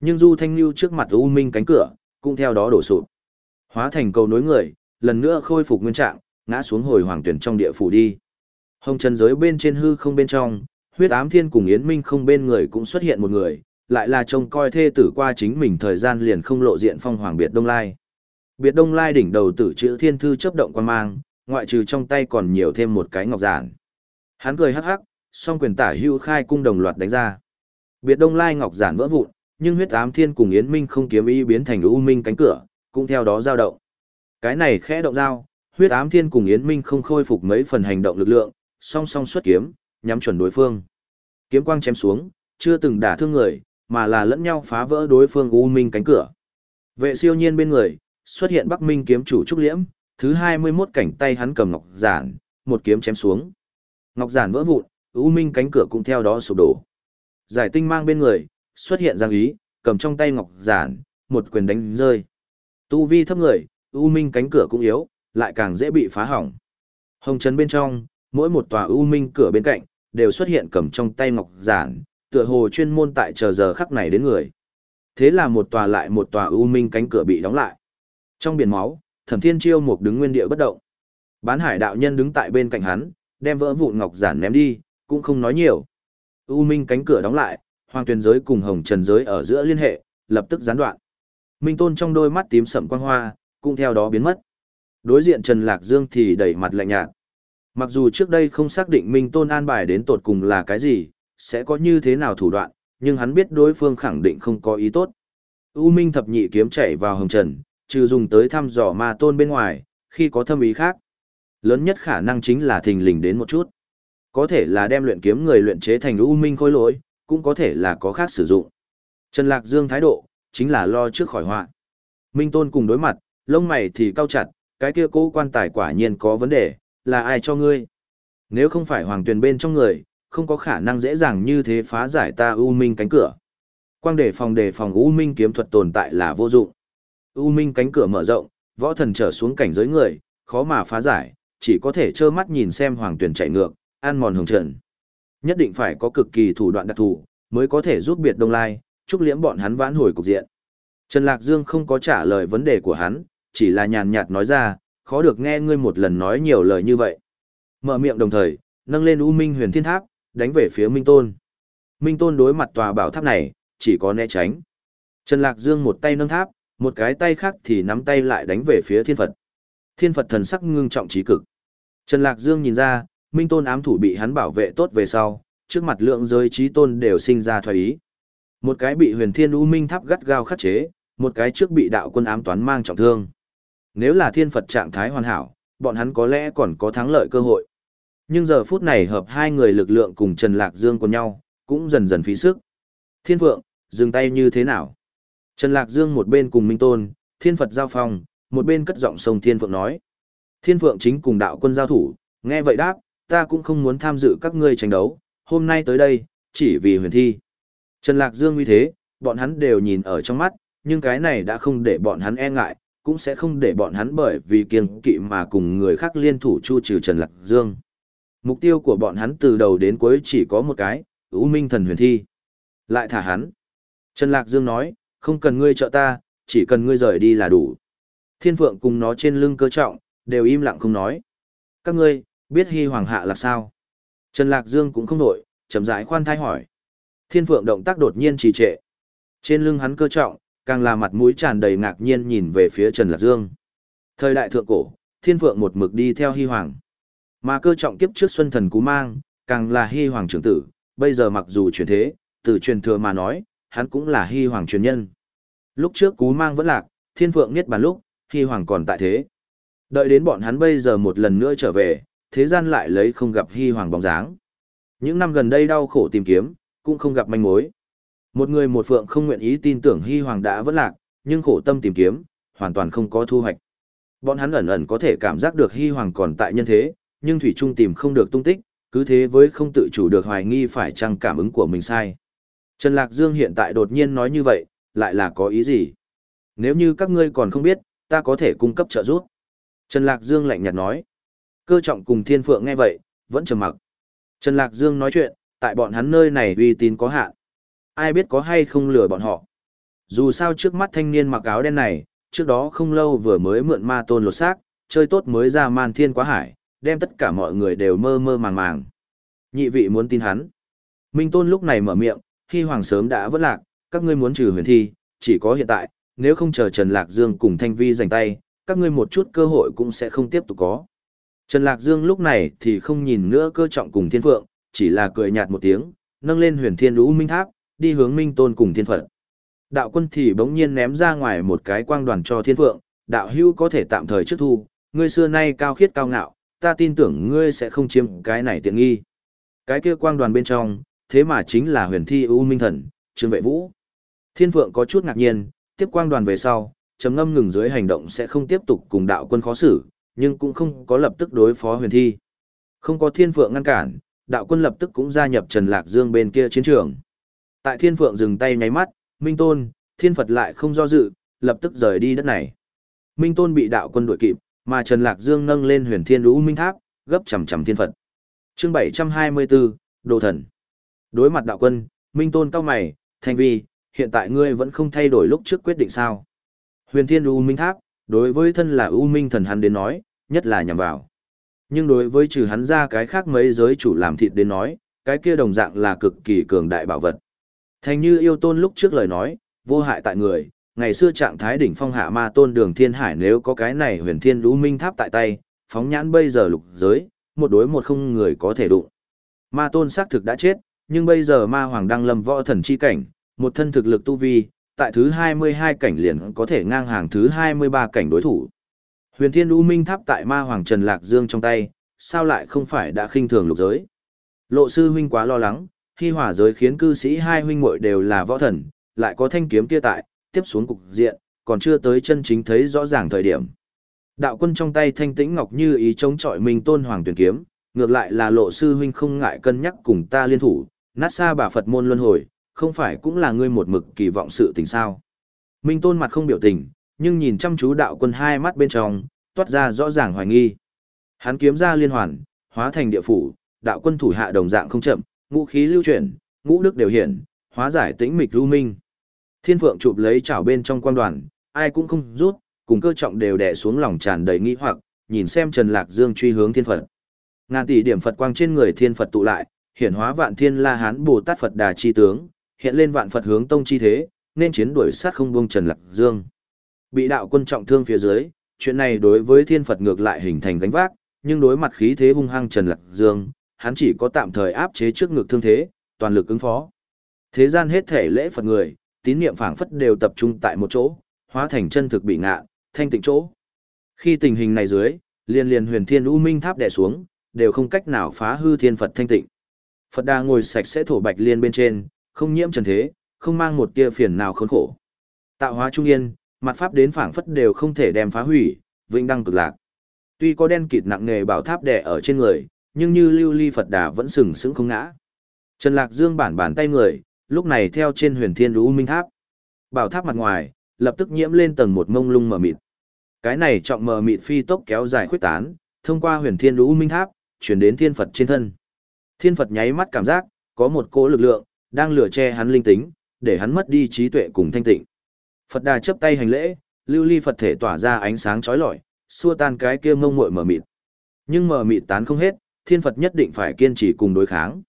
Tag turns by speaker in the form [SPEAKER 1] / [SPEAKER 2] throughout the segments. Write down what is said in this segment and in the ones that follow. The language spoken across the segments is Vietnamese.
[SPEAKER 1] Nhưng Du Thanh Nhu trước mặt U Minh cánh cửa, cũng theo đó đổ sụp. Hóa thành cầu nối người, lần nữa khôi phục nguyên trạng, ngã xuống hồi hoàng tuyển trong địa phủ đi. Hồng trần giới bên trên hư không bên trong, huyết ám thiên cùng Yến Minh không bên người cũng xuất hiện một người, lại là trông coi thê tử qua chính mình thời gian liền không lộ diện phong hoàng biệt đông lai. Biệt đông lai đỉnh đầu tử chữ thiên thư chấp động quan mang, ngoại trừ trong tay còn nhiều thêm một cái ngọc giản. Hắn cười hắc hắc, song quyền tả hưu khai cung đồng loạt đánh ra. Biệt đông lai ngọc giản vỡ vụn, nhưng huyết ám thiên cùng Yến Minh không kiếm ý biến thành u minh cánh cửa, cũng theo đó dao động. Cái này khẽ động dao, huyết ám thiên cùng Yến Minh không khôi phục mấy phần hành động lực lượng, song song xuất kiếm, nhắm chuẩn đối phương. Kiếm quang chém xuống, chưa từng đả thương người, mà là lẫn nhau phá vỡ đối phương u minh cánh cửa. Vệ siêu nhiên bên người, xuất hiện Bắc Minh kiếm chủ Trúc Liễm, thứ 21 cảnh tay hắn cầm ngọc giản, một kiếm chém xuống. Ngọc giản vỡ vụn, u minh cánh cửa cũng theo đó sụp đổ. Giải tinh mang bên người, xuất hiện Giang Ý, cầm trong tay ngọc giản, một quyền đánh rơi. Tu vi thấp người, u minh cánh cửa cũng yếu, lại càng dễ bị phá hỏng. Hồng trấn bên trong, mỗi một tòa u minh cửa bên cạnh, đều xuất hiện cầm trong tay ngọc giản, tựa hồ chuyên môn tại chờ giờ khắc này đến người. Thế là một tòa lại một tòa u minh cánh cửa bị đóng lại. Trong biển máu, Thẩm Thiên Chiêu một đứng nguyên địa bất động. Bán Hải đạo nhân đứng tại bên cạnh hắn, đem vỡ vụn ngọc giản ném đi, cũng không nói nhiều. U minh cánh cửa đóng lại, Hoàng Tuyền giới cùng Hồng Trần giới ở giữa liên hệ, lập tức gián đoạn. Minh Tôn trong đôi mắt tím sậm quang hoa, cũng theo đó biến mất. Đối diện Trần Lạc Dương thì đẩy mặt lạnh nhạt. Mặc dù trước đây không xác định Minh Tôn an bài đến tột cùng là cái gì, sẽ có như thế nào thủ đoạn, nhưng hắn biết đối phương khẳng định không có ý tốt. U Minh thập nhị kiếm chạy vào hồng trần, trừ dùng tới thăm dò ma tôn bên ngoài, khi có thâm ý khác. Lớn nhất khả năng chính là thình lình đến một chút. Có thể là đem luyện kiếm người luyện chế thành U Minh khôi lỗi, cũng có thể là có khác sử dụng. Trần Lạc Dương thái độ, chính là lo trước khỏi họa. Minh Tôn cùng đối mặt, lông mày thì cao chặt, cái kia cố quan tài quả nhiên có vấn đề, là ai cho ngươi? Nếu không phải hoàng tuyền bên trong người, không có khả năng dễ dàng như thế phá giải ta U Minh cánh cửa. Quang đề phòng đề phòng U Minh kiếm thuật tồn tại là vô dụng. U Minh cánh cửa mở rộng, võ thần trở xuống cảnh giới người, khó mà phá giải, chỉ có thể trơ mắt nhìn xem hoàng tuyển chạy ngược, ăn mòn hồng trần. Nhất định phải có cực kỳ thủ đoạn đặc thù, mới có thể giúp biệt đông lai, chúc liễm bọn hắn vãn hồi cục diện. Trần Lạc Dương không có trả lời vấn đề của hắn, chỉ là nhàn nhạt nói ra, khó được nghe ngươi một lần nói nhiều lời như vậy. Mở miệng đồng thời, nâng lên U Minh huyền thiên tháp, đánh về phía Minh Tôn. Minh Tôn đối mặt tòa bảo tháp này, chỉ có né tránh. Trần Lạc Dương một tay nâng tháp, một cái tay khác thì nắm tay lại đánh về phía thiên Phật. Thiên Phật thần sắc ngưng trọng trí cực. Trần Lạc Dương nhìn ra, Minh Tôn ám thủ bị hắn bảo vệ tốt về sau, trước mặt lượng giới trí tôn đều sinh ra thoái ý. Một cái bị huyền thiên U Minh tháp gắt gao khắc chế, một cái trước bị đạo quân ám toán mang trọng thương. Nếu là thiên Phật trạng thái hoàn hảo, bọn hắn có lẽ còn có thắng lợi cơ hội. Nhưng giờ phút này hợp hai người lực lượng cùng Trần Lạc Dương của nhau, cũng dần dần phí sức. Thiên Phượng, dừng tay như thế nào? Trần Lạc Dương một bên cùng Minh Tôn, Thiên Phật giao phong, một bên cất giọng sông Thiên Phượng nói. Thiên Phượng chính cùng đạo quân giao thủ, nghe vậy đáp, ta cũng không muốn tham dự các ngươi tranh đấu, hôm nay tới đây, chỉ vì huyền thi. Trần Lạc Dương như thế, bọn hắn đều nhìn ở trong mắt, nhưng cái này đã không để bọn hắn e ngại, cũng sẽ không để bọn hắn bởi vì kiêng kỵ mà cùng người khác liên thủ chu trừ Trần Lạc Dương. Mục tiêu của bọn hắn từ đầu đến cuối chỉ có một cái, ưu minh thần huyền thi. Lại thả hắn. Trần Lạc Dương nói, không cần ngươi trợ ta, chỉ cần ngươi rời đi là đủ. Thiên Phượng cùng nó trên lưng cơ trọng, đều im lặng không nói. Các ngươi, biết Hy Hoàng hạ là sao? Trần Lạc Dương cũng không đội chậm rãi khoan thai hỏi. Thiên Phượng động tác đột nhiên trì trệ. Trên lưng hắn cơ trọng, càng là mặt mũi tràn đầy ngạc nhiên nhìn về phía Trần Lạc Dương. Thời đại thượng cổ, Thiên Phượng một mực đi theo Hy Hoàng. Mà cơ trọng kiếp trước Xuân Thần Cú Mang, càng là Hy Hoàng trưởng tử, bây giờ mặc dù truyền thế, từ truyền thừa mà nói, hắn cũng là Hy Hoàng truyền nhân. Lúc trước Cú Mang vẫn lạc, Thiên Phượng niết bàn lúc, Hy Hoàng còn tại thế. Đợi đến bọn hắn bây giờ một lần nữa trở về, thế gian lại lấy không gặp Hy Hoàng bóng dáng. Những năm gần đây đau khổ tìm kiếm, cũng không gặp manh mối. Một người một phượng không nguyện ý tin tưởng Hy Hoàng đã vẫn lạc, nhưng khổ tâm tìm kiếm, hoàn toàn không có thu hoạch. Bọn hắn ẩn ẩn có thể cảm giác được Hy Hoàng còn tại nhân thế, nhưng Thủy Trung tìm không được tung tích, cứ thế với không tự chủ được hoài nghi phải chăng cảm ứng của mình sai. Trần Lạc Dương hiện tại đột nhiên nói như vậy, lại là có ý gì? Nếu như các ngươi còn không biết, ta có thể cung cấp trợ giúp. Trần Lạc Dương lạnh nhạt nói. Cơ trọng cùng Thiên Phượng nghe vậy, vẫn trầm mặc. Trần Lạc Dương nói chuyện, tại bọn hắn nơi này uy tín có hạn. Ai biết có hay không lừa bọn họ. Dù sao trước mắt thanh niên mặc áo đen này, trước đó không lâu vừa mới mượn ma tôn lột xác, chơi tốt mới ra man thiên quá hải, đem tất cả mọi người đều mơ mơ màng màng. Nhị vị muốn tin hắn. Minh tôn lúc này mở miệng, khi hoàng sớm đã vất lạc, các ngươi muốn trừ huyền thi, chỉ có hiện tại, nếu không chờ Trần Lạc Dương cùng Thanh Vi giành tay, các ngươi một chút cơ hội cũng sẽ không tiếp tục có. Trần Lạc Dương lúc này thì không nhìn nữa cơ trọng cùng thiên phượng, chỉ là cười nhạt một tiếng, nâng lên huyền thiên Đũ minh tháp, đi hướng minh tôn cùng thiên phật. Đạo quân thì bỗng nhiên ném ra ngoài một cái quang đoàn cho thiên phượng, đạo hưu có thể tạm thời trước thu, ngươi xưa nay cao khiết cao ngạo, ta tin tưởng ngươi sẽ không chiếm cái này tiện nghi. Cái kia quang đoàn bên trong, thế mà chính là huyền thi ưu minh thần, trương vệ vũ. Thiên phượng có chút ngạc nhiên, tiếp quang đoàn về sau, chấm ngâm ngừng dưới hành động sẽ không tiếp tục cùng đạo quân khó xử, nhưng cũng không có lập tức đối phó huyền thi. Không có thiên phượng ngăn cản, đạo quân lập tức cũng gia nhập Trần Lạc Dương bên kia chiến trường. Tại thiên phượng dừng tay nháy mắt, Minh Tôn, thiên Phật lại không do dự, lập tức rời đi đất này. Minh Tôn bị đạo quân đuổi kịp, mà Trần Lạc Dương nâng lên huyền thiên đũ minh tháp, gấp chầm chầm thiên Phật. chương 724, Đồ Thần. Đối mặt đạo quân, Minh Tôn cao mày, thanh vi, hiện tại ngươi vẫn không thay đổi lúc trước quyết định sao. Huyền thiên đũ minh tháp, đối với thân là U minh thần hắn đến nói, nhất là nhằm vào. Nhưng đối với trừ hắn ra cái khác mấy giới chủ làm thịt đến nói, cái kia đồng dạng là cực kỳ cường đại bảo vật. Thành như yêu tôn lúc trước lời nói, vô hại tại người, ngày xưa trạng thái đỉnh phong hạ ma tôn đường thiên hải nếu có cái này huyền thiên lũ minh tháp tại tay, phóng nhãn bây giờ lục giới, một đối một không người có thể đụng. Ma tôn xác thực đã chết, nhưng bây giờ ma hoàng đang lâm võ thần chi cảnh, một thân thực lực tu vi, tại thứ 22 cảnh liền có thể ngang hàng thứ 23 cảnh đối thủ. Huyền Thiên U Minh Tháp tại Ma Hoàng Trần Lạc Dương trong tay, sao lại không phải đã khinh thường lục giới? Lộ sư huynh quá lo lắng, khi hỏa giới khiến cư sĩ hai huynh muội đều là võ thần, lại có thanh kiếm kia tại, tiếp xuống cục diện, còn chưa tới chân chính thấy rõ ràng thời điểm. Đạo quân trong tay thanh tĩnh ngọc như ý chống chọi Minh Tôn Hoàng tuyển kiếm, ngược lại là lộ sư huynh không ngại cân nhắc cùng ta liên thủ, nát xa bà Phật môn luân hồi, không phải cũng là ngươi một mực kỳ vọng sự tình sao. Minh Tôn mặt không biểu tình, nhưng nhìn chăm chú đạo quân hai mắt bên trong, toát ra rõ ràng hoài nghi. Hắn kiếm ra liên hoàn, hóa thành địa phủ, đạo quân thủ hạ đồng dạng không chậm, ngũ khí lưu chuyển, ngũ đức đều hiện, hóa giải tĩnh mịch lưu minh. Thiên Phượng chụp lấy chảo bên trong quan đoàn, ai cũng không rút, cùng cơ trọng đều đè xuống lòng tràn đầy nghi hoặc, nhìn xem Trần Lạc Dương truy hướng thiên Phật. Ngàn tỷ điểm Phật quang trên người thiên Phật tụ lại, hiển hóa vạn thiên la hán Bồ Tát Phật Đà chi tướng, hiện lên vạn Phật hướng tông chi thế, nên chiến đuổi sát không buông Trần Lạc Dương. Bị đạo quân trọng thương phía dưới, chuyện này đối với thiên Phật ngược lại hình thành gánh vác, nhưng đối mặt khí thế hung hăng Trần Lạc Dương, hắn chỉ có tạm thời áp chế trước ngực thương thế, toàn lực ứng phó. Thế gian hết thể lễ Phật người, tín niệm phảng phất đều tập trung tại một chỗ, hóa thành chân thực bị ngạ, thanh tịnh chỗ. Khi tình hình này dưới, liên liên huyền thiên u minh tháp đè xuống, đều không cách nào phá hư thiên Phật thanh tịnh. Phật đà ngồi sạch sẽ thổ bạch liên bên trên, không nhiễm trần thế, không mang một tia phiền nào khốn khổ. Tạo hóa trung yên, mặt pháp đến phảng phất đều không thể đem phá hủy, vĩnh đăng cực lạc. Tuy có đen kịt nặng nề bảo tháp đè ở trên người, nhưng như lưu ly Phật đà vẫn sừng sững không ngã. Trần Lạc Dương bản bản tay người, lúc này theo trên huyền thiên đú minh tháp. Bảo tháp mặt ngoài, lập tức nhiễm lên tầng một mông lung mờ mịt. Cái này trọng mờ mịt phi tốc kéo dài khuyết tán, thông qua huyền thiên đú minh tháp, chuyển đến thiên Phật trên thân. Thiên Phật nháy mắt cảm giác, có một cỗ lực lượng, đang lửa che hắn linh tính, để hắn mất đi trí tuệ cùng thanh tịnh. Phật đà chấp tay hành lễ, lưu ly Phật thể tỏa ra ánh sáng chói lọi, xua tan cái kia mông muội mờ mịt. Nhưng mờ mịt tán không hết, thiên Phật nhất định phải kiên trì cùng đối kháng.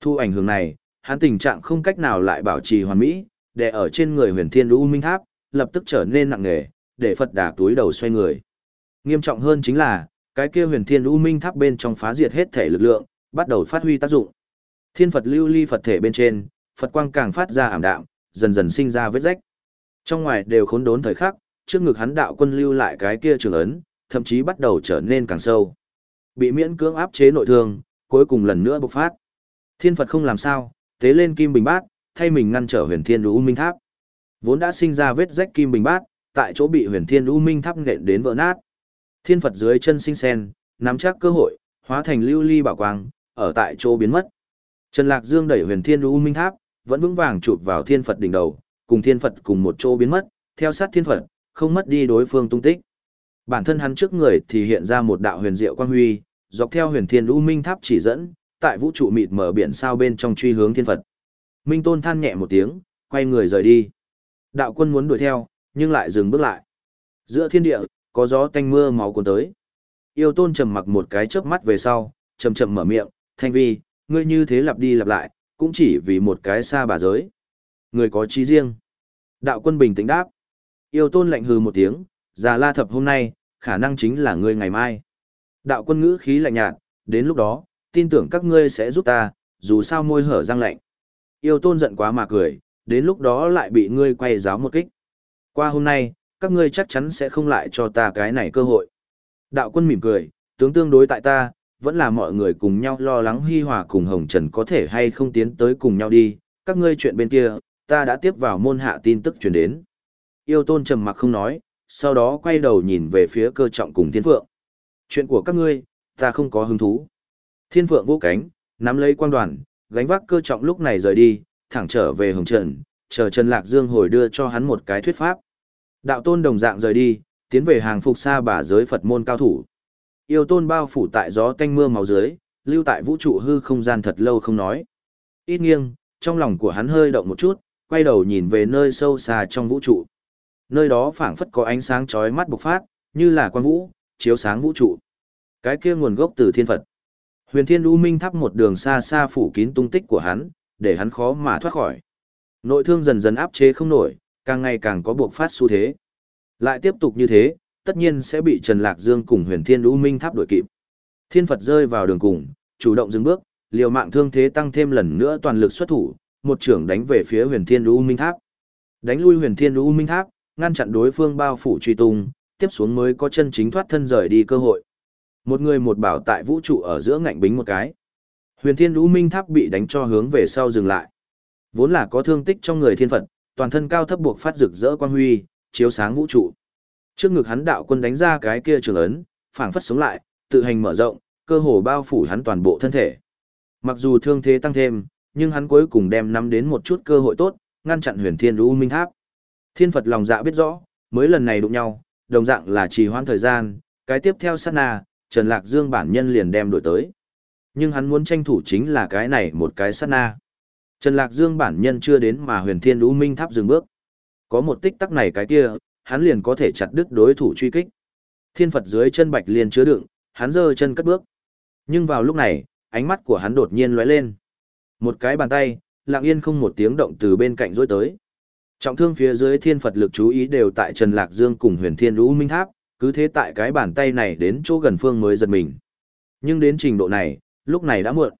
[SPEAKER 1] Thu ảnh hưởng này, hắn tình trạng không cách nào lại bảo trì hoàn mỹ, để ở trên người huyền thiên lũ minh tháp, lập tức trở nên nặng nề, để Phật đà túi đầu xoay người. Nghiêm trọng hơn chính là, cái kia huyền thiên lũ minh tháp bên trong phá diệt hết thể lực lượng, bắt đầu phát huy tác dụng. Thiên Phật lưu ly Phật thể bên trên, Phật quang càng phát ra ảm đạm, dần dần sinh ra vết rách. Trong ngoài đều khốn đốn thời khắc, trước ngực hắn đạo quân lưu lại cái kia trường ấn, thậm chí bắt đầu trở nên càng sâu. Bị miễn cưỡng áp chế nội thương, cuối cùng lần nữa bộc phát. Thiên Phật không làm sao, tế lên kim bình bát, thay mình ngăn trở huyền thiên lũ minh tháp. Vốn đã sinh ra vết rách kim bình bát, tại chỗ bị huyền thiên lũ minh tháp nện đến vỡ nát. Thiên Phật dưới chân sinh sen, nắm chắc cơ hội, hóa thành lưu ly bảo quang, ở tại chỗ biến mất. Trần Lạc Dương đẩy huyền thiên lũ minh tháp, vẫn vững vàng chụp vào thiên Phật đỉnh đầu, cùng thiên Phật cùng một chỗ biến mất, theo sát thiên Phật, không mất đi đối phương tung tích. Bản thân hắn trước người thì hiện ra một đạo huyền diệu quang huy, dọc theo huyền thiên u minh tháp chỉ dẫn, tại vũ trụ mịt mở biển sao bên trong truy hướng thiên Phật. Minh Tôn than nhẹ một tiếng, quay người rời đi. Đạo quân muốn đuổi theo, nhưng lại dừng bước lại. Giữa thiên địa, có gió tanh mưa máu cuốn tới. Yêu tôn trầm mặc một cái chớp mắt về sau, chậm chậm mở miệng, thanh vi, ngươi như thế lặp đi lặp lại, cũng chỉ vì một cái xa bà giới. Người có trí riêng. Đạo quân bình tĩnh đáp. Yêu tôn lạnh hừ một tiếng, già la thập hôm nay, khả năng chính là ngươi ngày mai. Đạo quân ngữ khí lạnh nhạt, đến lúc đó, tin tưởng các ngươi sẽ giúp ta, dù sao môi hở răng lạnh. Yêu tôn giận quá mà cười, đến lúc đó lại bị ngươi quay giáo một kích. Qua hôm nay, các ngươi chắc chắn sẽ không lại cho ta cái này cơ hội. Đạo quân mỉm cười, tướng tương đối tại ta, vẫn là mọi người cùng nhau lo lắng hi hòa cùng hồng trần có thể hay không tiến tới cùng nhau đi, các ngươi chuyện bên kia, ta đã tiếp vào môn hạ tin tức truyền đến. Yêu tôn trầm mặc không nói, sau đó quay đầu nhìn về phía cơ trọng cùng thiên phượng. Chuyện của các ngươi, ta không có hứng thú. Thiên phượng vỗ cánh, nắm lấy quang đoàn, gánh vác cơ trọng lúc này rời đi, thẳng trở về hồng trần, chờ Trần Lạc Dương hồi đưa cho hắn một cái thuyết pháp. Đạo tôn đồng dạng rời đi, tiến về hàng phục xa bà giới Phật môn cao thủ. Yêu tôn bao phủ tại gió tanh mưa máu dưới, lưu tại vũ trụ hư không gian thật lâu không nói. Ít nghiêng, trong lòng của hắn hơi động một chút, quay đầu nhìn về nơi sâu xa trong vũ trụ. Nơi đó phảng phất có ánh sáng chói mắt bộc phát, như là quan vũ, chiếu sáng vũ trụ. Cái kia nguồn gốc từ thiên Phật. Huyền Thiên U Minh thắp một đường xa xa phủ kín tung tích của hắn, để hắn khó mà thoát khỏi. Nội thương dần dần áp chế không nổi, càng ngày càng có buộc phát xu thế. Lại tiếp tục như thế, tất nhiên sẽ bị Trần Lạc Dương cùng Huyền Thiên U Minh tháp đuổi kịp. Thiên Phật rơi vào đường cùng, chủ động dừng bước, liều mạng thương thế tăng thêm lần nữa toàn lực xuất thủ, một trưởng đánh về phía Huyền Thiên U Minh tháp. Đánh lui Huyền Thiên U Minh tháp, ngăn chặn đối phương bao phủ truy tung, tiếp xuống mới có chân chính thoát thân rời đi cơ hội. Một người một bảo tại vũ trụ ở giữa ngạnh bính một cái. Huyền Thiên U Minh tháp bị đánh cho hướng về sau dừng lại. Vốn là có thương tích trong người thiên Phật, toàn thân cao thấp buộc phát rực rỡ quang huy, chiếu sáng vũ trụ. Trước ngực hắn đạo quân đánh ra cái kia trường ấn, phảng phất sống lại, tự hành mở rộng, cơ hồ bao phủ hắn toàn bộ thân thể. Mặc dù thương thế tăng thêm, nhưng hắn cuối cùng đem nắm đến một chút cơ hội tốt, ngăn chặn Huyền Thiên U Minh Tháp. Thiên Phật lòng dạ biết rõ, mới lần này đụng nhau, đồng dạng là trì hoãn thời gian, cái tiếp theo sát na, Trần Lạc Dương bản nhân liền đem đổi tới. Nhưng hắn muốn tranh thủ chính là cái này một cái sát na. Trần Lạc Dương bản nhân chưa đến mà huyền thiên U Minh Tháp dừng bước. Có một tích tắc này cái kia, hắn liền có thể chặt đứt đối thủ truy kích. Thiên Phật dưới chân bạch liền chứa đựng, hắn giơ chân cất bước. Nhưng vào lúc này, ánh mắt của hắn đột nhiên lóe lên. Một cái bàn tay, lặng yên không một tiếng động từ bên cạnh rối tới. Trọng thương phía dưới thiên Phật lực chú ý đều tại Trần Lạc Dương cùng huyền thiên lũ Minh Tháp, cứ thế tại cái bàn tay này đến chỗ gần phương mới giật mình. Nhưng đến trình độ này, lúc này đã muộn.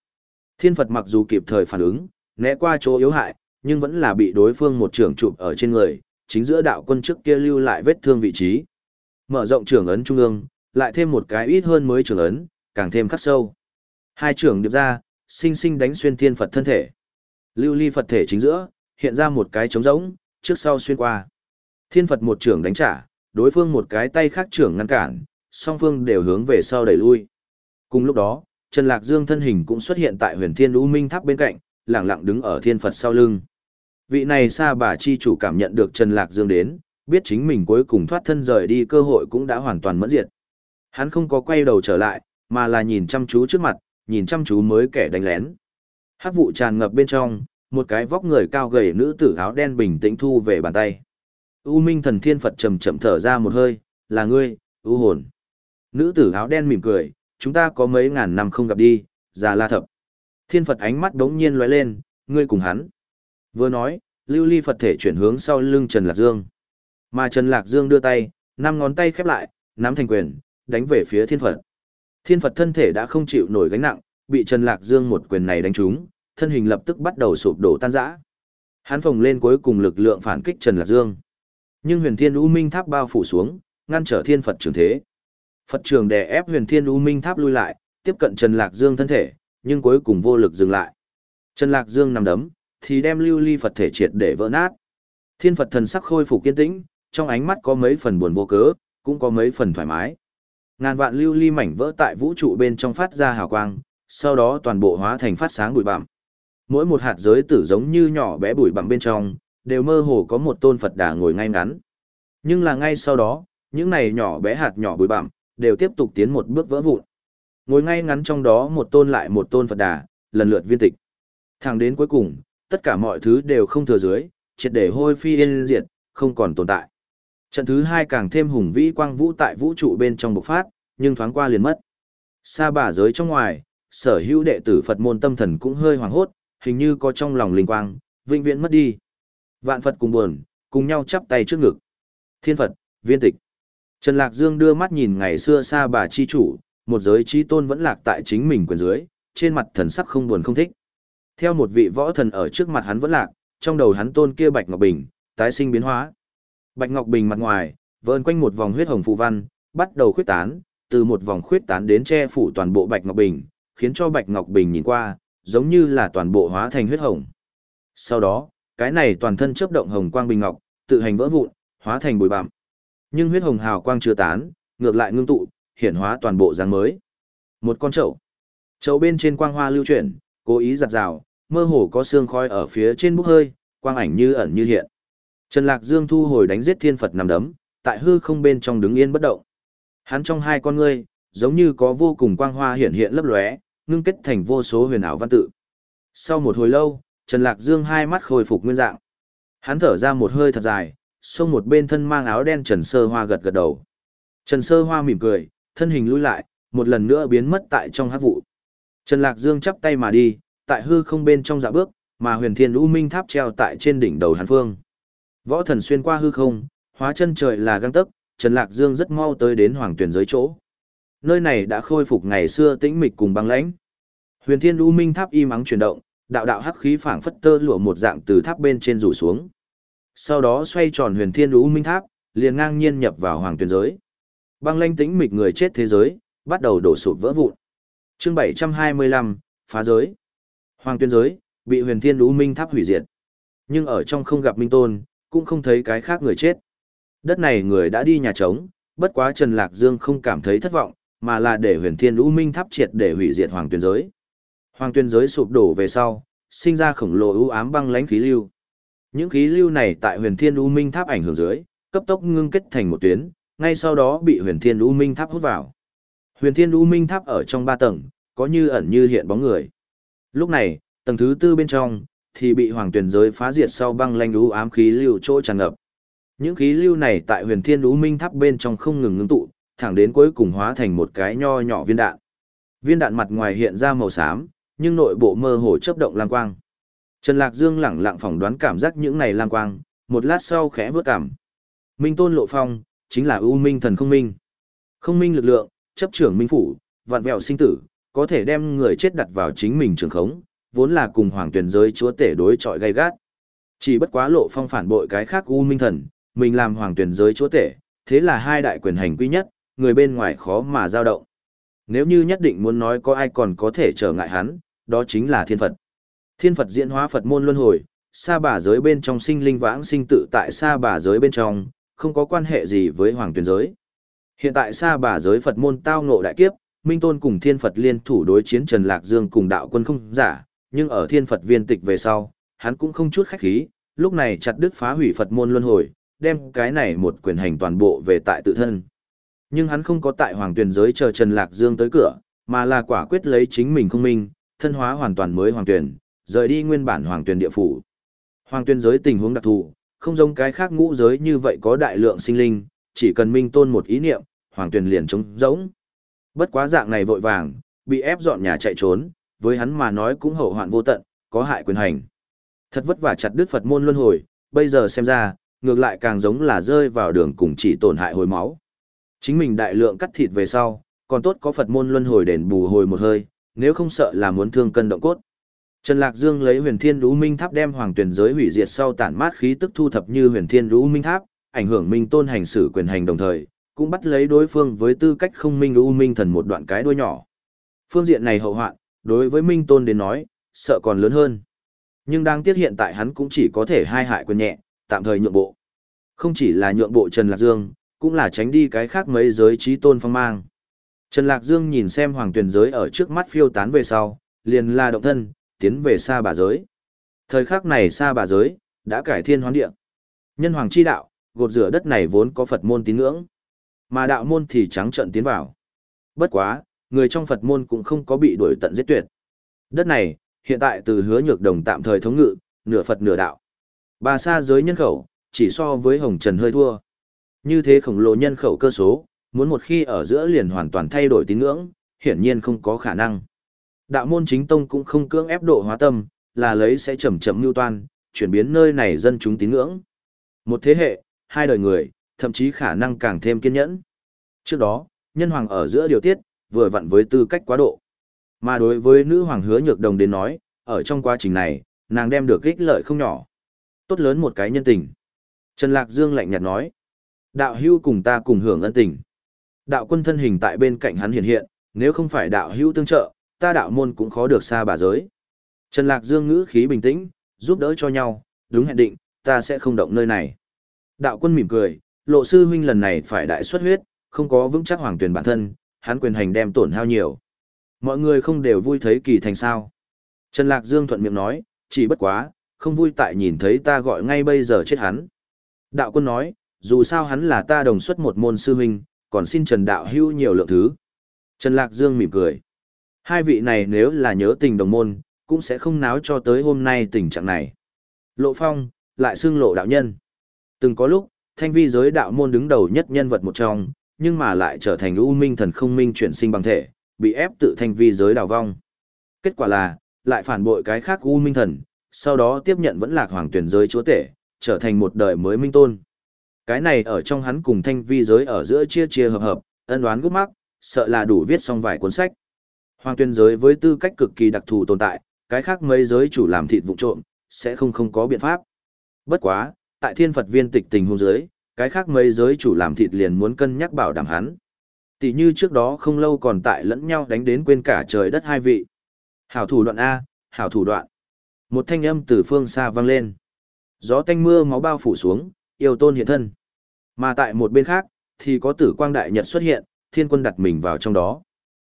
[SPEAKER 1] Thiên Phật mặc dù kịp thời phản ứng, né qua chỗ yếu hại, nhưng vẫn là bị đối phương một trường chụp ở trên người, chính giữa đạo quân trước kia lưu lại vết thương vị trí. Mở rộng trường ấn trung ương, lại thêm một cái ít hơn mới trường ấn, càng thêm khắc sâu. Hai trường điệp ra, sinh sinh đánh xuyên thiên Phật thân thể. Lưu ly Phật thể chính giữa, hiện ra một cái trống rỗng, trước sau xuyên qua. Thiên Phật một trường đánh trả, đối phương một cái tay khác trưởng ngăn cản, song phương đều hướng về sau đẩy lui. Cùng lúc đó, Trần Lạc Dương thân hình cũng xuất hiện tại huyền thiên u minh tháp bên cạnh, lặng lặng đứng ở thiên Phật sau lưng. Vị này xa bà chi chủ cảm nhận được Trần Lạc Dương đến, biết chính mình cuối cùng thoát thân rời đi cơ hội cũng đã hoàn toàn mẫn diệt. Hắn không có quay đầu trở lại, mà là nhìn chăm chú trước mặt, nhìn chăm chú mới kẻ đánh lén. Hắc vụ tràn ngập bên trong, một cái vóc người cao gầy nữ tử áo đen bình tĩnh thu về bàn tay. U Minh Thần Thiên Phật chậm chậm thở ra một hơi, là ngươi, U hồn. Nữ tử áo đen mỉm cười, chúng ta có mấy ngàn năm không gặp đi, già la thập. Thiên Phật ánh mắt đống nhiên lóe lên, ngươi cùng hắn. Vừa nói, lưu ly Phật thể chuyển hướng sau lưng Trần Lạc Dương. Mà Trần Lạc Dương đưa tay, năm ngón tay khép lại, nắm thành quyền, đánh về phía Thiên Phật. Thiên Phật thân thể đã không chịu nổi gánh nặng, bị Trần Lạc Dương một quyền này đánh trúng, thân hình lập tức bắt đầu sụp đổ tan rã. Hắn phồng lên cuối cùng lực lượng phản kích Trần Lạc Dương. Nhưng huyền thiên u minh tháp bao phủ xuống, ngăn trở thiên Phật trường thế. Phật trường đè ép huyền thiên u minh tháp lui lại, tiếp cận Trần Lạc Dương thân thể, nhưng cuối cùng vô lực dừng lại. Trần Lạc Dương nằm đấm, thì đem lưu ly Phật thể triệt để vỡ nát. Thiên Phật thần sắc khôi phục kiên tĩnh, trong ánh mắt có mấy phần buồn vô cớ, cũng có mấy phần thoải mái. Ngàn vạn lưu ly mảnh vỡ tại vũ trụ bên trong phát ra hào quang, sau đó toàn bộ hóa thành phát sáng bụi bặm. Mỗi một hạt giới tử giống như nhỏ bé bụi bặm bên trong, đều mơ hồ có một tôn Phật đà ngồi ngay ngắn. Nhưng là ngay sau đó, những này nhỏ bé hạt nhỏ bụi bặm, đều tiếp tục tiến một bước vỡ vụn. Ngồi ngay ngắn trong đó một tôn lại một tôn Phật đà, lần lượt viên tịch. Thẳng đến cuối cùng, tất cả mọi thứ đều không thừa dưới, triệt để hôi phi yên diệt, không còn tồn tại. Trận thứ hai càng thêm hùng vĩ quang vũ tại vũ trụ bên trong bộc phát, nhưng thoáng qua liền mất. Sa bà giới trong ngoài, sở hữu đệ tử Phật môn tâm thần cũng hơi hoảng hốt, hình như có trong lòng linh quang, vĩnh viễn mất đi. Vạn Phật cùng buồn, cùng nhau chắp tay trước ngực. Thiên Phật, viên tịch. Trần Lạc Dương đưa mắt nhìn ngày xưa Sa bà chi chủ, một giới chi tôn vẫn lạc tại chính mình quyền dưới, trên mặt thần sắc không buồn không thích. Theo một vị võ thần ở trước mặt hắn vẫn lạc, trong đầu hắn tôn kia Bạch Ngọc Bình, tái sinh biến hóa. Bạch Ngọc Bình mặt ngoài, vơn quanh một vòng huyết hồng phù văn, bắt đầu khuyết tán, từ một vòng khuyết tán đến che phủ toàn bộ Bạch Ngọc Bình, khiến cho Bạch Ngọc Bình nhìn qua, giống như là toàn bộ hóa thành huyết hồng. Sau đó, cái này toàn thân chớp động hồng quang bình ngọc, tự hành vỡ vụn, hóa thành bụi bặm. Nhưng huyết hồng hào quang chưa tán, ngược lại ngưng tụ, hiển hóa toàn bộ dáng mới. Một con trậu, trậu bên trên quang hoa lưu chuyển, cố ý giật rào, mơ hồ có xương khói ở phía trên bốc hơi, quang ảnh như ẩn như hiện. Trần Lạc Dương thu hồi đánh giết thiên Phật nằm đấm, tại hư không bên trong đứng yên bất động. Hắn trong hai con ngươi, giống như có vô cùng quang hoa hiện hiện lấp lóe, ngưng kết thành vô số huyền ảo văn tự. Sau một hồi lâu, Trần Lạc Dương hai mắt khôi phục nguyên dạng. Hắn thở ra một hơi thật dài, xông một bên thân mang áo đen Trần Sơ Hoa gật gật đầu. Trần Sơ Hoa mỉm cười, thân hình lùi lại, một lần nữa biến mất tại trong hắc vụ. Trần Lạc Dương chắp tay mà đi, tại hư không bên trong dạ bước, mà huyền thiên U minh tháp treo tại trên đỉnh đầu hắn phương. Võ thần xuyên qua hư không, hóa chân trời là găng tấc, Trần Lạc Dương rất mau tới đến hoàng tuyển giới chỗ. Nơi này đã khôi phục ngày xưa tĩnh mịch cùng băng lãnh. Huyền thiên lũ minh tháp im ắng chuyển động, đạo đạo hắc khí phảng phất tơ lụa một dạng từ tháp bên trên rủ xuống. Sau đó xoay tròn huyền thiên lũ minh tháp, liền ngang nhiên nhập vào hoàng tuyển giới. Băng lãnh tĩnh mịch người chết thế giới, bắt đầu đổ sụp vỡ vụn. Chương 725, phá giới. Hoàng tuyển giới, bị huyền thiên lũ minh tháp hủy diệt. Nhưng ở trong không gặp minh tôn, cũng không thấy cái khác người chết. Đất này người đã đi nhà trống, bất quá Trần Lạc Dương không cảm thấy thất vọng, mà là để huyền thiên lũ minh tháp triệt để hủy diệt hoàng tuyên giới. Hoàng tuyên giới sụp đổ về sau, sinh ra khổng lồ ưu ám băng lãnh khí lưu. Những khí lưu này tại huyền thiên lũ minh tháp ảnh hưởng dưới, cấp tốc ngưng kết thành một tuyến, ngay sau đó bị huyền thiên lũ minh tháp hút vào. Huyền thiên lũ minh tháp ở trong ba tầng, có như ẩn như hiện bóng người. Lúc này, tầng thứ tư bên trong, thì bị hoàng tuyển giới phá diệt sau băng lanh lũ ám khí lưu chỗ tràn ngập. Những khí lưu này tại huyền thiên lũ minh tháp bên trong không ngừng ngưng tụ, thẳng đến cuối cùng hóa thành một cái nho nhỏ viên đạn. Viên đạn mặt ngoài hiện ra màu xám, nhưng nội bộ mơ hồ chớp động lang quang. Trần Lạc Dương lẳng lặng phỏng đoán cảm giác những này lang quang, một lát sau khẽ vước cảm. Minh Tôn Lộ Phong, chính là ưu minh thần không minh. Không minh lực lượng, chấp trưởng minh phủ, vạn vẹo sinh tử, có thể đem người chết đặt vào chính mình trường khống, vốn là cùng hoàng tuyển giới chúa tể đối chọi gay gắt. Chỉ bất quá lộ phong phản bội cái khác u minh thần, mình làm hoàng tuyển giới chúa tể, thế là hai đại quyền hành quy nhất, người bên ngoài khó mà giao động. Nếu như nhất định muốn nói có ai còn có thể trở ngại hắn, đó chính là thiên Phật. Thiên Phật diễn hóa Phật môn luân hồi, sa bà giới bên trong sinh linh vãng sinh tự tại sa bà giới bên trong, không có quan hệ gì với hoàng tuyển giới. Hiện tại sa bà giới Phật môn tao ngộ đại kiếp, Minh Tôn cùng Thiên Phật liên thủ đối chiến Trần Lạc Dương cùng đạo quân không giả, nhưng ở Thiên Phật viên tịch về sau, hắn cũng không chút khách khí, lúc này chặt đứt phá hủy Phật môn luân hồi, đem cái này một quyền hành toàn bộ về tại tự thân. Nhưng hắn không có tại Hoàng tuyển giới chờ Trần Lạc Dương tới cửa, mà là quả quyết lấy chính mình không minh, thân hóa hoàn toàn mới Hoàng tuyển, rời đi nguyên bản Hoàng tuyển địa phủ. Hoàng tuyển giới tình huống đặc thù, không giống cái khác ngũ giới như vậy có đại lượng sinh linh, chỉ cần minh tôn một ý niệm, Hoàng tuyển liền trống rỗng. Bất quá dạng này vội vàng, bị ép dọn nhà chạy trốn, với hắn mà nói cũng hậu hoạn vô tận, có hại quyền hành. Thật vất vả chặt đứt Phật môn luân hồi, bây giờ xem ra, ngược lại càng giống là rơi vào đường cùng chỉ tổn hại hồi máu. Chính mình đại lượng cắt thịt về sau, còn tốt có Phật môn luân hồi đền bù hồi một hơi, nếu không sợ là muốn thương cân động cốt. Trần Lạc Dương lấy huyền thiên lũ minh tháp đem hoàng tuyển giới hủy diệt sau tản mát khí tức thu thập như huyền thiên lũ minh tháp, ảnh hưởng minh tôn hành xử quyền hành đồng thời, cũng bắt lấy đối phương với tư cách không minh u minh thần một đoạn cái đuôi nhỏ. Phương diện này hậu hoạn, đối với minh tôn đến nói, sợ còn lớn hơn. Nhưng đang tiếc hiện tại hắn cũng chỉ có thể hai hại quyền nhẹ, tạm thời nhượng bộ. Không chỉ là nhượng bộ Trần Lạc Dương, cũng là tránh đi cái khác mấy giới trí tôn phong mang. Trần Lạc Dương nhìn xem hoàng tuyển giới ở trước mắt phiêu tán về sau, liền la động thân, tiến về xa bà giới. Thời khắc này xa bà giới, đã cải thiên hoán địa. Nhân hoàng chi đạo, gột rửa đất này vốn có Phật môn tín ngưỡng. Mà đạo môn thì trắng trận tiến vào. Bất quá, người trong Phật môn cũng không có bị đuổi tận giết tuyệt. Đất này, hiện tại từ hứa nhược đồng tạm thời thống ngự, nửa Phật nửa đạo. Bà xa giới nhân khẩu, chỉ so với Hồng Trần hơi thua. Như thế khổng lồ nhân khẩu cơ số, muốn một khi ở giữa liền hoàn toàn thay đổi tín ngưỡng, hiển nhiên không có khả năng. Đạo môn chính tông cũng không cưỡng ép độ hóa tâm, là lấy sẽ chậm chậm lưu toan, chuyển biến nơi này dân chúng tín ngưỡng. Một thế hệ, hai đời người, thậm chí khả năng càng thêm kiên nhẫn. Trước đó, nhân hoàng ở giữa điều tiết, vừa vặn với tư cách quá độ. Mà đối với nữ hoàng hứa nhược đồng đến nói, ở trong quá trình này, nàng đem được ích lợi không nhỏ. Tốt lớn một cái nhân tình. Trần Lạc Dương lạnh nhạt nói. Đạo hưu cùng ta cùng hưởng ân tình. Đạo quân thân hình tại bên cạnh hắn hiện hiện, nếu không phải đạo hưu tương trợ, ta đạo môn cũng khó được xa bà giới. Trần Lạc Dương ngữ khí bình tĩnh, giúp đỡ cho nhau, đúng hẹn định, ta sẽ không động nơi này. Đạo quân mỉm cười, lộ sư huynh lần này phải đại xuất huyết, không có vững chắc hoàng tuyển bản thân, hắn quyền hành đem tổn hao nhiều. Mọi người không đều vui thấy kỳ thành sao. Trần Lạc Dương thuận miệng nói, chỉ bất quá, không vui tại nhìn thấy ta gọi ngay bây giờ chết hắn. Đạo quân nói, dù sao hắn là ta đồng xuất một môn sư huynh, còn xin Trần Đạo hưu nhiều lượng thứ. Trần Lạc Dương mỉm cười. Hai vị này nếu là nhớ tình đồng môn, cũng sẽ không náo cho tới hôm nay tình trạng này. Lộ Phong, lại xưng lộ đạo nhân. Từng có lúc, thanh vi giới đạo môn đứng đầu nhất nhân vật một trong, nhưng mà lại trở thành u minh thần không minh chuyển sinh bằng thể, bị ép tự thanh vi giới đào vong. Kết quả là, lại phản bội cái khác u minh thần, sau đó tiếp nhận vẫn lạc hoàng tuyển giới chúa tể, trở thành một đời mới minh tôn. Cái này ở trong hắn cùng thanh vi giới ở giữa chia chia hợp hợp, ân đoán gút mắc, sợ là đủ viết xong vài cuốn sách. Hoàng tuyển giới với tư cách cực kỳ đặc thù tồn tại, cái khác mấy giới chủ làm thịt vụ trộm, sẽ không không có biện pháp. Bất quá, tại thiên Phật viên tịch tình hôn giới, cái khác mấy giới chủ làm thịt liền muốn cân nhắc bảo đảm hắn. Tỷ như trước đó không lâu còn tại lẫn nhau đánh đến quên cả trời đất hai vị. Hảo thủ đoạn A, hảo thủ đoạn. Một thanh âm từ phương xa vang lên. Gió tanh mưa máu bao phủ xuống, yêu tôn hiện thân. Mà tại một bên khác, thì có tử quang đại nhật xuất hiện, thiên quân đặt mình vào trong đó.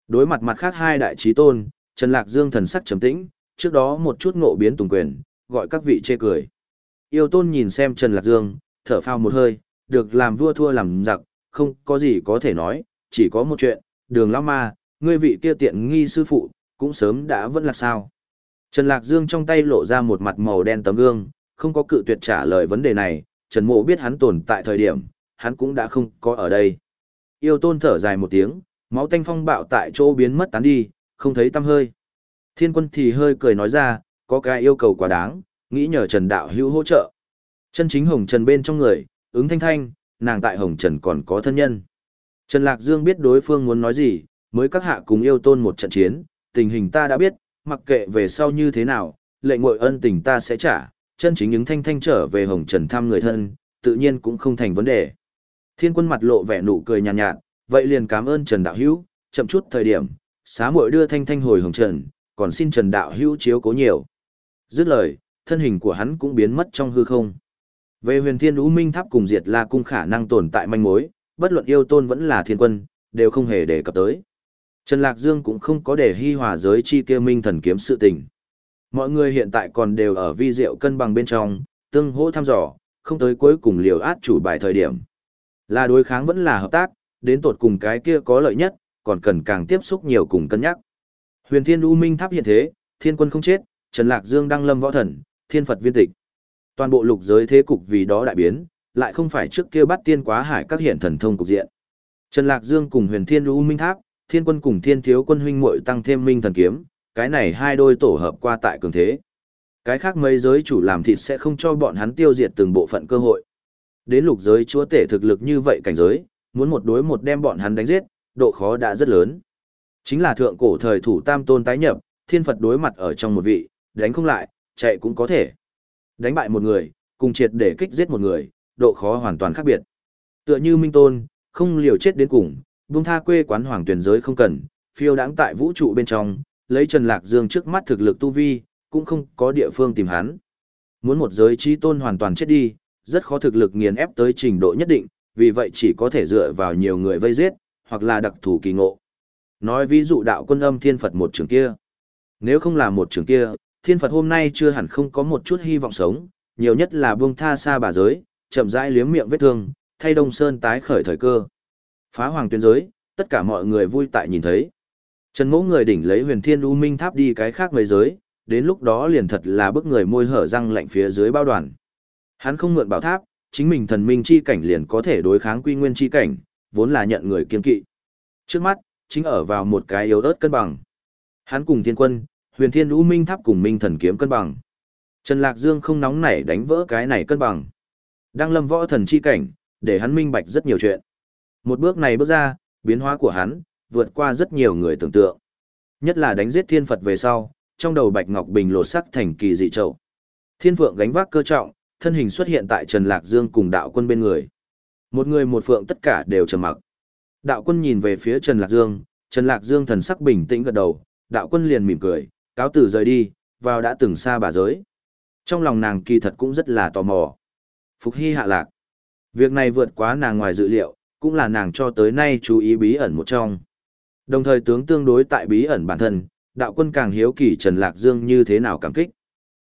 [SPEAKER 1] Đối mặt mặt khác hai đại trí tôn, Trần Lạc Dương thần sắc trầm tĩnh, trước đó một chút ngộ biến tùng quyền, gọi các vị chê cười. Yêu tôn nhìn xem Trần Lạc Dương, thở phào một hơi, được làm vua thua làm giặc, không có gì có thể nói, chỉ có một chuyện, đường lão ma, ngươi vị kia tiện nghi sư phụ, cũng sớm đã vẫn là sao. Trần Lạc Dương trong tay lộ ra một mặt màu đen tấm gương, không có cự tuyệt trả lời vấn đề này, Trần Mộ biết hắn tồn tại thời điểm, hắn cũng đã không có ở đây. Yêu tôn thở dài một tiếng, máu tanh phong bạo tại chỗ biến mất tán đi, không thấy tâm hơi. Thiên quân thì hơi cười nói ra, có cái yêu cầu quá đáng, nghĩ nhờ Trần Đạo hữu hỗ trợ. Chân chính Hồng Trần bên trong người, ứng thanh thanh, nàng tại Hồng Trần còn có thân nhân. Trần Lạc Dương biết đối phương muốn nói gì, mới các hạ cùng yêu tôn một trận chiến, tình hình ta đã biết, mặc kệ về sau như thế nào, lệ ngội ân tình ta sẽ trả, chân chính những thanh thanh trở về Hồng Trần thăm người thân, tự nhiên cũng không thành vấn đề. Thiên quân mặt lộ vẻ nụ cười nhàn nhạt, nhạt, vậy liền cảm ơn Trần Đạo Hữu, chậm chút thời điểm, xá muội đưa thanh thanh hồi Hồng Trần, còn xin Trần Đạo Hữu chiếu cố nhiều. Dứt lời, thân hình của hắn cũng biến mất trong hư không. Về huyền thiên ú minh tháp cùng diệt la cung khả năng tồn tại manh mối, bất luận yêu tôn vẫn là thiên quân, đều không hề đề cập tới. Trần Lạc Dương cũng không có để hy hòa giới chi kia minh thần kiếm sự tình. Mọi người hiện tại còn đều ở vi diệu cân bằng bên trong, tương hỗ thăm dò, không tới cuối cùng liều át chủ bài thời điểm. Là đối kháng vẫn là hợp tác, đến tột cùng cái kia có lợi nhất, còn cần càng tiếp xúc nhiều cùng cân nhắc. Huyền Thiên U Minh Tháp hiện thế, Thiên Quân không chết, Trần Lạc Dương đang lâm võ thần, Thiên Phật viên tịch. Toàn bộ lục giới thế cục vì đó đại biến, lại không phải trước kia bắt tiên quá hải các hiện thần thông cục diện. Trần Lạc Dương cùng Huyền Thiên U Minh Tháp, Thiên Quân cùng Thiên Thiếu Quân huynh muội tăng thêm minh thần kiếm, cái này hai đôi tổ hợp qua tại cường thế. Cái khác mấy giới chủ làm thịt sẽ không cho bọn hắn tiêu diệt từng bộ phận cơ hội. Đến lục giới chúa tể thực lực như vậy cảnh giới, muốn một đối một đem bọn hắn đánh giết, độ khó đã rất lớn. Chính là thượng cổ thời thủ tam tôn tái nhập, thiên Phật đối mặt ở trong một vị, đánh không lại, chạy cũng có thể. Đánh bại một người, cùng triệt để kích giết một người, độ khó hoàn toàn khác biệt. Tựa như Minh Tôn, không liều chết đến cùng, buông tha quê quán hoàng tuyển giới không cần, phiêu đãng tại vũ trụ bên trong, lấy Trần Lạc Dương trước mắt thực lực tu vi, cũng không có địa phương tìm hắn. Muốn một giới trí tôn hoàn toàn chết đi, rất khó thực lực nghiền ép tới trình độ nhất định, vì vậy chỉ có thể dựa vào nhiều người vây giết, hoặc là đặc thù kỳ ngộ. Nói ví dụ đạo quân âm thiên Phật một trường kia. Nếu không là một trường kia, thiên Phật hôm nay chưa hẳn không có một chút hy vọng sống, nhiều nhất là buông tha xa bà giới, chậm rãi liếm miệng vết thương, thay Đông Sơn tái khởi thời cơ. Phá hoàng tuyến giới, tất cả mọi người vui tại nhìn thấy. Trần Mỗ người đỉnh lấy huyền thiên u minh tháp đi cái khác mấy giới, đến lúc đó liền thật là bức người môi hở răng lạnh phía dưới bao đoàn. Hắn không mượn bảo tháp, chính mình thần minh chi cảnh liền có thể đối kháng quy nguyên chi cảnh, vốn là nhận người kiên kỵ. Trước mắt, chính ở vào một cái yếu ớt cân bằng. Hắn cùng thiên quân, huyền thiên u minh tháp cùng minh thần kiếm cân bằng. Trần Lạc Dương không nóng nảy đánh vỡ cái này cân bằng. Đang lâm võ thần chi cảnh, để hắn minh bạch rất nhiều chuyện. Một bước này bước ra, biến hóa của hắn, vượt qua rất nhiều người tưởng tượng. Nhất là đánh giết thiên Phật về sau, trong đầu Bạch Ngọc Bình lột sắc thành kỳ dị trậu. Thiên Phượng gánh vác cơ trọng, thân hình xuất hiện tại Trần Lạc Dương cùng đạo quân bên người. Một người một phượng tất cả đều trầm mặc. Đạo quân nhìn về phía Trần Lạc Dương, Trần Lạc Dương thần sắc bình tĩnh gật đầu, đạo quân liền mỉm cười, cáo tử rời đi, vào đã từng xa bà giới. Trong lòng nàng kỳ thật cũng rất là tò mò. Phục Hy hạ lạc. Việc này vượt quá nàng ngoài dự liệu, cũng là nàng cho tới nay chú ý bí ẩn một trong. Đồng thời tướng tương đối tại bí ẩn bản thân, đạo quân càng hiếu kỳ Trần Lạc Dương như thế nào cảm kích.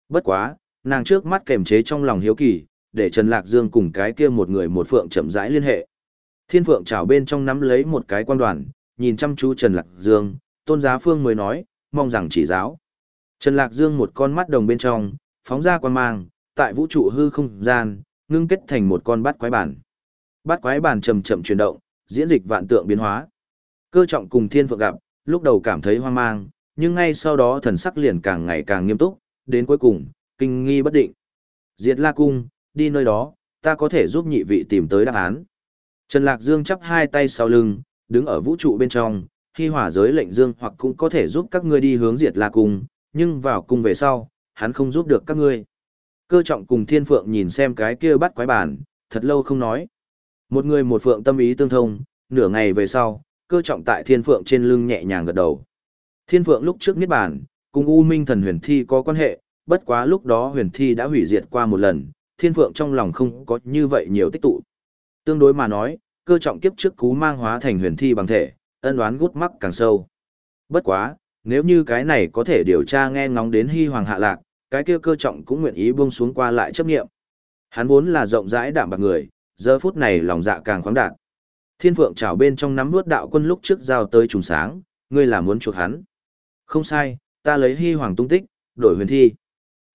[SPEAKER 1] Bất quá, nàng trước mắt kềm chế trong lòng hiếu kỳ, để Trần Lạc Dương cùng cái kia một người một phượng chậm rãi liên hệ. Thiên phượng chảo bên trong nắm lấy một cái quan đoàn, nhìn chăm chú Trần Lạc Dương, tôn giá phương mới nói, mong rằng chỉ giáo. Trần Lạc Dương một con mắt đồng bên trong, phóng ra quan mang, tại vũ trụ hư không gian, ngưng kết thành một con bát quái bản. Bát quái bản chậm chậm chuyển động, diễn dịch vạn tượng biến hóa. Cơ trọng cùng thiên phượng gặp, lúc đầu cảm thấy hoang mang, nhưng ngay sau đó thần sắc liền càng ngày càng nghiêm túc, đến cuối cùng, kinh nghi bất định. Diệt La Cung, đi nơi đó, ta có thể giúp nhị vị tìm tới đáp án. Trần Lạc Dương chắp hai tay sau lưng, đứng ở vũ trụ bên trong, khi hỏa giới lệnh dương hoặc cũng có thể giúp các ngươi đi hướng diệt La Cung, nhưng vào cung về sau, hắn không giúp được các ngươi. Cơ trọng cùng thiên phượng nhìn xem cái kia bắt quái bản, thật lâu không nói. Một người một phượng tâm ý tương thông, nửa ngày về sau, cơ trọng tại thiên phượng trên lưng nhẹ nhàng gật đầu. Thiên phượng lúc trước niết bản, cùng U Minh thần huyền thi có quan hệ, bất quá lúc đó huyền thi đã hủy diệt qua một lần, thiên phượng trong lòng không có như vậy nhiều tích tụ. Tương đối mà nói, cơ trọng kiếp trước cú mang hóa thành huyền thi bằng thể, ân oán gút mắc càng sâu. Bất quá, nếu như cái này có thể điều tra nghe ngóng đến hy hoàng hạ lạc, cái kia cơ trọng cũng nguyện ý buông xuống qua lại chấp nghiệm. Hắn vốn là rộng rãi đảm bạc người, giờ phút này lòng dạ càng khoáng đạt. Thiên Phượng trào bên trong nắm nuốt đạo quân lúc trước giao tới trùng sáng, ngươi là muốn chuộc hắn. Không sai, ta lấy hy hoàng tung tích, đổi huyền thi.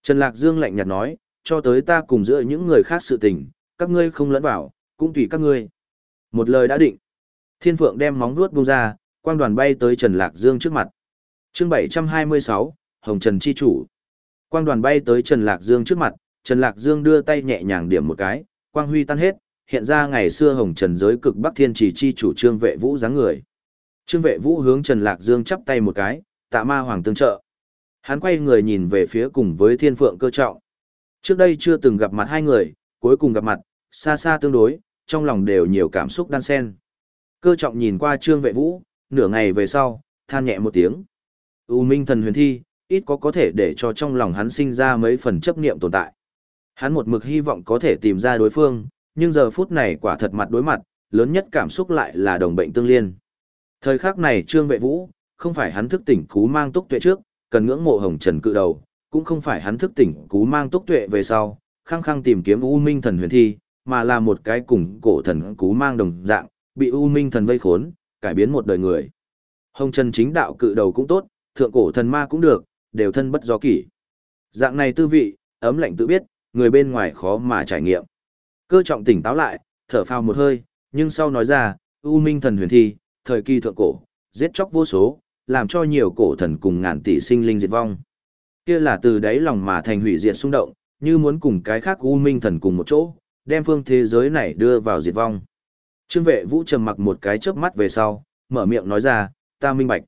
[SPEAKER 1] Trần Lạc Dương lạnh nhạt nói, cho tới ta cùng giữa những người khác sự tình, các ngươi không lẫn vào, cũng tùy các ngươi. Một lời đã định. Thiên Phượng đem móng vuốt bung ra, quang đoàn bay tới Trần Lạc Dương trước mặt. Chương 726, Hồng Trần chi chủ. Quang đoàn bay tới Trần Lạc Dương trước mặt, Trần Lạc Dương đưa tay nhẹ nhàng điểm một cái, quang huy tan hết, hiện ra ngày xưa Hồng Trần giới cực Bắc Thiên Chỉ chi chủ Trương Vệ Vũ dáng người. Trương Vệ Vũ hướng Trần Lạc Dương chắp tay một cái, tạ ma hoàng tương trợ. Hắn quay người nhìn về phía cùng với Thiên Phượng cơ trọng. Trước đây chưa từng gặp mặt hai người, cuối cùng gặp mặt, xa xa tương đối, trong lòng đều nhiều cảm xúc đan xen. Cơ trọng nhìn qua Trương Vệ Vũ, nửa ngày về sau, than nhẹ một tiếng. U Minh thần huyền thi, ít có có thể để cho trong lòng hắn sinh ra mấy phần chấp niệm tồn tại. Hắn một mực hy vọng có thể tìm ra đối phương, nhưng giờ phút này quả thật mặt đối mặt, lớn nhất cảm xúc lại là đồng bệnh tương liên. Thời khắc này Trương Vệ Vũ, không phải hắn thức tỉnh cú mang túc tuệ trước, cần ngưỡng mộ hồng trần cự đầu, cũng không phải hắn thức tỉnh cú mang túc tuệ về sau, khăng khăng tìm kiếm U Minh thần huyền thi, mà là một cái cùng cổ thần cú mang đồng dạng, bị U Minh thần vây khốn, cải biến một đời người. Hồng Trần chính đạo cự đầu cũng tốt, thượng cổ thần ma cũng được, đều thân bất do kỷ. Dạng này tư vị, ấm lạnh tự biết, người bên ngoài khó mà trải nghiệm. Cơ trọng tỉnh táo lại, thở phào một hơi, nhưng sau nói ra, U Minh thần huyền thi, thời kỳ thượng cổ, giết chóc vô số, làm cho nhiều cổ thần cùng ngàn tỷ sinh linh diệt vong. Kia là từ đáy lòng mà thành hủy diệt xung động, như muốn cùng cái khác U Minh thần cùng một chỗ, đem phương thế giới này đưa vào diệt vong. Trương vệ vũ trầm mặc một cái chớp mắt về sau, mở miệng nói ra, ta minh bạch.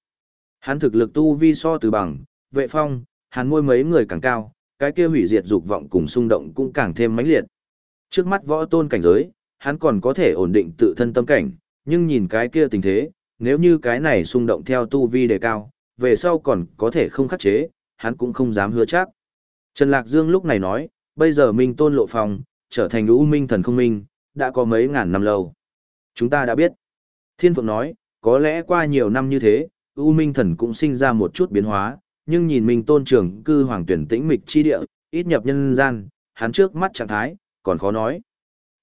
[SPEAKER 1] Hắn thực lực tu vi so từ bằng, vệ phong, hắn môi mấy người càng cao, cái kia hủy diệt dục vọng cùng xung động cũng càng thêm mãnh liệt. Trước mắt võ tôn cảnh giới, hắn còn có thể ổn định tự thân tâm cảnh, nhưng nhìn cái kia tình thế, nếu như cái này xung động theo tu vi đề cao, về sau còn có thể không khắc chế, hắn cũng không dám hứa chắc. Trần Lạc Dương lúc này nói, bây giờ Minh Tôn Lộ Phong, trở thành lũ minh thần không minh, đã có mấy ngàn năm lâu. Chúng ta đã biết. Thiên Phượng nói, có lẽ qua nhiều năm như thế, U Minh thần cũng sinh ra một chút biến hóa, nhưng nhìn Minh Tôn trưởng cư hoàng tuyển tĩnh mịch chi địa, ít nhập nhân gian, hắn trước mắt trạng thái, còn khó nói.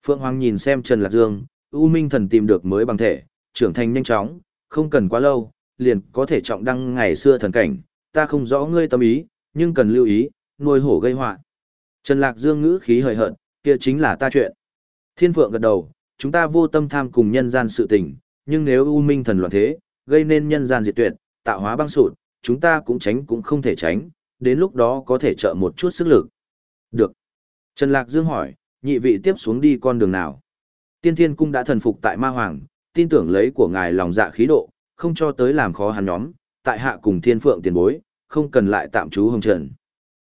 [SPEAKER 1] Phượng Hoàng nhìn xem Trần Lạc Dương, U Minh thần tìm được mới bằng thể, trưởng thành nhanh chóng, không cần quá lâu, liền có thể trọng đăng ngày xưa thần cảnh, ta không rõ ngươi tâm ý, nhưng cần lưu ý, nuôi hổ gây họa. Trần Lạc Dương ngữ khí hời hợt, kia chính là ta chuyện. Thiên Phượng gật đầu, chúng ta vô tâm tham cùng nhân gian sự tình, nhưng nếu U Minh thần loạn thế, gây nên nhân gian diệt tuyệt, tạo hóa băng sụt, chúng ta cũng tránh cũng không thể tránh, đến lúc đó có thể trợ một chút sức lực. Được. Trần Lạc Dương hỏi, nhị vị tiếp xuống đi con đường nào? Tiên Thiên Cung đã thần phục tại Ma Hoàng, tin tưởng lấy của ngài lòng dạ khí độ, không cho tới làm khó hắn nhóm, tại hạ cùng Thiên Phượng tiền bối, không cần lại tạm trú hồng trần.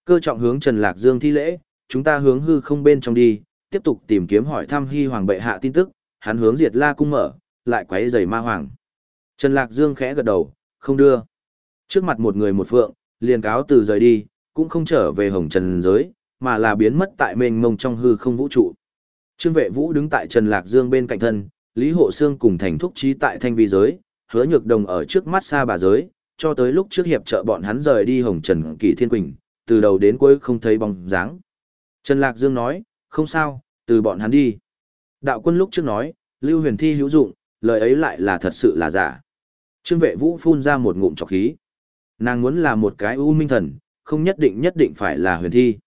[SPEAKER 1] Cơ trọng hướng Trần Lạc Dương thi lễ, chúng ta hướng hư không bên trong đi, tiếp tục tìm kiếm hỏi thăm Hy Hoàng bệ hạ tin tức, hắn hướng Diệt La cung mở, lại quấy rầy Ma Hoàng. Trần Lạc Dương khẽ gật đầu, không đưa. Trước mặt một người một phượng, liền cáo từ rời đi, cũng không trở về hồng trần giới, mà là biến mất tại mênh mông trong hư không vũ trụ. Trương Vệ Vũ đứng tại Trần Lạc Dương bên cạnh thân, Lý Hộ xương cùng thành thúc trí tại thanh vi giới, hứa nhược đồng ở trước mắt xa bà giới, cho tới lúc trước hiệp trợ bọn hắn rời đi hồng trần kỳ thiên quỳnh, từ đầu đến cuối không thấy bóng dáng. Trần Lạc Dương nói, không sao, từ bọn hắn đi. Đạo quân lúc trước nói, Lưu Huyền Thi hữu dụng, lời ấy lại là thật sự là giả. Trương vệ vũ phun ra một ngụm trọc khí. Nàng muốn là một cái ưu minh thần, không nhất định nhất định phải là huyền thi.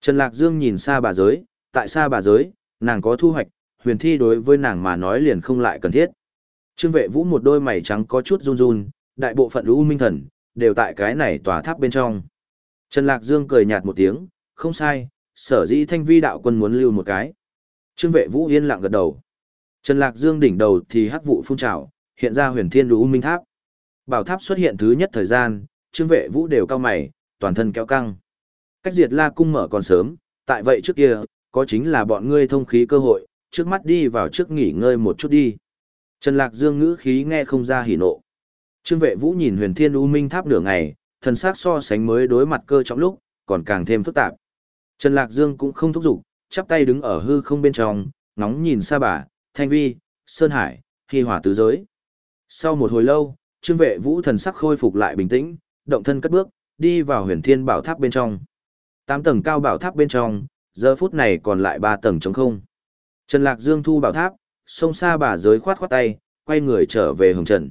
[SPEAKER 1] Trần Lạc Dương nhìn xa bà giới, tại xa bà giới, nàng có thu hoạch, huyền thi đối với nàng mà nói liền không lại cần thiết. Trương vệ vũ một đôi mày trắng có chút run run, đại bộ phận ưu minh thần, đều tại cái này tòa tháp bên trong. Trần Lạc Dương cười nhạt một tiếng, không sai, sở dĩ thanh vi đạo quân muốn lưu một cái. Trương vệ vũ yên lặng gật đầu. Trần Lạc Dương đỉnh đầu thì hắc vụ phun trào, hiện ra huyền thiên lũ minh tháp. Bảo tháp xuất hiện thứ nhất thời gian, trương vệ vũ đều cao mày, toàn thân kéo căng. Cách diệt la cung mở còn sớm, tại vậy trước kia, có chính là bọn ngươi thông khí cơ hội, trước mắt đi vào trước nghỉ ngơi một chút đi. Trần Lạc Dương ngữ khí nghe không ra hỉ nộ. Trương vệ vũ nhìn huyền thiên u minh tháp nửa ngày, thần sắc so sánh mới đối mặt cơ trọng lúc, còn càng thêm phức tạp. Trần Lạc Dương cũng không thúc giục, chắp tay đứng ở hư không bên trong, ngóng nhìn xa bà, thanh vi, sơn hải, hy hỏa tứ giới. Sau một hồi lâu, trương vệ vũ thần sắc khôi phục lại bình tĩnh, động thân cất bước, đi vào huyền thiên bảo tháp bên trong. Tám tầng cao bảo tháp bên trong, giờ phút này còn lại ba tầng trống không. Trần Lạc Dương thu bảo tháp, xông xa bà giới khoát khoát tay, quay người trở về hồng trần.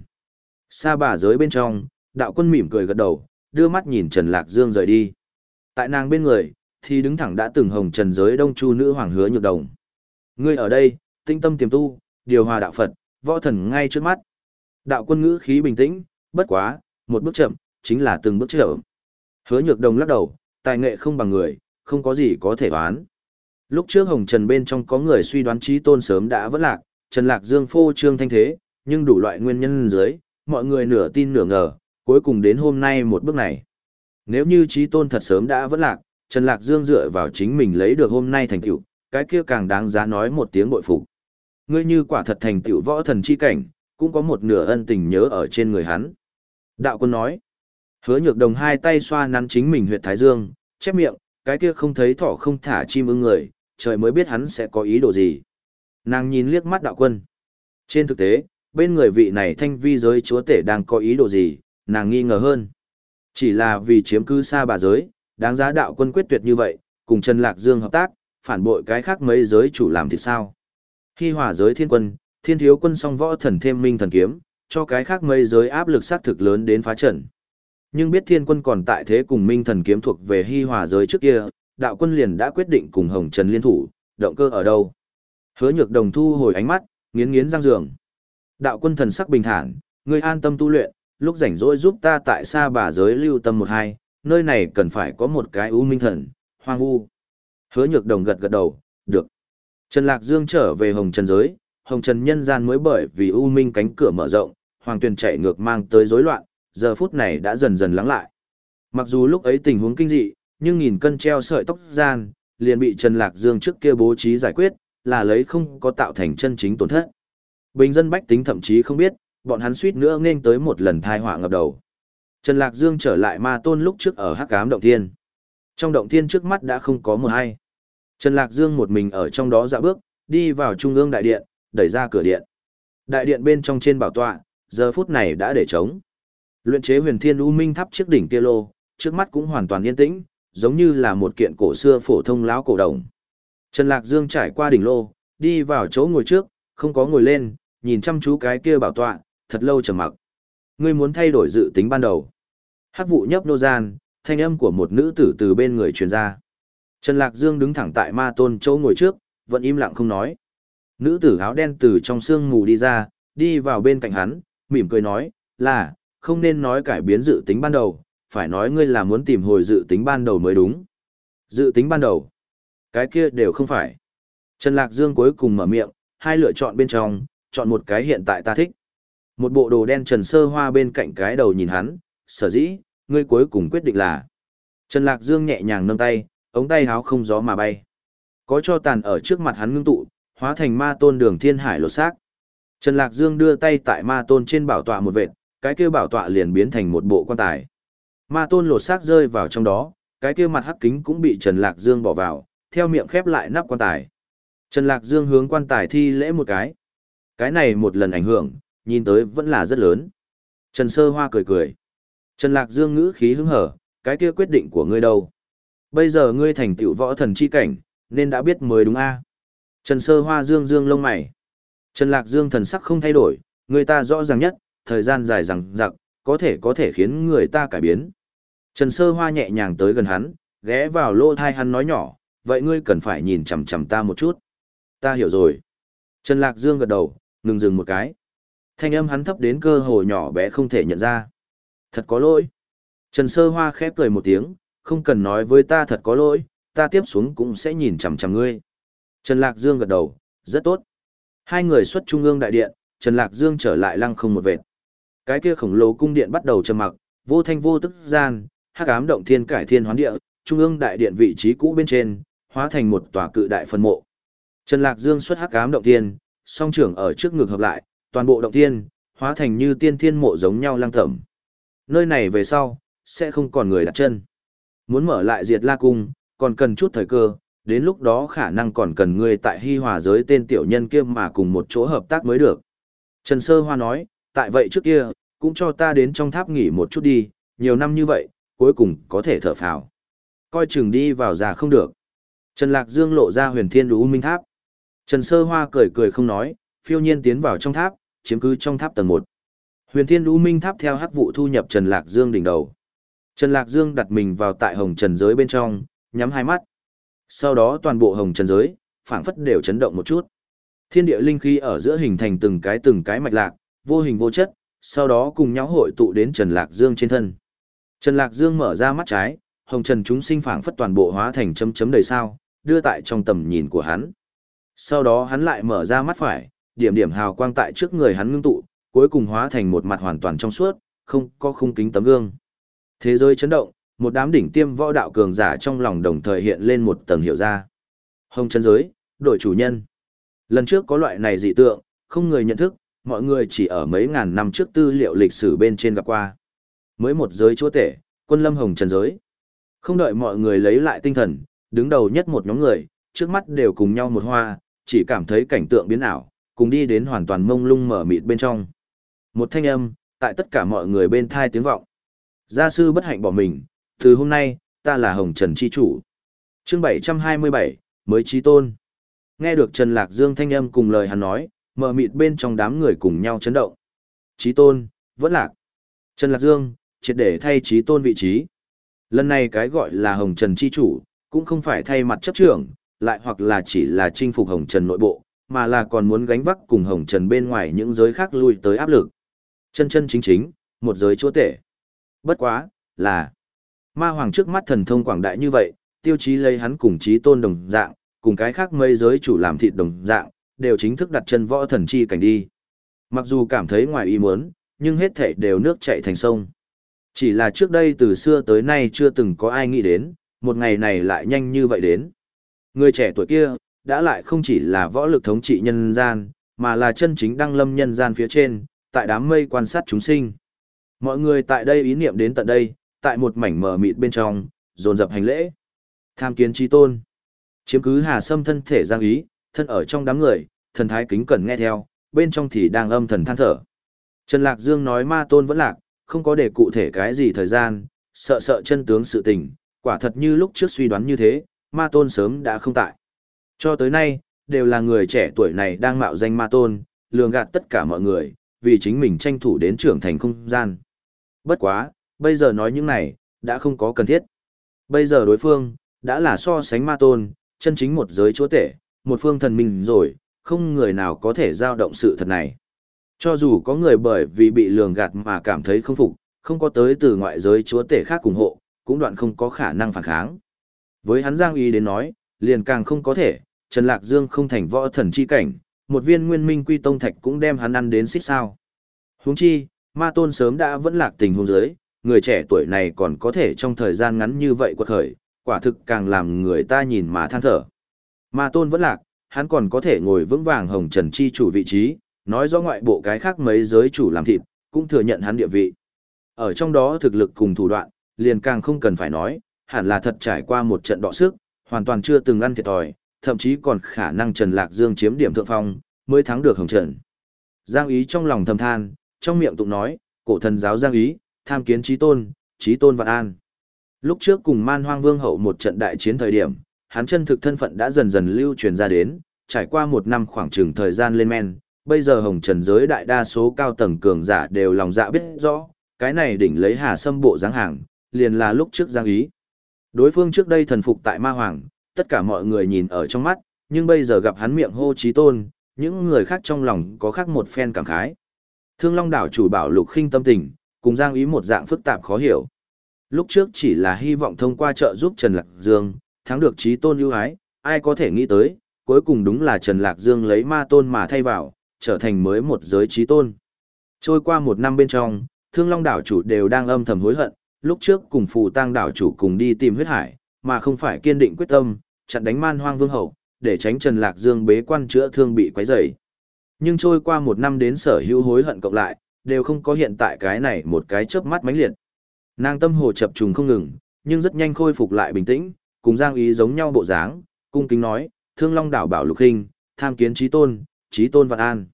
[SPEAKER 1] Xa bà giới bên trong, đạo quân mỉm cười gật đầu, đưa mắt nhìn Trần Lạc Dương rời đi. Tại nàng bên người, thì đứng thẳng đã từng hồng trần giới đông chu nữ hoàng hứa nhược đồng. Ngươi ở đây, tinh tâm tiềm tu, điều hòa đạo Phật, võ thần ngay trước mắt. Đạo quân ngữ khí bình tĩnh, bất quá, một bước chậm, chính là từng bước chậm. Hứa nhược đồng lắc đầu, tài nghệ không bằng người, không có gì có thể đoán. Lúc trước Hồng Trần bên trong có người suy đoán trí tôn sớm đã vỡ lạc, Trần Lạc Dương phô trương thanh thế, nhưng đủ loại nguyên nhân dưới, mọi người nửa tin nửa ngờ, cuối cùng đến hôm nay một bước này. Nếu như trí tôn thật sớm đã vỡ lạc, Trần Lạc Dương dựa vào chính mình lấy được hôm nay thành tựu, cái kia càng đáng giá nói một tiếng bội phục. Ngươi như quả thật thành tựu võ thần chi cảnh, cũng có một nửa ân tình nhớ ở trên người hắn. Đạo quân nói, hứa nhược đồng hai tay xoa nắn chính mình huyệt thái dương, chép miệng, cái kia không thấy thỏ không thả chim ưng người, trời mới biết hắn sẽ có ý đồ gì. Nàng nhìn liếc mắt đạo quân. Trên thực tế, bên người vị này thanh vi giới chúa tể đang có ý đồ gì, nàng nghi ngờ hơn. Chỉ là vì chiếm cứ xa bà giới, đáng giá đạo quân quyết tuyệt như vậy, cùng Trần Lạc Dương hợp tác, phản bội cái khác mấy giới chủ làm thì sao. Khi hòa giới thiên quân, thiên thiếu quân song võ thần thêm minh thần kiếm, cho cái khác mấy giới áp lực sát thực lớn đến phá trận. Nhưng biết thiên quân còn tại thế cùng minh thần kiếm thuộc về hy hòa giới trước kia, đạo quân liền đã quyết định cùng hồng trần liên thủ, động cơ ở đâu. Hứa nhược đồng thu hồi ánh mắt, nghiến nghiến răng giường. Đạo quân thần sắc bình thản, ngươi an tâm tu luyện, lúc rảnh rỗi giúp ta tại xa bà giới lưu tâm một hai, nơi này cần phải có một cái ưu minh thần, hoang vu. Hứa nhược đồng gật gật đầu, được. Trần Lạc Dương trở về hồng trần giới, hồng trần nhân gian mới bởi vì ưu minh cánh cửa mở rộng, hoàng tuyền chạy ngược mang tới rối loạn, giờ phút này đã dần dần lắng lại. Mặc dù lúc ấy tình huống kinh dị, nhưng nghìn cân treo sợi tóc gian, liền bị Trần Lạc Dương trước kia bố trí giải quyết, là lấy không có tạo thành chân chính tổn thất. Bình dân bách tính thậm chí không biết, bọn hắn suýt nữa nên tới một lần thai họa ngập đầu. Trần Lạc Dương trở lại ma tôn lúc trước ở Hắc Ám động thiên. Trong động thiên trước mắt đã không có một hay. Trần Lạc Dương một mình ở trong đó dạo bước, đi vào trung ương đại điện, đẩy ra cửa điện. Đại điện bên trong trên bảo tọa, giờ phút này đã để trống. Luyện chế huyền thiên u minh thắp chiếc đỉnh kia lô, trước mắt cũng hoàn toàn yên tĩnh, giống như là một kiện cổ xưa phổ thông lão cổ đồng. Trần Lạc Dương trải qua đỉnh lô, đi vào chỗ ngồi trước, không có ngồi lên, nhìn chăm chú cái kia bảo tọa, thật lâu trầm mặc. Ngươi muốn thay đổi dự tính ban đầu. Hắc vụ nhấp nô gian, thanh âm của một nữ tử từ bên người truyền ra. Trần Lạc Dương đứng thẳng tại ma tôn châu ngồi trước, vẫn im lặng không nói. Nữ tử áo đen từ trong sương mù đi ra, đi vào bên cạnh hắn, mỉm cười nói, là, không nên nói cải biến dự tính ban đầu, phải nói ngươi là muốn tìm hồi dự tính ban đầu mới đúng. Dự tính ban đầu. Cái kia đều không phải. Trần Lạc Dương cuối cùng mở miệng, hai lựa chọn bên trong, chọn một cái hiện tại ta thích. Một bộ đồ đen Trần Sơ Hoa bên cạnh cái đầu nhìn hắn, sở dĩ, ngươi cuối cùng quyết định là. Trần Lạc Dương nhẹ nhàng nâng tay, ống tay háo không gió mà bay. Có cho tàn ở trước mặt hắn ngưng tụ, hóa thành ma tôn đường thiên hải lột xác. Trần Lạc Dương đưa tay tại ma tôn trên bảo tọa một vệt, cái kia bảo tọa liền biến thành một bộ quan tài. Ma tôn lột xác rơi vào trong đó, cái kia mặt hắc kính cũng bị Trần Lạc Dương bỏ vào, theo miệng khép lại nắp quan tài. Trần Lạc Dương hướng quan tài thi lễ một cái. Cái này một lần ảnh hưởng, nhìn tới vẫn là rất lớn. Trần Sơ Hoa cười cười. Trần Lạc Dương ngữ khí hứng hở, cái kia quyết định của ngươi đâu? Bây giờ ngươi thành tựu võ thần chi cảnh, nên đã biết mới đúng a. Trần Sơ Hoa dương dương lông mày. Trần Lạc Dương thần sắc không thay đổi, người ta rõ ràng nhất, thời gian dài rằng giặc, có thể có thể khiến người ta cải biến. Trần Sơ Hoa nhẹ nhàng tới gần hắn, ghé vào lô thai hắn nói nhỏ, vậy ngươi cần phải nhìn chằm chằm ta một chút. Ta hiểu rồi. Trần Lạc Dương gật đầu, ngừng dừng một cái. Thanh âm hắn thấp đến cơ hồ nhỏ bé không thể nhận ra. Thật có lỗi. Trần Sơ Hoa khép cười một tiếng, không cần nói với ta thật có lỗi, ta tiếp xuống cũng sẽ nhìn chằm chằm ngươi. Trần Lạc Dương gật đầu, rất tốt. Hai người xuất trung ương đại điện, Trần Lạc Dương trở lại lăng không một vệt. Cái kia khổng lồ cung điện bắt đầu trầm mặc, vô thanh vô tức gian, hắc ám động thiên cải thiên hoán địa, trung ương đại điện vị trí cũ bên trên, hóa thành một tòa cự đại phân mộ. Trần Lạc Dương xuất hắc ám động thiên, song trưởng ở trước ngực hợp lại, toàn bộ động thiên hóa thành như tiên thiên mộ giống nhau lăng tẩm. Nơi này về sau sẽ không còn người đặt chân. Muốn mở lại Diệt La cung, còn cần chút thời cơ, đến lúc đó khả năng còn cần ngươi tại Hi Hòa giới tên tiểu nhân kia mà cùng một chỗ hợp tác mới được. Trần Sơ Hoa nói, tại vậy trước kia, cũng cho ta đến trong tháp nghỉ một chút đi, nhiều năm như vậy, cuối cùng có thể thở phào. Coi chừng đi vào già không được. Trần Lạc Dương lộ ra huyền thiên lũ minh tháp. Trần Sơ Hoa cười cười không nói, phiêu nhiên tiến vào trong tháp, chiếm cứ trong tháp tầng 1. Huyền thiên U minh tháp theo hắc vụ thu nhập Trần Lạc Dương đỉnh đầu. Trần Lạc Dương đặt mình vào tại hồng trần giới bên trong, nhắm hai mắt. Sau đó toàn bộ hồng trần giới, phảng phất đều chấn động một chút. Thiên địa linh khí ở giữa hình thành từng cái từng cái mạch lạc, vô hình vô chất, sau đó cùng nhau hội tụ đến Trần Lạc Dương trên thân. Trần Lạc Dương mở ra mắt trái, hồng trần chúng sinh phảng phất toàn bộ hóa thành chấm chấm đầy sao, đưa tại trong tầm nhìn của hắn. Sau đó hắn lại mở ra mắt phải, điểm điểm hào quang tại trước người hắn ngưng tụ, cuối cùng hóa thành một mặt hoàn toàn trong suốt, không có khung kính tấm gương. Thế giới chấn động, một đám đỉnh tiêm võ đạo cường giả trong lòng đồng thời hiện lên một tầng hiểu ra. Hồng chân giới, đổi chủ nhân. Lần trước có loại này dị tượng, không người nhận thức, mọi người chỉ ở mấy ngàn năm trước tư liệu lịch sử bên trên gặp qua. Mới một giới chúa tể, quân lâm hồng trần giới. Không đợi mọi người lấy lại tinh thần, đứng đầu nhất một nhóm người, trước mắt đều cùng nhau một hoa, chỉ cảm thấy cảnh tượng biến ảo, cùng đi đến hoàn toàn mông lung mở mịt bên trong. Một thanh âm, tại tất cả mọi người bên thai tiếng vọng. Gia sư bất hạnh bỏ mình, từ hôm nay, ta là Hồng Trần Chi Chủ. chương 727, mới trí tôn. Nghe được Trần Lạc Dương thanh âm cùng lời hắn nói, mở mịt bên trong đám người cùng nhau chấn động. Trí tôn, vẫn lạc. Trần Lạc Dương, triệt để thay trí tôn vị trí. Lần này cái gọi là Hồng Trần Chi Chủ, cũng không phải thay mặt chấp trưởng, lại hoặc là chỉ là chinh phục Hồng Trần nội bộ, mà là còn muốn gánh vác cùng Hồng Trần bên ngoài những giới khác lui tới áp lực. Chân chân chính chính, một giới chúa tể. Bất quá, là ma hoàng trước mắt thần thông quảng đại như vậy, tiêu chí lấy hắn cùng trí tôn đồng dạng, cùng cái khác mây giới chủ làm thịt đồng dạng, đều chính thức đặt chân võ thần chi cảnh đi. Mặc dù cảm thấy ngoài ý muốn, nhưng hết thảy đều nước chảy thành sông. Chỉ là trước đây từ xưa tới nay chưa từng có ai nghĩ đến, một ngày này lại nhanh như vậy đến. Người trẻ tuổi kia, đã lại không chỉ là võ lực thống trị nhân gian, mà là chân chính đăng lâm nhân gian phía trên, tại đám mây quan sát chúng sinh. Mọi người tại đây ý niệm đến tận đây, tại một mảnh mờ mịt bên trong, dồn dập hành lễ. Tham kiến chi tôn. Chiếm cứ hà sâm thân thể giang ý, thân ở trong đám người, thần thái kính cẩn nghe theo, bên trong thì đang âm thần than thở. Trần Lạc Dương nói ma tôn vẫn lạc, không có để cụ thể cái gì thời gian, sợ sợ chân tướng sự tình, quả thật như lúc trước suy đoán như thế, ma tôn sớm đã không tại. Cho tới nay, đều là người trẻ tuổi này đang mạo danh ma tôn, lường gạt tất cả mọi người, vì chính mình tranh thủ đến trưởng thành không gian. Bất quá, bây giờ nói những này, đã không có cần thiết. Bây giờ đối phương, đã là so sánh ma tôn, chân chính một giới chúa tể, một phương thần minh rồi, không người nào có thể giao động sự thật này. Cho dù có người bởi vì bị lường gạt mà cảm thấy không phục, không có tới từ ngoại giới chúa tể khác ủng hộ, cũng đoạn không có khả năng phản kháng. Với hắn Giang Ý đến nói, liền càng không có thể, Trần Lạc Dương không thành võ thần chi cảnh, một viên nguyên minh quy tông thạch cũng đem hắn ăn đến xích sao. Huống chi, ma tôn sớm đã vẫn lạc tình huống giới, người trẻ tuổi này còn có thể trong thời gian ngắn như vậy quật khởi, quả thực càng làm người ta nhìn mà than thở. Ma tôn vẫn lạc, hắn còn có thể ngồi vững vàng hồng trần chi chủ vị trí, nói rõ ngoại bộ cái khác mấy giới chủ làm thịt, cũng thừa nhận hắn địa vị. Ở trong đó thực lực cùng thủ đoạn, liền càng không cần phải nói, hẳn là thật trải qua một trận đọ sức, hoàn toàn chưa từng ăn thiệt thòi, thậm chí còn khả năng Trần Lạc Dương chiếm điểm thượng phong, mới thắng được Hồng Trần. Giang Ý trong lòng thầm than, trong miệng tụng nói, cổ thần giáo Giang Ý, tham kiến trí tôn, trí tôn vạn an. Lúc trước cùng man hoang vương hậu một trận đại chiến thời điểm, hắn chân thực thân phận đã dần dần lưu truyền ra đến, trải qua một năm khoảng chừng thời gian lên men, bây giờ hồng trần giới đại đa số cao tầng cường giả đều lòng dạ biết rõ, cái này đỉnh lấy hà sâm bộ dáng hàng, liền là lúc trước giang ý. Đối phương trước đây thần phục tại ma hoàng, tất cả mọi người nhìn ở trong mắt, nhưng bây giờ gặp hắn miệng hô trí tôn, những người khác trong lòng có khác một phen cảm khái. Thương Long đảo chủ bảo lục khinh tâm tình, cùng giang ý một dạng phức tạp khó hiểu. Lúc trước chỉ là hy vọng thông qua trợ giúp Trần Lạc Dương, thắng được trí tôn ưu ái, ai có thể nghĩ tới, cuối cùng đúng là Trần Lạc Dương lấy ma tôn mà thay vào, trở thành mới một giới trí tôn. Trôi qua một năm bên trong, Thương Long đảo chủ đều đang âm thầm hối hận, lúc trước cùng Phù tang đảo chủ cùng đi tìm huyết hải, mà không phải kiên định quyết tâm, chặn đánh man hoang vương hậu, để tránh Trần Lạc Dương bế quan chữa thương bị quấy rầy. Nhưng trôi qua một năm đến sở hữu hối hận cộng lại, đều không có hiện tại cái này một cái chớp mắt mãnh liệt. Nàng tâm hồ chập trùng không ngừng, nhưng rất nhanh khôi phục lại bình tĩnh, cùng Giang Ý giống nhau bộ dáng, cung kính nói, Thương Long đảo bảo Lục Hình, tham kiến trí tôn, trí tôn vạn an.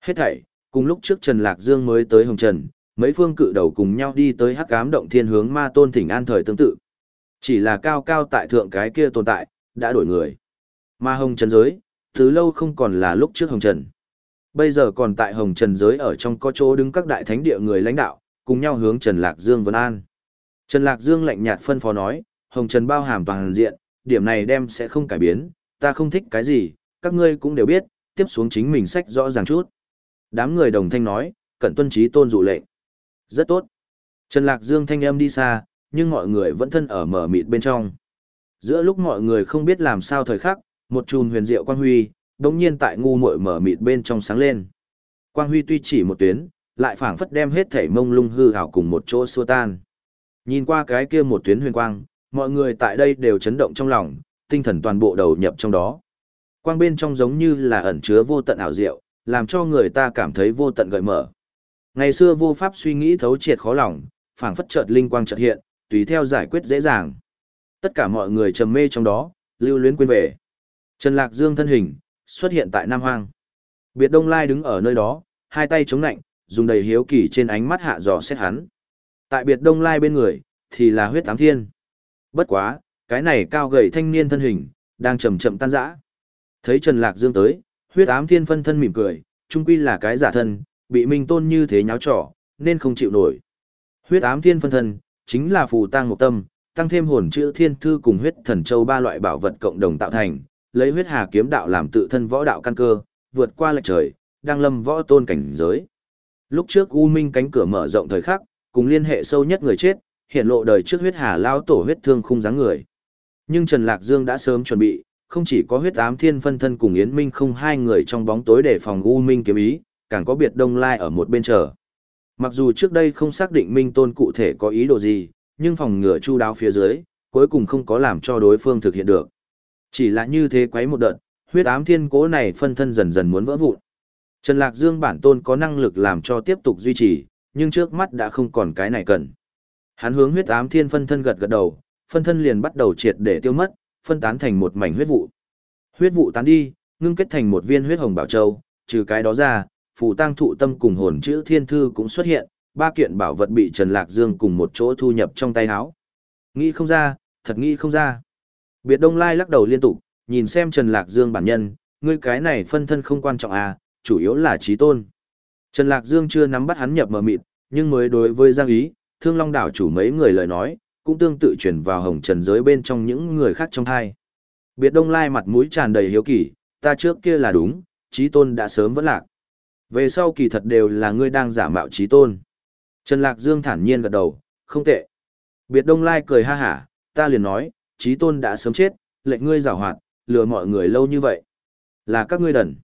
[SPEAKER 1] Hết thảy, cùng lúc trước Trần Lạc Dương mới tới Hồng Trần, mấy phương cự đầu cùng nhau đi tới hắc ám động thiên hướng ma tôn thỉnh an thời tương tự. Chỉ là cao cao tại thượng cái kia tồn tại, đã đổi người. Ma Hồng Trần giới, từ lâu không còn là lúc trước Hồng Trần. Bây giờ còn tại Hồng Trần giới ở trong có chỗ đứng các đại thánh địa người lãnh đạo, cùng nhau hướng Trần Lạc Dương vấn an. Trần Lạc Dương lạnh nhạt phân phó nói, Hồng Trần bao hàm toàn diện, điểm này đem sẽ không cải biến, ta không thích cái gì, các ngươi cũng đều biết, tiếp xuống chính mình sách rõ ràng chút. Đám người đồng thanh nói, cẩn tuân trí tôn dụ lệnh. Rất tốt. Trần Lạc Dương thanh âm đi xa, nhưng mọi người vẫn thân ở mở mịt bên trong. Giữa lúc mọi người không biết làm sao thời khắc, một chùm huyền diệu quang huy, đống nhiên tại ngu muội mở mịt bên trong sáng lên. Quang huy tuy chỉ một tuyến, lại phảng phất đem hết thể mông lung hư hảo cùng một chỗ xua tan. Nhìn qua cái kia một tuyến huyền quang, mọi người tại đây đều chấn động trong lòng, tinh thần toàn bộ đầu nhập trong đó. Quang bên trong giống như là ẩn chứa vô tận ảo diệu, làm cho người ta cảm thấy vô tận gợi mở. Ngày xưa vô pháp suy nghĩ thấu triệt khó lòng, phảng phất chợt linh quang chợt hiện, tùy theo giải quyết dễ dàng. Tất cả mọi người trầm mê trong đó, lưu luyến quên về. Trần Lạc Dương thân hình, xuất hiện tại Nam Hoang. Biệt Đông Lai đứng ở nơi đó, hai tay chống nạnh, dùng đầy hiếu kỳ trên ánh mắt hạ dò xét hắn. Tại biệt Đông Lai bên người, thì là huyết ám thiên. Bất quá, cái này cao gầy thanh niên thân hình, đang chậm chậm tan rã. Thấy Trần Lạc Dương tới, huyết ám thiên phân thân mỉm cười, trung quy là cái giả thân, bị minh tôn như thế nháo trỏ, nên không chịu nổi. Huyết ám thiên phân thân, chính là phù tang một tâm, tăng thêm hồn chữ thiên thư cùng huyết thần châu ba loại bảo vật cộng đồng tạo thành, lấy huyết hà kiếm đạo làm tự thân võ đạo căn cơ, vượt qua lệch trời, đang lâm võ tôn cảnh giới. Lúc trước U Minh cánh cửa mở rộng thời khắc, cùng liên hệ sâu nhất người chết, hiện lộ đời trước huyết hà lao tổ huyết thương khung dáng người. Nhưng Trần Lạc Dương đã sớm chuẩn bị, không chỉ có huyết ám thiên phân thân cùng Yến Minh không hai người trong bóng tối để phòng U Minh kiếm ý, càng có biệt đông lai ở một bên chờ. Mặc dù trước đây không xác định Minh Tôn cụ thể có ý đồ gì, nhưng phòng ngừa chu đáo phía dưới, cuối cùng không có làm cho đối phương thực hiện được. Chỉ là như thế quấy một đợt, huyết ám thiên cố này phân thân dần dần muốn vỡ vụn. Trần Lạc Dương bản tôn có năng lực làm cho tiếp tục duy trì, nhưng trước mắt đã không còn cái này cần. Hắn hướng huyết ám thiên phân thân gật gật đầu, phân thân liền bắt đầu triệt để tiêu mất, phân tán thành một mảnh huyết vụ. Huyết vụ tán đi, ngưng kết thành một viên huyết hồng bảo châu, trừ cái đó ra, phù tăng thụ tâm cùng hồn chữ thiên thư cũng xuất hiện, ba kiện bảo vật bị Trần Lạc Dương cùng một chỗ thu nhập trong tay áo. Nghĩ không ra, thật nghĩ không ra. Biệt Đông Lai lắc đầu liên tục, nhìn xem Trần Lạc Dương bản nhân, ngươi cái này phân thân không quan trọng à, chủ yếu là trí tôn. Trần Lạc Dương chưa nắm bắt hắn nhập mờ mịt, nhưng mới đối với Giang Ý, Thương Long đảo chủ mấy người lời nói, cũng tương tự chuyển vào hồng trần giới bên trong những người khác trong hai. Biệt Đông Lai mặt mũi tràn đầy hiếu kỳ, ta trước kia là đúng, trí tôn đã sớm vẫn lạc. Về sau kỳ thật đều là ngươi đang giả mạo trí tôn. Trần Lạc Dương thản nhiên gật đầu, không tệ. Biệt Đông Lai cười ha hả, ta liền nói, trí tôn đã sớm chết, lệnh ngươi rào hoạt, lừa mọi người lâu như vậy. Là các ngươi đần.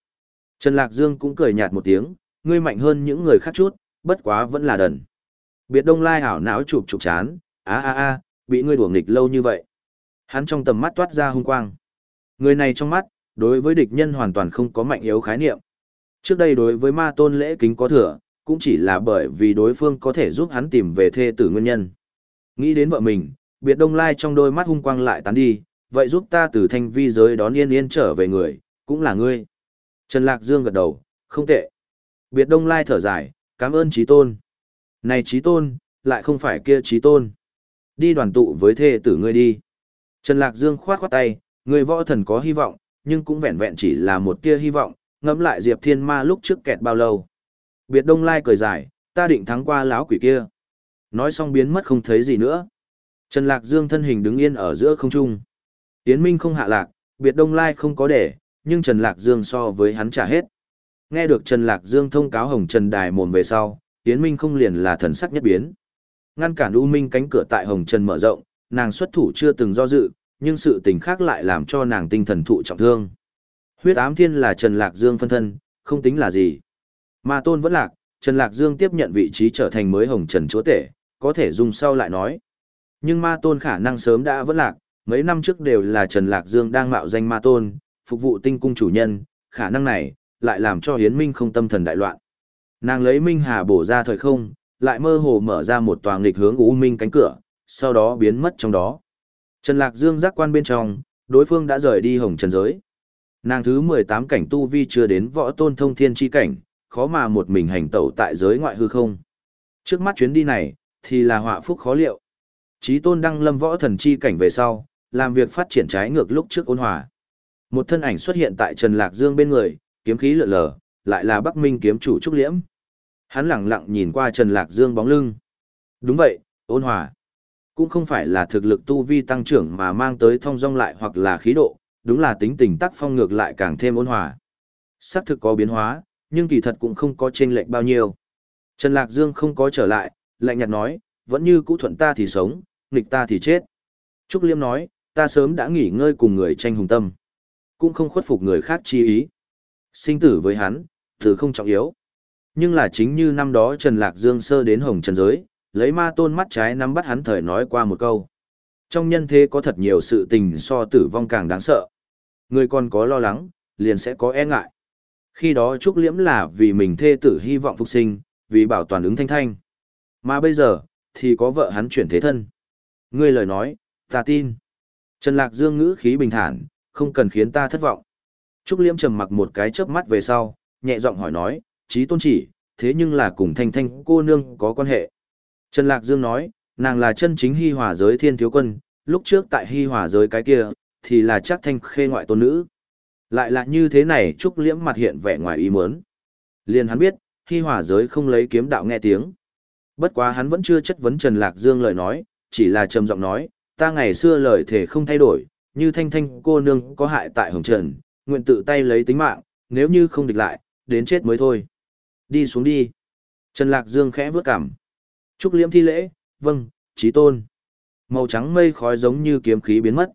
[SPEAKER 1] Trần Lạc Dương cũng cười nhạt một tiếng, ngươi mạnh hơn những người khác chút, bất quá vẫn là đần. Biệt Đông Lai hảo não chụp chụp chán, a a a, bị ngươi đùa nghịch lâu như vậy. Hắn trong tầm mắt toát ra hung quang. Người này trong mắt, đối với địch nhân hoàn toàn không có mạnh yếu khái niệm. Trước đây đối với ma tôn lễ kính có thừa, cũng chỉ là bởi vì đối phương có thể giúp hắn tìm về thê tử nguyên nhân. Nghĩ đến vợ mình, biệt đông lai trong đôi mắt hung quang lại tán đi, vậy giúp ta từ thanh vi giới đón yên yên trở về người, cũng là ngươi. Trần Lạc Dương gật đầu, không tệ. Biệt đông lai thở dài, cảm ơn trí tôn. Này trí tôn, lại không phải kia trí tôn. Đi đoàn tụ với thê tử ngươi đi. Trần Lạc Dương khoát khoát tay, người võ thần có hy vọng, nhưng cũng vẹn vẹn chỉ là một tia hy vọng, ngẫm lại Diệp Thiên Ma lúc trước kẹt bao lâu. Biệt Đông Lai cười dài, ta định thắng qua lão quỷ kia. Nói xong biến mất không thấy gì nữa. Trần Lạc Dương thân hình đứng yên ở giữa không trung. Yến Minh không hạ lạc, Biệt Đông Lai không có để, nhưng Trần Lạc Dương so với hắn trả hết. Nghe được Trần Lạc Dương thông cáo Hồng Trần Đài mồm về sau, Yến Minh không liền là thần sắc nhất biến. Ngăn cản U Minh cánh cửa tại Hồng Trần mở rộng, nàng xuất thủ chưa từng do dự, nhưng sự tình khác lại làm cho nàng tinh thần thụ trọng thương. Huyết ám thiên là Trần Lạc Dương phân thân, không tính là gì. Ma tôn vẫn lạc, Trần Lạc Dương tiếp nhận vị trí trở thành mới hồng trần chúa tể, có thể dùng sau lại nói. Nhưng ma tôn khả năng sớm đã vẫn lạc, mấy năm trước đều là Trần Lạc Dương đang mạo danh ma tôn, phục vụ tinh cung chủ nhân, khả năng này, lại làm cho Hiến Minh không tâm thần đại loạn. Nàng lấy Minh Hà bổ ra thời không, lại mơ hồ mở ra một tòa nghịch hướng U Minh cánh cửa, sau đó biến mất trong đó. Trần Lạc Dương giác quan bên trong, đối phương đã rời đi hồng trần giới. Nàng thứ 18 cảnh tu vi chưa đến võ tôn thông thiên chi cảnh, khó mà một mình hành tẩu tại giới ngoại hư không. Trước mắt chuyến đi này, thì là họa phúc khó liệu. Chí tôn đăng lâm võ thần chi cảnh về sau, làm việc phát triển trái ngược lúc trước ôn hòa. Một thân ảnh xuất hiện tại Trần Lạc Dương bên người, kiếm khí lượn lờ, lại là Bắc Minh kiếm chủ Trúc Liễm. Hắn lặng lặng nhìn qua Trần Lạc Dương bóng lưng. Đúng vậy, ôn hòa. Cũng không phải là thực lực tu vi tăng trưởng mà mang tới thông dong lại hoặc là khí độ, đúng là tính tình tác phong ngược lại càng thêm ôn hòa. Sắc thực có biến hóa, nhưng kỳ thật cũng không có chênh lệch bao nhiêu. Trần Lạc Dương không có trở lại, lạnh nhạt nói, vẫn như cũ thuận ta thì sống, nghịch ta thì chết. Trúc Liêm nói, ta sớm đã nghỉ ngơi cùng người tranh hùng tâm. Cũng không khuất phục người khác chi ý. Sinh tử với hắn, thứ không trọng yếu. Nhưng là chính như năm đó Trần Lạc Dương sơ đến hồng trần giới, lấy ma tôn mắt trái nắm bắt hắn thời nói qua một câu. Trong nhân thế có thật nhiều sự tình so tử vong càng đáng sợ. Người còn có lo lắng, liền sẽ có e ngại. Khi đó Trúc Liễm là vì mình thê tử hy vọng phục sinh, vì bảo toàn ứng thanh thanh. Mà bây giờ, thì có vợ hắn chuyển thế thân. Ngươi lời nói, ta tin. Trần Lạc Dương ngữ khí bình thản, không cần khiến ta thất vọng. Trúc Liễm trầm mặc một cái chớp mắt về sau, nhẹ giọng hỏi nói, trí tôn chỉ, thế nhưng là cùng thanh thanh cô nương có quan hệ. Trần Lạc Dương nói, nàng là chân chính hy hòa giới thiên thiếu quân, lúc trước tại hy hòa giới cái kia, thì là chắc thanh khê ngoại tôn nữ. Lại là như thế này Trúc Liễm mặt hiện vẻ ngoài ý muốn. Liền hắn biết, khi hòa giới không lấy kiếm đạo nghe tiếng. Bất quá hắn vẫn chưa chất vấn Trần Lạc Dương lời nói, chỉ là trầm giọng nói, ta ngày xưa lời thể không thay đổi, như thanh thanh cô nương có hại tại Hồng Trần, nguyện tự tay lấy tính mạng, nếu như không địch lại, đến chết mới thôi. Đi xuống đi. Trần Lạc Dương khẽ vướt cảm. Trúc liễm thi lễ, vâng, trí tôn. Màu trắng mây khói giống như kiếm khí biến mất.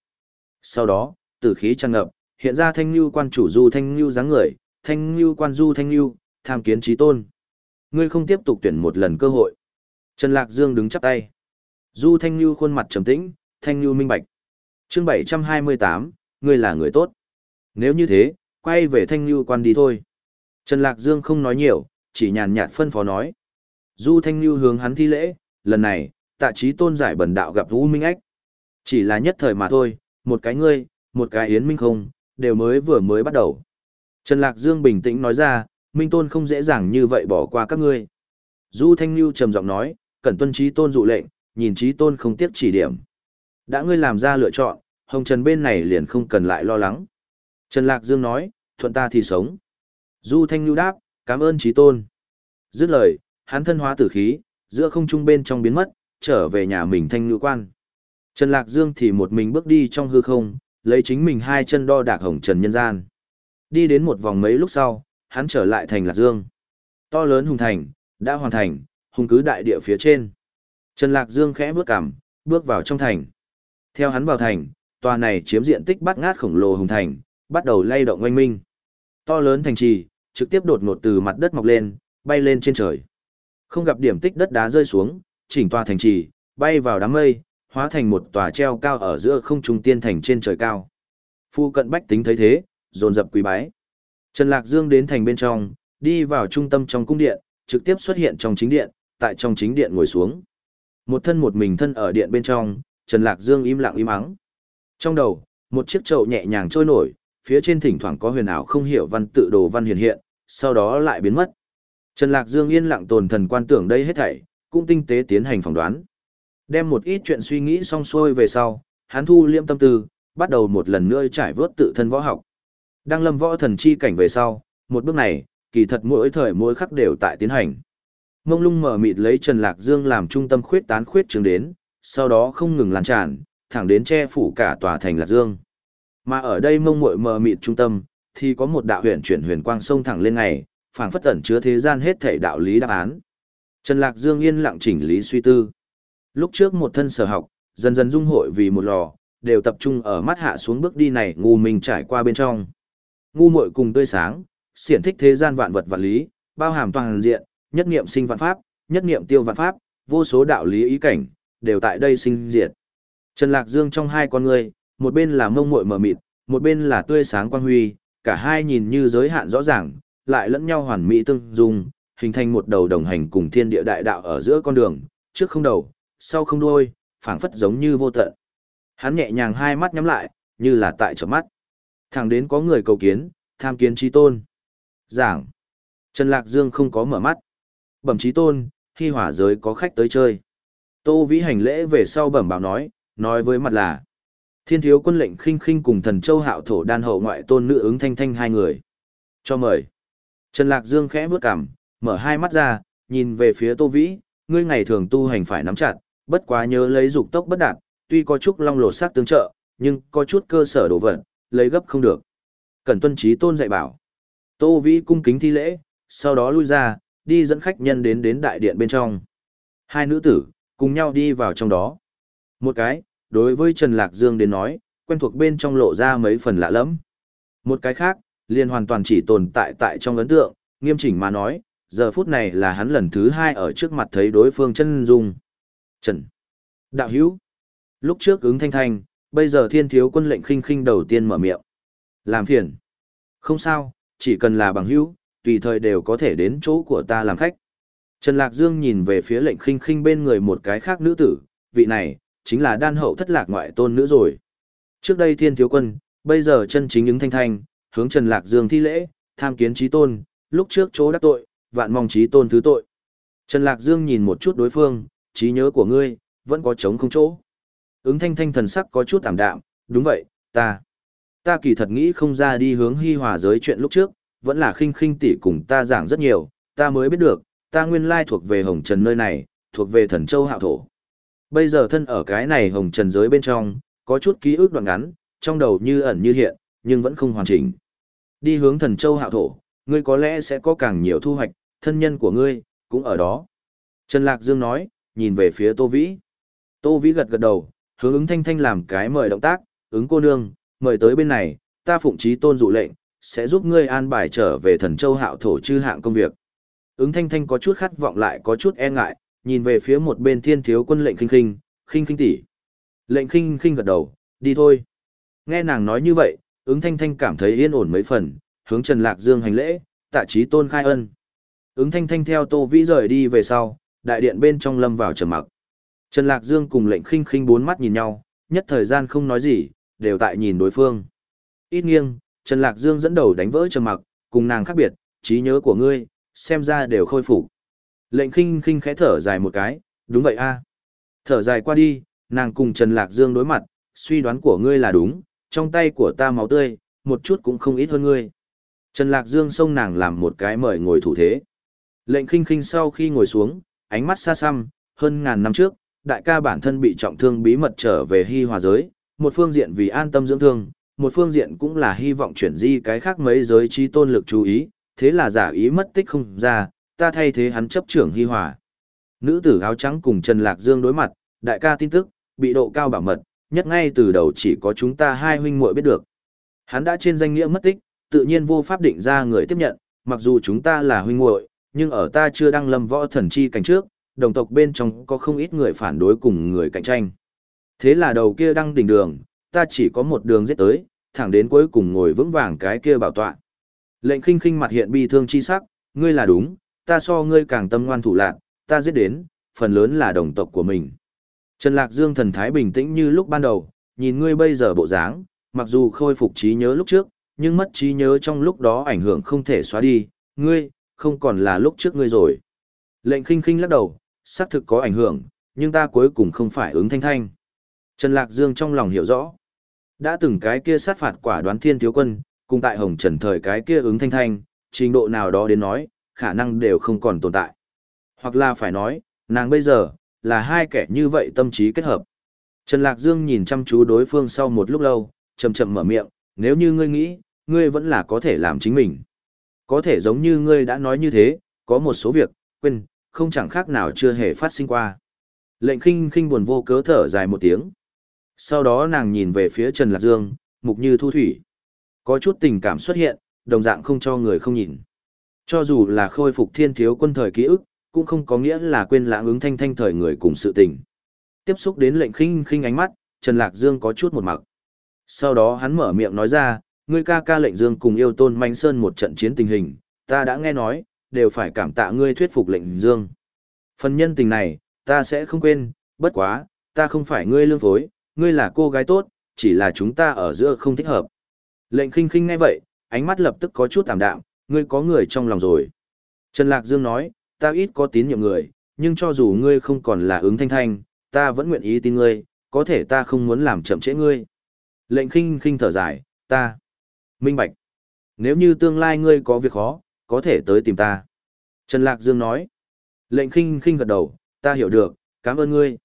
[SPEAKER 1] Sau đó, tử khí tràn ngập, hiện ra thanh lưu quan chủ du thanh lưu dáng người, thanh lưu quan du thanh lưu, tham kiến trí tôn. Ngươi không tiếp tục tuyển một lần cơ hội. Trần Lạc Dương đứng chắp tay. Du thanh lưu khuôn mặt trầm tĩnh, thanh lưu minh bạch. chương 728, ngươi là người tốt. Nếu như thế, quay về thanh lưu quan đi thôi. Trần Lạc Dương không nói nhiều, chỉ nhàn nhạt phân phó nói. Du Thanh Lưu hướng hắn thi lễ, lần này, tạ trí tôn giải bẩn đạo gặp Vũ Minh Ách. Chỉ là nhất thời mà thôi, một cái ngươi, một cái Yến Minh không, đều mới vừa mới bắt đầu. Trần Lạc Dương bình tĩnh nói ra, Minh Tôn không dễ dàng như vậy bỏ qua các ngươi. Du Thanh Nhu trầm giọng nói, cẩn tuân trí tôn dụ lệnh, nhìn trí tôn không tiếc chỉ điểm. Đã ngươi làm ra lựa chọn, Hồng Trần bên này liền không cần lại lo lắng. Trần Lạc Dương nói, thuận ta thì sống. Du Thanh Nhu đáp, cảm ơn trí tôn. Dứt lời, hắn thân hóa tử khí, giữa không trung bên trong biến mất, trở về nhà mình thanh Nhu quan. Trần Lạc Dương thì một mình bước đi trong hư không, lấy chính mình hai chân đo đạc hồng trần nhân gian. Đi đến một vòng mấy lúc sau, hắn trở lại thành Lạc Dương. To lớn hùng thành, đã hoàn thành, hùng cứ đại địa phía trên. Trần Lạc Dương khẽ bước cằm, bước vào trong thành. Theo hắn vào thành, tòa này chiếm diện tích bắt ngát khổng lồ hùng thành, bắt đầu lay động oanh minh. To lớn thành trì, trực tiếp đột ngột từ mặt đất mọc lên, bay lên trên trời. Không gặp điểm tích đất đá rơi xuống, chỉnh tòa thành trì, bay vào đám mây, hóa thành một tòa treo cao ở giữa không trung tiên thành trên trời cao. Phu cận bách tính thấy thế, dồn dập quý bái. Trần Lạc Dương đến thành bên trong, đi vào trung tâm trong cung điện, trực tiếp xuất hiện trong chính điện, tại trong chính điện ngồi xuống. Một thân một mình thân ở điện bên trong, Trần Lạc Dương im lặng im ắng. Trong đầu, một chiếc chậu nhẹ nhàng trôi nổi, phía trên thỉnh thoảng có huyền ảo không hiểu văn tự đồ văn hiện hiện, sau đó lại biến mất. Trần Lạc Dương yên lặng tồn thần quan tưởng đây hết thảy, cũng tinh tế tiến hành phỏng đoán. Đem một ít chuyện suy nghĩ xong xuôi về sau, hắn thu liêm tâm tư, bắt đầu một lần nữa trải vớt tự thân võ học. Đang lâm võ thần chi cảnh về sau, một bước này, kỳ thật mỗi thời mỗi khắc đều tại tiến hành. Mông lung mở mịt lấy Trần Lạc Dương làm trung tâm khuyết tán khuyết trường đến, sau đó không ngừng lan tràn, thẳng đến che phủ cả tòa thành Lạc Dương. Mà ở đây mông muội mờ mịt trung tâm, thì có một đạo huyền chuyển huyền quang sông thẳng lên ngày, phảng phất tẩn chứa thế gian hết thể đạo lý đáp án. Trần Lạc Dương yên lặng chỉnh lý suy tư. Lúc trước một thân sở học, dần dần dung hội vì một lò, đều tập trung ở mắt hạ xuống bước đi này ngu mình trải qua bên trong. Ngu muội cùng tươi sáng, xiển thích thế gian vạn vật vạn lý, bao hàm toàn diện, nhất niệm sinh vạn pháp, nhất niệm tiêu vạn pháp, vô số đạo lý ý cảnh, đều tại đây sinh diệt. Trần Lạc Dương trong hai con người, một bên là mông muội mờ mịt, một bên là tươi sáng quang huy, cả hai nhìn như giới hạn rõ ràng, lại lẫn nhau hoàn mỹ tương dung, hình thành một đầu đồng hành cùng thiên địa đại đạo ở giữa con đường, trước không đầu, sau không đuôi, phảng phất giống như vô tận. Hắn nhẹ nhàng hai mắt nhắm lại, như là tại chớp mắt. Thẳng đến có người cầu kiến, tham kiến chí tôn. Giảng. Trần Lạc Dương không có mở mắt. Bẩm chí tôn, khi hỏa giới có khách tới chơi. Tô Vĩ hành lễ về sau bẩm báo nói, nói với mặt là. Thiên thiếu quân lệnh khinh khinh cùng thần châu hạo thổ đan hậu ngoại tôn nữ ứng thanh thanh hai người. Cho mời. Trần Lạc Dương khẽ bước cằm, mở hai mắt ra, nhìn về phía Tô Vĩ, ngươi ngày thường tu hành phải nắm chặt, bất quá nhớ lấy dục tốc bất đạt, tuy có chút long lột sắc tương trợ, nhưng có chút cơ sở đồ vật, lấy gấp không được. Cần tuân trí tôn dạy bảo. Tô Vĩ cung kính thi lễ, sau đó lui ra, đi dẫn khách nhân đến đến đại điện bên trong. Hai nữ tử, cùng nhau đi vào trong đó. Một cái, đối với Trần Lạc Dương đến nói, quen thuộc bên trong lộ ra mấy phần lạ lẫm. Một cái khác, liền hoàn toàn chỉ tồn tại tại trong ấn tượng, nghiêm chỉnh mà nói, giờ phút này là hắn lần thứ hai ở trước mặt thấy đối phương chân dung. Trần. Đạo hữu. Lúc trước ứng thanh thanh, bây giờ thiên thiếu quân lệnh khinh khinh đầu tiên mở miệng. Làm phiền. Không sao, chỉ cần là bằng hữu, tùy thời đều có thể đến chỗ của ta làm khách. Trần Lạc Dương nhìn về phía lệnh khinh khinh bên người một cái khác nữ tử, vị này, chính là đan hậu thất lạc ngoại tôn nữ rồi. Trước đây thiên thiếu quân, bây giờ chân chính ứng thanh thanh, hướng Trần Lạc Dương thi lễ, tham kiến trí tôn, lúc trước chỗ đắc tội, vạn mong trí tôn thứ tội. Trần Lạc Dương nhìn một chút đối phương, trí nhớ của ngươi, vẫn có trống không chỗ. Ứng thanh thanh thần sắc có chút tạm đạm, đúng vậy, ta. Ta kỳ thật nghĩ không ra đi hướng hi hòa giới chuyện lúc trước, vẫn là khinh khinh tỷ cùng ta giảng rất nhiều, ta mới biết được, ta nguyên lai thuộc về hồng trần nơi này, thuộc về thần châu hạo thổ. Bây giờ thân ở cái này hồng trần giới bên trong, có chút ký ức đoạn ngắn, trong đầu như ẩn như hiện, nhưng vẫn không hoàn chỉnh. Đi hướng thần châu hạo thổ, ngươi có lẽ sẽ có càng nhiều thu hoạch, thân nhân của ngươi, cũng ở đó. Trần Lạc Dương nói, nhìn về phía Tô Vĩ. Tô Vĩ gật gật đầu, hướng ứng thanh thanh làm cái mời động tác, ứng cô nương, mời tới bên này, ta phụng trí tôn dụ lệnh, sẽ giúp ngươi an bài trở về thần châu hạo thổ chư hạng công việc. Ứng thanh thanh có chút khát vọng lại có chút e ngại, nhìn về phía một bên thiên thiếu quân lệnh khinh khinh, khinh khinh tỷ. Lệnh khinh khinh gật đầu, đi thôi. Nghe nàng nói như vậy, ứng thanh thanh cảm thấy yên ổn mấy phần, hướng Trần Lạc Dương hành lễ, tạ trí tôn khai ân. Ứng thanh thanh theo Tô Vĩ rời đi về sau, đại điện bên trong lâm vào trầm mặc. Trần Lạc Dương cùng lệnh khinh khinh bốn mắt nhìn nhau, nhất thời gian không nói gì, đều tại nhìn đối phương. Ít nghiêng, Trần Lạc Dương dẫn đầu đánh vỡ trầm mặc, cùng nàng khác biệt, trí nhớ của ngươi, xem ra đều khôi phục. Lệnh khinh khinh khẽ thở dài một cái, đúng vậy a Thở dài qua đi, nàng cùng Trần Lạc Dương đối mặt, suy đoán của ngươi là đúng, trong tay của ta máu tươi, một chút cũng không ít hơn ngươi. Trần Lạc Dương xông nàng làm một cái mời ngồi thủ thế. Lệnh khinh khinh sau khi ngồi xuống, ánh mắt xa xăm, hơn ngàn năm trước, đại ca bản thân bị trọng thương bí mật trở về hy hòa giới, một phương diện vì an tâm dưỡng thương, một phương diện cũng là hy vọng chuyển di cái khác mấy giới trí tôn lực chú ý, thế là giả ý mất tích không ra, ta thay thế hắn chấp trưởng Hi Hòa. Nữ tử áo trắng cùng Trần Lạc Dương đối mặt, đại ca tin tức, bị độ cao bảo mật, nhất ngay từ đầu chỉ có chúng ta hai huynh muội biết được. Hắn đã trên danh nghĩa mất tích, tự nhiên vô pháp định ra người tiếp nhận, mặc dù chúng ta là huynh muội, nhưng ở ta chưa đăng lâm võ thần chi cảnh trước, đồng tộc bên trong có không ít người phản đối cùng người cạnh tranh. Thế là đầu kia đăng đỉnh đường, ta chỉ có một đường giết tới, thẳng đến cuối cùng ngồi vững vàng cái kia bảo tọa. Lệnh khinh khinh mặt hiện bi thương chi sắc, ngươi là đúng, ta so ngươi càng tâm ngoan thủ lạc, ta giết đến, phần lớn là đồng tộc của mình. Trần Lạc Dương thần thái bình tĩnh như lúc ban đầu, nhìn ngươi bây giờ bộ dáng, mặc dù khôi phục trí nhớ lúc trước, nhưng mất trí nhớ trong lúc đó ảnh hưởng không thể xóa đi, ngươi, không còn là lúc trước ngươi rồi. Lệnh khinh khinh lắc đầu, xác thực có ảnh hưởng, nhưng ta cuối cùng không phải ứng thanh thanh. Trần Lạc Dương trong lòng hiểu rõ. Đã từng cái kia sát phạt quả đoán thiên thiếu quân, cùng tại hồng trần thời cái kia ứng thanh thanh, trình độ nào đó đến nói, khả năng đều không còn tồn tại. Hoặc là phải nói, nàng bây giờ, là hai kẻ như vậy tâm trí kết hợp. Trần Lạc Dương nhìn chăm chú đối phương sau một lúc lâu, chậm chậm mở miệng, nếu như ngươi nghĩ, ngươi vẫn là có thể làm chính mình. Có thể giống như ngươi đã nói như thế, có một số việc, quên, không chẳng khác nào chưa hề phát sinh qua. Lệnh khinh khinh buồn vô cớ thở dài một tiếng. Sau đó nàng nhìn về phía Trần Lạc Dương, mục như thu thủy. Có chút tình cảm xuất hiện, đồng dạng không cho người không nhìn. Cho dù là khôi phục thiên thiếu quân thời ký ức, cũng không có nghĩa là quên lãng ứng thanh thanh thời người cùng sự tình. Tiếp xúc đến lệnh khinh khinh ánh mắt, Trần Lạc Dương có chút một mặc. Sau đó hắn mở miệng nói ra, ngươi ca ca lệnh Dương cùng yêu tôn manh Sơn một trận chiến tình hình, ta đã nghe nói, đều phải cảm tạ ngươi thuyết phục lệnh Dương. Phần nhân tình này, ta sẽ không quên, bất quá, ta không phải ngươi lương phối, ngươi là cô gái tốt, chỉ là chúng ta ở giữa không thích hợp. Lệnh khinh khinh nghe vậy, ánh mắt lập tức có chút tạm đạm, ngươi có người trong lòng rồi. Trần Lạc Dương nói, ta ít có tín nhiệm người, nhưng cho dù ngươi không còn là ứng thanh thanh, ta vẫn nguyện ý tin ngươi, có thể ta không muốn làm chậm trễ ngươi. Lệnh khinh khinh thở dài, ta. Minh Bạch. Nếu như tương lai ngươi có việc khó, có thể tới tìm ta. Trần Lạc Dương nói. Lệnh khinh khinh gật đầu, ta hiểu được, cảm ơn ngươi.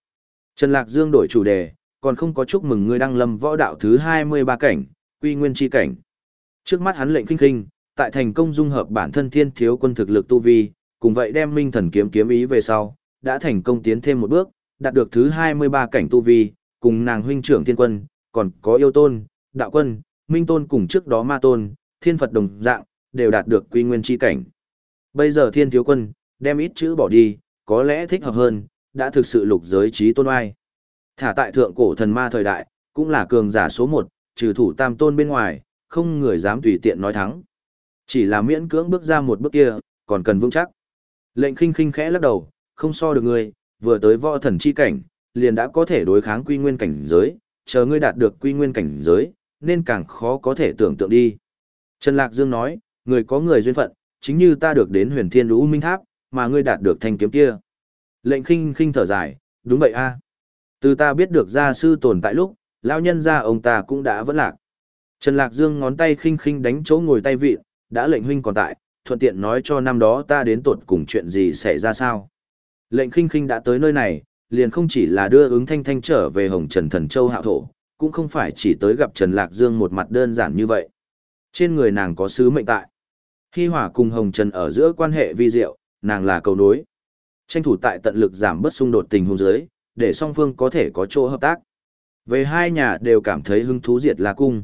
[SPEAKER 1] Trần Lạc Dương đổi chủ đề, còn không có chúc mừng ngươi đăng lâm võ đạo thứ 23 cảnh, quy nguyên chi cảnh. Trước mắt hắn lệnh khinh khinh, tại thành công dung hợp bản thân thiên thiếu quân thực lực tu vi, cùng vậy đem minh thần kiếm kiếm ý về sau, đã thành công tiến thêm một bước, đạt được thứ 23 cảnh tu vi, cùng nàng huynh trưởng thiên quân, còn có yêu tôn, đạo quân, minh tôn cùng trước đó ma tôn, thiên Phật đồng dạng, đều đạt được quy nguyên chi cảnh. Bây giờ thiên thiếu quân, đem ít chữ bỏ đi, có lẽ thích hợp hơn, đã thực sự lục giới trí tôn oai. Thả tại thượng cổ thần ma thời đại, cũng là cường giả số một, trừ thủ tam tôn bên ngoài, không người dám tùy tiện nói thắng. Chỉ là miễn cưỡng bước ra một bước kia, còn cần vững chắc. Lệnh khinh khinh khẽ lắc đầu, không so được ngươi, vừa tới võ thần chi cảnh, liền đã có thể đối kháng quy nguyên cảnh giới, chờ ngươi đạt được quy nguyên cảnh giới, nên càng khó có thể tưởng tượng đi. Trần Lạc Dương nói, người có người duyên phận, chính như ta được đến huyền thiên lũ minh tháp, mà ngươi đạt được thanh kiếm kia. Lệnh khinh khinh thở dài, đúng vậy a. Từ ta biết được gia sư tồn tại lúc, lão nhân gia ông ta cũng đã vẫn lạc. Trần Lạc Dương ngón tay khinh khinh đánh chỗ ngồi tay vị, đã lệnh huynh còn tại, thuận tiện nói cho năm đó ta đến tuột cùng chuyện gì xảy ra sao. Lệnh khinh khinh đã tới nơi này, liền không chỉ là đưa ứng thanh thanh trở về Hồng Trần Thần Châu hạo thổ, cũng không phải chỉ tới gặp Trần Lạc Dương một mặt đơn giản như vậy. Trên người nàng có sứ mệnh tại. Hy Hỏa cùng Hồng Trần ở giữa quan hệ vi diệu, nàng là cầu nối. Tranh thủ tại tận lực giảm bớt xung đột tình huống dưới, để song phương có thể có chỗ hợp tác. Về hai nhà đều cảm thấy hứng thú diệt La Cung.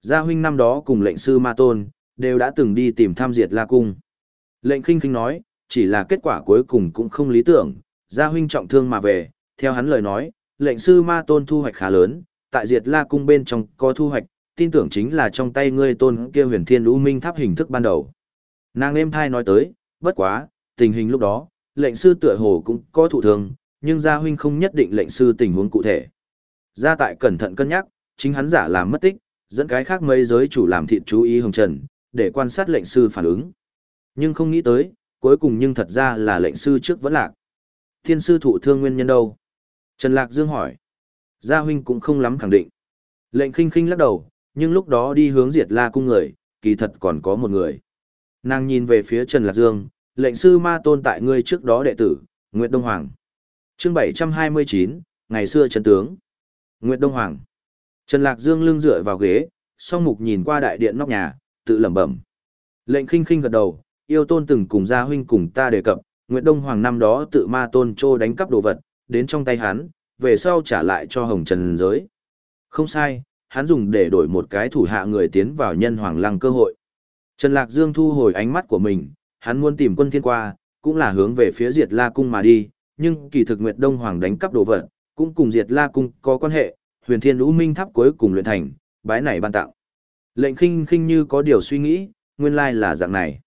[SPEAKER 1] Gia huynh năm đó cùng lệnh sư Ma Tôn, đều đã từng đi tìm tham diệt La Cung. Lệnh khinh khinh nói, chỉ là kết quả cuối cùng cũng không lý tưởng, gia huynh trọng thương mà về, theo hắn lời nói, lệnh sư Ma Tôn thu hoạch khá lớn, tại diệt La Cung bên trong có thu hoạch, tin tưởng chính là trong tay ngươi tôn kia huyền thiên lũ minh tháp hình thức ban đầu. Nàng êm thai nói tới, bất quá, tình hình lúc đó, lệnh sư tựa hồ cũng có thụ thương, nhưng gia huynh không nhất định lệnh sư tình huống cụ thể. Gia tại cẩn thận cân nhắc, chính hắn giả làm mất tích, dẫn cái khác mấy giới chủ làm thịt chú ý hồng trần, để quan sát lệnh sư phản ứng. Nhưng không nghĩ tới, cuối cùng nhưng thật ra là lệnh sư trước vẫn lạc. Thiên sư thụ thương nguyên nhân đâu? Trần Lạc Dương hỏi. Gia huynh cũng không lắm khẳng định. Lệnh khinh khinh lắc đầu, nhưng lúc đó đi hướng diệt la cung người, kỳ thật còn có một người. Nàng nhìn về phía Trần Lạc Dương, lệnh sư ma tôn tại ngươi trước đó đệ tử, Nguyệt Đông Hoàng. chương 729, ngày xưa Trần Tướng. Nguyệt Đông Hoàng. Trần Lạc Dương lưng dựa vào ghế, song mục nhìn qua đại điện nóc nhà, tự lẩm bẩm. Lệnh khinh khinh gật đầu, yêu tôn từng cùng gia huynh cùng ta đề cập, Nguyệt Đông Hoàng năm đó tự ma tôn trô đánh cắp đồ vật, đến trong tay hắn, về sau trả lại cho hồng trần giới. Không sai, hắn dùng để đổi một cái thủ hạ người tiến vào nhân hoàng lăng cơ hội. Trần Lạc Dương thu hồi ánh mắt của mình, hắn muốn tìm quân thiên qua, cũng là hướng về phía Diệt La Cung mà đi, nhưng kỳ thực Nguyệt Đông Hoàng đánh cắp đồ vật, cũng cùng Diệt La Cung có quan hệ, huyền thiên lũ minh tháp cuối cùng luyện thành, bái này ban tặng. Lệnh khinh khinh như có điều suy nghĩ, nguyên lai là dạng này.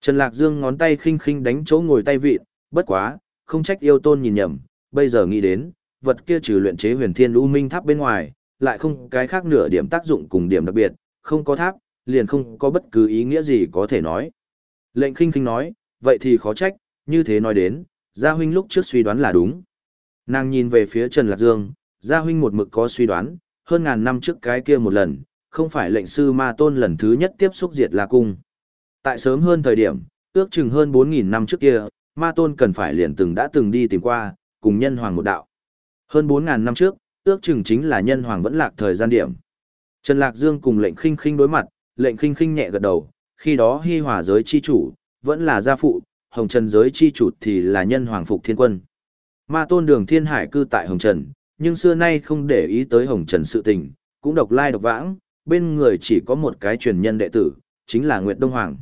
[SPEAKER 1] Trần Lạc Dương ngón tay khinh khinh đánh chỗ ngồi tay vịt, bất quá, không trách yêu tôn nhìn nhầm, bây giờ nghĩ đến, vật kia trừ luyện chế huyền thiên u minh tháp bên ngoài, lại không cái khác nửa điểm tác dụng cùng điểm đặc biệt, không có tháp, liền không có bất cứ ý nghĩa gì có thể nói. Lệnh khinh khinh nói, vậy thì khó trách, như thế nói đến, Gia Huynh lúc trước suy đoán là đúng. Nàng nhìn về phía Trần Lạc Dương, Gia Huynh một mực có suy đoán, hơn ngàn năm trước cái kia một lần, không phải lệnh sư ma tôn lần thứ nhất tiếp xúc diệt La Cung. Tại sớm hơn thời điểm, ước chừng hơn 4.000 năm trước kia, ma tôn cần phải liền từng đã từng đi tìm qua, cùng nhân hoàng một đạo. Hơn 4.000 năm trước, ước chừng chính là nhân hoàng vẫn lạc thời gian điểm. Trần Lạc Dương cùng lệnh khinh khinh đối mặt, lệnh khinh khinh nhẹ gật đầu, khi đó hy hòa giới chi chủ, vẫn là gia phụ, hồng trần giới chi chủ thì là nhân hoàng phục thiên quân. Ma tôn đường thiên hải cư tại hồng trần, nhưng xưa nay không để ý tới hồng trần sự tình, cũng độc lai độc vãng, bên người chỉ có một cái truyền nhân đệ tử, chính là Nguyệt Đông Hoàng.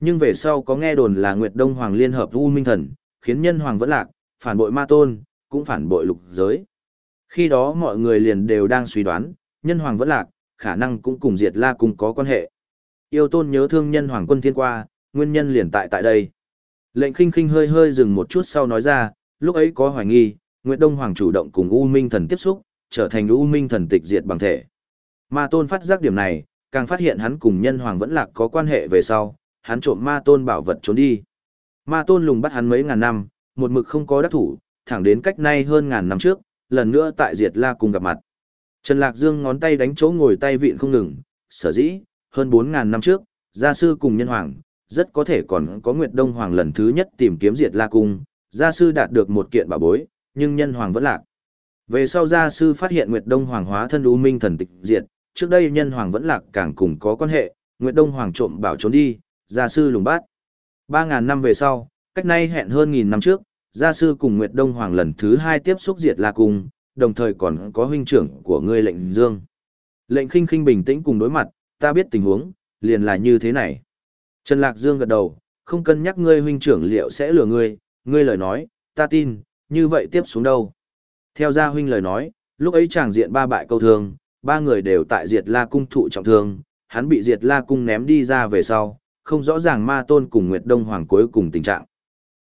[SPEAKER 1] Nhưng về sau có nghe đồn là Nguyệt Đông Hoàng liên hợp U Minh Thần, khiến nhân hoàng vẫn lạc, phản bội ma tôn, cũng phản bội lục giới. Khi đó mọi người liền đều đang suy đoán, nhân hoàng vẫn lạc, khả năng cũng cùng diệt la cùng có quan hệ. Yêu tôn nhớ thương nhân hoàng quân thiên qua, nguyên nhân liền tại tại đây. Lệnh khinh khinh hơi hơi dừng một chút sau nói ra, lúc ấy có hoài nghi, Nguyệt Đông Hoàng chủ động cùng U Minh Thần tiếp xúc, trở thành U Minh Thần tịch diệt bằng thể. Ma tôn phát giác điểm này, càng phát hiện hắn cùng nhân hoàng vẫn lạc có quan hệ về sau, hắn trộm ma tôn bảo vật trốn đi. Ma tôn lùng bắt hắn mấy ngàn năm, một mực không có đắc thủ, thẳng đến cách nay hơn ngàn năm trước, lần nữa tại Diệt La cùng gặp mặt. Trần Lạc Dương ngón tay đánh chỗ ngồi tay vịn không ngừng, sở dĩ, hơn 4.000 năm trước, gia sư cùng nhân hoàng, rất có thể còn có Nguyệt Đông Hoàng lần thứ nhất tìm kiếm Diệt La Cung, gia sư đạt được một kiện bảo bối, nhưng nhân hoàng vẫn lạc. Về sau gia sư phát hiện Nguyệt Đông Hoàng hóa thân U Minh thần tịch diệt, trước đây nhân hoàng vẫn lạc càng cùng có quan hệ, Nguyệt Đông Hoàng trộm bảo trốn đi, gia sư lùng bát. 3.000 năm về sau, cách nay hẹn hơn nghìn năm trước, gia sư cùng Nguyệt Đông Hoàng lần thứ hai tiếp xúc diệt La Cung, đồng thời còn có huynh trưởng của ngươi lệnh dương. Lệnh khinh khinh bình tĩnh cùng đối mặt, ta biết tình huống, liền là như thế này. Trần Lạc Dương gật đầu, không cân nhắc ngươi huynh trưởng liệu sẽ lừa ngươi, ngươi lời nói, ta tin, như vậy tiếp xuống đâu. Theo gia huynh lời nói, lúc ấy chàng diện ba bại câu thương, ba người đều tại diệt la cung thụ trọng thương, hắn bị diệt la cung ném đi ra về sau, không rõ ràng ma tôn cùng Nguyệt Đông Hoàng cuối cùng tình trạng.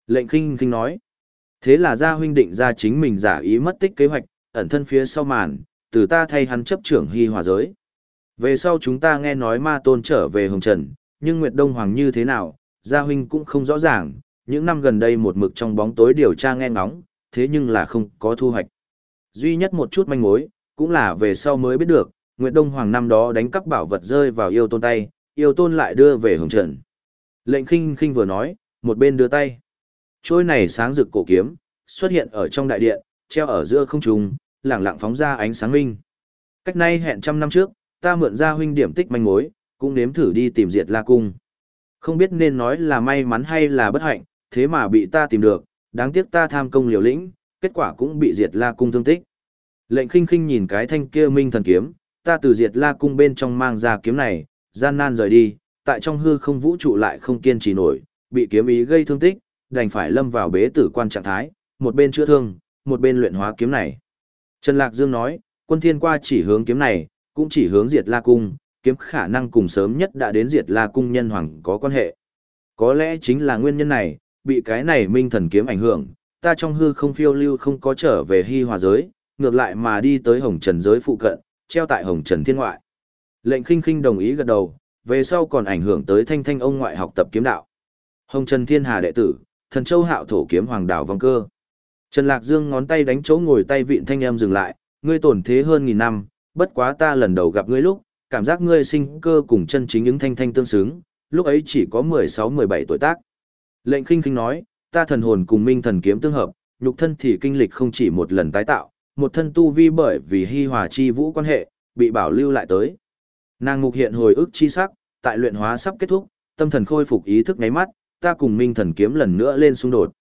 [SPEAKER 1] Lệnh khinh khinh nói, thế là gia huynh định ra chính mình giả ý mất tích kế hoạch, ẩn thân phía sau màn, từ ta thay hắn chấp trưởng hy hòa giới. Về sau chúng ta nghe nói ma tôn trở về Hồng Trần, nhưng Nguyệt Đông Hoàng như thế nào, Gia Huynh cũng không rõ ràng, những năm gần đây một mực trong bóng tối điều tra nghe ngóng, thế nhưng là không có thu hoạch. Duy nhất một chút manh mối, cũng là về sau mới biết được, Nguyệt Đông Hoàng năm đó đánh cắp bảo vật rơi vào yêu tôn tay, yêu tôn lại đưa về Hồng Trần. Lệnh khinh khinh vừa nói, một bên đưa tay. Trôi này sáng rực cổ kiếm, xuất hiện ở trong đại điện, treo ở giữa không trung, lẳng lặng phóng ra ánh sáng minh. Cách nay hẹn trăm năm trước, ta mượn ra huynh điểm tích manh mối, cũng nếm thử đi tìm diệt La Cung. Không biết nên nói là may mắn hay là bất hạnh, thế mà bị ta tìm được, đáng tiếc ta tham công liều lĩnh, kết quả cũng bị diệt La Cung thương tích. Lệnh khinh khinh nhìn cái thanh kia minh thần kiếm, ta từ diệt La Cung bên trong mang ra kiếm này, gian nan rời đi, tại trong hư không vũ trụ lại không kiên trì nổi, bị kiếm ý gây thương tích, đành phải lâm vào bế tử quan trạng thái, một bên chữa thương, một bên luyện hóa kiếm này. Trần Lạc Dương nói, quân thiên qua chỉ hướng kiếm này, cũng chỉ hướng diệt la cung, kiếm khả năng cùng sớm nhất đã đến diệt la cung nhân hoàng có quan hệ. Có lẽ chính là nguyên nhân này, bị cái này minh thần kiếm ảnh hưởng, ta trong hư không phiêu lưu không có trở về hy hòa giới, ngược lại mà đi tới hồng trần giới phụ cận, treo tại hồng trần thiên ngoại. Lệnh khinh khinh đồng ý gật đầu, về sau còn ảnh hưởng tới thanh thanh ông ngoại học tập kiếm đạo. Hồng trần thiên hà đệ tử, thần châu hạo thổ kiếm hoàng đảo vong cơ. Trần Lạc Dương ngón tay đánh chỗ ngồi tay vịn thanh em dừng lại, ngươi tổn thế hơn nghìn năm, bất quá ta lần đầu gặp ngươi lúc, cảm giác ngươi sinh cơ cùng chân chính những thanh thanh tương xứng, lúc ấy chỉ có 16-17 tuổi tác. Lệnh khinh khinh nói, ta thần hồn cùng minh thần kiếm tương hợp, nhục thân thì kinh lịch không chỉ một lần tái tạo, một thân tu vi bởi vì hy hòa chi vũ quan hệ, bị bảo lưu lại tới. Nàng mục hiện hồi ức chi sắc, tại luyện hóa sắp kết thúc, tâm thần khôi phục ý thức ngáy mắt, ta cùng Minh Thần kiếm lần nữa lên xung đột.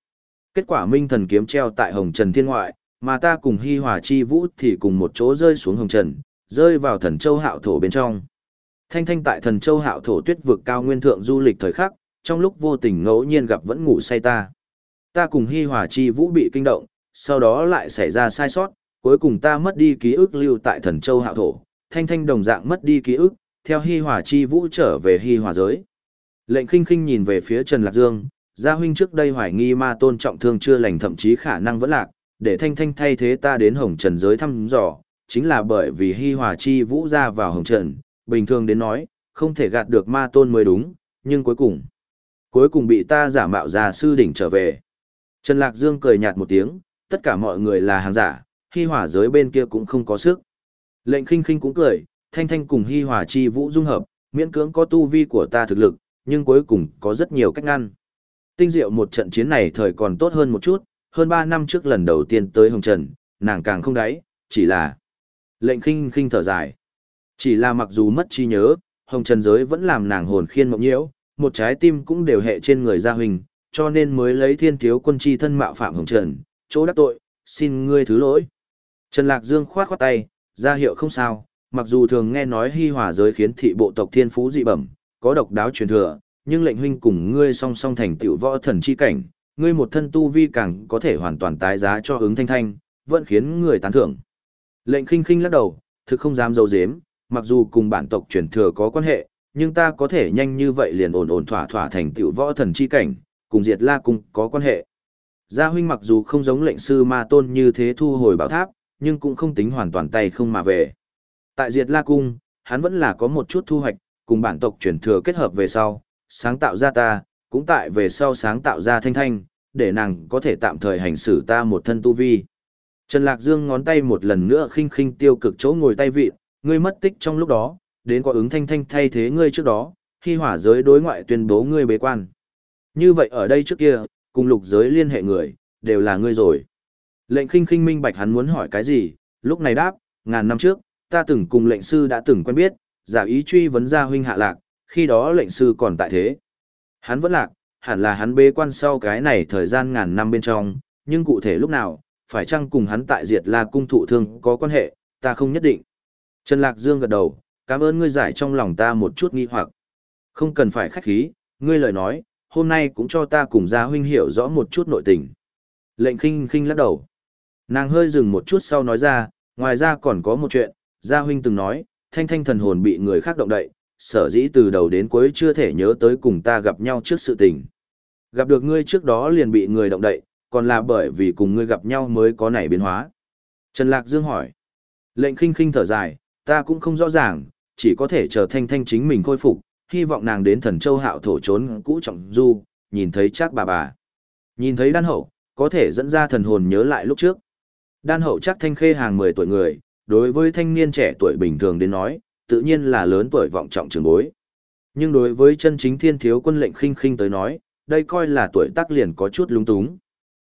[SPEAKER 1] Kết quả Minh Thần kiếm treo tại Hồng Trần Thiên ngoại, mà ta cùng Hi Hòa Chi Vũ thì cùng một chỗ rơi xuống Hồng Trần, rơi vào Thần Châu Hạo thổ bên trong. Thanh Thanh tại Thần Châu Hạo thổ tuyết vực cao nguyên thượng du lịch thời khắc, trong lúc vô tình ngẫu nhiên gặp vẫn ngủ say ta. Ta cùng Hi Hòa Chi Vũ bị kinh động, sau đó lại xảy ra sai sót, cuối cùng ta mất đi ký ức lưu tại Thần Châu Hạo thổ, Thanh Thanh đồng dạng mất đi ký ức, theo Hi Hòa Chi Vũ trở về Hi Hòa giới. Lệnh Khinh Khinh nhìn về phía Trần Lạc Dương, gia huynh trước đây hoài nghi ma tôn trọng thương chưa lành thậm chí khả năng vẫn lạc, để Thanh Thanh thay thế ta đến Hồng Trần giới thăm dò, chính là bởi vì Hi Hòa Chi Vũ ra vào Hồng Trần, bình thường đến nói, không thể gạt được ma tôn mới đúng, nhưng cuối cùng, cuối cùng bị ta giả mạo ra sư đỉnh trở về. Trần Lạc Dương cười nhạt một tiếng, tất cả mọi người là hàng giả, Hi Hòa giới bên kia cũng không có sức. Lệnh Khinh Khinh cũng cười, Thanh Thanh cùng Hi Hòa Chi Vũ dung hợp, miễn cưỡng có tu vi của ta thực lực, nhưng cuối cùng có rất nhiều cách ngăn. Tinh diệu một trận chiến này thời còn tốt hơn một chút, hơn 3 năm trước lần đầu tiên tới Hồng Trần, nàng càng không đáy, chỉ là lệnh khinh khinh thở dài. Chỉ là mặc dù mất trí nhớ, Hồng Trần giới vẫn làm nàng hồn khiên mộng nhiễu, một trái tim cũng đều hệ trên người gia huynh, cho nên mới lấy thiên thiếu quân chi thân mạo phạm Hồng Trần, chỗ đắc tội, xin ngươi thứ lỗi. Trần Lạc Dương khoát khoát tay, ra hiệu không sao, mặc dù thường nghe nói hi hòa giới khiến thị bộ tộc thiên phú dị bẩm, có độc đáo truyền thừa, nhưng lệnh huynh cùng ngươi song song thành tiểu võ thần chi cảnh, ngươi một thân tu vi càng có thể hoàn toàn tái giá cho ứng thanh thanh, vẫn khiến người tán thưởng. Lệnh khinh khinh lắc đầu, thực không dám dấu dếm, mặc dù cùng bản tộc truyền thừa có quan hệ, nhưng ta có thể nhanh như vậy liền ổn ổn thỏa thỏa thành tiểu võ thần chi cảnh, cùng diệt la cung có quan hệ. Gia huynh mặc dù không giống lệnh sư ma tôn như thế thu hồi bảo tháp, nhưng cũng không tính hoàn toàn tay không mà về. Tại diệt la cung, hắn vẫn là có một chút thu hoạch, cùng bản tộc truyền thừa kết hợp về sau, sáng tạo ra ta, cũng tại về sau sáng tạo ra thanh thanh, để nàng có thể tạm thời hành xử ta một thân tu vi. Trần Lạc Dương ngón tay một lần nữa khinh khinh tiêu cực chỗ ngồi tay vị, ngươi mất tích trong lúc đó, đến có ứng thanh thanh thay thế ngươi trước đó, khi hỏa giới đối ngoại tuyên bố ngươi bế quan. Như vậy ở đây trước kia, cùng lục giới liên hệ người, đều là ngươi rồi. Lệnh khinh khinh minh bạch hắn muốn hỏi cái gì, lúc này đáp, ngàn năm trước, ta từng cùng lệnh sư đã từng quen biết, giả ý truy vấn gia huynh hạ lạc, khi đó lệnh sư còn tại thế. Hắn vẫn lạc, hẳn là hắn bế quan sau cái này thời gian ngàn năm bên trong, nhưng cụ thể lúc nào, phải chăng cùng hắn tại diệt la cung thụ thương có quan hệ, ta không nhất định. Trần Lạc Dương gật đầu, cảm ơn ngươi giải trong lòng ta một chút nghi hoặc. Không cần phải khách khí, ngươi lời nói, hôm nay cũng cho ta cùng gia huynh hiểu rõ một chút nội tình. Lệnh khinh khinh lắc đầu. Nàng hơi dừng một chút sau nói ra, ngoài ra còn có một chuyện, gia huynh từng nói, thanh thanh thần hồn bị người khác động đậy, sở dĩ từ đầu đến cuối chưa thể nhớ tới cùng ta gặp nhau trước sự tình. Gặp được ngươi trước đó liền bị người động đậy, còn là bởi vì cùng ngươi gặp nhau mới có nảy biến hóa. Trần Lạc Dương hỏi. Lệnh khinh khinh thở dài, ta cũng không rõ ràng, chỉ có thể chờ thanh thanh chính mình khôi phục, hy vọng nàng đến thần châu hạo thổ trốn cũ trọng du, nhìn thấy chắc bà bà. Nhìn thấy đan hậu, có thể dẫn ra thần hồn nhớ lại lúc trước. Đan hậu chắc thanh khê hàng 10 tuổi người, đối với thanh niên trẻ tuổi bình thường đến nói, tự nhiên là lớn tuổi vọng trọng trường bối. Nhưng đối với chân chính thiên thiếu quân lệnh khinh khinh tới nói, đây coi là tuổi tác liền có chút lung túng.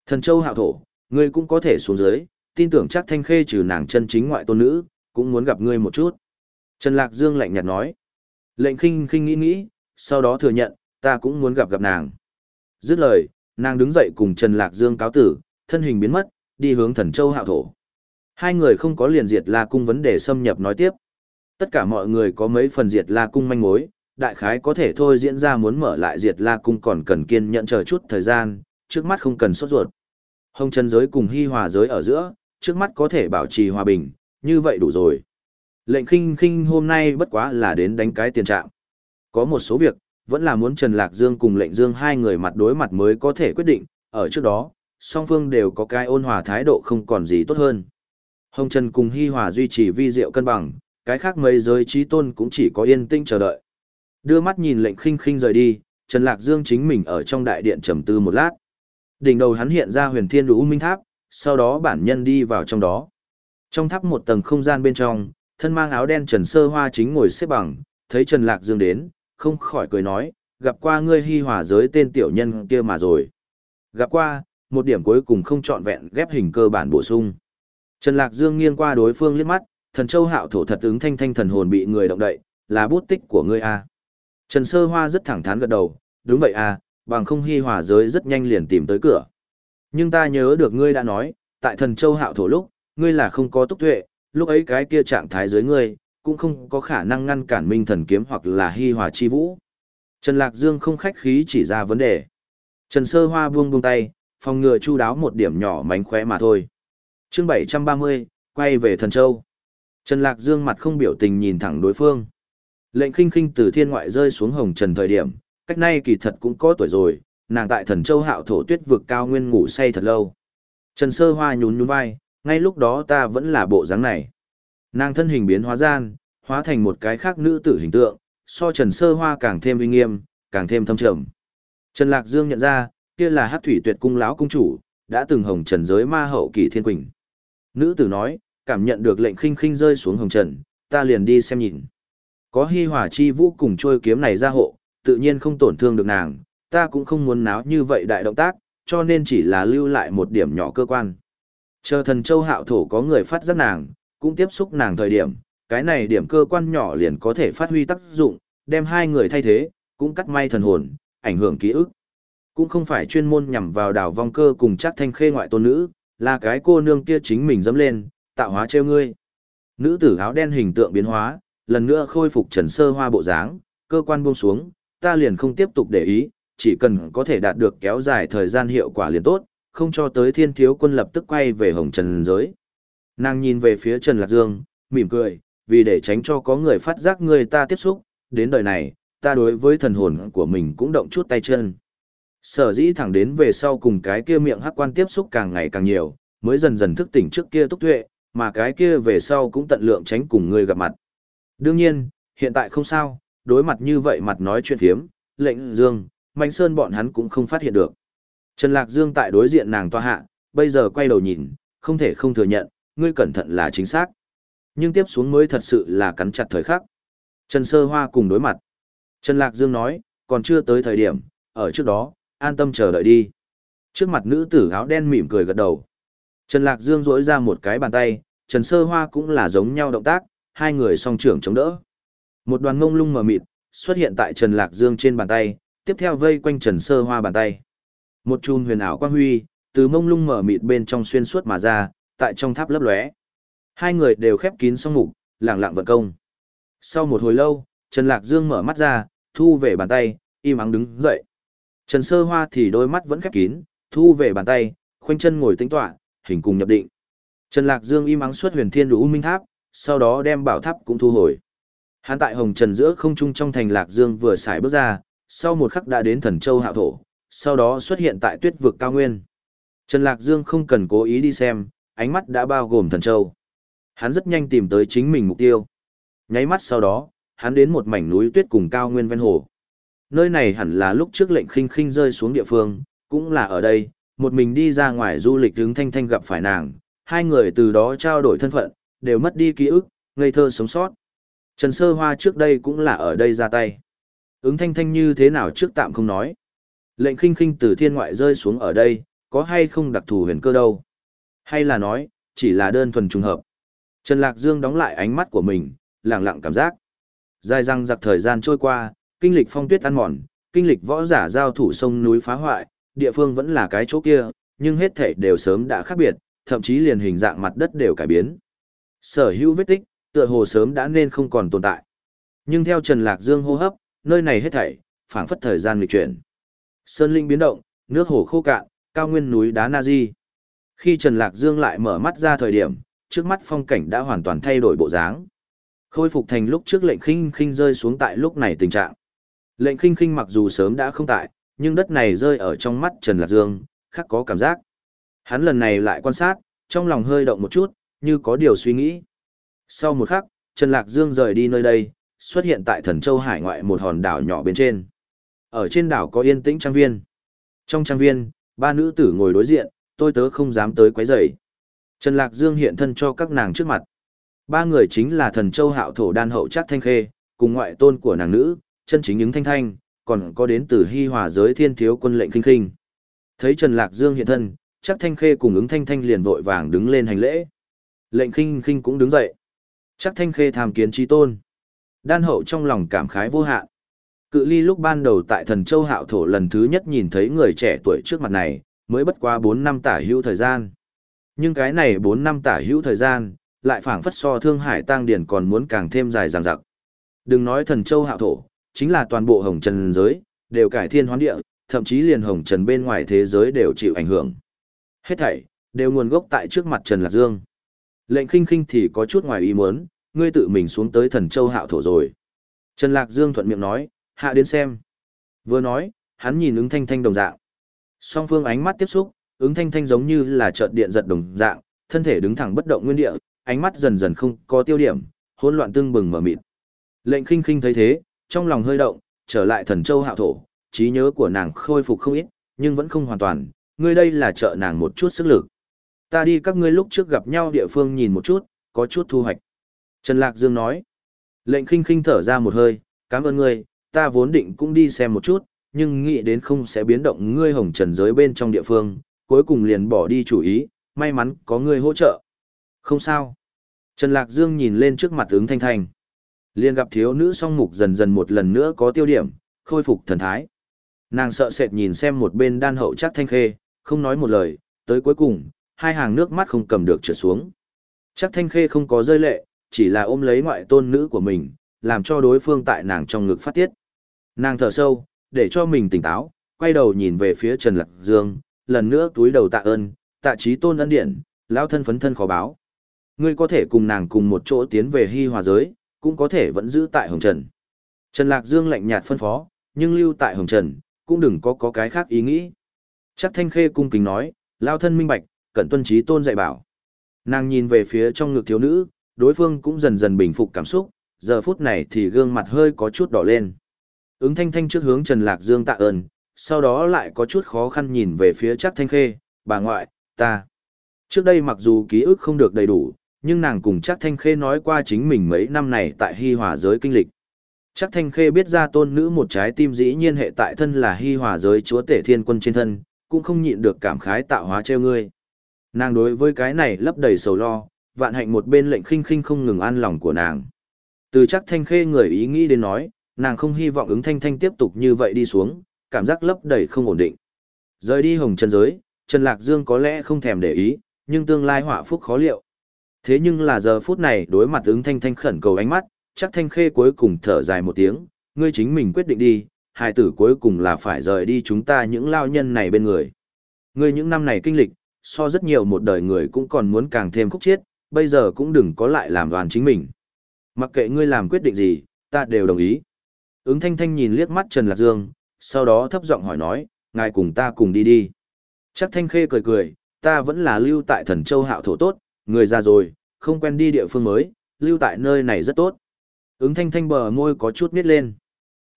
[SPEAKER 1] Thần châu hạo thổ, ngươi cũng có thể xuống dưới, tin tưởng chắc thanh khê trừ nàng chân chính ngoại tôn nữ, cũng muốn gặp ngươi một chút. Trần Lạc Dương lạnh nhạt nói. Lệnh khinh khinh nghĩ nghĩ, sau đó thừa nhận, ta cũng muốn gặp gặp nàng. Dứt lời, nàng đứng dậy cùng Trần Lạc Dương cáo tử, thân hình biến mất, đi hướng thần châu hạo thổ. Hai người không có liền diệt la cung vấn đề xâm nhập nói tiếp. Tất cả mọi người có mấy phần diệt la cung manh mối, đại khái có thể thôi diễn ra muốn mở lại diệt la cung còn cần kiên nhẫn chờ chút thời gian, trước mắt không cần sốt ruột. Hồng chân giới cùng hy hòa giới ở giữa, trước mắt có thể bảo trì hòa bình, như vậy đủ rồi. Lệnh khinh khinh hôm nay bất quá là đến đánh cái tiền trạng. Có một số việc, vẫn là muốn Trần Lạc Dương cùng lệnh Dương hai người mặt đối mặt mới có thể quyết định, ở trước đó, song phương đều có cái ôn hòa thái độ không còn gì tốt hơn. Hồng Trần cùng Hi Hòa duy trì vi diệu cân bằng, cái khác mấy giới trí tôn cũng chỉ có yên tĩnh chờ đợi. Đưa mắt nhìn lệnh khinh khinh rời đi, Trần Lạc Dương chính mình ở trong đại điện trầm tư một lát. Đỉnh đầu hắn hiện ra huyền thiên lũ minh tháp, sau đó bản nhân đi vào trong đó. Trong tháp một tầng không gian bên trong, thân mang áo đen Trần Sơ Hoa chính ngồi xếp bằng, thấy Trần Lạc Dương đến, không khỏi cười nói, gặp qua ngươi Hi hòa giới tên tiểu nhân kia mà rồi. Gặp qua, một điểm cuối cùng không trọn vẹn ghép hình cơ bản bổ sung. Trần Lạc Dương nghiêng qua đối phương liếc mắt, thần châu hạo thổ thật ứng thanh thanh thần hồn bị người động đậy, là bút tích của ngươi a. Trần Sơ Hoa rất thẳng thắn gật đầu, đúng vậy à, bằng không hy hòa giới rất nhanh liền tìm tới cửa. Nhưng ta nhớ được ngươi đã nói, tại thần châu hạo thổ lúc, ngươi là không có túc tuệ, lúc ấy cái kia trạng thái dưới ngươi, cũng không có khả năng ngăn cản minh thần kiếm hoặc là hy hòa chi vũ. Trần Lạc Dương không khách khí chỉ ra vấn đề. Trần Sơ Hoa buông buông tay, phòng ngừa chu đáo một điểm nhỏ mánh khóe mà thôi chương 730, quay về thần châu. Trần Lạc Dương mặt không biểu tình nhìn thẳng đối phương. Lệnh khinh khinh từ thiên ngoại rơi xuống hồng trần thời điểm, cách nay kỳ thật cũng có tuổi rồi, nàng tại thần châu hạo thổ tuyết vực cao nguyên ngủ say thật lâu. Trần Sơ Hoa nhún nhún vai, ngay lúc đó ta vẫn là bộ dáng này. Nàng thân hình biến hóa gian, hóa thành một cái khác nữ tử hình tượng, so Trần Sơ Hoa càng thêm uy nghiêm, càng thêm thâm trầm. Trần Lạc Dương nhận ra, kia là Hắc Thủy Tuyệt cung lão cung chủ, đã từng hồng trần giới ma hậu kỳ thiên quỳnh. Nữ tử nói, cảm nhận được lệnh khinh khinh rơi xuống hồng trần, ta liền đi xem nhìn. Có hi hỏa chi vũ cùng trôi kiếm này ra hộ, tự nhiên không tổn thương được nàng, ta cũng không muốn náo như vậy đại động tác, cho nên chỉ là lưu lại một điểm nhỏ cơ quan. Chờ thần châu hạo thổ có người phát giác nàng, cũng tiếp xúc nàng thời điểm, cái này điểm cơ quan nhỏ liền có thể phát huy tác dụng, đem hai người thay thế, cũng cắt may thần hồn, ảnh hưởng ký ức. Cũng không phải chuyên môn nhằm vào đảo vong cơ cùng chắc thanh khê ngoại tôn nữ, là cái cô nương kia chính mình dẫm lên, tạo hóa trêu ngươi. Nữ tử áo đen hình tượng biến hóa, lần nữa khôi phục trần sơ hoa bộ dáng, cơ quan buông xuống, ta liền không tiếp tục để ý, chỉ cần có thể đạt được kéo dài thời gian hiệu quả liền tốt, không cho tới thiên thiếu quân lập tức quay về hồng trần giới. Nàng nhìn về phía Trần Lạc Dương, mỉm cười, vì để tránh cho có người phát giác người ta tiếp xúc, đến đời này, ta đối với thần hồn của mình cũng động chút tay chân. Sở dĩ thẳng đến về sau cùng cái kia miệng hắc quan tiếp xúc càng ngày càng nhiều, mới dần dần thức tỉnh trước kia túc tuệ, mà cái kia về sau cũng tận lượng tránh cùng người gặp mặt. Đương nhiên, hiện tại không sao, đối mặt như vậy mặt nói chuyện thiếm, lệnh dương, Mạnh Sơn bọn hắn cũng không phát hiện được. Trần Lạc Dương tại đối diện nàng toa hạ, bây giờ quay đầu nhìn, không thể không thừa nhận, ngươi cẩn thận là chính xác. Nhưng tiếp xuống mới thật sự là cắn chặt thời khắc. Trần Sơ Hoa cùng đối mặt. Trần Lạc Dương nói, còn chưa tới thời điểm, ở trước đó, an tâm chờ đợi đi. Trước mặt nữ tử áo đen mỉm cười gật đầu. Trần Lạc Dương rỗi ra một cái bàn tay, Trần Sơ Hoa cũng là giống nhau động tác, hai người song trưởng chống đỡ. Một đoàn ngông lung mờ mịt, xuất hiện tại Trần Lạc Dương trên bàn tay, tiếp theo vây quanh Trần Sơ Hoa bàn tay. Một chùm huyền ảo quang huy, từ mông lung mở mịt bên trong xuyên suốt mà ra, tại trong tháp lấp lóe. Hai người đều khép kín song mục, lặng lặng vận công. Sau một hồi lâu, Trần Lạc Dương mở mắt ra, thu về bàn tay, im ắng đứng dậy. Trần Sơ Hoa thì đôi mắt vẫn khép kín, thu về bàn tay, khoanh chân ngồi tĩnh tọa, hình cùng nhập định. Trần Lạc Dương im ắng xuất huyền thiên Vũ minh tháp, sau đó đem bảo tháp cũng thu hồi. Hắn tại hồng trần giữa không trung trong thành Lạc Dương vừa xài bước ra, sau một khắc đã đến thần châu hạo thổ, sau đó xuất hiện tại tuyết vực cao nguyên. Trần Lạc Dương không cần cố ý đi xem, ánh mắt đã bao gồm thần châu. Hắn rất nhanh tìm tới chính mình mục tiêu. Nháy mắt sau đó, hắn đến một mảnh núi tuyết cùng cao nguyên ven hồ. Nơi này hẳn là lúc trước lệnh khinh khinh rơi xuống địa phương, cũng là ở đây, một mình đi ra ngoài du lịch hướng thanh thanh gặp phải nàng, hai người từ đó trao đổi thân phận, đều mất đi ký ức, ngây thơ sống sót. Trần Sơ Hoa trước đây cũng là ở đây ra tay. Ứng thanh thanh như thế nào trước tạm không nói. Lệnh khinh khinh từ thiên ngoại rơi xuống ở đây, có hay không đặc thù huyền cơ đâu? Hay là nói, chỉ là đơn thuần trùng hợp? Trần Lạc Dương đóng lại ánh mắt của mình, lặng lặng cảm giác. Dài răng giặc thời gian trôi qua, kinh lịch phong tuyết ăn mòn, kinh lịch võ giả giao thủ sông núi phá hoại, địa phương vẫn là cái chỗ kia, nhưng hết thảy đều sớm đã khác biệt, thậm chí liền hình dạng mặt đất đều cải biến. Sở hữu vết tích, tựa hồ sớm đã nên không còn tồn tại. Nhưng theo Trần Lạc Dương hô hấp, nơi này hết thảy, phảng phất thời gian lịch chuyển. Sơn linh biến động, nước hồ khô cạn, cao nguyên núi đá na di. Khi Trần Lạc Dương lại mở mắt ra thời điểm, trước mắt phong cảnh đã hoàn toàn thay đổi bộ dáng. Khôi phục thành lúc trước lệnh khinh khinh rơi xuống tại lúc này tình trạng. Lệnh khinh khinh mặc dù sớm đã không tại, nhưng đất này rơi ở trong mắt Trần Lạc Dương, khắc có cảm giác. Hắn lần này lại quan sát, trong lòng hơi động một chút, như có điều suy nghĩ. Sau một khắc, Trần Lạc Dương rời đi nơi đây, xuất hiện tại thần châu hải ngoại một hòn đảo nhỏ bên trên. Ở trên đảo có yên tĩnh trang viên. Trong trang viên, ba nữ tử ngồi đối diện, tôi tớ không dám tới quấy rầy. Trần Lạc Dương hiện thân cho các nàng trước mặt. Ba người chính là thần châu hạo thổ đan hậu chắc thanh khê, cùng ngoại tôn của nàng nữ, chân chính những thanh thanh, còn có đến từ hy hòa giới thiên thiếu quân lệnh kinh kinh. Thấy Trần Lạc Dương hiện thân, chắc thanh khê cùng ứng thanh thanh liền vội vàng đứng lên hành lễ. Lệnh kinh kinh cũng đứng dậy. Chắc thanh khê tham kiến trí tôn. Đan hậu trong lòng cảm khái vô hạn. Cự ly lúc ban đầu tại thần châu hạo thổ lần thứ nhất nhìn thấy người trẻ tuổi trước mặt này, mới bất quá 4 năm tả hữu thời gian. Nhưng cái này 4 năm tả hữu thời gian, lại phảng phất so thương hải tăng điển còn muốn càng thêm dài dằng dặc. Đừng nói thần châu hạo thổ, chính là toàn bộ hồng trần giới, đều cải thiên hoán địa, thậm chí liền hồng trần bên ngoài thế giới đều chịu ảnh hưởng. Hết thảy, đều nguồn gốc tại trước mặt Trần Lạc Dương. Lệnh khinh khinh thì có chút ngoài ý muốn, ngươi tự mình xuống tới thần châu hạo thổ rồi. Trần Lạc Dương thuận miệng nói, hạ đến xem. Vừa nói, hắn nhìn ứng thanh thanh đồng dạng. Song phương ánh mắt tiếp xúc, ứng thanh thanh giống như là chợt điện giật đồng dạng, thân thể đứng thẳng bất động nguyên địa, ánh mắt dần dần không có tiêu điểm, hỗn loạn tương bừng mở mịt. Lệnh khinh khinh thấy thế, trong lòng hơi động, trở lại thần châu hạo thổ, trí nhớ của nàng khôi phục không ít, nhưng vẫn không hoàn toàn, ngươi đây là trợ nàng một chút sức lực. Ta đi các ngươi lúc trước gặp nhau địa phương nhìn một chút, có chút thu hoạch. Trần Lạc Dương nói. Lệnh khinh khinh thở ra một hơi, cảm ơn ngươi, ta vốn định cũng đi xem một chút, nhưng nghĩ đến không sẽ biến động ngươi hồng trần giới bên trong địa phương, cuối cùng liền bỏ đi chủ ý, may mắn có ngươi hỗ trợ. Không sao. Trần Lạc Dương nhìn lên trước mặt ứng thanh thanh. Liền gặp thiếu nữ song mục dần dần một lần nữa có tiêu điểm, khôi phục thần thái. Nàng sợ sệt nhìn xem một bên đan hậu chắc thanh khê, không nói một lời, tới cuối cùng, hai hàng nước mắt không cầm được trượt xuống. Chắc thanh khê không có rơi lệ, chỉ là ôm lấy ngoại tôn nữ của mình, làm cho đối phương tại nàng trong ngực phát tiết. Nàng thở sâu, để cho mình tỉnh táo, quay đầu nhìn về phía Trần Lạc Dương, lần nữa túi đầu tạ ơn, tạ trí tôn ân điện, lao thân phấn thân khó báo. Ngươi có thể cùng nàng cùng một chỗ tiến về hy hòa giới, cũng có thể vẫn giữ tại Hồng Trần. Trần Lạc Dương lạnh nhạt phân phó, nhưng lưu tại Hồng Trần, cũng đừng có có cái khác ý nghĩ. Chắc Thanh Khê cung kính nói, lao thân minh bạch, cẩn tuân trí tôn dạy bảo. Nàng nhìn về phía trong ngực thiếu nữ, đối phương cũng dần dần bình phục cảm xúc, giờ phút này thì gương mặt hơi có chút đỏ lên. Ứng Thanh Thanh trước hướng Trần Lạc Dương tạ ơn, sau đó lại có chút khó khăn nhìn về phía chắc Thanh Khê, bà ngoại, ta. Trước đây mặc dù ký ức không được đầy đủ, nhưng nàng cùng chắc Thanh Khê nói qua chính mình mấy năm này tại Hy Hòa giới kinh lịch. Chắc Thanh Khê biết ra tôn nữ một trái tim dĩ nhiên hệ tại thân là Hy Hòa giới chúa tể thiên quân trên thân, cũng không nhịn được cảm khái tạo hóa treo ngươi. Nàng đối với cái này lấp đầy sầu lo, vạn hạnh một bên lệnh khinh khinh không ngừng an lòng của nàng. Từ chắc Thanh Khê người ý nghĩ đến nói, nàng không hy vọng ứng Thanh Thanh tiếp tục như vậy đi xuống, cảm giác lấp đầy không ổn định. Rời đi hồng chân giới, Trần Lạc Dương có lẽ không thèm để ý, nhưng tương lai họa phúc khó liệu. Thế nhưng là giờ phút này đối mặt ứng thanh thanh khẩn cầu ánh mắt, chắc thanh khê cuối cùng thở dài một tiếng, ngươi chính mình quyết định đi, hài tử cuối cùng là phải rời đi chúng ta những lao nhân này bên người. Ngươi những năm này kinh lịch, so rất nhiều một đời người cũng còn muốn càng thêm khúc chiết, bây giờ cũng đừng có lại làm đoàn chính mình. Mặc kệ ngươi làm quyết định gì, ta đều đồng ý. Ứng thanh thanh nhìn liếc mắt Trần Lạc Dương, sau đó thấp giọng hỏi nói, ngài cùng ta cùng đi đi. Chắc thanh khê cười cười, ta vẫn là lưu tại thần châu hạo thổ tốt, người già rồi, không quen đi địa phương mới, lưu tại nơi này rất tốt. Ứng thanh thanh bờ môi có chút miết lên.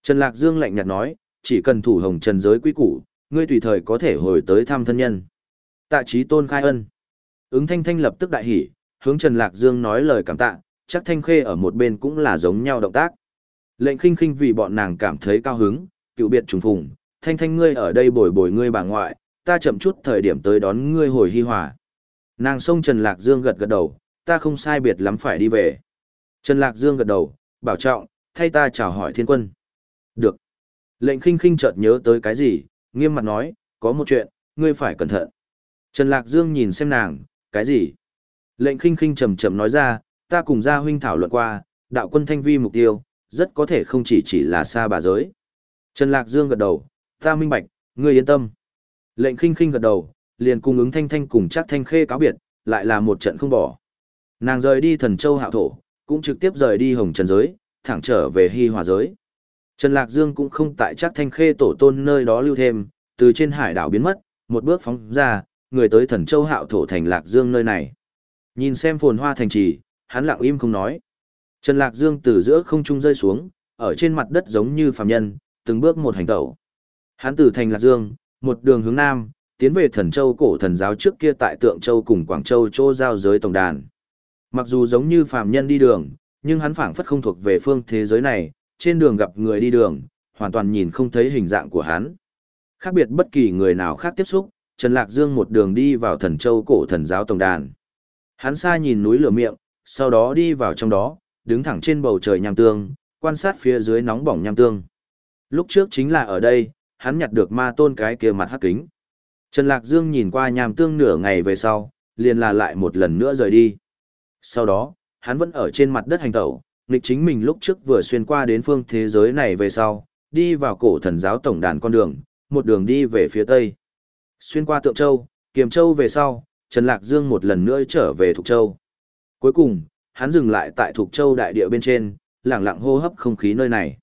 [SPEAKER 1] Trần Lạc Dương lạnh nhạt nói, chỉ cần thủ hồng trần giới quý củ, ngươi tùy thời có thể hồi tới thăm thân nhân. Tạ trí tôn khai ân. Ứng thanh thanh lập tức đại hỉ, hướng Trần Lạc Dương nói lời cảm tạ, chắc thanh khê ở một bên cũng là giống nhau động tác. Lệnh khinh khinh vì bọn nàng cảm thấy cao hứng, cựu biệt trùng phùng, thanh thanh ngươi ở đây bồi bồi ngươi bà ngoại, ta chậm chút thời điểm tới đón ngươi hồi hy hòa. Nàng sông Trần Lạc Dương gật gật đầu, ta không sai biệt lắm phải đi về. Trần Lạc Dương gật đầu, bảo trọng, thay ta chào hỏi thiên quân. Được. Lệnh khinh khinh chợt nhớ tới cái gì, nghiêm mặt nói, có một chuyện, ngươi phải cẩn thận. Trần Lạc Dương nhìn xem nàng, cái gì? Lệnh khinh khinh chầm chầm nói ra, ta cùng gia huynh thảo luận qua, đạo quân thanh vi mục tiêu, rất có thể không chỉ chỉ là xa bà giới. Trần Lạc Dương gật đầu, ta minh bạch, ngươi yên tâm. Lệnh khinh khinh gật đầu, liền cung ứng thanh thanh cùng chắc thanh khê cáo biệt, lại là một trận không bỏ. Nàng rời đi thần châu hạo thổ, cũng trực tiếp rời đi hồng trần giới, thẳng trở về hy hòa giới. Trần Lạc Dương cũng không tại chắc thanh khê tổ tôn nơi đó lưu thêm, từ trên hải đảo biến mất, một bước phóng ra, người tới thần châu hạo thổ thành Lạc Dương nơi này. Nhìn xem phồn hoa thành trì, hắn lặng im không nói. Trần Lạc Dương từ giữa không trung rơi xuống, ở trên mặt đất giống như phàm nhân, từng bước một hành tẩu. Hắn từ thành Lạc Dương, một đường hướng nam, tiến về thần châu cổ thần giáo trước kia tại tượng châu cùng Quảng Châu chỗ giao giới tổng đàn. Mặc dù giống như phàm nhân đi đường, nhưng hắn phảng phất không thuộc về phương thế giới này, trên đường gặp người đi đường, hoàn toàn nhìn không thấy hình dạng của hắn. Khác biệt bất kỳ người nào khác tiếp xúc, Trần Lạc Dương một đường đi vào thần châu cổ thần giáo tổng đàn. Hắn xa nhìn núi lửa miệng, sau đó đi vào trong đó, đứng thẳng trên bầu trời nham tương, quan sát phía dưới nóng bỏng nham tương. Lúc trước chính là ở đây, hắn nhặt được ma tôn cái kia mặt hắc kính. Trần Lạc Dương nhìn qua nhàm tương nửa ngày về sau, liền là lại một lần nữa rời đi. Sau đó, hắn vẫn ở trên mặt đất hành tẩu, nghịch chính mình lúc trước vừa xuyên qua đến phương thế giới này về sau, đi vào cổ thần giáo tổng đàn con đường, một đường đi về phía tây. Xuyên qua Tượng Châu, Kiềm Châu về sau, Trần Lạc Dương một lần nữa trở về Thục Châu. Cuối cùng, hắn dừng lại tại Thục Châu đại địa bên trên, lặng lặng hô hấp không khí nơi này.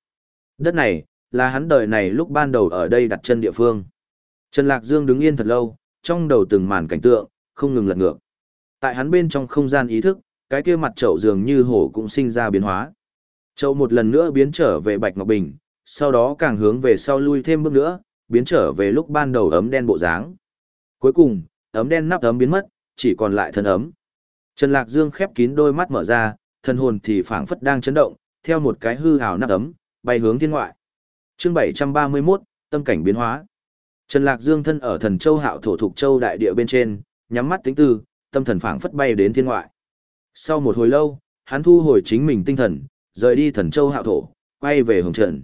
[SPEAKER 1] Đất này, là hắn đời này lúc ban đầu ở đây đặt chân địa phương. Trần Lạc Dương đứng yên thật lâu, trong đầu từng màn cảnh tượng, không ngừng lật ngược. Tại hắn bên trong không gian ý thức, cái kia mặt chậu dường như hổ cũng sinh ra biến hóa. Chậu một lần nữa biến trở về bạch ngọc bình, sau đó càng hướng về sau lui thêm bước nữa, biến trở về lúc ban đầu ấm đen bộ dáng. Cuối cùng, ấm đen nắp ấm biến mất, chỉ còn lại thân ấm. Trần Lạc Dương khép kín đôi mắt mở ra, thân hồn thì phảng phất đang chấn động, theo một cái hư hào nắp ấm, bay hướng thiên ngoại. Chương 731, tâm cảnh biến hóa. Trần Lạc Dương thân ở Thần Châu Hạo thổ thuộc châu đại địa bên trên, nhắm mắt tính tư, tâm thần phảng phất bay đến thiên ngoại. Sau một hồi lâu, hắn thu hồi chính mình tinh thần, rời đi Thần Châu Hạo thổ, quay về Hồng Trần.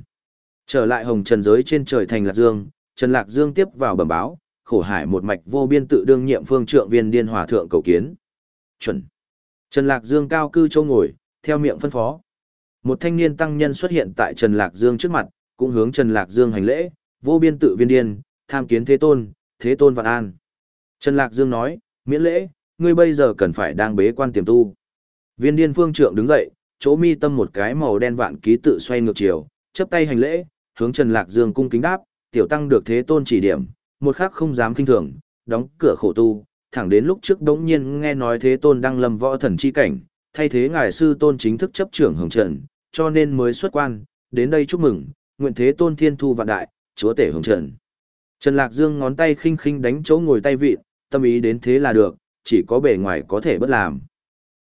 [SPEAKER 1] Trở lại Hồng Trần giới trên trời thành Lạc Dương, Trần Lạc Dương tiếp vào bẩm báo, khổ hải một mạch vô biên tự đương nhiệm phương trượng viên điên hòa thượng cầu kiến. Chuẩn. Trần Lạc Dương cao cư châu ngồi, theo miệng phân phó. Một thanh niên tăng nhân xuất hiện tại Trần Lạc Dương trước mặt, cũng hướng Trần Lạc Dương hành lễ, vô biên tự viên điên, tham kiến thế tôn, thế tôn vạn an. Trần Lạc Dương nói, miễn lễ, ngươi bây giờ cần phải đang bế quan tiềm tu. Viên điên phương trượng đứng dậy, chỗ mi tâm một cái màu đen vạn ký tự xoay ngược chiều, chấp tay hành lễ, hướng Trần Lạc Dương cung kính đáp, tiểu tăng được thế tôn chỉ điểm, một khắc không dám kinh thường, đóng cửa khổ tu, thẳng đến lúc trước đống nhiên nghe nói thế tôn đang lâm võ thần chi cảnh, thay thế ngài sư tôn chính thức chấp trưởng hồng trần, cho nên mới xuất quan, đến đây chúc mừng, nguyện thế tôn thiên thu vạn đại, chúa tể hồng trần. Trần Lạc Dương ngón tay khinh khinh đánh chỗ ngồi tay vịt, tâm ý đến thế là được, chỉ có bề ngoài có thể bất làm.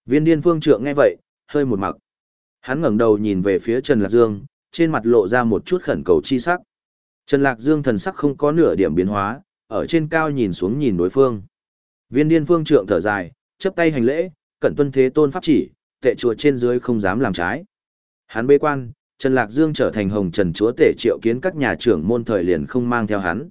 [SPEAKER 1] Viên điên phương trượng nghe vậy, hơi một mặc. Hắn ngẩng đầu nhìn về phía Trần Lạc Dương, trên mặt lộ ra một chút khẩn cầu chi sắc. Trần Lạc Dương thần sắc không có nửa điểm biến hóa, ở trên cao nhìn xuống nhìn đối phương. Viên điên phương trượng thở dài, chấp tay hành lễ, cẩn tuân thế tôn pháp chỉ, tệ chùa trên dưới không dám làm trái. Hắn bế quan, Trần Lạc Dương trở thành hồng trần chúa tể triệu kiến các nhà trưởng môn thời liền không mang theo hắn.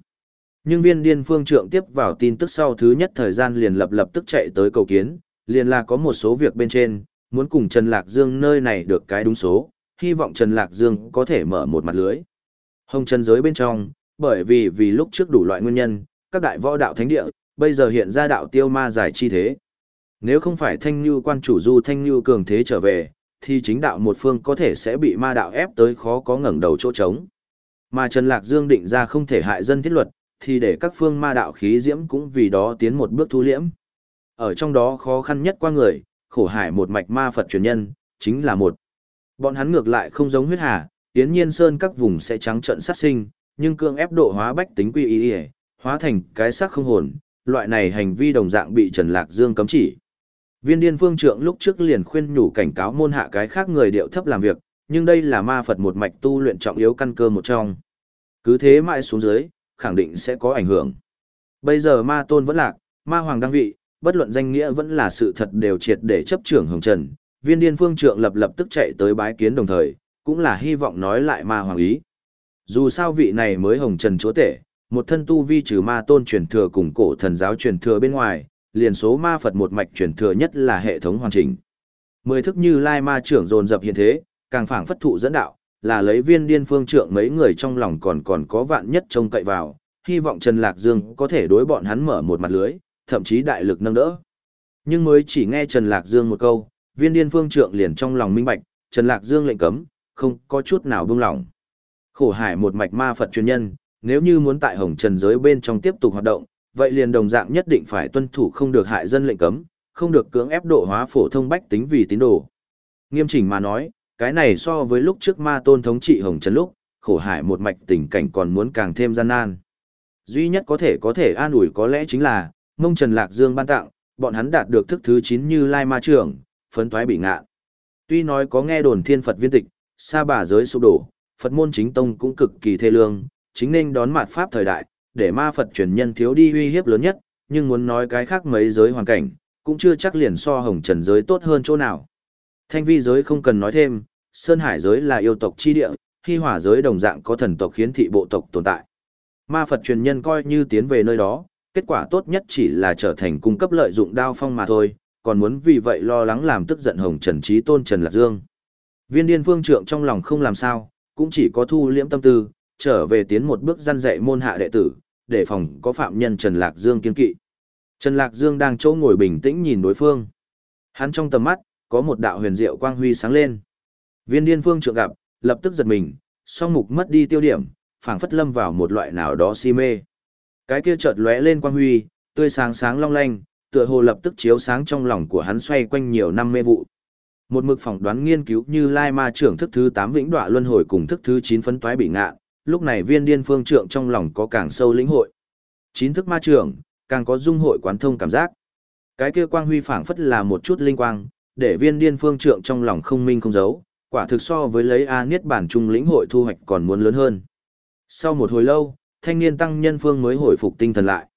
[SPEAKER 1] Nhưng viên điên phương trượng tiếp vào tin tức sau thứ nhất thời gian liền lập lập tức chạy tới cầu kiến, liền là có một số việc bên trên, muốn cùng Trần Lạc Dương nơi này được cái đúng số, hy vọng Trần Lạc Dương có thể mở một mặt lưới. Hồng Trần giới bên trong, bởi vì vì lúc trước đủ loại nguyên nhân, các đại võ đạo thánh địa, bây giờ hiện ra đạo tiêu ma giải chi thế. Nếu không phải thanh như quan chủ du thanh như cường thế trở về, thì chính đạo một phương có thể sẽ bị ma đạo ép tới khó có ngẩng đầu chỗ trống. Mà Trần Lạc Dương định ra không thể hại dân thiết luật, thì để các phương ma đạo khí diễm cũng vì đó tiến một bước thu liễm. Ở trong đó khó khăn nhất qua người, khổ hải một mạch ma Phật truyền nhân, chính là một. Bọn hắn ngược lại không giống huyết hà, tiến nhiên sơn các vùng sẽ trắng trận sát sinh, nhưng cương ép độ hóa bách tính quy ý, ý hóa thành cái xác không hồn, loại này hành vi đồng dạng bị Trần Lạc Dương cấm chỉ. Viên điên phương trượng lúc trước liền khuyên nhủ cảnh cáo môn hạ cái khác người điệu thấp làm việc, nhưng đây là ma Phật một mạch tu luyện trọng yếu căn cơ một trong. Cứ thế mãi xuống dưới, khẳng định sẽ có ảnh hưởng. Bây giờ ma tôn vẫn lạc, ma hoàng đăng vị, bất luận danh nghĩa vẫn là sự thật đều triệt để chấp trưởng hồng trần. Viên điên phương trượng lập lập tức chạy tới bái kiến đồng thời, cũng là hy vọng nói lại ma hoàng ý. Dù sao vị này mới hồng trần chúa tể, một thân tu vi trừ ma tôn truyền thừa cùng cổ thần giáo truyền thừa bên ngoài, liền số ma Phật một mạch truyền thừa nhất là hệ thống hoàn chỉnh. Mười thức như lai ma trưởng dồn dập hiện thế, càng phảng phất thụ dẫn đạo, là lấy viên điên phương trượng mấy người trong lòng còn còn có vạn nhất trông cậy vào, hy vọng Trần Lạc Dương có thể đối bọn hắn mở một mặt lưới, thậm chí đại lực nâng đỡ. Nhưng mới chỉ nghe Trần Lạc Dương một câu, viên điên phương trượng liền trong lòng minh bạch, Trần Lạc Dương lệnh cấm, không có chút nào buông lỏng. Khổ hải một mạch ma Phật chuyên nhân, nếu như muốn tại hồng trần giới bên trong tiếp tục hoạt động, vậy liền đồng dạng nhất định phải tuân thủ không được hại dân lệnh cấm, không được cưỡng ép độ hóa phổ thông bách tính vì tín đồ. Nghiêm chỉnh mà nói, cái này so với lúc trước ma tôn thống trị hồng trần lúc, khổ hải một mạch tình cảnh còn muốn càng thêm gian nan. Duy nhất có thể có thể an ủi có lẽ chính là, mông trần lạc dương ban tặng, bọn hắn đạt được thức thứ 9 như lai ma trưởng, phấn thoái bị ngạ. Tuy nói có nghe đồn thiên Phật viên tịch, xa bà giới sụp đổ, Phật môn chính tông cũng cực kỳ thê lương, chính nên đón mạt pháp thời đại, để ma Phật truyền nhân thiếu đi uy hiếp lớn nhất, nhưng muốn nói cái khác mấy giới hoàn cảnh, cũng chưa chắc liền so hồng trần giới tốt hơn chỗ nào. Thanh vi giới không cần nói thêm, Sơn Hải giới là yêu tộc chi địa, hy hỏa giới đồng dạng có thần tộc khiến thị bộ tộc tồn tại. Ma Phật truyền nhân coi như tiến về nơi đó, kết quả tốt nhất chỉ là trở thành cung cấp lợi dụng đao phong mà thôi, còn muốn vì vậy lo lắng làm tức giận Hồng Trần Trí Tôn Trần Lạc Dương. Viên điên phương trượng trong lòng không làm sao, cũng chỉ có thu liễm tâm tư, trở về tiến một bước gian dạy môn hạ đệ tử, để phòng có phạm nhân Trần Lạc Dương kiên kỵ. Trần Lạc Dương đang chỗ ngồi bình tĩnh nhìn đối phương. Hắn trong tầm mắt, có một đạo huyền diệu quang huy sáng lên. Viên điên phương trượng gặp, lập tức giật mình, song mục mất đi tiêu điểm, phảng phất lâm vào một loại nào đó si mê. Cái kia chợt lóe lên quang huy, tươi sáng sáng long lanh, tựa hồ lập tức chiếu sáng trong lòng của hắn xoay quanh nhiều năm mê vụ. Một mực phỏng đoán nghiên cứu như Lai Ma trưởng thức thứ 8 vĩnh đọa luân hồi cùng thức thứ 9 phấn toái bị ngạ, lúc này viên điên phương trượng trong lòng có càng sâu lĩnh hội. Chín thức ma trưởng, càng có dung hội quán thông cảm giác. Cái kia quang huy phảng phất là một chút linh quang, để viên điên phương trượng trong lòng không minh không giấu, quả thực so với lấy A Niết bản trung lĩnh hội thu hoạch còn muốn lớn hơn. Sau một hồi lâu, thanh niên tăng nhân phương mới hồi phục tinh thần lại.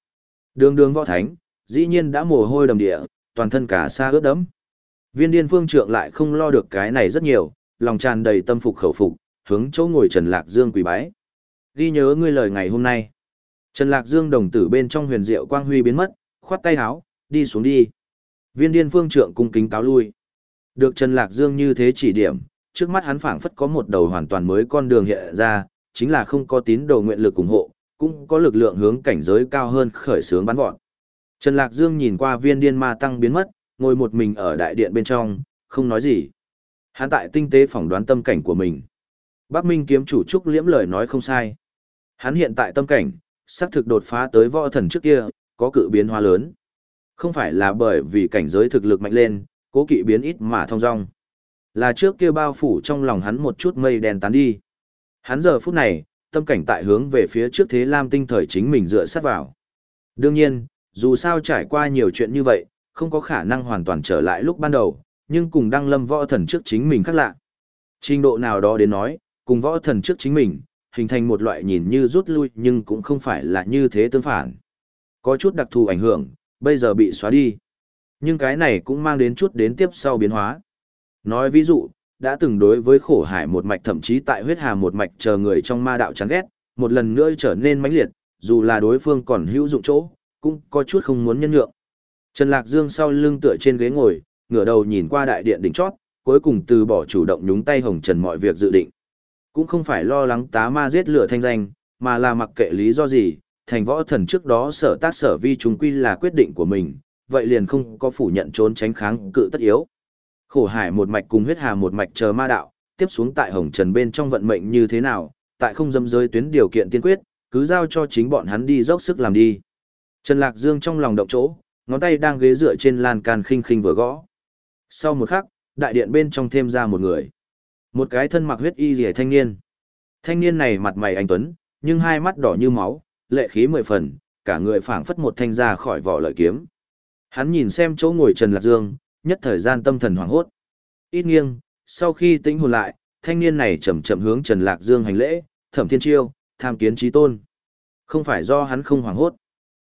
[SPEAKER 1] Đường đường võ thánh, dĩ nhiên đã mồ hôi đầm địa, toàn thân cả xa ướt đẫm. Viên điên phương trượng lại không lo được cái này rất nhiều, lòng tràn đầy tâm phục khẩu phục, hướng chỗ ngồi Trần Lạc Dương quỳ bái. Ghi nhớ ngươi lời ngày hôm nay. Trần Lạc Dương đồng tử bên trong huyền diệu quang huy biến mất, khoát tay áo, đi xuống đi. Viên điên phương trượng cung kính cáo lui. Được Trần Lạc Dương như thế chỉ điểm, trước mắt hắn phảng phất có một đầu hoàn toàn mới con đường hiện ra, chính là không có tín đồ nguyện lực ủng hộ, cũng có lực lượng hướng cảnh giới cao hơn khởi sướng bắn vọt. Trần Lạc Dương nhìn qua viên điên ma tăng biến mất, ngồi một mình ở đại điện bên trong, không nói gì. Hắn tại tinh tế phỏng đoán tâm cảnh của mình. Bác Minh kiếm chủ trúc liễm lời nói không sai. Hắn hiện tại tâm cảnh, xác thực đột phá tới võ thần trước kia, có cự biến hóa lớn. Không phải là bởi vì cảnh giới thực lực mạnh lên, cố kỵ biến ít mà thông dong. Là trước kia bao phủ trong lòng hắn một chút mây đen tán đi. Hắn giờ phút này, tâm cảnh tại hướng về phía trước thế lam tinh thời chính mình dựa sát vào. Đương nhiên, dù sao trải qua nhiều chuyện như vậy, không có khả năng hoàn toàn trở lại lúc ban đầu, nhưng cùng đăng lâm võ thần trước chính mình khác lạ. Trình độ nào đó đến nói, cùng võ thần trước chính mình, hình thành một loại nhìn như rút lui nhưng cũng không phải là như thế tương phản. Có chút đặc thù ảnh hưởng, bây giờ bị xóa đi. Nhưng cái này cũng mang đến chút đến tiếp sau biến hóa. Nói ví dụ, đã từng đối với khổ hải một mạch thậm chí tại huyết hà một mạch chờ người trong ma đạo chán ghét, một lần nữa trở nên mãnh liệt, dù là đối phương còn hữu dụng chỗ, cũng có chút không muốn nhân nhượng. Trần Lạc Dương sau lưng tựa trên ghế ngồi, ngửa đầu nhìn qua đại điện đỉnh chót, cuối cùng từ bỏ chủ động nhúng tay hồng trần mọi việc dự định. Cũng không phải lo lắng tá ma giết lửa thanh danh, mà là mặc kệ lý do gì, thành võ thần trước đó sở tác sở vi chúng quy là quyết định của mình, vậy liền không có phủ nhận trốn tránh kháng cự tất yếu. Khổ hải một mạch cùng huyết hà một mạch chờ ma đạo, tiếp xuống tại hồng trần bên trong vận mệnh như thế nào, tại không dâm rơi tuyến điều kiện tiên quyết, cứ giao cho chính bọn hắn đi dốc sức làm đi. Trần Lạc Dương trong lòng động chỗ, ngón tay đang ghế dựa trên lan can khinh khinh vừa gõ. Sau một khắc, đại điện bên trong thêm ra một người. Một cái thân mặc huyết y rẻ thanh niên. Thanh niên này mặt mày anh tuấn, nhưng hai mắt đỏ như máu, lệ khí mười phần, cả người phảng phất một thanh ra khỏi vỏ lợi kiếm. Hắn nhìn xem chỗ ngồi Trần Lạc Dương, nhất thời gian tâm thần hoảng hốt. Ít nghiêng, sau khi tĩnh hồn lại, thanh niên này chậm chậm hướng Trần Lạc Dương hành lễ, thẩm thiên chiêu, tham kiến trí tôn. Không phải do hắn không hoảng hốt.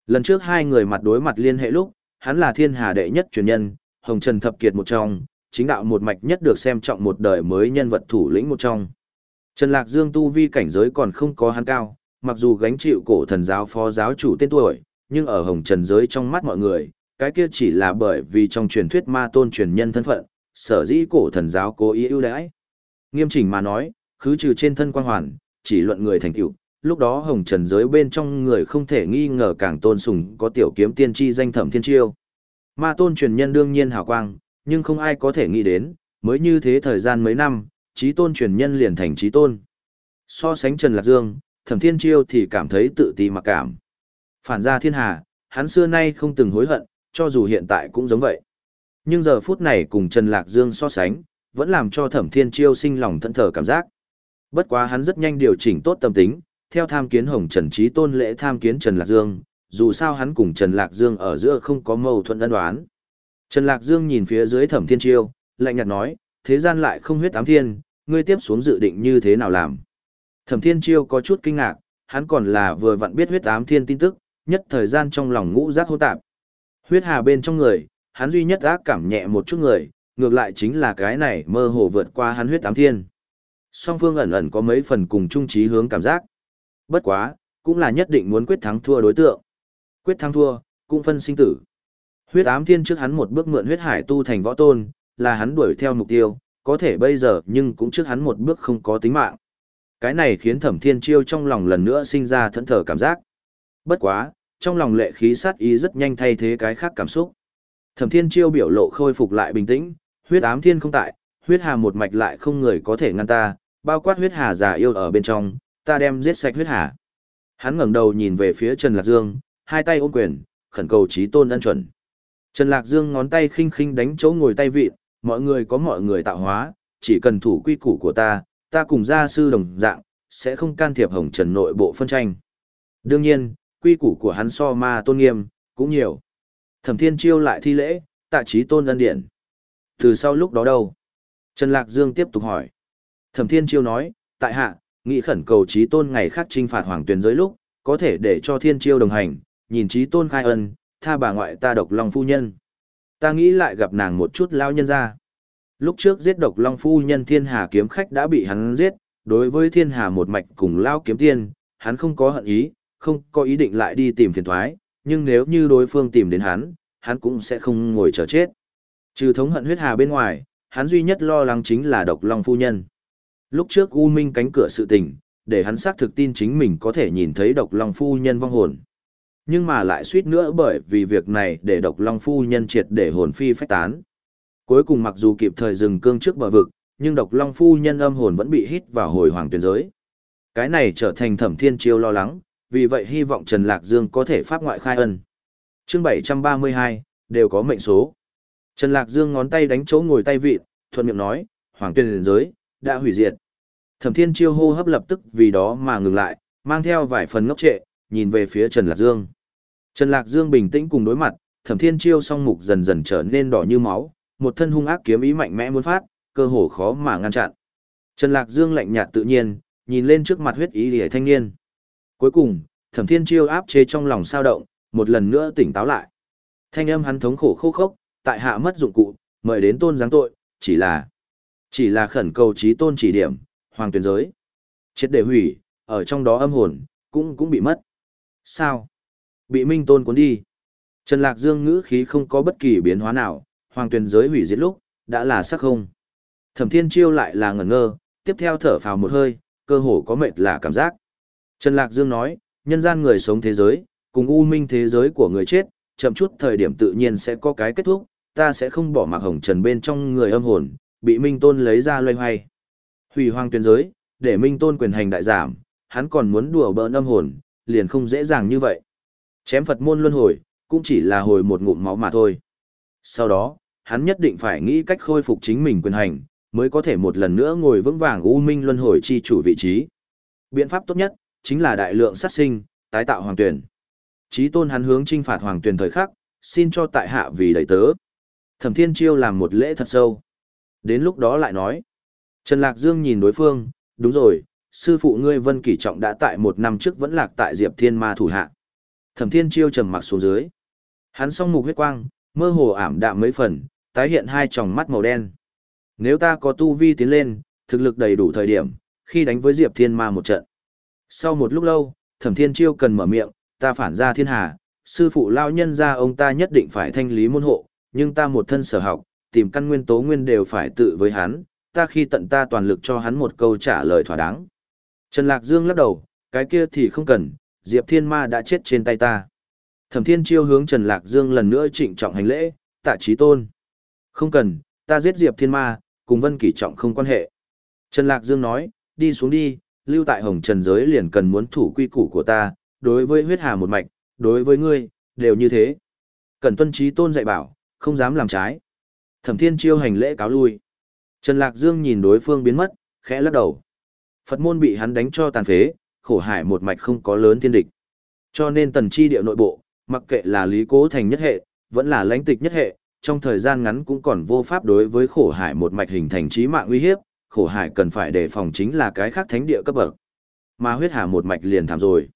[SPEAKER 1] Lần trước hai người mặt đối mặt liên hệ lúc, hắn là thiên hà đệ nhất truyền nhân, hồng trần thập kiệt một trong, chính đạo một mạch nhất được xem trọng một đời mới nhân vật thủ lĩnh một trong. Trần Lạc Dương tu vi cảnh giới còn không có hắn cao, mặc dù gánh chịu cổ thần giáo phó giáo chủ tên tuổi, nhưng ở hồng trần giới trong mắt mọi người, cái kia chỉ là bởi vì trong truyền thuyết ma tôn truyền nhân thân phận, sở dĩ cổ thần giáo cố ý ưu đãi. Nghiêm chỉnh mà nói, khứ trừ trên thân quang hoàn, chỉ luận người thành tựu, lúc đó hồng trần giới bên trong người không thể nghi ngờ càng tôn sùng có tiểu kiếm tiên tri danh thẩm thiên chiêu. Ma tôn truyền nhân đương nhiên hào quang, nhưng không ai có thể nghĩ đến, mới như thế thời gian mấy năm, trí tôn truyền nhân liền thành trí tôn. So sánh Trần Lạc Dương, thẩm thiên chiêu thì cảm thấy tự ti mặc cảm. Phản ra thiên hà, hắn xưa nay không từng hối hận, cho dù hiện tại cũng giống vậy. Nhưng giờ phút này cùng Trần Lạc Dương so sánh, vẫn làm cho thẩm thiên chiêu sinh lòng thận thờ cảm giác. Bất quá hắn rất nhanh điều chỉnh tốt tâm tính, theo tham kiến hồng Trần Trí Tôn lễ tham kiến Trần Lạc Dương, dù sao hắn cùng Trần Lạc Dương ở giữa không có mâu thuẫn ân đoán. Trần Lạc Dương nhìn phía dưới thẩm thiên chiêu, lạnh nhạt nói, thế gian lại không huyết ám thiên, ngươi tiếp xuống dự định như thế nào làm. Thẩm thiên chiêu có chút kinh ngạc, hắn còn là vừa vặn biết huyết ám thiên tin tức, nhất thời gian trong lòng ngũ giác hô tạp. Huyết hà bên trong người, hắn duy nhất ác cảm nhẹ một chút người, ngược lại chính là cái này mơ hồ vượt qua hắn huyết ám thiên. Song phương ẩn ẩn có mấy phần cùng chung trí hướng cảm giác. Bất quá, cũng là nhất định muốn quyết thắng thua đối tượng. Quyết thắng thua, cũng phân sinh tử. Huyết ám thiên trước hắn một bước mượn huyết hải tu thành võ tôn, là hắn đuổi theo mục tiêu, có thể bây giờ nhưng cũng trước hắn một bước không có tính mạng. Cái này khiến thẩm thiên chiêu trong lòng lần nữa sinh ra thẫn thờ cảm giác. Bất quá, trong lòng lệ khí sát ý rất nhanh thay thế cái khác cảm xúc. Thẩm thiên chiêu biểu lộ khôi phục lại bình tĩnh, huyết ám thiên không tại, huyết hà một mạch lại không người có thể ngăn ta, bao quát huyết hà già yêu ở bên trong, ta đem giết sạch huyết hà. Hắn ngẩng đầu nhìn về phía Trần Lạc Dương, hai tay ôm quyền, khẩn cầu trí tôn ân chuẩn. Trần Lạc Dương ngón tay khinh khinh đánh chỗ ngồi tay vịn, mọi người có mọi người tạo hóa, chỉ cần thủ quy củ của ta, ta cùng gia sư đồng dạng, sẽ không can thiệp hồng trần nội bộ phân tranh. Đương nhiên, quy củ của hắn so ma tôn nghiêm, cũng nhiều. Thẩm thiên chiêu lại thi lễ, tạ trí tôn ân điện. Từ sau lúc đó đâu? Trần Lạc Dương tiếp tục hỏi. Thẩm thiên chiêu nói, tại hạ, nghị khẩn cầu trí tôn ngày khác trinh phạt hoàng tuyển giới lúc, có thể để cho thiên chiêu đồng hành, nhìn trí tôn khai ân, tha bà ngoại ta độc long phu nhân. Ta nghĩ lại gặp nàng một chút lao nhân ra. Lúc trước giết độc long phu nhân thiên hà kiếm khách đã bị hắn giết, đối với thiên hà một mạch cùng lao kiếm tiên, hắn không có hận ý, không có ý định lại đi tìm phiền thoái, nhưng nếu như đối phương tìm đến hắn, hắn cũng sẽ không ngồi chờ chết. Trừ thống hận huyết hà bên ngoài, hắn duy nhất lo lắng chính là độc long phu nhân. Lúc trước U Minh cánh cửa sự tình, để hắn xác thực tin chính mình có thể nhìn thấy độc long phu nhân vong hồn. Nhưng mà lại suýt nữa bởi vì việc này để độc long phu nhân triệt để hồn phi phách tán. Cuối cùng mặc dù kịp thời dừng cương trước bờ vực, nhưng độc long phu nhân âm hồn vẫn bị hít vào hồi hoàng tuyển giới. Cái này trở thành thẩm thiên chiêu lo lắng, vì vậy hy vọng Trần Lạc Dương có thể pháp ngoại khai ân. chương 732, đều có mệnh số. Trần Lạc Dương ngón tay đánh chỗ ngồi tay vịt, thuận miệng nói, hoàng tuyển giới, đã hủy diệt. Thẩm thiên chiêu hô hấp lập tức vì đó mà ngừng lại, mang theo vài phần ngốc trệ, nhìn về phía Trần Lạc Dương. Trần Lạc Dương bình tĩnh cùng đối mặt, Thẩm Thiên Chiêu song mục dần dần trở nên đỏ như máu, một thân hung ác kiếm ý mạnh mẽ muốn phát, cơ hồ khó mà ngăn chặn. Trần Lạc Dương lạnh nhạt tự nhiên, nhìn lên trước mặt huyết ý liễu thanh niên. Cuối cùng, Thẩm Thiên Chiêu áp chế trong lòng sao động, một lần nữa tỉnh táo lại. Thanh âm hắn thống khổ khô khốc, tại hạ mất dụng cụ, mời đến tôn giáng tội, chỉ là chỉ là khẩn cầu trí tôn chỉ điểm, hoàng tuyển giới. Chết để hủy, ở trong đó âm hồn, cũng cũng bị mất. Sao? Bị Minh Tôn cuốn đi. Trần Lạc Dương ngữ khí không có bất kỳ biến hóa nào, hoàng tuyển giới hủy diệt lúc, đã là sắc không. Thẩm Thiên Chiêu lại là ngẩn ngơ, tiếp theo thở phào một hơi, cơ hồ có mệt là cảm giác. Trần Lạc Dương nói, nhân gian người sống thế giới, cùng u minh thế giới của người chết, chậm chút thời điểm tự nhiên sẽ có cái kết thúc, ta sẽ không bỏ mặc hồng trần bên trong người âm hồn, bị Minh Tôn lấy ra loay hoay. Hủy hoang tuyên giới, để Minh Tôn quyền hành đại giảm, hắn còn muốn đùa bỡn âm hồn, liền không dễ dàng như vậy. Chém Phật môn luân hồi, cũng chỉ là hồi một ngụm máu mà thôi. Sau đó, hắn nhất định phải nghĩ cách khôi phục chính mình quyền hành, mới có thể một lần nữa ngồi vững vàng U Minh luân hồi chi chủ vị trí. Biện pháp tốt nhất, chính là đại lượng sát sinh, tái tạo hoàng tuyển. Chí tôn hắn hướng trinh phạt hoàng tuyển thời khắc, xin cho tại hạ vì đầy tớ. Thẩm Thiên Chiêu làm một lễ thật sâu. Đến lúc đó lại nói. Trần Lạc Dương nhìn đối phương, đúng rồi, sư phụ ngươi Vân Kỷ Trọng đã tại một năm trước vẫn lạc tại Diệp Thiên Ma thủ hạ. Thẩm Thiên Chiêu trầm mặc xuống dưới. Hắn song mục huyết quang, mơ hồ ảm đạm mấy phần, tái hiện hai tròng mắt màu đen. Nếu ta có tu vi tiến lên, thực lực đầy đủ thời điểm, khi đánh với Diệp Thiên Ma một trận. Sau một lúc lâu, Thẩm Thiên Chiêu cần mở miệng, ta phản ra thiên hà, sư phụ lao nhân ra ông ta nhất định phải thanh lý môn hộ, nhưng ta một thân sở học, tìm căn nguyên tố nguyên đều phải tự với hắn, ta khi tận ta toàn lực cho hắn một câu trả lời thỏa đáng. Trần Lạc Dương lắc đầu, cái kia thì không cần, Diệp Thiên Ma đã chết trên tay ta. Thẩm Thiên Chiêu hướng Trần Lạc Dương lần nữa trịnh trọng hành lễ, tạ trí tôn. Không cần, ta giết Diệp Thiên Ma, cùng Vân Kỷ Trọng không quan hệ. Trần Lạc Dương nói, đi xuống đi, lưu tại Hồng Trần giới liền cần muốn thủ quy củ của ta, đối với huyết hà một mạch, đối với ngươi, đều như thế. Cần tuân trí tôn dạy bảo, không dám làm trái. Thẩm Thiên Chiêu hành lễ cáo lui. Trần Lạc Dương nhìn đối phương biến mất, khẽ lắc đầu. Phật môn bị hắn đánh cho tàn phế, khổ hải một mạch không có lớn thiên địch. Cho nên tần chi địa nội bộ, mặc kệ là lý cố thành nhất hệ, vẫn là lãnh tịch nhất hệ, trong thời gian ngắn cũng còn vô pháp đối với khổ hải một mạch hình thành trí mạng uy hiếp, khổ hải cần phải đề phòng chính là cái khác thánh địa cấp bậc. Mà huyết hà một mạch liền thảm rồi.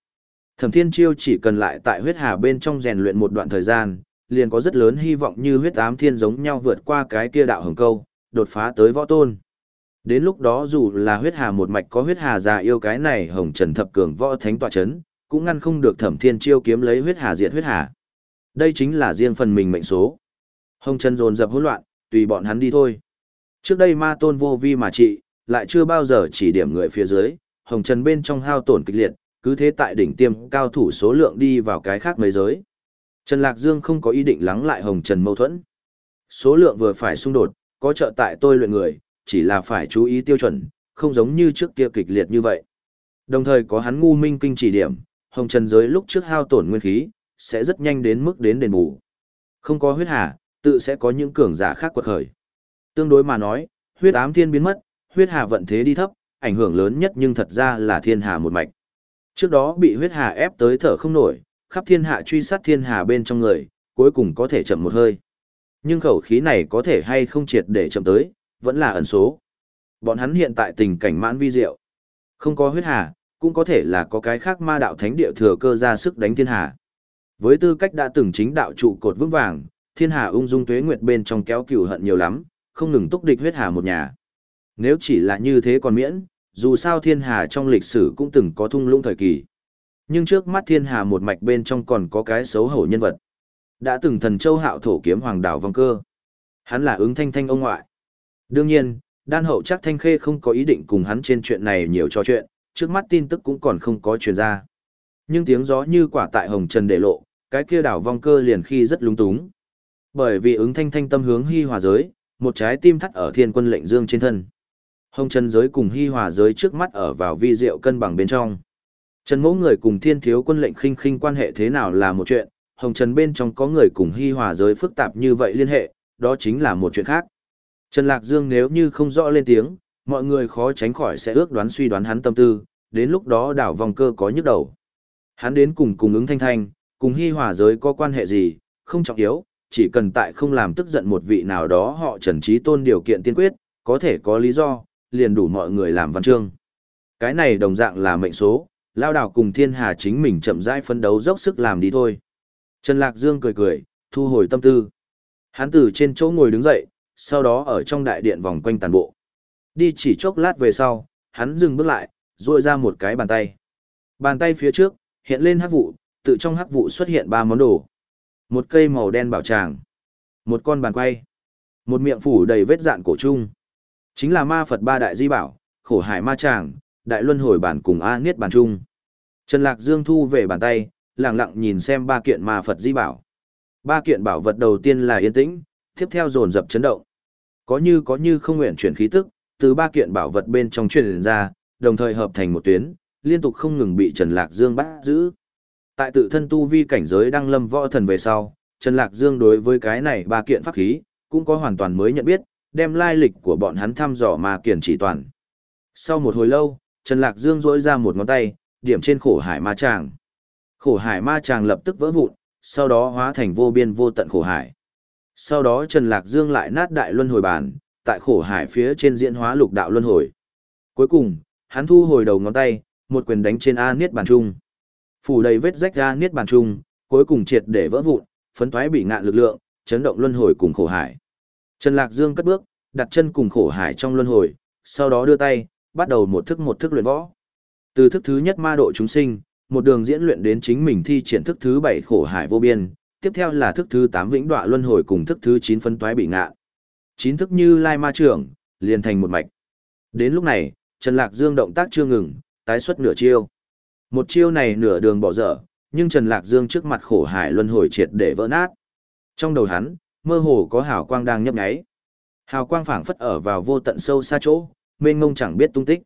[SPEAKER 1] Thẩm Thiên Chiêu chỉ cần lại tại huyết hà bên trong rèn luyện một đoạn thời gian, liền có rất lớn hy vọng như huyết ám thiên giống nhau vượt qua cái kia đạo hồng câu, đột phá tới võ tôn. Đến lúc đó dù là huyết hà một mạch có huyết hà già yêu cái này hồng trần thập cường võ thánh tọa chấn, cũng ngăn không được thẩm thiên chiêu kiếm lấy huyết hà diệt huyết hà. Đây chính là riêng phần mình mệnh số. Hồng trần dồn dập hỗn loạn, tùy bọn hắn đi thôi. Trước đây ma tôn vô vi mà trị, lại chưa bao giờ chỉ điểm người phía dưới, hồng trần bên trong hao tổn kịch liệt, cứ thế tại đỉnh tiêm cao thủ số lượng đi vào cái khác mấy giới. Trần Lạc Dương không có ý định lắng lại hồng trần mâu thuẫn. Số lượng vừa phải xung đột, có trợ tại tôi luyện người, chỉ là phải chú ý tiêu chuẩn, không giống như trước kia kịch liệt như vậy. Đồng thời có hắn ngu minh kinh chỉ điểm, hồng trần giới lúc trước hao tổn nguyên khí, sẽ rất nhanh đến mức đến đền bù. Không có huyết hà, tự sẽ có những cường giả khác quật khởi. Tương đối mà nói, huyết ám thiên biến mất, huyết hà vận thế đi thấp, ảnh hưởng lớn nhất nhưng thật ra là thiên hà một mạch. Trước đó bị huyết hà ép tới thở không nổi, khắp thiên hạ truy sát thiên hà bên trong người, cuối cùng có thể chậm một hơi. Nhưng khẩu khí này có thể hay không triệt để chậm tới, vẫn là ẩn số. Bọn hắn hiện tại tình cảnh mãn vi diệu. Không có huyết hà, cũng có thể là có cái khác ma đạo thánh địa thừa cơ ra sức đánh thiên hà. Với tư cách đã từng chính đạo trụ cột vững vàng, thiên hà ung dung tuế nguyệt bên trong kéo cừu hận nhiều lắm, không ngừng túc địch huyết hà một nhà. Nếu chỉ là như thế còn miễn, dù sao thiên hà trong lịch sử cũng từng có thung lũng thời kỳ. Nhưng trước mắt thiên hà một mạch bên trong còn có cái xấu hổ nhân vật. Đã từng thần châu hạo thổ kiếm hoàng đảo vong cơ. Hắn là ứng thanh thanh ông ngoại. Đương nhiên, đan hậu chắc thanh khê không có ý định cùng hắn trên chuyện này nhiều trò chuyện, trước mắt tin tức cũng còn không có truyền ra. Nhưng tiếng gió như quả tại hồng trần để lộ, cái kia đảo vong cơ liền khi rất lung túng. Bởi vì ứng thanh thanh tâm hướng hy hòa giới, một trái tim thắt ở thiên quân lệnh dương trên thân. Hồng trần giới cùng hy hòa giới trước mắt ở vào vi diệu cân bằng bên trong. Trần mẫu người cùng thiên thiếu quân lệnh khinh khinh quan hệ thế nào là một chuyện, hồng trần bên trong có người cùng hy hòa giới phức tạp như vậy liên hệ, đó chính là một chuyện khác. Trần Lạc Dương nếu như không rõ lên tiếng, mọi người khó tránh khỏi sẽ ước đoán suy đoán hắn tâm tư, đến lúc đó đảo vòng cơ có nhức đầu. Hắn đến cùng cùng ứng thanh thanh, cùng hy hòa giới có quan hệ gì, không trọng yếu, chỉ cần tại không làm tức giận một vị nào đó họ trần trí tôn điều kiện tiên quyết, có thể có lý do, liền đủ mọi người làm văn chương. Cái này đồng dạng là mệnh số, lao đảo cùng thiên hà chính mình chậm rãi phấn đấu dốc sức làm đi thôi. Trần Lạc Dương cười cười, thu hồi tâm tư. Hắn từ trên chỗ ngồi đứng dậy, sau đó ở trong đại điện vòng quanh tàn bộ. Đi chỉ chốc lát về sau, hắn dừng bước lại, duỗi ra một cái bàn tay. Bàn tay phía trước, hiện lên hắc vụ, tự trong hắc vụ xuất hiện ba món đồ. Một cây màu đen bảo tràng, một con bàn quay, một miệng phủ đầy vết dạn cổ trung. Chính là ma Phật ba đại di bảo, khổ hải ma tràng, đại luân hồi bản cùng A Niết bản trung. Trần Lạc Dương thu về bàn tay, lặng lặng nhìn xem ba kiện ma Phật di bảo. Ba kiện bảo vật đầu tiên là yên tĩnh, tiếp theo dồn dập chấn động. Có như có như không nguyện chuyển khí tức, từ ba kiện bảo vật bên trong truyền ra, đồng thời hợp thành một tuyến, liên tục không ngừng bị Trần Lạc Dương bắt giữ. Tại tự thân tu vi cảnh giới đang lâm võ thần về sau, Trần Lạc Dương đối với cái này ba kiện pháp khí, cũng có hoàn toàn mới nhận biết, đem lai lịch của bọn hắn thăm dò mà kiển chỉ toàn. Sau một hồi lâu, Trần Lạc Dương rỗi ra một ngón tay, điểm trên khổ hải ma tràng. Khổ hải ma tràng lập tức vỡ vụn, sau đó hóa thành vô biên vô tận khổ hải. Sau đó Trần Lạc Dương lại nát đại luân hồi bàn, tại khổ hải phía trên diễn hóa lục đạo luân hồi. Cuối cùng, hắn thu hồi đầu ngón tay, một quyền đánh trên A Niết bàn trung. Phủ đầy vết rách ra Niết bàn trung, cuối cùng triệt để vỡ vụn, phấn thoái bị ngạn lực lượng, chấn động luân hồi cùng khổ hải. Trần Lạc Dương cất bước, đặt chân cùng khổ hải trong luân hồi, sau đó đưa tay, bắt đầu một thức một thức luyện võ. Từ thức thứ nhất ma độ chúng sinh, một đường diễn luyện đến chính mình thi triển thức thứ bảy khổ hải vô biên, tiếp theo là thức thứ tám vĩnh đọa luân hồi cùng thức thứ chín phân toái bị ngạ. Chín thức như lai ma trưởng, liền thành một mạch. Đến lúc này, Trần Lạc Dương động tác chưa ngừng, tái xuất nửa chiêu. Một chiêu này nửa đường bỏ dở, nhưng Trần Lạc Dương trước mặt khổ hải luân hồi triệt để vỡ nát. Trong đầu hắn, mơ hồ có hào quang đang nhấp nháy. Hào quang phảng phất ở vào vô tận sâu xa chỗ, mênh ngông chẳng biết tung tích.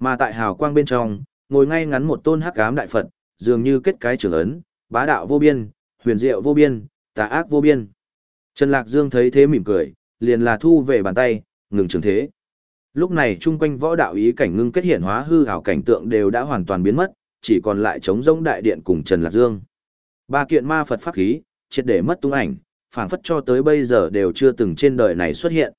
[SPEAKER 1] Mà tại hào quang bên trong, ngồi ngay ngắn một tôn hắc ám đại Phật, dường như kết cái trưởng ấn, bá đạo vô biên, huyền diệu vô biên, tà ác vô biên. Trần Lạc Dương thấy thế mỉm cười, liền là thu về bàn tay, ngừng trường thế. Lúc này chung quanh võ đạo ý cảnh ngưng kết hiện hóa hư ảo cảnh tượng đều đã hoàn toàn biến mất, chỉ còn lại trống rỗng đại điện cùng Trần Lạc Dương. Ba kiện ma Phật pháp khí, triệt để mất tung ảnh, phảng phất cho tới bây giờ đều chưa từng trên đời này xuất hiện.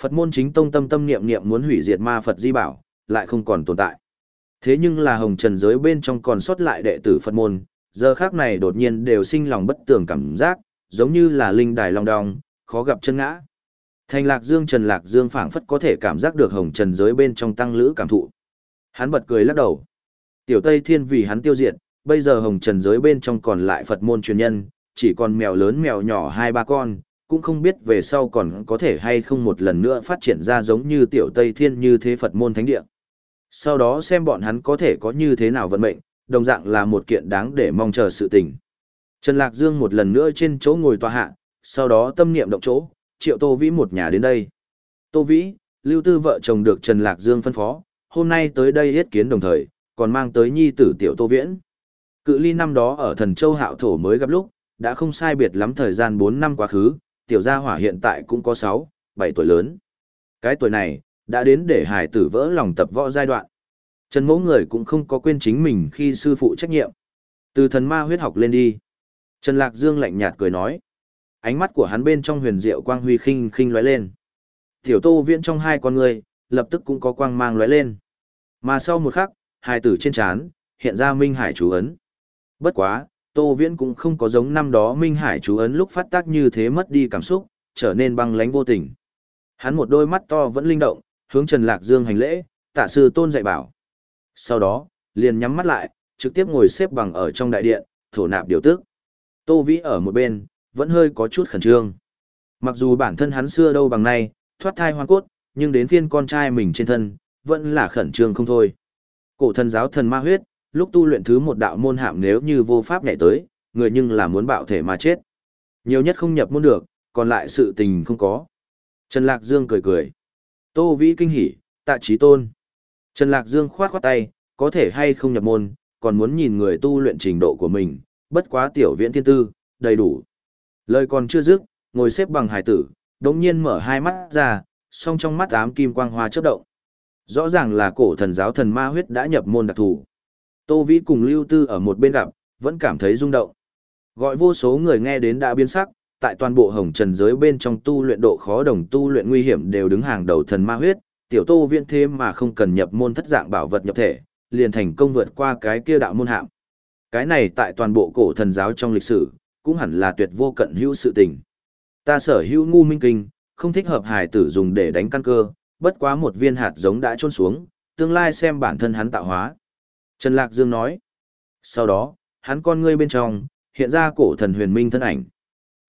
[SPEAKER 1] Phật môn chính tông tâm tâm niệm niệm muốn hủy diệt ma Phật di bảo, lại không còn tồn tại. Thế nhưng là hồng trần giới bên trong còn sót lại đệ tử Phật môn, giờ khác này đột nhiên đều sinh lòng bất tường cảm giác, giống như là linh đài long đong, khó gặp chân ngã. Thành Lạc Dương Trần Lạc Dương phảng phất có thể cảm giác được hồng trần giới bên trong tăng lữ cảm thụ. Hắn bật cười lắc đầu. Tiểu Tây Thiên vì hắn tiêu diệt, bây giờ hồng trần giới bên trong còn lại Phật môn truyền nhân, chỉ còn mèo lớn mèo nhỏ hai ba con, cũng không biết về sau còn có thể hay không một lần nữa phát triển ra giống như Tiểu Tây Thiên như thế Phật môn thánh địa. Sau đó xem bọn hắn có thể có như thế nào vận mệnh, đồng dạng là một kiện đáng để mong chờ sự tình. Trần Lạc Dương một lần nữa trên chỗ ngồi tòa hạ, sau đó tâm niệm động chỗ, triệu Tô Vĩ một nhà đến đây. Tô Vĩ, Lưu Tư vợ chồng được Trần Lạc Dương phân phó, hôm nay tới đây yết kiến đồng thời, còn mang tới nhi tử tiểu Tô Viễn. Cự ly năm đó ở thần châu hạo thổ mới gặp lúc, đã không sai biệt lắm thời gian 4 năm quá khứ, tiểu gia hỏa hiện tại cũng có 6, 7 tuổi lớn. Cái tuổi này, đã đến để hải tử vỡ lòng tập võ giai đoạn. Trần mẫu người cũng không có quên chính mình khi sư phụ trách nhiệm. Từ thần ma huyết học lên đi. Trần Lạc Dương lạnh nhạt cười nói. Ánh mắt của hắn bên trong huyền diệu quang huy khinh khinh lóe lên. Tiểu tô viễn trong hai con người, lập tức cũng có quang mang lóe lên. Mà sau một khắc, hai tử trên trán hiện ra Minh Hải chú ấn. Bất quá, Tô Viễn cũng không có giống năm đó Minh Hải chú ấn lúc phát tác như thế mất đi cảm xúc, trở nên băng lánh vô tình. Hắn một đôi mắt to vẫn linh động, hướng Trần Lạc Dương hành lễ, tạ sư tôn dạy bảo. Sau đó, liền nhắm mắt lại, trực tiếp ngồi xếp bằng ở trong đại điện, thổ nạp điều tức. Tô Vĩ ở một bên, vẫn hơi có chút khẩn trương. Mặc dù bản thân hắn xưa đâu bằng nay, thoát thai hoang cốt, nhưng đến phiên con trai mình trên thân, vẫn là khẩn trương không thôi. Cổ thần giáo thần ma huyết, lúc tu luyện thứ một đạo môn hạm nếu như vô pháp nhảy tới, người nhưng là muốn bạo thể mà chết. Nhiều nhất không nhập môn được, còn lại sự tình không có. Trần Lạc Dương cười cười. Tô Vĩ kinh hỉ, tạ trí tôn. Trần Lạc Dương khoát khoát tay, có thể hay không nhập môn, còn muốn nhìn người tu luyện trình độ của mình, bất quá tiểu viễn thiên tư, đầy đủ. Lời còn chưa dứt, ngồi xếp bằng hải tử, đống nhiên mở hai mắt ra, song trong mắt ám kim quang hoa chớp động. Rõ ràng là cổ thần giáo thần ma huyết đã nhập môn đặc thù. Tô Vĩ cùng Lưu Tư ở một bên gặp, vẫn cảm thấy rung động. Gọi vô số người nghe đến đã biến sắc, tại toàn bộ hồng trần giới bên trong tu luyện độ khó đồng tu luyện nguy hiểm đều đứng hàng đầu thần ma huyết, tiểu tô viễn thế mà không cần nhập môn thất dạng bảo vật nhập thể, liền thành công vượt qua cái kia đạo môn hạng. Cái này tại toàn bộ cổ thần giáo trong lịch sử, cũng hẳn là tuyệt vô cận hữu sự tình. Ta sở hữu ngu minh kinh, không thích hợp hài tử dùng để đánh căn cơ, bất quá một viên hạt giống đã trôn xuống, tương lai xem bản thân hắn tạo hóa. Trần Lạc Dương nói. Sau đó, hắn con ngươi bên trong, hiện ra cổ thần huyền minh thân ảnh.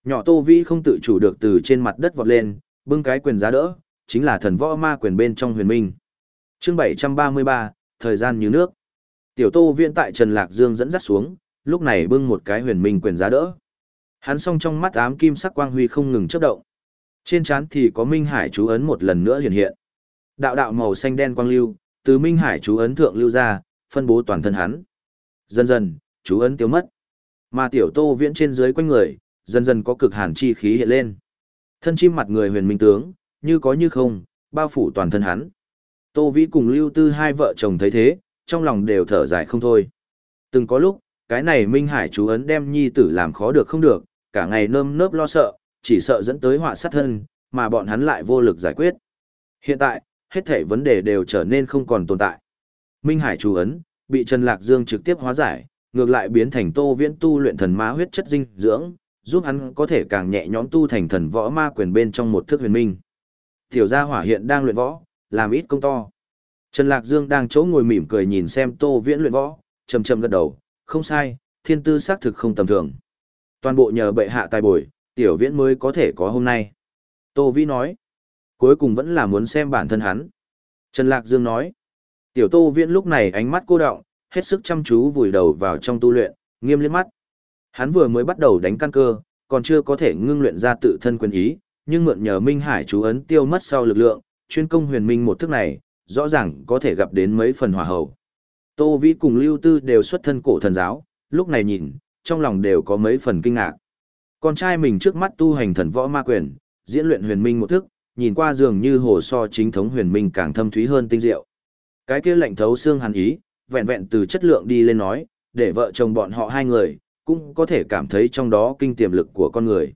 [SPEAKER 1] Nhỏ Tô Vĩ không tự chủ được từ trên mặt đất vọt lên, bưng cái quyền giá đỡ, chính là thần võ ma quyền bên trong huyền minh. chương 733, thời gian như nước. Tiểu Tô Viễn tại Trần Lạc Dương dẫn dắt xuống, lúc này bưng một cái huyền minh quyền giá đỡ. Hắn song trong mắt ám kim sắc quang huy không ngừng chớp động. Trên trán thì có Minh Hải chú ấn một lần nữa hiện hiện. Đạo đạo màu xanh đen quang lưu, từ Minh Hải chú ấn thượng lưu ra, phân bố toàn thân hắn. Dần dần, chú ấn tiêu mất. Mà tiểu Tô Viễn trên dưới quanh người, dần dần có cực hàn chi khí hiện lên. Thân chim mặt người huyền minh tướng, như có như không, bao phủ toàn thân hắn. Tô Vĩ cùng Lưu Tư hai vợ chồng thấy thế, trong lòng đều thở dài không thôi. Từng có lúc, cái này Minh Hải chú ấn đem nhi tử làm khó được không được, cả ngày nơm nớp lo sợ, chỉ sợ dẫn tới họa sát thân, mà bọn hắn lại vô lực giải quyết. Hiện tại, hết thảy vấn đề đều trở nên không còn tồn tại. Minh Hải chú ấn, bị Trần Lạc Dương trực tiếp hóa giải, ngược lại biến thành Tô Viễn tu luyện thần ma huyết chất dinh dưỡng, giúp hắn có thể càng nhẹ nhõm tu thành thần võ ma quyền bên trong một thức huyền minh. Tiểu gia hỏa hiện đang luyện võ, làm ít công to. Trần Lạc Dương đang chỗ ngồi mỉm cười nhìn xem Tô Viễn luyện võ, chầm chậm gật đầu, không sai, thiên tư xác thực không tầm thường. Toàn bộ nhờ bệ hạ tài bồi, tiểu viễn mới có thể có hôm nay. Tô Vĩ nói, cuối cùng vẫn là muốn xem bản thân hắn. Trần Lạc Dương nói, tiểu Tô Viễn lúc này ánh mắt cô đọng, hết sức chăm chú vùi đầu vào trong tu luyện, nghiêm liếc mắt. Hắn vừa mới bắt đầu đánh căn cơ, còn chưa có thể ngưng luyện ra tự thân quyền ý, nhưng mượn nhờ Minh Hải chú ấn tiêu mất sau lực lượng, chuyên công huyền minh một thức này, rõ ràng có thể gặp đến mấy phần hòa hậu. Tô Vĩ cùng Lưu Tư đều xuất thân cổ thần giáo, lúc này nhìn, trong lòng đều có mấy phần kinh ngạc. Con trai mình trước mắt tu hành thần võ ma quyền, diễn luyện huyền minh một thức, nhìn qua dường như hồ so chính thống huyền minh càng thâm thúy hơn tinh diệu. Cái kia lạnh thấu xương hàn ý, vẹn vẹn từ chất lượng đi lên nói, để vợ chồng bọn họ hai người, cũng có thể cảm thấy trong đó kinh tiềm lực của con người.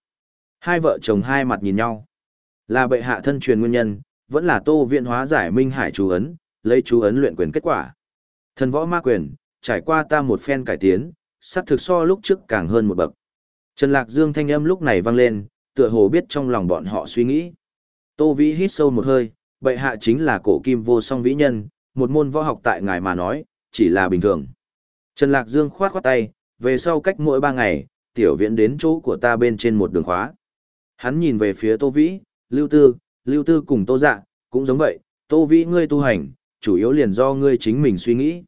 [SPEAKER 1] Hai vợ chồng hai mặt nhìn nhau. Là bệ hạ thân truyền nguyên nhân, vẫn là tô viện hóa giải minh hải chú ấn, lấy chú ấn luyện quyền kết quả. Thần võ ma quyền, trải qua ta một phen cải tiến, sắp thực so lúc trước càng hơn một bậc. Trần Lạc Dương thanh âm lúc này vang lên, tựa hồ biết trong lòng bọn họ suy nghĩ. Tô Vĩ hít sâu một hơi, bệ hạ chính là cổ kim vô song vĩ nhân, một môn võ học tại ngài mà nói, chỉ là bình thường. Trần Lạc Dương khoát khoát tay, về sau cách mỗi ba ngày, tiểu viện đến chỗ của ta bên trên một đường khóa. Hắn nhìn về phía Tô Vĩ, Lưu Tư, Lưu Tư cùng Tô Dạ, cũng giống vậy, Tô Vĩ ngươi tu hành, chủ yếu liền do ngươi chính mình suy nghĩ.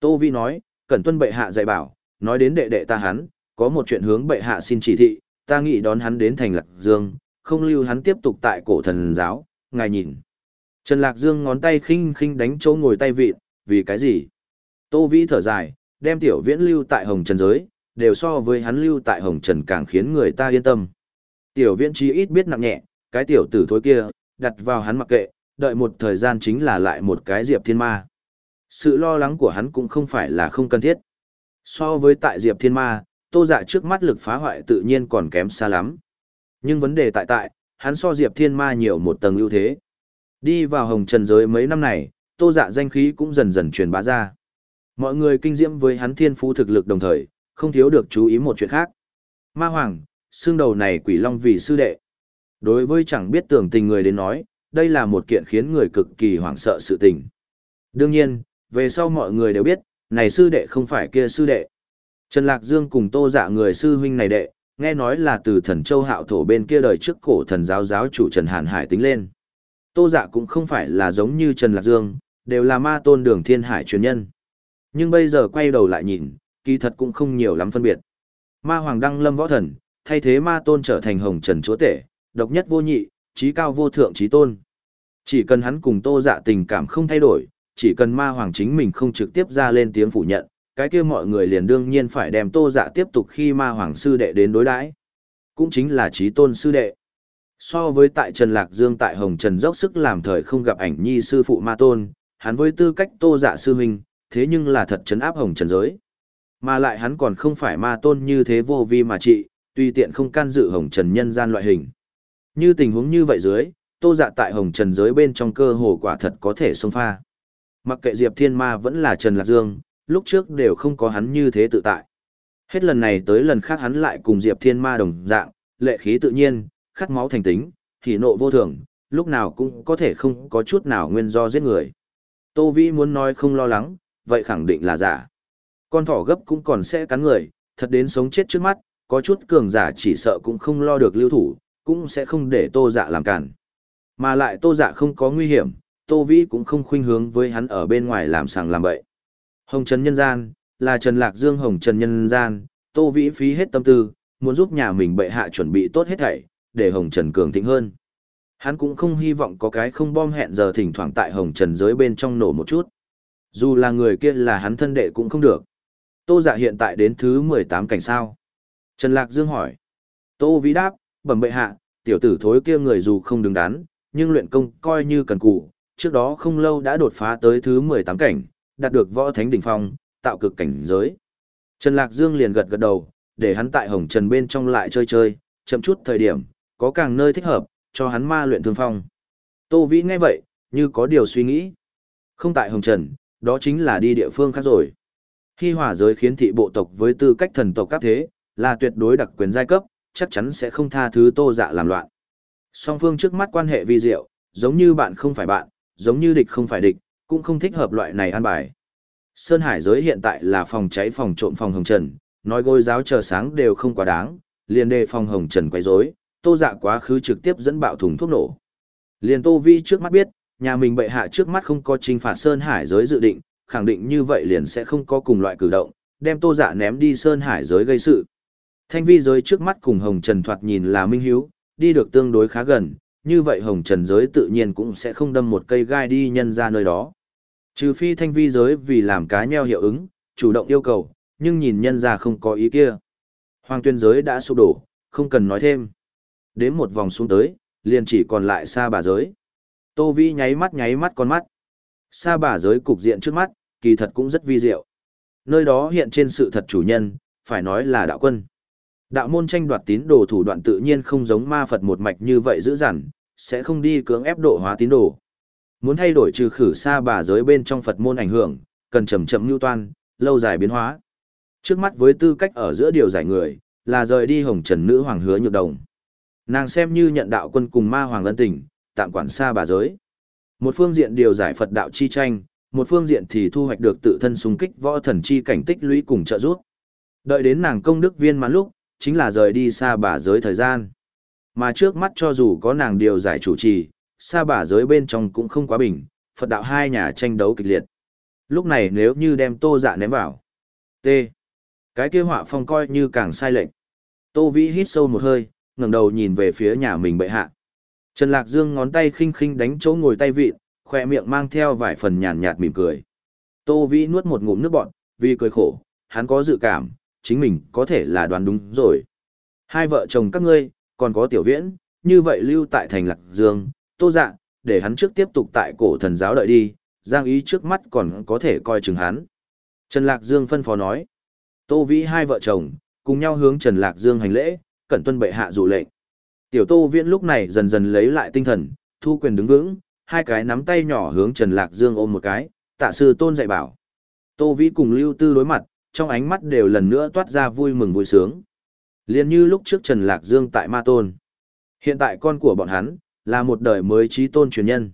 [SPEAKER 1] Tô Vĩ nói, cẩn tuân bệ hạ dạy bảo, nói đến đệ đệ ta hắn, có một chuyện hướng bệ hạ xin chỉ thị, ta nghĩ đón hắn đến thành Lạc Dương, không lưu hắn tiếp tục tại cổ thần giáo, ngài nhìn. Trần Lạc Dương ngón tay khinh khinh đánh chỗ ngồi tay vịn, vì cái gì? Tô Vĩ thở dài, đem tiểu viễn lưu tại hồng trần giới, đều so với hắn lưu tại hồng trần càng khiến người ta yên tâm. Tiểu viễn chí ít biết nặng nhẹ, cái tiểu tử thối kia, đặt vào hắn mặc kệ, đợi một thời gian chính là lại một cái diệp thiên ma. Sự lo lắng của hắn cũng không phải là không cần thiết. So với tại diệp thiên ma, tô dạ trước mắt lực phá hoại tự nhiên còn kém xa lắm. Nhưng vấn đề tại tại, hắn so diệp thiên ma nhiều một tầng ưu thế. Đi vào hồng trần giới mấy năm này, tô dạ danh khí cũng dần dần truyền bá ra. Mọi người kinh diễm với hắn thiên phú thực lực đồng thời, không thiếu được chú ý một chuyện khác. Ma Hoàng, xương đầu này quỷ long vì sư đệ. Đối với chẳng biết tưởng tình người đến nói, đây là một kiện khiến người cực kỳ hoảng sợ sự tình. Đương nhiên, về sau mọi người đều biết, này sư đệ không phải kia sư đệ. Trần Lạc Dương cùng tô dạ người sư huynh này đệ, nghe nói là từ thần châu hạo thổ bên kia đời trước cổ thần giáo giáo chủ Trần Hàn Hải tính lên. Tô dạ cũng không phải là giống như Trần Lạc Dương, đều là ma tôn đường thiên hải truyền nhân. Nhưng bây giờ quay đầu lại nhìn, kỳ thật cũng không nhiều lắm phân biệt. Ma Hoàng Đăng Lâm Võ Thần, thay thế ma tôn trở thành hồng trần chúa tể, độc nhất vô nhị, trí cao vô thượng trí tôn. Chỉ cần hắn cùng tô dạ tình cảm không thay đổi, chỉ cần ma hoàng chính mình không trực tiếp ra lên tiếng phủ nhận, cái kia mọi người liền đương nhiên phải đem tô dạ tiếp tục khi ma hoàng sư đệ đến đối đãi Cũng chính là trí tôn sư đệ. So với tại Trần Lạc Dương tại Hồng Trần dốc sức làm thời không gặp ảnh nhi sư phụ ma tôn, hắn với tư cách tô dạ sư huynh, thế nhưng là thật chấn áp Hồng Trần giới. Mà lại hắn còn không phải ma tôn như thế vô vi mà trị, tuy tiện không can dự Hồng Trần nhân gian loại hình. Như tình huống như vậy dưới, tô dạ tại Hồng Trần giới bên trong cơ hồ quả thật có thể xông pha. Mặc kệ Diệp Thiên Ma vẫn là Trần Lạc Dương, lúc trước đều không có hắn như thế tự tại. Hết lần này tới lần khác hắn lại cùng Diệp Thiên Ma đồng dạng, lệ khí tự nhiên, khát máu thành tính, hỉ nộ vô thường, lúc nào cũng có thể không có chút nào nguyên do giết người. Tô Vĩ muốn nói không lo lắng, vậy khẳng định là giả. Con thỏ gấp cũng còn sẽ cắn người, thật đến sống chết trước mắt, có chút cường giả chỉ sợ cũng không lo được lưu thủ, cũng sẽ không để tô dạ làm cản. Mà lại tô dạ không có nguy hiểm, tô vĩ cũng không khuynh hướng với hắn ở bên ngoài làm sàng làm bậy. Hồng Trần Nhân Gian, là Trần Lạc Dương Hồng Trần Nhân Gian, tô vĩ phí hết tâm tư, muốn giúp nhà mình bệ hạ chuẩn bị tốt hết thảy, để Hồng Trần cường thịnh hơn. Hắn cũng không hy vọng có cái không bom hẹn giờ thỉnh thoảng tại Hồng Trần giới bên trong nổ một chút. Dù là người kia là hắn thân đệ cũng không được. Tô dạ hiện tại đến thứ 18 cảnh sao. Trần Lạc Dương hỏi. Tô Vĩ đáp, bẩm bệ hạ, tiểu tử thối kia người dù không đứng đắn, nhưng luyện công coi như cần cụ, trước đó không lâu đã đột phá tới thứ 18 cảnh, đạt được võ thánh đỉnh phong, tạo cực cảnh giới. Trần Lạc Dương liền gật gật đầu, để hắn tại Hồng Trần bên trong lại chơi chơi, chậm chút thời điểm, có càng nơi thích hợp, cho hắn ma luyện thương phong. Tô Vĩ nghe vậy, như có điều suy nghĩ. Không tại Hồng Trần, đó chính là đi địa phương khác rồi. Khi hỏa giới khiến thị bộ tộc với tư cách thần tộc các thế, là tuyệt đối đặc quyền giai cấp, chắc chắn sẽ không tha thứ tô dạ làm loạn. Song phương trước mắt quan hệ vi diệu, giống như bạn không phải bạn, giống như địch không phải địch, cũng không thích hợp loại này an bài. Sơn Hải giới hiện tại là phòng cháy phòng trộm phòng hồng trần, nói gôi giáo chờ sáng đều không quá đáng, liền đề phòng hồng trần quấy rối, tô dạ quá khứ trực tiếp dẫn bạo thùng thuốc nổ. Liền tô vi trước mắt biết, nhà mình bệ hạ trước mắt không có trinh phạt Sơn Hải giới dự định, khẳng định như vậy liền sẽ không có cùng loại cử động, đem tô dạ ném đi Sơn Hải giới gây sự. Thanh vi giới trước mắt cùng hồng trần thoạt nhìn là minh hiếu, đi được tương đối khá gần, như vậy hồng trần giới tự nhiên cũng sẽ không đâm một cây gai đi nhân ra nơi đó. Trừ phi thanh vi giới vì làm cá nheo hiệu ứng, chủ động yêu cầu, nhưng nhìn nhân ra không có ý kia. Hoàng tuyên giới đã sụp đổ, không cần nói thêm. Đến một vòng xuống tới, liền chỉ còn lại xa bà giới. Tô Vi nháy mắt nháy mắt con mắt. Xa bà giới cục diện trước mắt, kỳ thật cũng rất vi diệu. Nơi đó hiện trên sự thật chủ nhân, phải nói là đạo quân. Đạo môn tranh đoạt tín đồ thủ đoạn tự nhiên không giống ma Phật một mạch như vậy dữ dằn, sẽ không đi cưỡng ép độ hóa tín đồ. Muốn thay đổi trừ khử xa bà giới bên trong Phật môn ảnh hưởng, cần chậm chậm lưu toan, lâu dài biến hóa. Trước mắt với tư cách ở giữa điều giải người, là rời đi hồng trần nữ hoàng hứa nhược đồng. Nàng xem như nhận đạo quân cùng ma hoàng lân tình, tạm quản xa bà giới. Một phương diện điều giải Phật đạo chi tranh, một phương diện thì thu hoạch được tự thân xung kích võ thần chi cảnh tích lũy cùng trợ giúp. Đợi đến nàng công đức viên mãn lúc, chính là rời đi xa bà giới thời gian. Mà trước mắt cho dù có nàng điều giải chủ trì, xa bà giới bên trong cũng không quá bình, Phật đạo hai nhà tranh đấu kịch liệt. Lúc này nếu như đem tô dạ ném vào. T. Cái kia họa phong coi như càng sai lệch. Tô Vĩ hít sâu một hơi, ngẩng đầu nhìn về phía nhà mình bệ hạ. Trần Lạc Dương ngón tay khinh khinh đánh chỗ ngồi tay vịn, khoe miệng mang theo vài phần nhàn nhạt mỉm cười. Tô Vĩ nuốt một ngụm nước bọt, vì cười khổ, hắn có dự cảm, chính mình có thể là đoán đúng rồi. Hai vợ chồng các ngươi, còn có tiểu viễn, như vậy lưu tại thành Lạc Dương, tô dạ, để hắn trước tiếp tục tại cổ thần giáo đợi đi, giang ý trước mắt còn có thể coi chừng hắn. Trần Lạc Dương phân phó nói. Tô Vĩ hai vợ chồng, cùng nhau hướng Trần Lạc Dương hành lễ, cẩn tuân bệ hạ dụ lệnh. Tiểu Tô Viễn lúc này dần dần lấy lại tinh thần, thu quyền đứng vững, hai cái nắm tay nhỏ hướng Trần Lạc Dương ôm một cái, tạ sư tôn dạy bảo. Tô Vĩ cùng Lưu Tư đối mặt, trong ánh mắt đều lần nữa toát ra vui mừng vui sướng. Liên như lúc trước Trần Lạc Dương tại Ma Tôn. Hiện tại con của bọn hắn, là một đời mới trí tôn truyền nhân.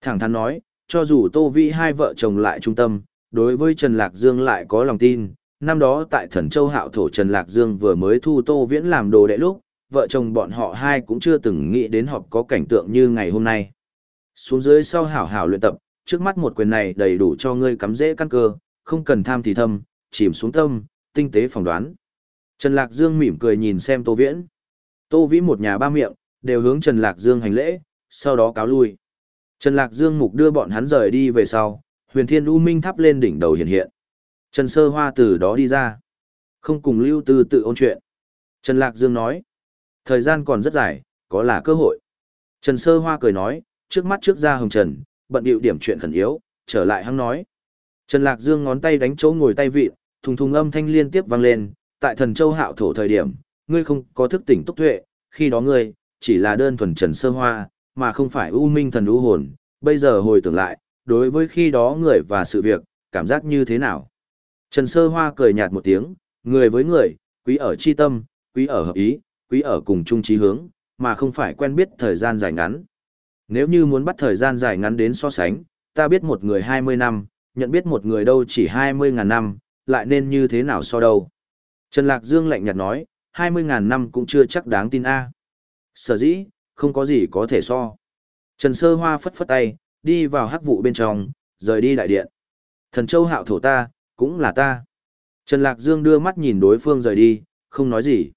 [SPEAKER 1] Thẳng thắn nói, cho dù Tô Vĩ hai vợ chồng lại trung tâm, đối với Trần Lạc Dương lại có lòng tin. Năm đó tại Thần Châu Hạo Thổ Trần Lạc Dương vừa mới thu Tô Viễn làm đồ đệ lúc, vợ chồng bọn họ hai cũng chưa từng nghĩ đến họp có cảnh tượng như ngày hôm nay. Xuống dưới sau hảo hảo luyện tập, trước mắt một quyền này đầy đủ cho ngươi cắm dễ căn cơ, không cần tham thì thâm, chìm xuống tâm, tinh tế phỏng đoán. Trần Lạc Dương mỉm cười nhìn xem Tô Viễn. Tô Vĩ một nhà ba miệng, đều hướng Trần Lạc Dương hành lễ, sau đó cáo lui. Trần Lạc Dương mục đưa bọn hắn rời đi về sau, huyền thiên u minh thắp lên đỉnh đầu hiện hiện. Trần Sơ Hoa từ đó đi ra. Không cùng lưu tư tự ôn chuyện. Trần Lạc Dương nói. Thời gian còn rất dài, có là cơ hội. Trần Sơ Hoa cười nói, trước mắt trước ra hồng trần, bận điệu điểm chuyện khẩn yếu, trở lại hắn nói. Trần Lạc Dương ngón tay đánh chỗ ngồi tay vịt, thùng thùng âm thanh liên tiếp vang lên, tại thần châu hạo thổ thời điểm, ngươi không có thức tỉnh túc tuệ, khi đó ngươi, chỉ là đơn thuần Trần Sơ Hoa, mà không phải U Minh thần u hồn, bây giờ hồi tưởng lại, đối với khi đó người và sự việc, cảm giác như thế nào? Trần Sơ Hoa cười nhạt một tiếng, người với người, quý ở chi tâm, quý ở hợp ý, quý ở cùng chung trí hướng, mà không phải quen biết thời gian dài ngắn. Nếu như muốn bắt thời gian dài ngắn đến so sánh, ta biết một người 20 năm, nhận biết một người đâu chỉ 20 ngàn năm, lại nên như thế nào so đâu. Trần Lạc Dương lạnh nhạt nói, 20 ngàn năm cũng chưa chắc đáng tin a. Sở dĩ, không có gì có thể so. Trần Sơ Hoa phất phất tay, đi vào hắc vụ bên trong, rời đi đại điện. Thần Châu hạo thổ ta, cũng là ta. Trần Lạc Dương đưa mắt nhìn đối phương rời đi, không nói gì.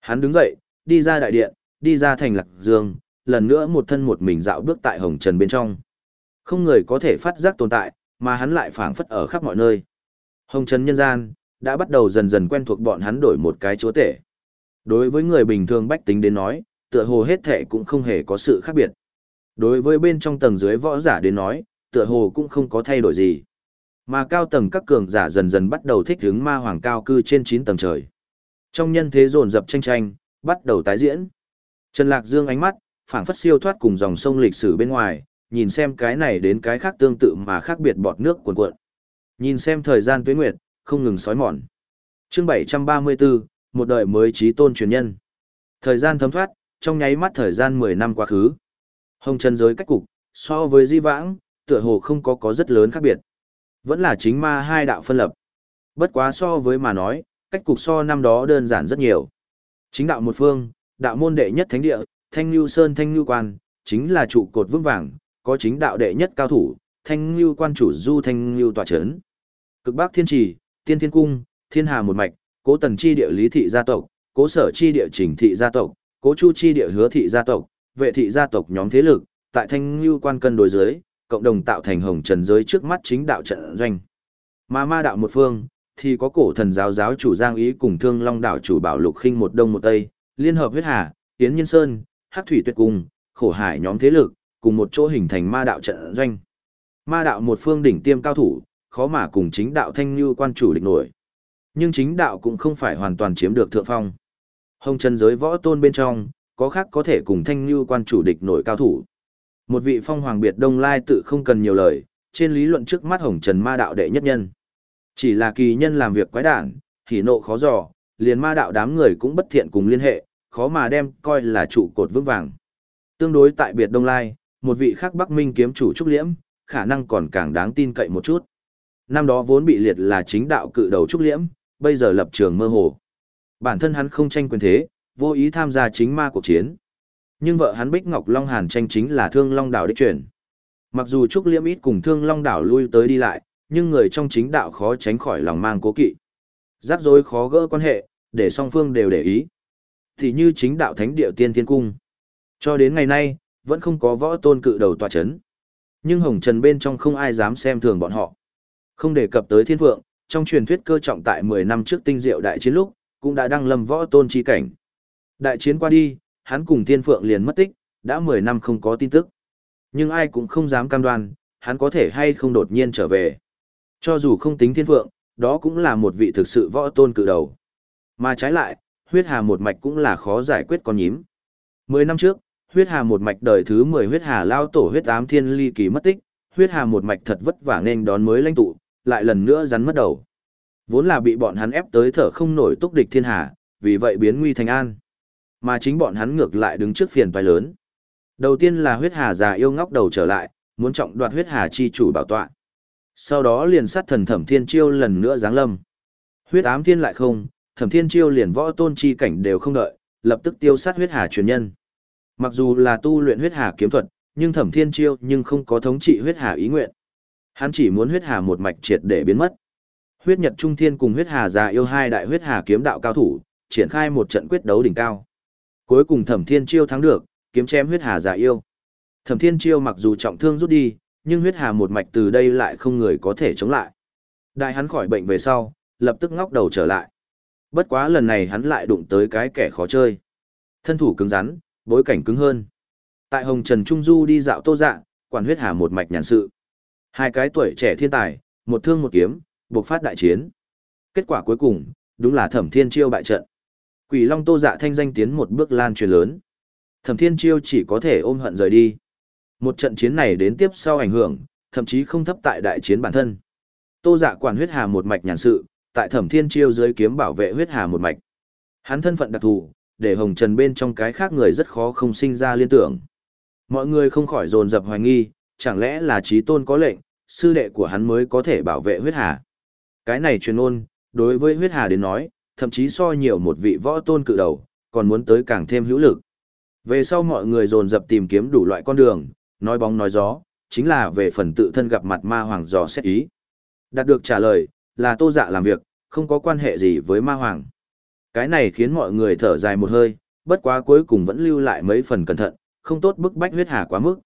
[SPEAKER 1] Hắn đứng dậy, đi ra đại điện, đi ra thành Lạc Dương, lần nữa một thân một mình dạo bước tại hồng trần bên trong. Không người có thể phát giác tồn tại, mà hắn lại phảng phất ở khắp mọi nơi. Hồng trần nhân gian, đã bắt đầu dần dần quen thuộc bọn hắn đổi một cái chúa tể. Đối với người bình thường bách tính đến nói, tựa hồ hết thể cũng không hề có sự khác biệt. Đối với bên trong tầng dưới võ giả đến nói, tựa hồ cũng không có thay đổi gì. Mà cao tầng các cường giả dần dần bắt đầu thích hướng ma hoàng cao cư trên 9 tầng trời. Trong nhân thế dồn dập tranh tranh, bắt đầu tái diễn. Trần Lạc Dương ánh mắt, phảng phất siêu thoát cùng dòng sông lịch sử bên ngoài, nhìn xem cái này đến cái khác tương tự mà khác biệt bọt nước cuồn cuộn. Nhìn xem thời gian tuyết nguyệt, không ngừng sói mòn. Chương 734, một đời mới trí tôn truyền nhân. Thời gian thấm thoát, trong nháy mắt thời gian 10 năm quá khứ. Hồng chân giới cách cục, so với di vãng, tựa hồ không có có rất lớn khác biệt. Vẫn là chính ma hai đạo phân lập. Bất quá so với mà nói, cách cục so năm đó đơn giản rất nhiều. Chính đạo một phương, đạo môn đệ nhất thánh địa, Thanh Lưu Sơn Thanh Lưu Quan, chính là trụ cột vững vàng, có chính đạo đệ nhất cao thủ, Thanh Lưu Quan chủ Du Thanh Lưu tòa chấn. Cực Bắc Thiên Trì, Tiên Thiên Cung, Thiên Hà một mạch, Cố Tần chi địa Lý thị gia tộc, Cố Sở chi địa chỉnh thị gia tộc, Cố Chu chi địa Hứa thị gia tộc, Vệ thị gia tộc nhóm thế lực, tại Thanh Lưu Quan cân đối dưới, cộng đồng tạo thành hồng trần giới trước mắt chính đạo trận doanh. Mà ma đạo một phương, thì có cổ thần giáo giáo chủ Giang Ý cùng Thương Long đạo chủ Bảo Lục Khinh một đông một tây, liên hợp huyết hà, Tiến Nhân Sơn, Hắc Thủy Tuyệt Cung, khổ hải nhóm thế lực, cùng một chỗ hình thành ma đạo trận doanh. Ma đạo một phương đỉnh tiêm cao thủ, khó mà cùng chính đạo thanh Lưu quan chủ địch nổi. Nhưng chính đạo cũng không phải hoàn toàn chiếm được thượng phong. Hồng chân giới võ tôn bên trong, có khác có thể cùng thanh như quan chủ địch nổi cao thủ. Một vị phong hoàng biệt đông lai tự không cần nhiều lời, trên lý luận trước mắt hồng trần ma đạo đệ nhất nhân. Chỉ là kỳ nhân làm việc quái đản, hỉ nộ khó dò, liền ma đạo đám người cũng bất thiện cùng liên hệ, khó mà đem coi là trụ cột vững vàng. Tương đối tại biệt Đông Lai, một vị khác Bắc Minh kiếm chủ Trúc Liễm, khả năng còn càng đáng tin cậy một chút. Năm đó vốn bị liệt là chính đạo cự đầu Trúc Liễm, bây giờ lập trường mơ hồ. Bản thân hắn không tranh quyền thế, vô ý tham gia chính ma cuộc chiến. Nhưng vợ hắn Bích Ngọc Long Hàn tranh chính là Thương Long Đảo đích truyền. Mặc dù Trúc Liễm ít cùng Thương Long Đảo lui tới đi lại, nhưng người trong chính đạo khó tránh khỏi lòng mang cố kỵ. Rắc rối khó gỡ quan hệ, để song phương đều để ý. Thì như chính đạo thánh địa tiên thiên cung. Cho đến ngày nay, vẫn không có võ tôn cự đầu tòa chấn. Nhưng hồng trần bên trong không ai dám xem thường bọn họ. Không đề cập tới thiên phượng, trong truyền thuyết cơ trọng tại 10 năm trước tinh diệu đại chiến lúc, cũng đã đăng lâm võ tôn chi cảnh. Đại chiến qua đi, hắn cùng thiên phượng liền mất tích, đã 10 năm không có tin tức. Nhưng ai cũng không dám cam đoan, hắn có thể hay không đột nhiên trở về. Cho dù không tính thiên phượng, đó cũng là một vị thực sự võ tôn cự đầu. Mà trái lại, huyết hà một mạch cũng là khó giải quyết con nhím. Mười năm trước, huyết hà một mạch đời thứ mười huyết hà lao tổ huyết ám thiên ly kỳ mất tích, huyết hà một mạch thật vất vả nên đón mới lãnh tụ, lại lần nữa rắn mất đầu. Vốn là bị bọn hắn ép tới thở không nổi túc địch thiên hà, vì vậy biến nguy thành an. Mà chính bọn hắn ngược lại đứng trước phiền toái lớn. Đầu tiên là huyết hà già yêu ngóc đầu trở lại, muốn trọng đoạt huyết hà chi chủ bảo tọa. Sau đó liền sát thần thẩm thiên chiêu lần nữa giáng lâm. Huyết ám thiên lại không, thẩm thiên chiêu liền võ tôn chi cảnh đều không đợi, lập tức tiêu sát huyết hà truyền nhân. Mặc dù là tu luyện huyết hà kiếm thuật, nhưng thẩm thiên chiêu nhưng không có thống trị huyết hà ý nguyện. Hắn chỉ muốn huyết hà một mạch triệt để biến mất. Huyết Nhật Trung Thiên cùng huyết hà già yêu hai đại huyết hà kiếm đạo cao thủ, triển khai một trận quyết đấu đỉnh cao. Cuối cùng Thẩm Thiên Chiêu thắng được, kiếm chém huyết hà già yêu. Thẩm Thiên Chiêu mặc dù trọng thương rút đi, nhưng huyết hà một mạch từ đây lại không người có thể chống lại. Đại hắn khỏi bệnh về sau, lập tức ngóc đầu trở lại. Bất quá lần này hắn lại đụng tới cái kẻ khó chơi. Thân thủ cứng rắn, bối cảnh cứng hơn. Tại Hồng Trần Trung Du đi dạo tô dạ, quản huyết hà một mạch nhàn sự. Hai cái tuổi trẻ thiên tài, một thương một kiếm, buộc phát đại chiến. Kết quả cuối cùng, đúng là Thẩm Thiên Chiêu bại trận. Quỷ Long Tô Dạ thanh danh tiến một bước lan truyền lớn. Thẩm Thiên Chiêu chỉ có thể ôm hận rời đi. Một trận chiến này đến tiếp sau ảnh hưởng, thậm chí không thấp tại đại chiến bản thân. Tô Dạ quản huyết hà một mạch nhàn sự, tại Thẩm Thiên Chiêu dưới kiếm bảo vệ huyết hà một mạch. Hắn thân phận đặc thù, để Hồng Trần bên trong cái khác người rất khó không sinh ra liên tưởng. Mọi người không khỏi dồn dập hoài nghi, chẳng lẽ là trí tôn có lệnh, sư đệ của hắn mới có thể bảo vệ huyết hà. Cái này truyền ôn, đối với huyết hà đến nói, thậm chí so nhiều một vị võ tôn cự đầu, còn muốn tới càng thêm hữu lực. Về sau mọi người dồn dập tìm kiếm đủ loại con đường, nói bóng nói gió, chính là về phần tự thân gặp mặt ma hoàng dò xét ý. Đạt được trả lời, là tô dạ làm việc, không có quan hệ gì với ma hoàng. Cái này khiến mọi người thở dài một hơi, bất quá cuối cùng vẫn lưu lại mấy phần cẩn thận, không tốt bức bách huyết hà quá mức.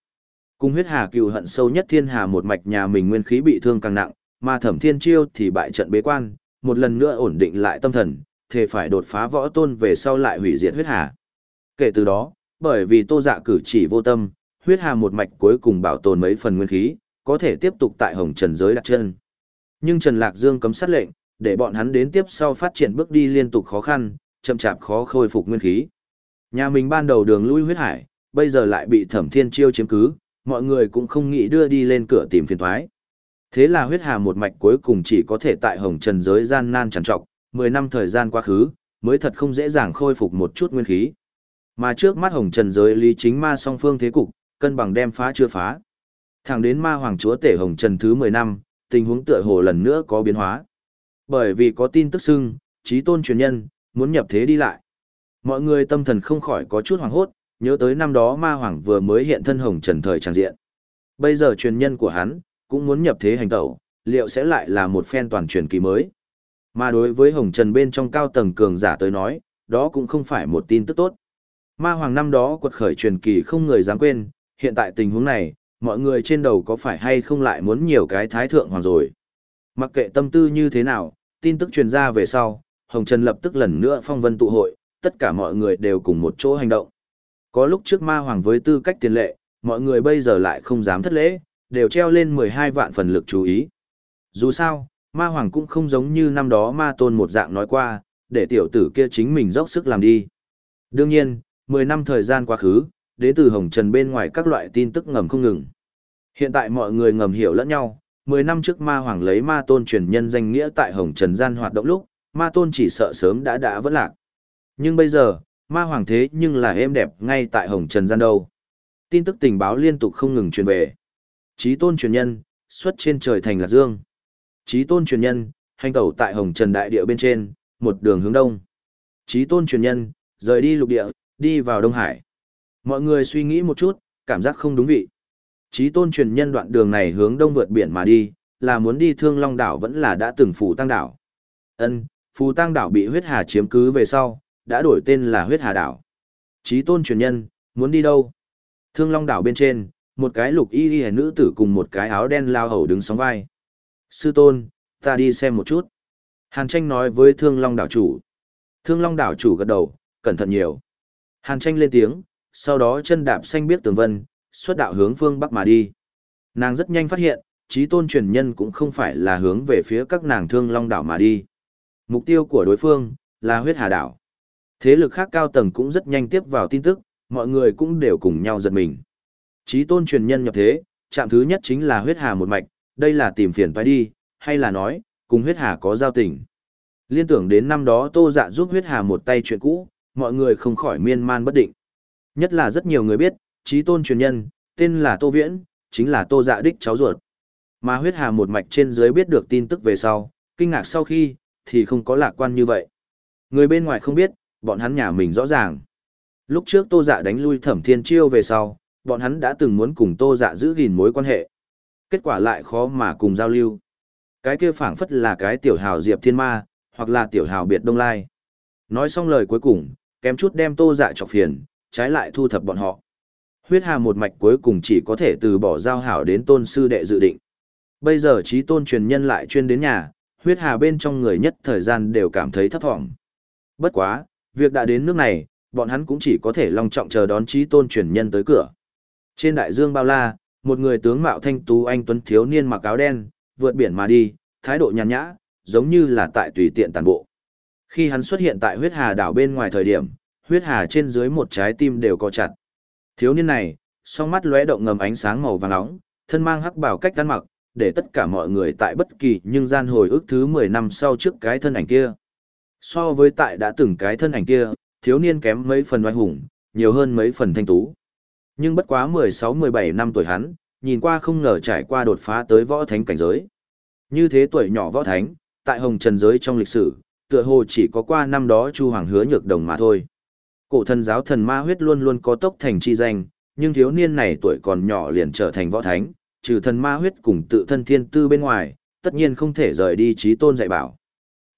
[SPEAKER 1] Cùng huyết hà cựu hận sâu nhất thiên hà một mạch nhà mình nguyên khí bị thương càng nặng, mà thẩm thiên chiêu thì bại trận bế quan, một lần nữa ổn định lại tâm thần, thề phải đột phá võ tôn về sau lại hủy diệt huyết hà. Kể từ đó, bởi vì tô dạ cử chỉ vô tâm, huyết hà một mạch cuối cùng bảo tồn mấy phần nguyên khí, có thể tiếp tục tại hồng trần giới đặt chân. Nhưng Trần Lạc Dương cấm sát lệnh, để bọn hắn đến tiếp sau phát triển bước đi liên tục khó khăn, chậm chạp khó khôi phục nguyên khí. Nhà mình ban đầu đường lui huyết hải, bây giờ lại bị thẩm thiên chiêu chiếm cứ, mọi người cũng không nghĩ đưa đi lên cửa tìm phiền thoái. Thế là huyết hà một mạch cuối cùng chỉ có thể tại hồng trần giới gian nan trằn trọc, 10 năm thời gian quá khứ, mới thật không dễ dàng khôi phục một chút nguyên khí. Mà trước mắt hồng trần giới lý chính ma song phương thế cục, cân bằng đem phá chưa phá. Thẳng đến ma hoàng chúa tể hồng trần thứ 10 năm, tình huống tựa hồ lần nữa có biến hóa. Bởi vì có tin tức xưng, trí tôn truyền nhân, muốn nhập thế đi lại. Mọi người tâm thần không khỏi có chút hoàng hốt, nhớ tới năm đó ma hoàng vừa mới hiện thân hồng trần thời tràng diện. Bây giờ truyền nhân của hắn, cũng muốn nhập thế hành tẩu, liệu sẽ lại là một phen toàn truyền kỳ mới. Mà đối với hồng trần bên trong cao tầng cường giả tới nói, đó cũng không phải một tin tức tốt. Ma hoàng năm đó quật khởi truyền kỳ không người dám quên, hiện tại tình huống này, mọi người trên đầu có phải hay không lại muốn nhiều cái thái thượng hoàng rồi. Mặc kệ tâm tư như thế nào, tin tức truyền ra về sau, Hồng Trần lập tức lần nữa phong vân tụ hội, tất cả mọi người đều cùng một chỗ hành động. Có lúc trước ma hoàng với tư cách tiền lệ, mọi người bây giờ lại không dám thất lễ, đều treo lên 12 vạn phần lực chú ý. Dù sao, ma hoàng cũng không giống như năm đó ma tôn một dạng nói qua, để tiểu tử kia chính mình dốc sức làm đi. Đương nhiên, 10 năm thời gian quá khứ, đến từ Hồng Trần bên ngoài các loại tin tức ngầm không ngừng. Hiện tại mọi người ngầm hiểu lẫn nhau, 10 năm trước ma hoàng lấy ma tôn truyền nhân danh nghĩa tại Hồng Trần gian hoạt động lúc, ma tôn chỉ sợ sớm đã đã vỡ lạc. Nhưng bây giờ, ma hoàng thế nhưng là êm đẹp ngay tại Hồng Trần gian đâu. Tin tức tình báo liên tục không ngừng truyền về. Chí tôn truyền nhân, xuất trên trời thành Lạc Dương. Chí tôn truyền nhân, hành tẩu tại Hồng Trần Đại Địa bên trên, một đường hướng đông. Chí tôn truyền nhân, rời đi lục địa, đi vào Đông Hải. Mọi người suy nghĩ một chút, cảm giác không đúng vị. Chí tôn truyền nhân đoạn đường này hướng đông vượt biển mà đi, là muốn đi Thương Long đảo vẫn là đã từng phủ tăng đảo. Ân, phù tăng đảo bị huyết hà chiếm cứ về sau, đã đổi tên là huyết hà đảo. Chí tôn truyền nhân, muốn đi đâu? Thương Long đảo bên trên, một cái lục y ghi nữ tử cùng một cái áo đen lao hầu đứng sóng vai. Sư tôn, ta đi xem một chút. Hàn tranh nói với Thương Long đảo chủ. Thương Long đảo chủ gật đầu, cẩn thận nhiều. Hàn tranh lên tiếng, sau đó chân đạp xanh biết tường vân, xuất đạo hướng phương bắc mà đi. Nàng rất nhanh phát hiện, trí tôn truyền nhân cũng không phải là hướng về phía các nàng Thương Long đảo mà đi. Mục tiêu của đối phương là huyết hà đảo. Thế lực khác cao tầng cũng rất nhanh tiếp vào tin tức, mọi người cũng đều cùng nhau giật mình. Chí tôn truyền nhân nhập thế, chạm thứ nhất chính là huyết hà một mạch, đây là tìm phiền phải đi, hay là nói, cùng huyết hà có giao tình. Liên tưởng đến năm đó tô dạ giúp huyết hà một tay chuyện cũ, mọi người không khỏi miên man bất định. Nhất là rất nhiều người biết, chí tôn truyền nhân, tên là Tô Viễn, chính là tô dạ đích cháu ruột. Mà huyết hà một mạch trên dưới biết được tin tức về sau, kinh ngạc sau khi, thì không có lạc quan như vậy. Người bên ngoài không biết, bọn hắn nhà mình rõ ràng. Lúc trước tô dạ đánh lui thẩm thiên chiêu về sau, bọn hắn đã từng muốn cùng tô dạ giữ gìn mối quan hệ. Kết quả lại khó mà cùng giao lưu. Cái kia phảng phất là cái tiểu hào diệp thiên ma, hoặc là tiểu hào biệt đông lai. Nói xong lời cuối cùng, kém chút đem tô dạ chọc phiền, trái lại thu thập bọn họ. Huyết hà một mạch cuối cùng chỉ có thể từ bỏ giao hảo đến tôn sư đệ dự định. Bây giờ trí tôn truyền nhân lại chuyên đến nhà, huyết hà bên trong người nhất thời gian đều cảm thấy thấp thỏm. Bất quá, việc đã đến nước này, bọn hắn cũng chỉ có thể long trọng chờ đón trí tôn truyền nhân tới cửa. Trên đại dương bao la, một người tướng mạo thanh tú anh tuấn thiếu niên mặc áo đen, vượt biển mà đi, thái độ nhàn nhã, giống như là tại tùy tiện tàn bộ. Khi hắn xuất hiện tại huyết hà đảo bên ngoài thời điểm, huyết hà trên dưới một trái tim đều có chặt. Thiếu niên này, song mắt lóe động ngầm ánh sáng màu vàng nóng, thân mang hắc bảo cách ăn mặc, để tất cả mọi người tại bất kỳ nhưng gian hồi ức thứ 10 năm sau trước cái thân ảnh kia. So với tại đã từng cái thân ảnh kia, thiếu niên kém mấy phần oai hùng, nhiều hơn mấy phần thanh tú. Nhưng bất quá 16-17 năm tuổi hắn, nhìn qua không ngờ trải qua đột phá tới võ thánh cảnh giới. Như thế tuổi nhỏ võ thánh, tại hồng trần giới trong lịch sử, tựa hồ chỉ có qua năm đó Chu Hoàng hứa nhược đồng mà thôi. Cổ thần giáo thần ma huyết luôn luôn có tốc thành chi danh, nhưng thiếu niên này tuổi còn nhỏ liền trở thành võ thánh, trừ thần ma huyết cùng tự thân thiên tư bên ngoài, tất nhiên không thể rời đi trí tôn dạy bảo.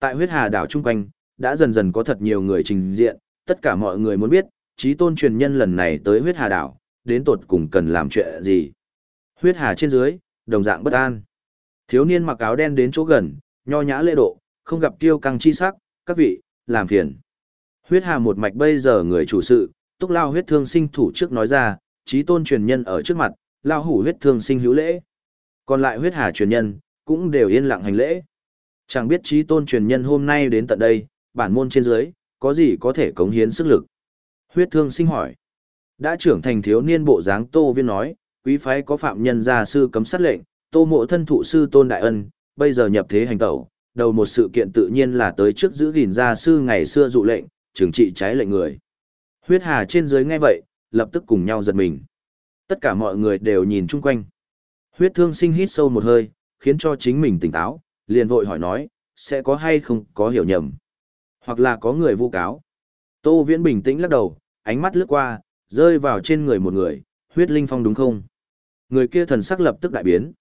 [SPEAKER 1] Tại huyết hà đảo chung quanh, đã dần dần có thật nhiều người trình diện, tất cả mọi người muốn biết, trí tôn truyền nhân lần này tới huyết hà đảo, đến tột cùng cần làm chuyện gì. Huyết hà trên dưới, đồng dạng bất an. Thiếu niên mặc áo đen đến chỗ gần, nho nhã lễ độ, không gặp tiêu căng chi sắc, các vị, làm phiền. Huyết hà một mạch bây giờ người chủ sự, túc lao huyết thương sinh thủ trước nói ra, trí tôn truyền nhân ở trước mặt, lao hủ huyết thương sinh hữu lễ. Còn lại huyết hà truyền nhân, cũng đều yên lặng hành lễ. Chẳng biết trí tôn truyền nhân hôm nay đến tận đây, bản môn trên dưới, có gì có thể cống hiến sức lực. Huyết thương sinh hỏi. Đã trưởng thành thiếu niên bộ dáng Tô Viên nói, quý phái có phạm nhân gia sư cấm sát lệnh, Tô mộ thân thụ sư tôn đại ân, bây giờ nhập thế hành tẩu, đầu một sự kiện tự nhiên là tới trước giữ gìn gia sư ngày xưa dụ lệnh, trừng trị trái lệnh người. Huyết hà trên dưới nghe vậy, lập tức cùng nhau giật mình. Tất cả mọi người đều nhìn chung quanh. Huyết thương sinh hít sâu một hơi, khiến cho chính mình tỉnh táo, liền vội hỏi nói, sẽ có hay không có hiểu nhầm. Hoặc là có người vu cáo. Tô Viễn bình tĩnh lắc đầu, ánh mắt lướt qua, rơi vào trên người một người, huyết linh phong đúng không? Người kia thần sắc lập tức đại biến.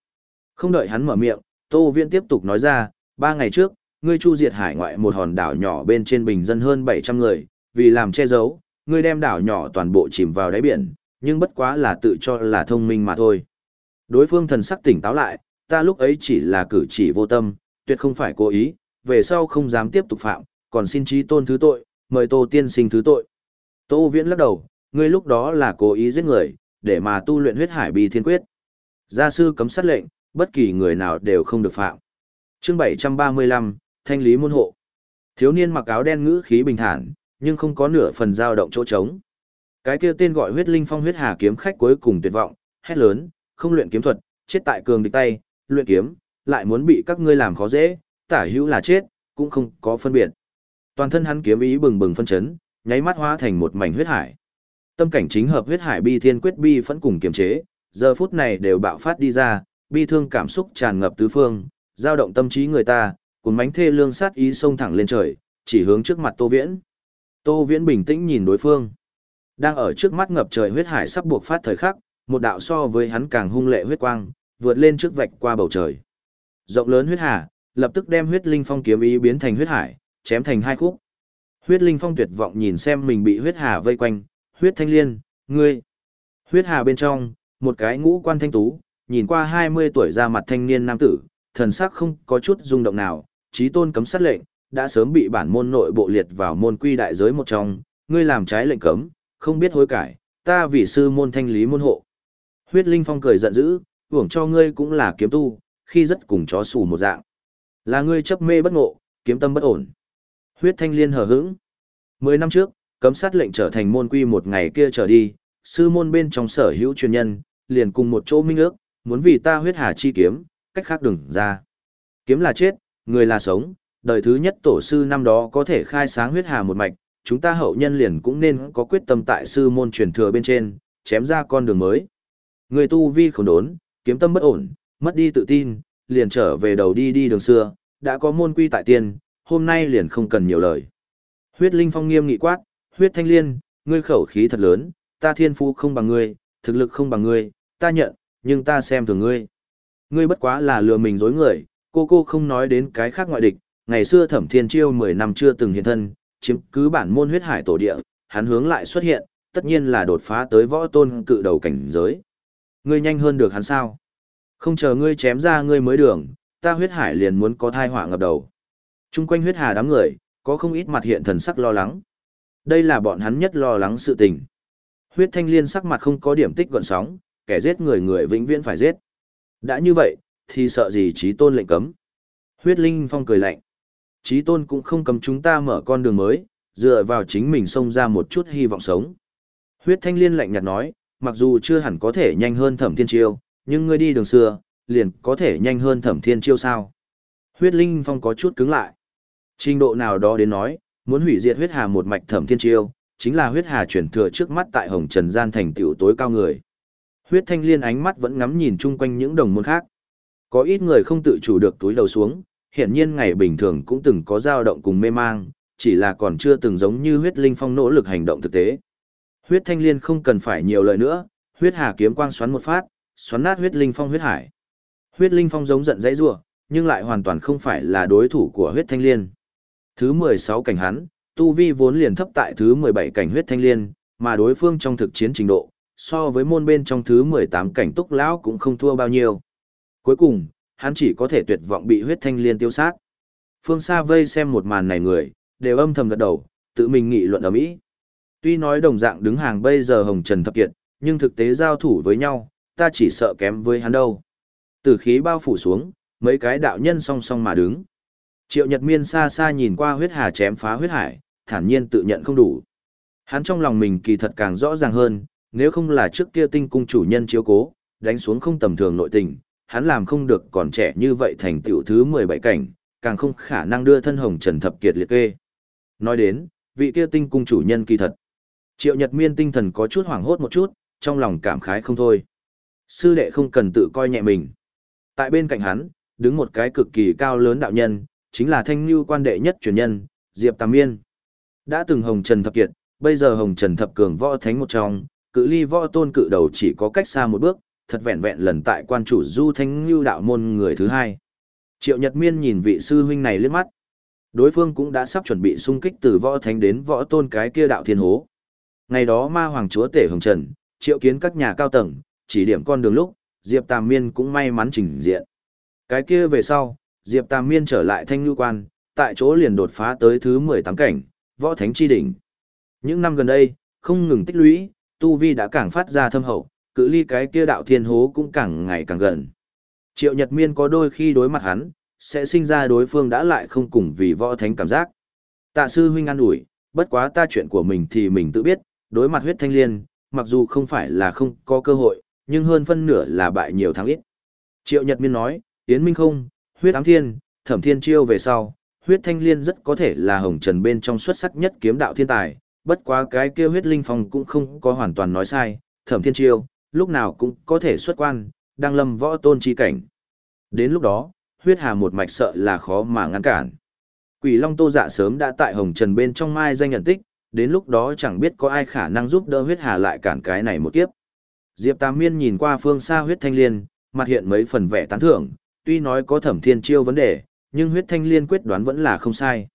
[SPEAKER 1] Không đợi hắn mở miệng, Tô Viễn tiếp tục nói ra, ba ngày trước, ngươi chu diệt hải ngoại một hòn đảo nhỏ bên trên bình dân hơn 700 người, vì làm che giấu, ngươi đem đảo nhỏ toàn bộ chìm vào đáy biển, nhưng bất quá là tự cho là thông minh mà thôi. Đối phương thần sắc tỉnh táo lại, ta lúc ấy chỉ là cử chỉ vô tâm, tuyệt không phải cố ý, về sau không dám tiếp tục phạm, còn xin trí tôn thứ tội, mời Tô tiên sinh thứ tội. Tô Viễn lắc đầu, ngươi lúc đó là cố ý giết người, để mà tu luyện huyết hải bi thiên quyết. Gia sư cấm sát lệnh, bất kỳ người nào đều không được phạm. Chương 735, Thanh lý môn hộ. Thiếu niên mặc áo đen ngữ khí bình thản, nhưng không có nửa phần dao động chỗ trống. Cái kia tên gọi huyết linh phong huyết hà kiếm khách cuối cùng tuyệt vọng, hét lớn, không luyện kiếm thuật, chết tại cường địch tay, luyện kiếm, lại muốn bị các ngươi làm khó dễ, tả hữu là chết, cũng không có phân biệt. Toàn thân hắn kiếm ý bừng bừng phân chấn, nháy mắt hóa thành một mảnh huyết hải. Tâm cảnh chính hợp huyết hải bi thiên quyết bi phẫn cùng kiềm chế, giờ phút này đều bạo phát đi ra, bi thương cảm xúc tràn ngập tứ phương, dao động tâm trí người ta, cuốn mánh thê lương sát ý xông thẳng lên trời, chỉ hướng trước mặt Tô Viễn. Tô Viễn bình tĩnh nhìn đối phương. Đang ở trước mắt ngập trời huyết hải sắp buộc phát thời khắc, một đạo so với hắn càng hung lệ huyết quang, vượt lên trước vạch qua bầu trời. Rộng lớn huyết hà, lập tức đem huyết linh phong kiếm ý biến thành huyết hải, chém thành hai khúc. Huyết linh phong tuyệt vọng nhìn xem mình bị huyết hà vây quanh, huyết thanh liên, ngươi. Huyết hà bên trong, một cái ngũ quan thanh tú, nhìn qua 20 tuổi ra mặt thanh niên nam tử, thần sắc không có chút rung động nào, trí tôn cấm sát lệnh, đã sớm bị bản môn nội bộ liệt vào môn quy đại giới một trong, ngươi làm trái lệnh cấm, không biết hối cải, ta vì sư môn thanh lý môn hộ. Huyết Linh Phong cười giận dữ, hưởng cho ngươi cũng là kiếm tu, khi rất cùng chó sủ một dạng. Là ngươi chấp mê bất ngộ, kiếm tâm bất ổn. Huyết Thanh Liên hờ hững. Mười năm trước, cấm sát lệnh trở thành môn quy một ngày kia trở đi, sư môn bên trong sở hữu truyền nhân, liền cùng một chỗ minh ước, muốn vì ta huyết hà chi kiếm, cách khác đừng ra. Kiếm là chết, người là sống, đời thứ nhất tổ sư năm đó có thể khai sáng huyết hà một mạch, chúng ta hậu nhân liền cũng nên có quyết tâm tại sư môn truyền thừa bên trên, chém ra con đường mới. Người tu vi khổng đốn, kiếm tâm bất ổn, mất đi tự tin, liền trở về đầu đi đi đường xưa, đã có môn quy tại tiền hôm nay liền không cần nhiều lời. Huyết Linh Phong nghiêm nghị quát, huyết thanh liên, ngươi khẩu khí thật lớn, ta thiên phú không bằng ngươi, thực lực không bằng ngươi, ta nhận, nhưng ta xem thường ngươi. Ngươi bất quá là lừa mình dối người, cô cô không nói đến cái khác ngoại địch, ngày xưa thẩm thiên chiêu 10 năm chưa từng hiện thân, chiếm cứ bản môn huyết hải tổ địa, hắn hướng lại xuất hiện, tất nhiên là đột phá tới võ tôn cự đầu cảnh giới. Ngươi nhanh hơn được hắn sao? Không chờ ngươi chém ra ngươi mới đường, ta huyết hải liền muốn có thai họa ngập đầu. Trung quanh huyết hà đám người, có không ít mặt hiện thần sắc lo lắng. Đây là bọn hắn nhất lo lắng sự tình. Huyết thanh liên sắc mặt không có điểm tích gọn sóng, kẻ giết người người vĩnh viễn phải giết. Đã như vậy, thì sợ gì trí tôn lệnh cấm. Huyết linh phong cười lạnh. Trí tôn cũng không cấm chúng ta mở con đường mới, dựa vào chính mình xông ra một chút hy vọng sống. Huyết thanh liên lạnh nhạt nói, mặc dù chưa hẳn có thể nhanh hơn thẩm thiên chiêu, nhưng ngươi đi đường xưa, liền có thể nhanh hơn thẩm thiên chiêu sao. Huyết linh phong có chút cứng lại. Trình độ nào đó đến nói, muốn hủy diệt huyết hà một mạch thẩm thiên chiêu, chính là huyết hà chuyển thừa trước mắt tại hồng trần gian thành tiểu tối cao người. Huyết thanh liên ánh mắt vẫn ngắm nhìn chung quanh những đồng môn khác. Có ít người không tự chủ được túi đầu xuống, hiện nhiên ngày bình thường cũng từng có dao động cùng mê mang, chỉ là còn chưa từng giống như huyết linh phong nỗ lực hành động thực tế. Huyết thanh liên không cần phải nhiều lời nữa, huyết hà kiếm quang xoắn một phát, xoắn nát huyết linh phong huyết hải. Huyết linh phong giống giận dãy rủa, nhưng lại hoàn toàn không phải là đối thủ của huyết thanh liên. Thứ 16 cảnh hắn, tu vi vốn liền thấp tại thứ 17 cảnh huyết thanh liên, mà đối phương trong thực chiến trình độ, so với môn bên trong thứ 18 cảnh túc lão cũng không thua bao nhiêu. Cuối cùng, hắn chỉ có thể tuyệt vọng bị huyết thanh liên tiêu sát. Phương xa vây xem một màn này người, đều âm thầm gật đầu, tự mình nghị luận ở mỹ. Tuy nói đồng dạng đứng hàng bây giờ hồng trần thập kiệt, nhưng thực tế giao thủ với nhau, ta chỉ sợ kém với hắn đâu. Từ khí bao phủ xuống, mấy cái đạo nhân song song mà đứng. Triệu Nhật Miên xa xa nhìn qua huyết hà chém phá huyết hải, thản nhiên tự nhận không đủ. Hắn trong lòng mình kỳ thật càng rõ ràng hơn, nếu không là trước kia tinh cung chủ nhân chiếu cố, đánh xuống không tầm thường nội tình, hắn làm không được còn trẻ như vậy thành tiểu thứ 17 cảnh, càng không khả năng đưa thân hồng trần thập kiệt liệt kê. Nói đến, vị kia tinh cung chủ nhân kỳ thật. Triệu Nhật Miên tinh thần có chút hoảng hốt một chút, trong lòng cảm khái không thôi. Sư đệ không cần tự coi nhẹ mình. Tại bên cạnh hắn, đứng một cái cực kỳ cao lớn đạo nhân, chính là thanh lưu quan đệ nhất truyền nhân, Diệp Tam Miên. Đã từng Hồng Trần Thập Kiệt, bây giờ Hồng Trần Thập Cường võ thánh một trong, cự ly võ tôn cự đầu chỉ có cách xa một bước, thật vẹn vẹn lần tại quan chủ du thanh lưu đạo môn người thứ hai. Triệu Nhật Miên nhìn vị sư huynh này liếc mắt. Đối phương cũng đã sắp chuẩn bị xung kích từ võ thánh đến võ tôn cái kia đạo thiên hố. Ngày đó ma hoàng chúa tể hồng trần, triệu kiến các nhà cao tầng, chỉ điểm con đường lúc, Diệp Tam Miên cũng may mắn trình diện. Cái kia về sau, Diệp Tam Miên trở lại thanh Nhu quan, tại chỗ liền đột phá tới thứ 18 cảnh, võ thánh chi đỉnh. Những năm gần đây, không ngừng tích lũy, tu vi đã càng phát ra thâm hậu, cự ly cái kia đạo thiên hố cũng càng ngày càng gần. Triệu Nhật Miên có đôi khi đối mặt hắn, sẽ sinh ra đối phương đã lại không cùng vì võ thánh cảm giác. Tạ sư huynh an ủi, bất quá ta chuyện của mình thì mình tự biết, đối mặt huyết thanh liên, mặc dù không phải là không có cơ hội, nhưng hơn phân nửa là bại nhiều thắng ít. Triệu Nhật Miên nói, Yến Minh không, huyết ám thiên, thẩm thiên chiêu về sau, huyết thanh liên rất có thể là hồng trần bên trong xuất sắc nhất kiếm đạo thiên tài, bất quá cái kia huyết linh phong cũng không có hoàn toàn nói sai, thẩm thiên chiêu, lúc nào cũng có thể xuất quan, đang lâm võ tôn chi cảnh. Đến lúc đó, huyết hà một mạch sợ là khó mà ngăn cản. Quỷ Long Tô Dạ sớm đã tại Hồng Trần bên trong mai danh nhận tích, đến lúc đó chẳng biết có ai khả năng giúp đỡ huyết hà lại cản cái này một kiếp. Diệp Tam Miên nhìn qua phương xa huyết thanh liên, mặt hiện mấy phần vẻ tán thưởng, tuy nói có thẩm thiên chiêu vấn đề, nhưng huyết thanh liên quyết đoán vẫn là không sai.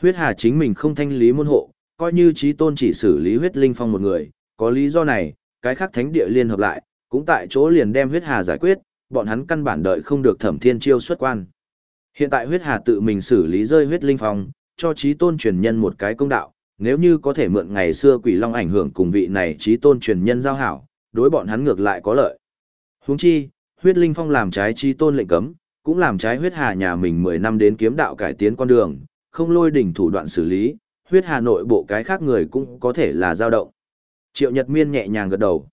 [SPEAKER 1] Huyết hà chính mình không thanh lý môn hộ, coi như trí tôn chỉ xử lý huyết linh phong một người, có lý do này, cái khác thánh địa liên hợp lại, cũng tại chỗ liền đem huyết hà giải quyết, bọn hắn căn bản đợi không được thẩm thiên chiêu xuất quan. Hiện tại huyết hà tự mình xử lý rơi huyết linh phong, cho trí tôn truyền nhân một cái công đạo, nếu như có thể mượn ngày xưa quỷ long ảnh hưởng cùng vị này trí tôn truyền nhân giao hảo, đối bọn hắn ngược lại có lợi. Huống chi, huyết linh phong làm trái chi tôn lệnh cấm, cũng làm trái huyết hà nhà mình 10 năm đến kiếm đạo cải tiến con đường, không lôi đỉnh thủ đoạn xử lý, huyết hà nội bộ cái khác người cũng có thể là dao động. Triệu Nhật Miên nhẹ nhàng gật đầu.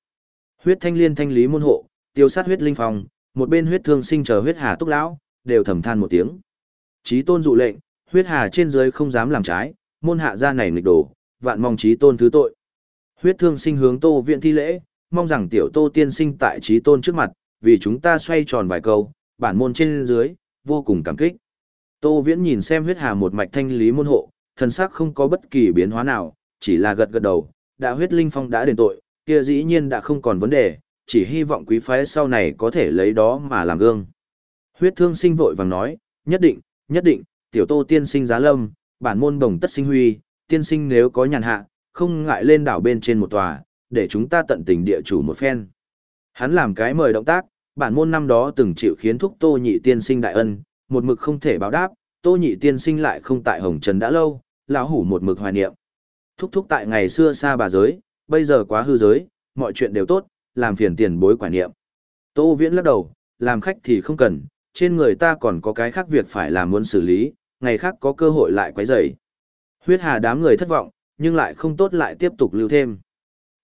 [SPEAKER 1] Huyết thanh liên thanh lý môn hộ, tiêu sát huyết linh phong, một bên huyết thương sinh chờ huyết hà túc lão, đều thầm than một tiếng. Chí tôn dụ lệnh, huyết hà trên dưới không dám làm trái, môn hạ gia này nghịch đổ, vạn mong chí tôn thứ tội. Huyết thương sinh hướng tô viện thi lễ, mong rằng tiểu tô tiên sinh tại chí tôn trước mặt, vì chúng ta xoay tròn vài câu, bản môn trên dưới, vô cùng cảm kích. Tô viễn nhìn xem huyết hà một mạch thanh lý môn hộ, thần sắc không có bất kỳ biến hóa nào, chỉ là gật gật đầu, đã huyết linh phong đã đền tội, kia dĩ nhiên đã không còn vấn đề, chỉ hy vọng quý phái sau này có thể lấy đó mà làm gương. Huyết thương sinh vội vàng nói, nhất định, nhất định, tiểu tô tiên sinh giá lâm, bản môn đồng tất sinh huy, tiên sinh nếu có nhàn hạ, không ngại lên đảo bên trên một tòa, để chúng ta tận tình địa chủ một phen. Hắn làm cái mời động tác, bản môn năm đó từng chịu khiến thúc tô nhị tiên sinh đại ân, một mực không thể báo đáp, tô nhị tiên sinh lại không tại hồng trần đã lâu, lão hủ một mực hoài niệm. Thúc thúc tại ngày xưa xa bà giới, bây giờ quá hư giới, mọi chuyện đều tốt, làm phiền tiền bối quả niệm. Tô Viễn lắc đầu, làm khách thì không cần, trên người ta còn có cái khác việc phải làm muốn xử lý, ngày khác có cơ hội lại quấy rầy. Huyết hà đám người thất vọng, nhưng lại không tốt lại tiếp tục lưu thêm.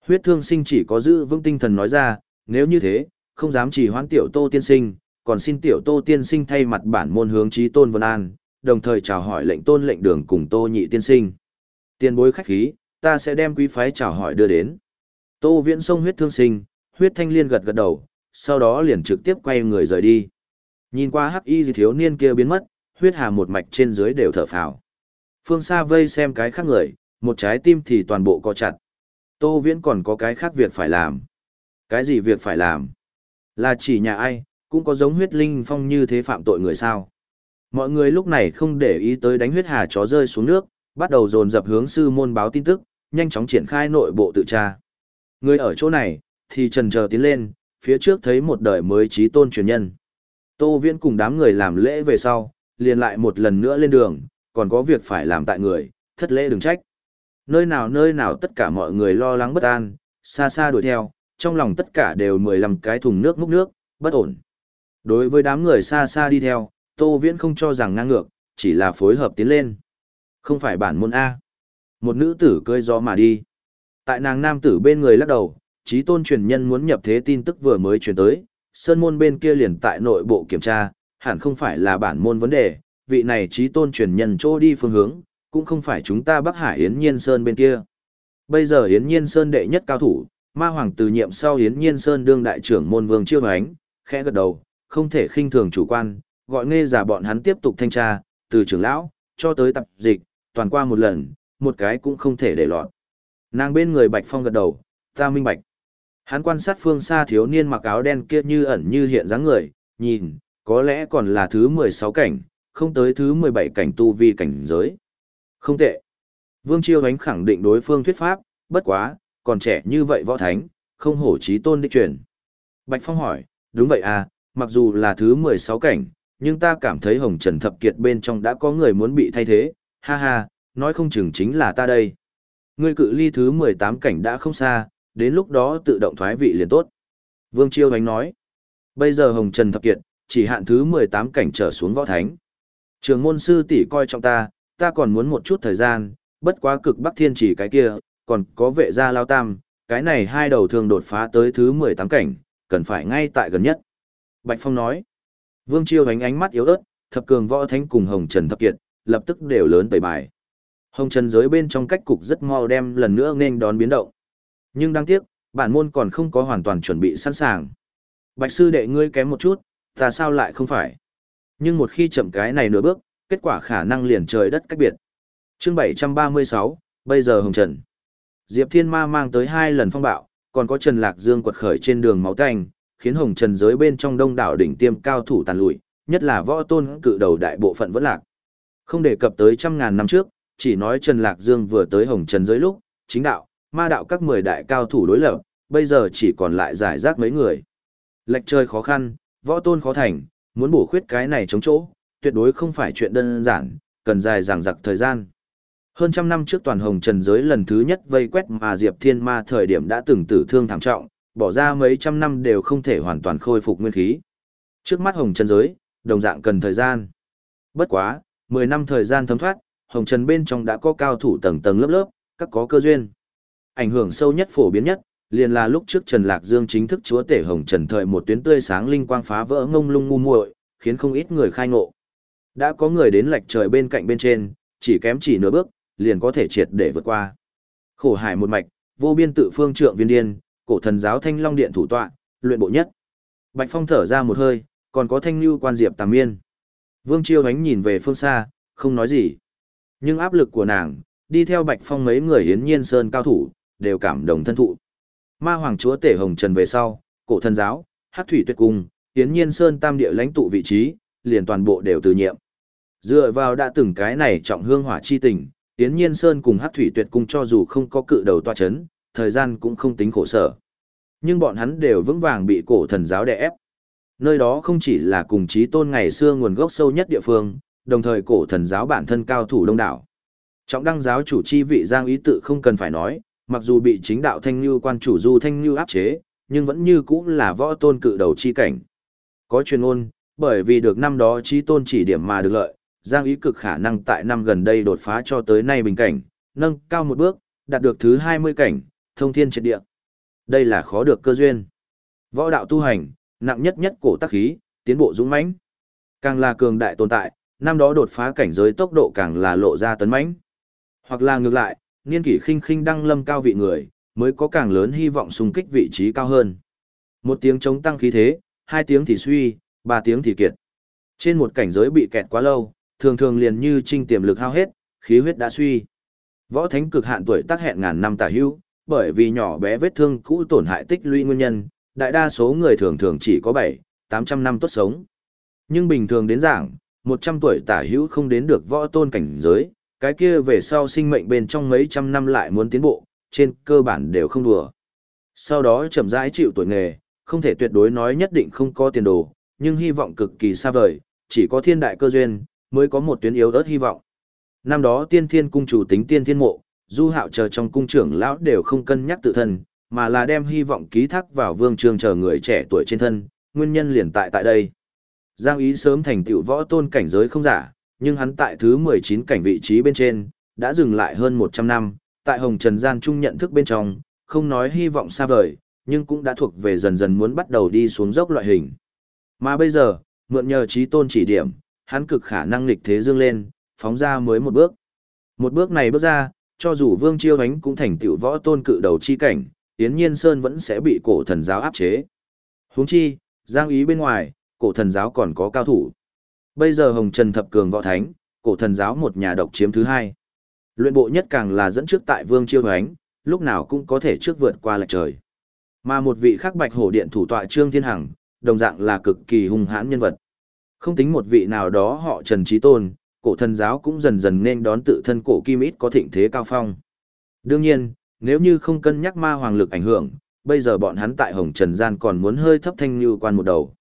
[SPEAKER 1] Huyết thương sinh chỉ có giữ vững tinh thần nói ra, nếu như thế, không dám chỉ hoãn tiểu tô tiên sinh, còn xin tiểu tô tiên sinh thay mặt bản môn hướng trí tôn vân an, đồng thời chào hỏi lệnh tôn lệnh đường cùng tô nhị tiên sinh. Tiền bối khách khí, ta sẽ đem quý phái chào hỏi đưa đến. Tô viễn sông huyết thương sinh, huyết thanh liên gật gật đầu, sau đó liền trực tiếp quay người rời đi. Nhìn qua hắc y thiếu niên kia biến mất, huyết hà một mạch trên dưới đều thở phào. Phương xa vây xem cái khác người, một trái tim thì toàn bộ co chặt. Tô viễn còn có cái khác việc phải làm. Cái gì việc phải làm? Là chỉ nhà ai, cũng có giống huyết linh phong như thế phạm tội người sao. Mọi người lúc này không để ý tới đánh huyết hà chó rơi xuống nước, bắt đầu dồn dập hướng sư môn báo tin tức, nhanh chóng triển khai nội bộ tự tra. Người ở chỗ này, thì trần chờ tiến lên, phía trước thấy một đời mới trí tôn truyền nhân. Tô Viễn cùng đám người làm lễ về sau, liền lại một lần nữa lên đường, còn có việc phải làm tại người, thất lễ đừng trách. Nơi nào nơi nào tất cả mọi người lo lắng bất an, xa xa đuổi theo, trong lòng tất cả đều mười lăm cái thùng nước múc nước, bất ổn. Đối với đám người xa xa đi theo, Tô Viễn không cho rằng ngang ngược, chỉ là phối hợp tiến lên. Không phải bản môn A. Một nữ tử cơi gió mà đi. Tại nàng nam tử bên người lắc đầu, trí tôn truyền nhân muốn nhập thế tin tức vừa mới truyền tới, sơn môn bên kia liền tại nội bộ kiểm tra, hẳn không phải là bản môn vấn đề, vị này trí tôn truyền nhân chỗ đi phương hướng, cũng không phải chúng ta Bắc Hải Yến Nhiên Sơn bên kia. Bây giờ Yến Nhiên Sơn đệ nhất cao thủ, ma hoàng từ nhiệm sau Yến Nhiên Sơn đương đại trưởng môn vương chiêu Ánh khẽ gật đầu, không thể khinh thường chủ quan, gọi nghe giả bọn hắn tiếp tục thanh tra, từ trưởng lão, cho tới tập dịch, toàn qua một lần, một cái cũng không thể để lọt. Nàng bên người Bạch Phong gật đầu, ta minh bạch. Hắn quan sát phương xa thiếu niên mặc áo đen kia như ẩn như hiện dáng người, nhìn, có lẽ còn là thứ 16 cảnh, không tới thứ 17 cảnh tu vi cảnh giới. Không tệ. Vương Chiêu Ánh khẳng định đối phương thuyết pháp, bất quá, còn trẻ như vậy võ thánh, không hổ trí tôn đích truyền. Bạch Phong hỏi, đúng vậy à, mặc dù là thứ 16 cảnh, nhưng ta cảm thấy Hồng Trần Thập Kiệt bên trong đã có người muốn bị thay thế, ha ha, nói không chừng chính là ta đây. Ngươi cự ly thứ 18 cảnh đã không xa, đến lúc đó tự động thoái vị liền tốt. Vương Chiêu Thánh nói, bây giờ Hồng Trần Thập Kiệt, chỉ hạn thứ 18 cảnh trở xuống võ thánh. Trường môn sư tỷ coi trọng ta, ta còn muốn một chút thời gian, bất quá cực bắc thiên chỉ cái kia, còn có vệ gia lao tam, cái này hai đầu thường đột phá tới thứ 18 cảnh, cần phải ngay tại gần nhất. Bạch Phong nói, Vương Chiêu ánh ánh mắt yếu ớt, thập cường võ thánh cùng Hồng Trần Thập Kiệt, lập tức đều lớn tẩy bài. Hồng trần giới bên trong cách cục rất mau đem lần nữa nên đón biến động. Nhưng đáng tiếc, bản môn còn không có hoàn toàn chuẩn bị sẵn sàng. Bạch sư đệ ngươi kém một chút, ta sao lại không phải? Nhưng một khi chậm cái này nửa bước, kết quả khả năng liền trời đất cách biệt. Chương 736, bây giờ hồng trần. Diệp Thiên Ma mang tới hai lần phong bạo, còn có Trần Lạc Dương quật khởi trên đường máu tanh, khiến hồng trần giới bên trong đông đảo đỉnh tiêm cao thủ tàn lụi, nhất là võ tôn cự đầu đại bộ phận vẫn lạc. Không đề cập tới trăm ngàn năm trước, chỉ nói Trần Lạc Dương vừa tới hồng trần giới lúc, chính đạo, ma đạo các 10 đại cao thủ đối lập, bây giờ chỉ còn lại giải rác mấy người. Lệch chơi khó khăn, võ tôn khó thành, muốn bổ khuyết cái này chống chỗ, tuyệt đối không phải chuyện đơn giản, cần dài dằng dặc thời gian. Hơn trăm năm trước toàn hồng trần giới lần thứ nhất vây quét mà Diệp Thiên Ma thời điểm đã từng tử thương thảm trọng, bỏ ra mấy trăm năm đều không thể hoàn toàn khôi phục nguyên khí. Trước mắt hồng trần giới, đồng dạng cần thời gian. Bất quá, 10 năm thời gian thấm thoát, hồng trần bên trong đã có cao thủ tầng tầng lớp lớp, các có cơ duyên. Ảnh hưởng sâu nhất phổ biến nhất, liền là lúc trước Trần Lạc Dương chính thức chúa tể hồng trần thời một tuyến tươi sáng linh quang phá vỡ ngông lung ngu muội, khiến không ít người khai ngộ. Đã có người đến lệch trời bên cạnh bên trên, chỉ kém chỉ nửa bước, liền có thể triệt để vượt qua. Khổ hải một mạch, vô biên tự phương trượng viên điên, cổ thần giáo thanh long điện thủ tọa, luyện bộ nhất. Bạch Phong thở ra một hơi, còn có thanh lưu quan diệp tàm miên. Vương Chiêu ánh nhìn về phương xa, không nói gì. Nhưng áp lực của nàng, đi theo Bạch Phong mấy người hiến nhiên sơn cao thủ, đều cảm động thân thụ. Ma Hoàng Chúa Tể Hồng Trần về sau, cổ thần giáo, hát thủy tuyệt cung, hiến nhiên sơn tam địa lãnh tụ vị trí, liền toàn bộ đều từ nhiệm. Dựa vào đã từng cái này trọng hương hỏa chi tình, hiến nhiên sơn cùng hát thủy tuyệt cung cho dù không có cự đầu toa chấn, thời gian cũng không tính khổ sở. Nhưng bọn hắn đều vững vàng bị cổ thần giáo đè ép. Nơi đó không chỉ là cùng chí tôn ngày xưa nguồn gốc sâu nhất địa phương, đồng thời cổ thần giáo bản thân cao thủ đông đảo. Trọng đăng giáo chủ chi vị giang ý tự không cần phải nói, mặc dù bị chính đạo thanh như quan chủ du thanh như áp chế, nhưng vẫn như cũ là võ tôn cự đầu chi cảnh. Có truyền ôn, bởi vì được năm đó chí tôn chỉ điểm mà được lợi, giang ý cực khả năng tại năm gần đây đột phá cho tới nay bình cảnh, nâng cao một bước, đạt được thứ 20 cảnh, thông thiên triệt địa. Đây là khó được cơ duyên. Võ đạo tu hành, nặng nhất nhất cổ tác khí, tiến bộ dũng mãnh. Càng là cường đại tồn tại, năm đó đột phá cảnh giới tốc độ càng là lộ ra tấn mãnh. Hoặc là ngược lại, niên kỷ khinh khinh đăng lâm cao vị người, mới có càng lớn hy vọng xung kích vị trí cao hơn. Một tiếng chống tăng khí thế, hai tiếng thì suy, ba tiếng thì kiệt. Trên một cảnh giới bị kẹt quá lâu, thường thường liền như trinh tiềm lực hao hết, khí huyết đã suy. Võ thánh cực hạn tuổi tác hẹn ngàn năm tả hữu, bởi vì nhỏ bé vết thương cũ tổn hại tích lũy nguyên nhân, đại đa số người thường thường chỉ có 7, 800 năm tốt sống. Nhưng bình thường đến giảng, 100 tuổi tả hữu không đến được võ tôn cảnh giới, cái kia về sau sinh mệnh bên trong mấy trăm năm lại muốn tiến bộ, trên cơ bản đều không đùa. Sau đó chậm rãi chịu tuổi nghề, không thể tuyệt đối nói nhất định không có tiền đồ, nhưng hy vọng cực kỳ xa vời, chỉ có thiên đại cơ duyên, mới có một tuyến yếu ớt hy vọng. Năm đó tiên thiên cung chủ tính tiên thiên mộ, du hạo chờ trong cung trưởng lão đều không cân nhắc tự thân, mà là đem hy vọng ký thác vào vương trường chờ người trẻ tuổi trên thân, nguyên nhân liền tại tại đây. Giang ý sớm thành tựu võ tôn cảnh giới không giả, nhưng hắn tại thứ 19 cảnh vị trí bên trên, đã dừng lại hơn 100 năm, tại Hồng Trần Gian Trung nhận thức bên trong, không nói hy vọng xa vời, nhưng cũng đã thuộc về dần dần muốn bắt đầu đi xuống dốc loại hình. Mà bây giờ, mượn nhờ trí tôn chỉ điểm, hắn cực khả năng lịch thế dương lên, phóng ra mới một bước. Một bước này bước ra, cho dù Vương Chiêu Ánh cũng thành tựu võ tôn cự đầu chi cảnh, Yến Nhiên Sơn vẫn sẽ bị cổ thần giáo áp chế. Huống chi, Giang ý bên ngoài, cổ thần giáo còn có cao thủ. Bây giờ Hồng Trần Thập Cường Võ Thánh, cổ thần giáo một nhà độc chiếm thứ hai. Luyện bộ nhất càng là dẫn trước tại Vương Chiêu Ánh, lúc nào cũng có thể trước vượt qua lệch trời. Mà một vị khác bạch hổ điện thủ tọa Trương Thiên Hằng, đồng dạng là cực kỳ hung hãn nhân vật. Không tính một vị nào đó họ Trần Trí Tôn, cổ thần giáo cũng dần dần nên đón tự thân cổ kim ít có thịnh thế cao phong. Đương nhiên, nếu như không cân nhắc ma hoàng lực ảnh hưởng, bây giờ bọn hắn tại Hồng Trần Gian còn muốn hơi thấp thanh như quan một đầu.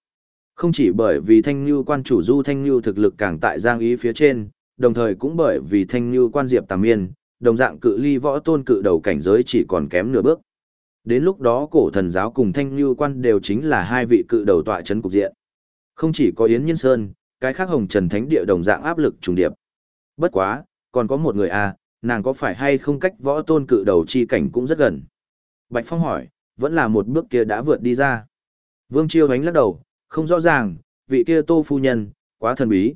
[SPEAKER 1] Không chỉ bởi vì thanh như quan chủ du thanh như thực lực càng tại giang ý phía trên, đồng thời cũng bởi vì thanh như quan diệp tàm miên, đồng dạng cự ly võ tôn cự đầu cảnh giới chỉ còn kém nửa bước. Đến lúc đó cổ thần giáo cùng thanh như quan đều chính là hai vị cự đầu tọa chấn cục diện. Không chỉ có Yến Nhiên Sơn, cái khác hồng trần thánh địa đồng dạng áp lực trùng điệp. Bất quá, còn có một người à, nàng có phải hay không cách võ tôn cự đầu chi cảnh cũng rất gần. Bạch Phong hỏi, vẫn là một bước kia đã vượt đi ra. Vương Chiêu ánh lắc đầu, không rõ ràng, vị kia tô phu nhân, quá thần bí.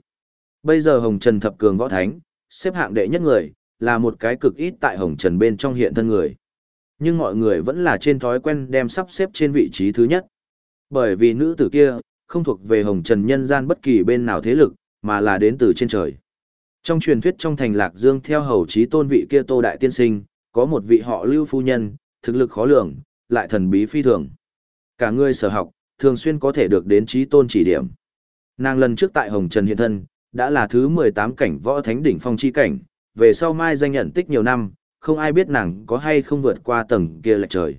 [SPEAKER 1] Bây giờ hồng trần thập cường võ thánh, xếp hạng đệ nhất người, là một cái cực ít tại hồng trần bên trong hiện thân người. Nhưng mọi người vẫn là trên thói quen đem sắp xếp trên vị trí thứ nhất. Bởi vì nữ tử kia, không thuộc về hồng trần nhân gian bất kỳ bên nào thế lực, mà là đến từ trên trời. Trong truyền thuyết trong thành Lạc Dương theo hầu trí tôn vị kia Tô Đại Tiên Sinh, có một vị họ lưu phu nhân, thực lực khó lường, lại thần bí phi thường. Cả người sở học, thường xuyên có thể được đến trí tôn chỉ điểm. Nàng lần trước tại Hồng Trần hiện thân, đã là thứ 18 cảnh võ thánh đỉnh phong chi cảnh, về sau mai danh nhận tích nhiều năm, không ai biết nàng có hay không vượt qua tầng kia lệch trời.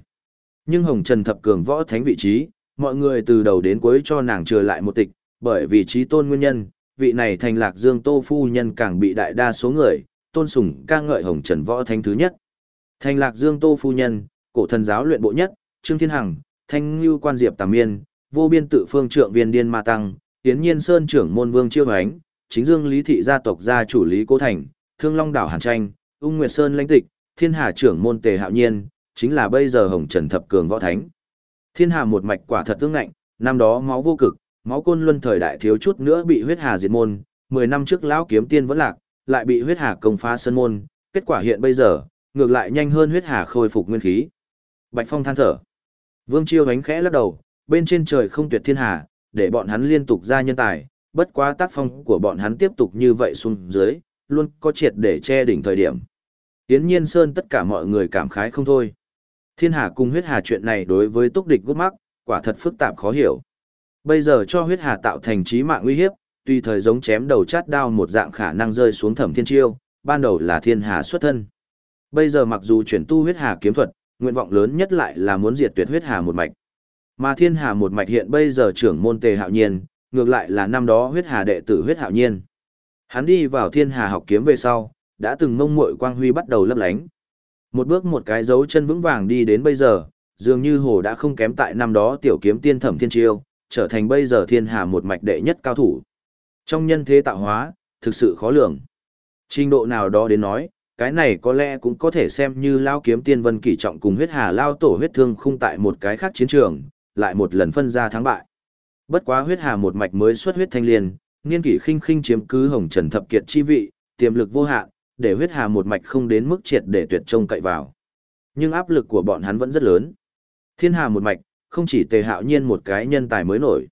[SPEAKER 1] Nhưng Hồng Trần thập cường võ thánh vị trí, mọi người từ đầu đến cuối cho nàng trừ lại một tịch, bởi vì trí tôn nguyên nhân, vị này thành lạc dương tô phu nhân càng bị đại đa số người, tôn sùng ca ngợi Hồng Trần võ thánh thứ nhất. Thành lạc dương tô phu nhân, cổ thần giáo luyện bộ nhất, Trương Thiên Hằng, Thanh Ngưu quan diệp tàm miên, vô biên tự phương trượng viên điên ma tăng, tiến nhiên sơn trưởng môn vương chiêu hoánh, chính dương lý thị gia tộc gia chủ lý cố thành, thương long đảo hàn tranh, ung nguyệt sơn lãnh tịch, thiên hà trưởng môn tề hạo nhiên, chính là bây giờ hồng trần thập cường võ thánh. Thiên hà một mạch quả thật tương ngạnh, năm đó máu vô cực, máu côn luân thời đại thiếu chút nữa bị huyết hà diệt môn, 10 năm trước lão kiếm tiên vẫn lạc, lại bị huyết hà công phá sân môn, kết quả hiện bây giờ, ngược lại nhanh hơn huyết hà khôi phục nguyên khí. Bạch Phong than thở. Vương Chiêu đánh khẽ lắc đầu, bên trên trời không tuyệt thiên hà, để bọn hắn liên tục ra nhân tài, bất quá tác phong của bọn hắn tiếp tục như vậy xuống dưới, luôn có triệt để che đỉnh thời điểm. Yến Nhiên Sơn tất cả mọi người cảm khái không thôi. Thiên hà cùng huyết hà chuyện này đối với túc địch gút mắc, quả thật phức tạp khó hiểu. Bây giờ cho huyết hà tạo thành trí mạng uy hiếp, tuy thời giống chém đầu chát đao một dạng khả năng rơi xuống thẩm thiên chiêu, ban đầu là thiên hà xuất thân. Bây giờ mặc dù chuyển tu huyết hà kiếm thuật, nguyện vọng lớn nhất lại là muốn diệt tuyệt huyết hà một mạch. Mà thiên hà một mạch hiện bây giờ trưởng môn tề hạo nhiên, ngược lại là năm đó huyết hà đệ tử huyết hạo nhiên. Hắn đi vào thiên hà học kiếm về sau, đã từng mông muội quang huy bắt đầu lấp lánh. Một bước một cái dấu chân vững vàng đi đến bây giờ, dường như hồ đã không kém tại năm đó tiểu kiếm tiên thẩm thiên chiêu, trở thành bây giờ thiên hà một mạch đệ nhất cao thủ. Trong nhân thế tạo hóa, thực sự khó lường. Trình độ nào đó đến nói, cái này có lẽ cũng có thể xem như lao kiếm tiên vân kỷ trọng cùng huyết hà lao tổ huyết thương khung tại một cái khác chiến trường, lại một lần phân ra thắng bại. Bất quá huyết hà một mạch mới xuất huyết thanh liên, niên kỷ khinh khinh chiếm cứ hồng trần thập kiệt chi vị, tiềm lực vô hạn, để huyết hà một mạch không đến mức triệt để tuyệt trông cậy vào. Nhưng áp lực của bọn hắn vẫn rất lớn. Thiên hà một mạch, không chỉ tề hạo nhiên một cái nhân tài mới nổi.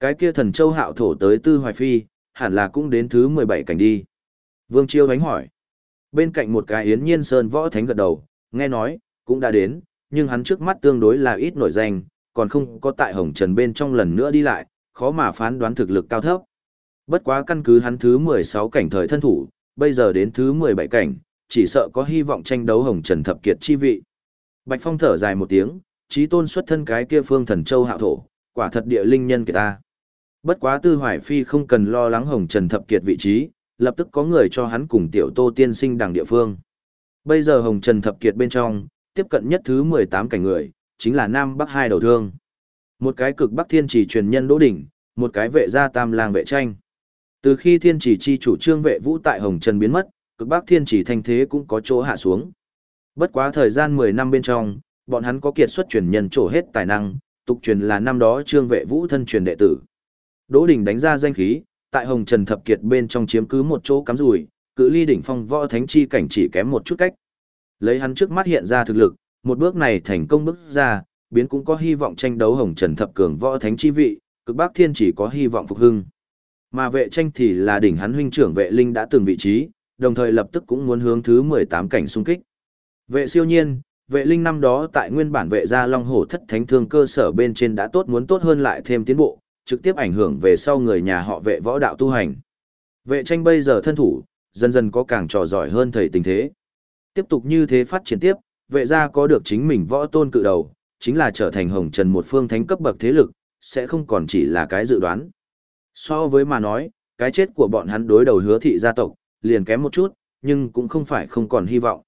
[SPEAKER 1] Cái kia thần châu hạo thổ tới tư hoài phi, hẳn là cũng đến thứ 17 cảnh đi. Vương Chiêu đánh hỏi. Bên cạnh một cái yến nhiên sơn võ thánh gật đầu, nghe nói, cũng đã đến, nhưng hắn trước mắt tương đối là ít nổi danh, còn không có tại hồng trần bên trong lần nữa đi lại, khó mà phán đoán thực lực cao thấp. Bất quá căn cứ hắn thứ 16 cảnh thời thân thủ, bây giờ đến thứ 17 cảnh, chỉ sợ có hy vọng tranh đấu hồng trần thập kiệt chi vị. Bạch Phong thở dài một tiếng, trí tôn xuất thân cái kia phương thần châu hạo thổ, quả thật địa linh nhân kìa ta. Bất quá tư hoài phi không cần lo lắng hồng trần thập kiệt vị trí, lập tức có người cho hắn cùng tiểu tô tiên sinh đằng địa phương. Bây giờ hồng trần thập kiệt bên trong, tiếp cận nhất thứ 18 cảnh người, chính là Nam Bắc hai đầu thương. Một cái cực Bắc Thiên Chỉ truyền nhân Đỗ Đỉnh, một cái vệ gia tam lang vệ tranh. Từ khi Thiên Chỉ chi chủ trương vệ vũ tại Hồng Trần biến mất, cực Bắc Thiên Chỉ thanh thế cũng có chỗ hạ xuống. Bất quá thời gian 10 năm bên trong, bọn hắn có kiệt xuất truyền nhân trổ hết tài năng, tục truyền là năm đó trương vệ vũ thân truyền đệ tử. Đỗ Đình đánh ra danh khí, tại Hồng Trần thập kiệt bên trong chiếm cứ một chỗ cắm rủi, cự ly đỉnh phong võ thánh chi cảnh chỉ kém một chút cách. Lấy hắn trước mắt hiện ra thực lực, một bước này thành công bước ra, biến cũng có hy vọng tranh đấu hồng trần thập cường võ thánh chi vị, cực bắc thiên chỉ có hy vọng phục hưng. Mà vệ tranh thì là đỉnh hắn huynh trưởng vệ linh đã từng vị trí, đồng thời lập tức cũng muốn hướng thứ 18 cảnh xung kích. Vệ siêu nhiên, vệ linh năm đó tại nguyên bản vệ gia long hổ thất thánh thương cơ sở bên trên đã tốt muốn tốt hơn lại thêm tiến bộ, trực tiếp ảnh hưởng về sau người nhà họ vệ võ đạo tu hành. Vệ tranh bây giờ thân thủ, dần dần có càng trò giỏi hơn thầy tình thế. Tiếp tục như thế phát triển tiếp, vệ gia có được chính mình võ tôn cự đầu, chính là trở thành hồng trần một phương thánh cấp bậc thế lực, sẽ không còn chỉ là cái dự đoán. So với mà nói, cái chết của bọn hắn đối đầu hứa thị gia tộc, liền kém một chút, nhưng cũng không phải không còn hy vọng.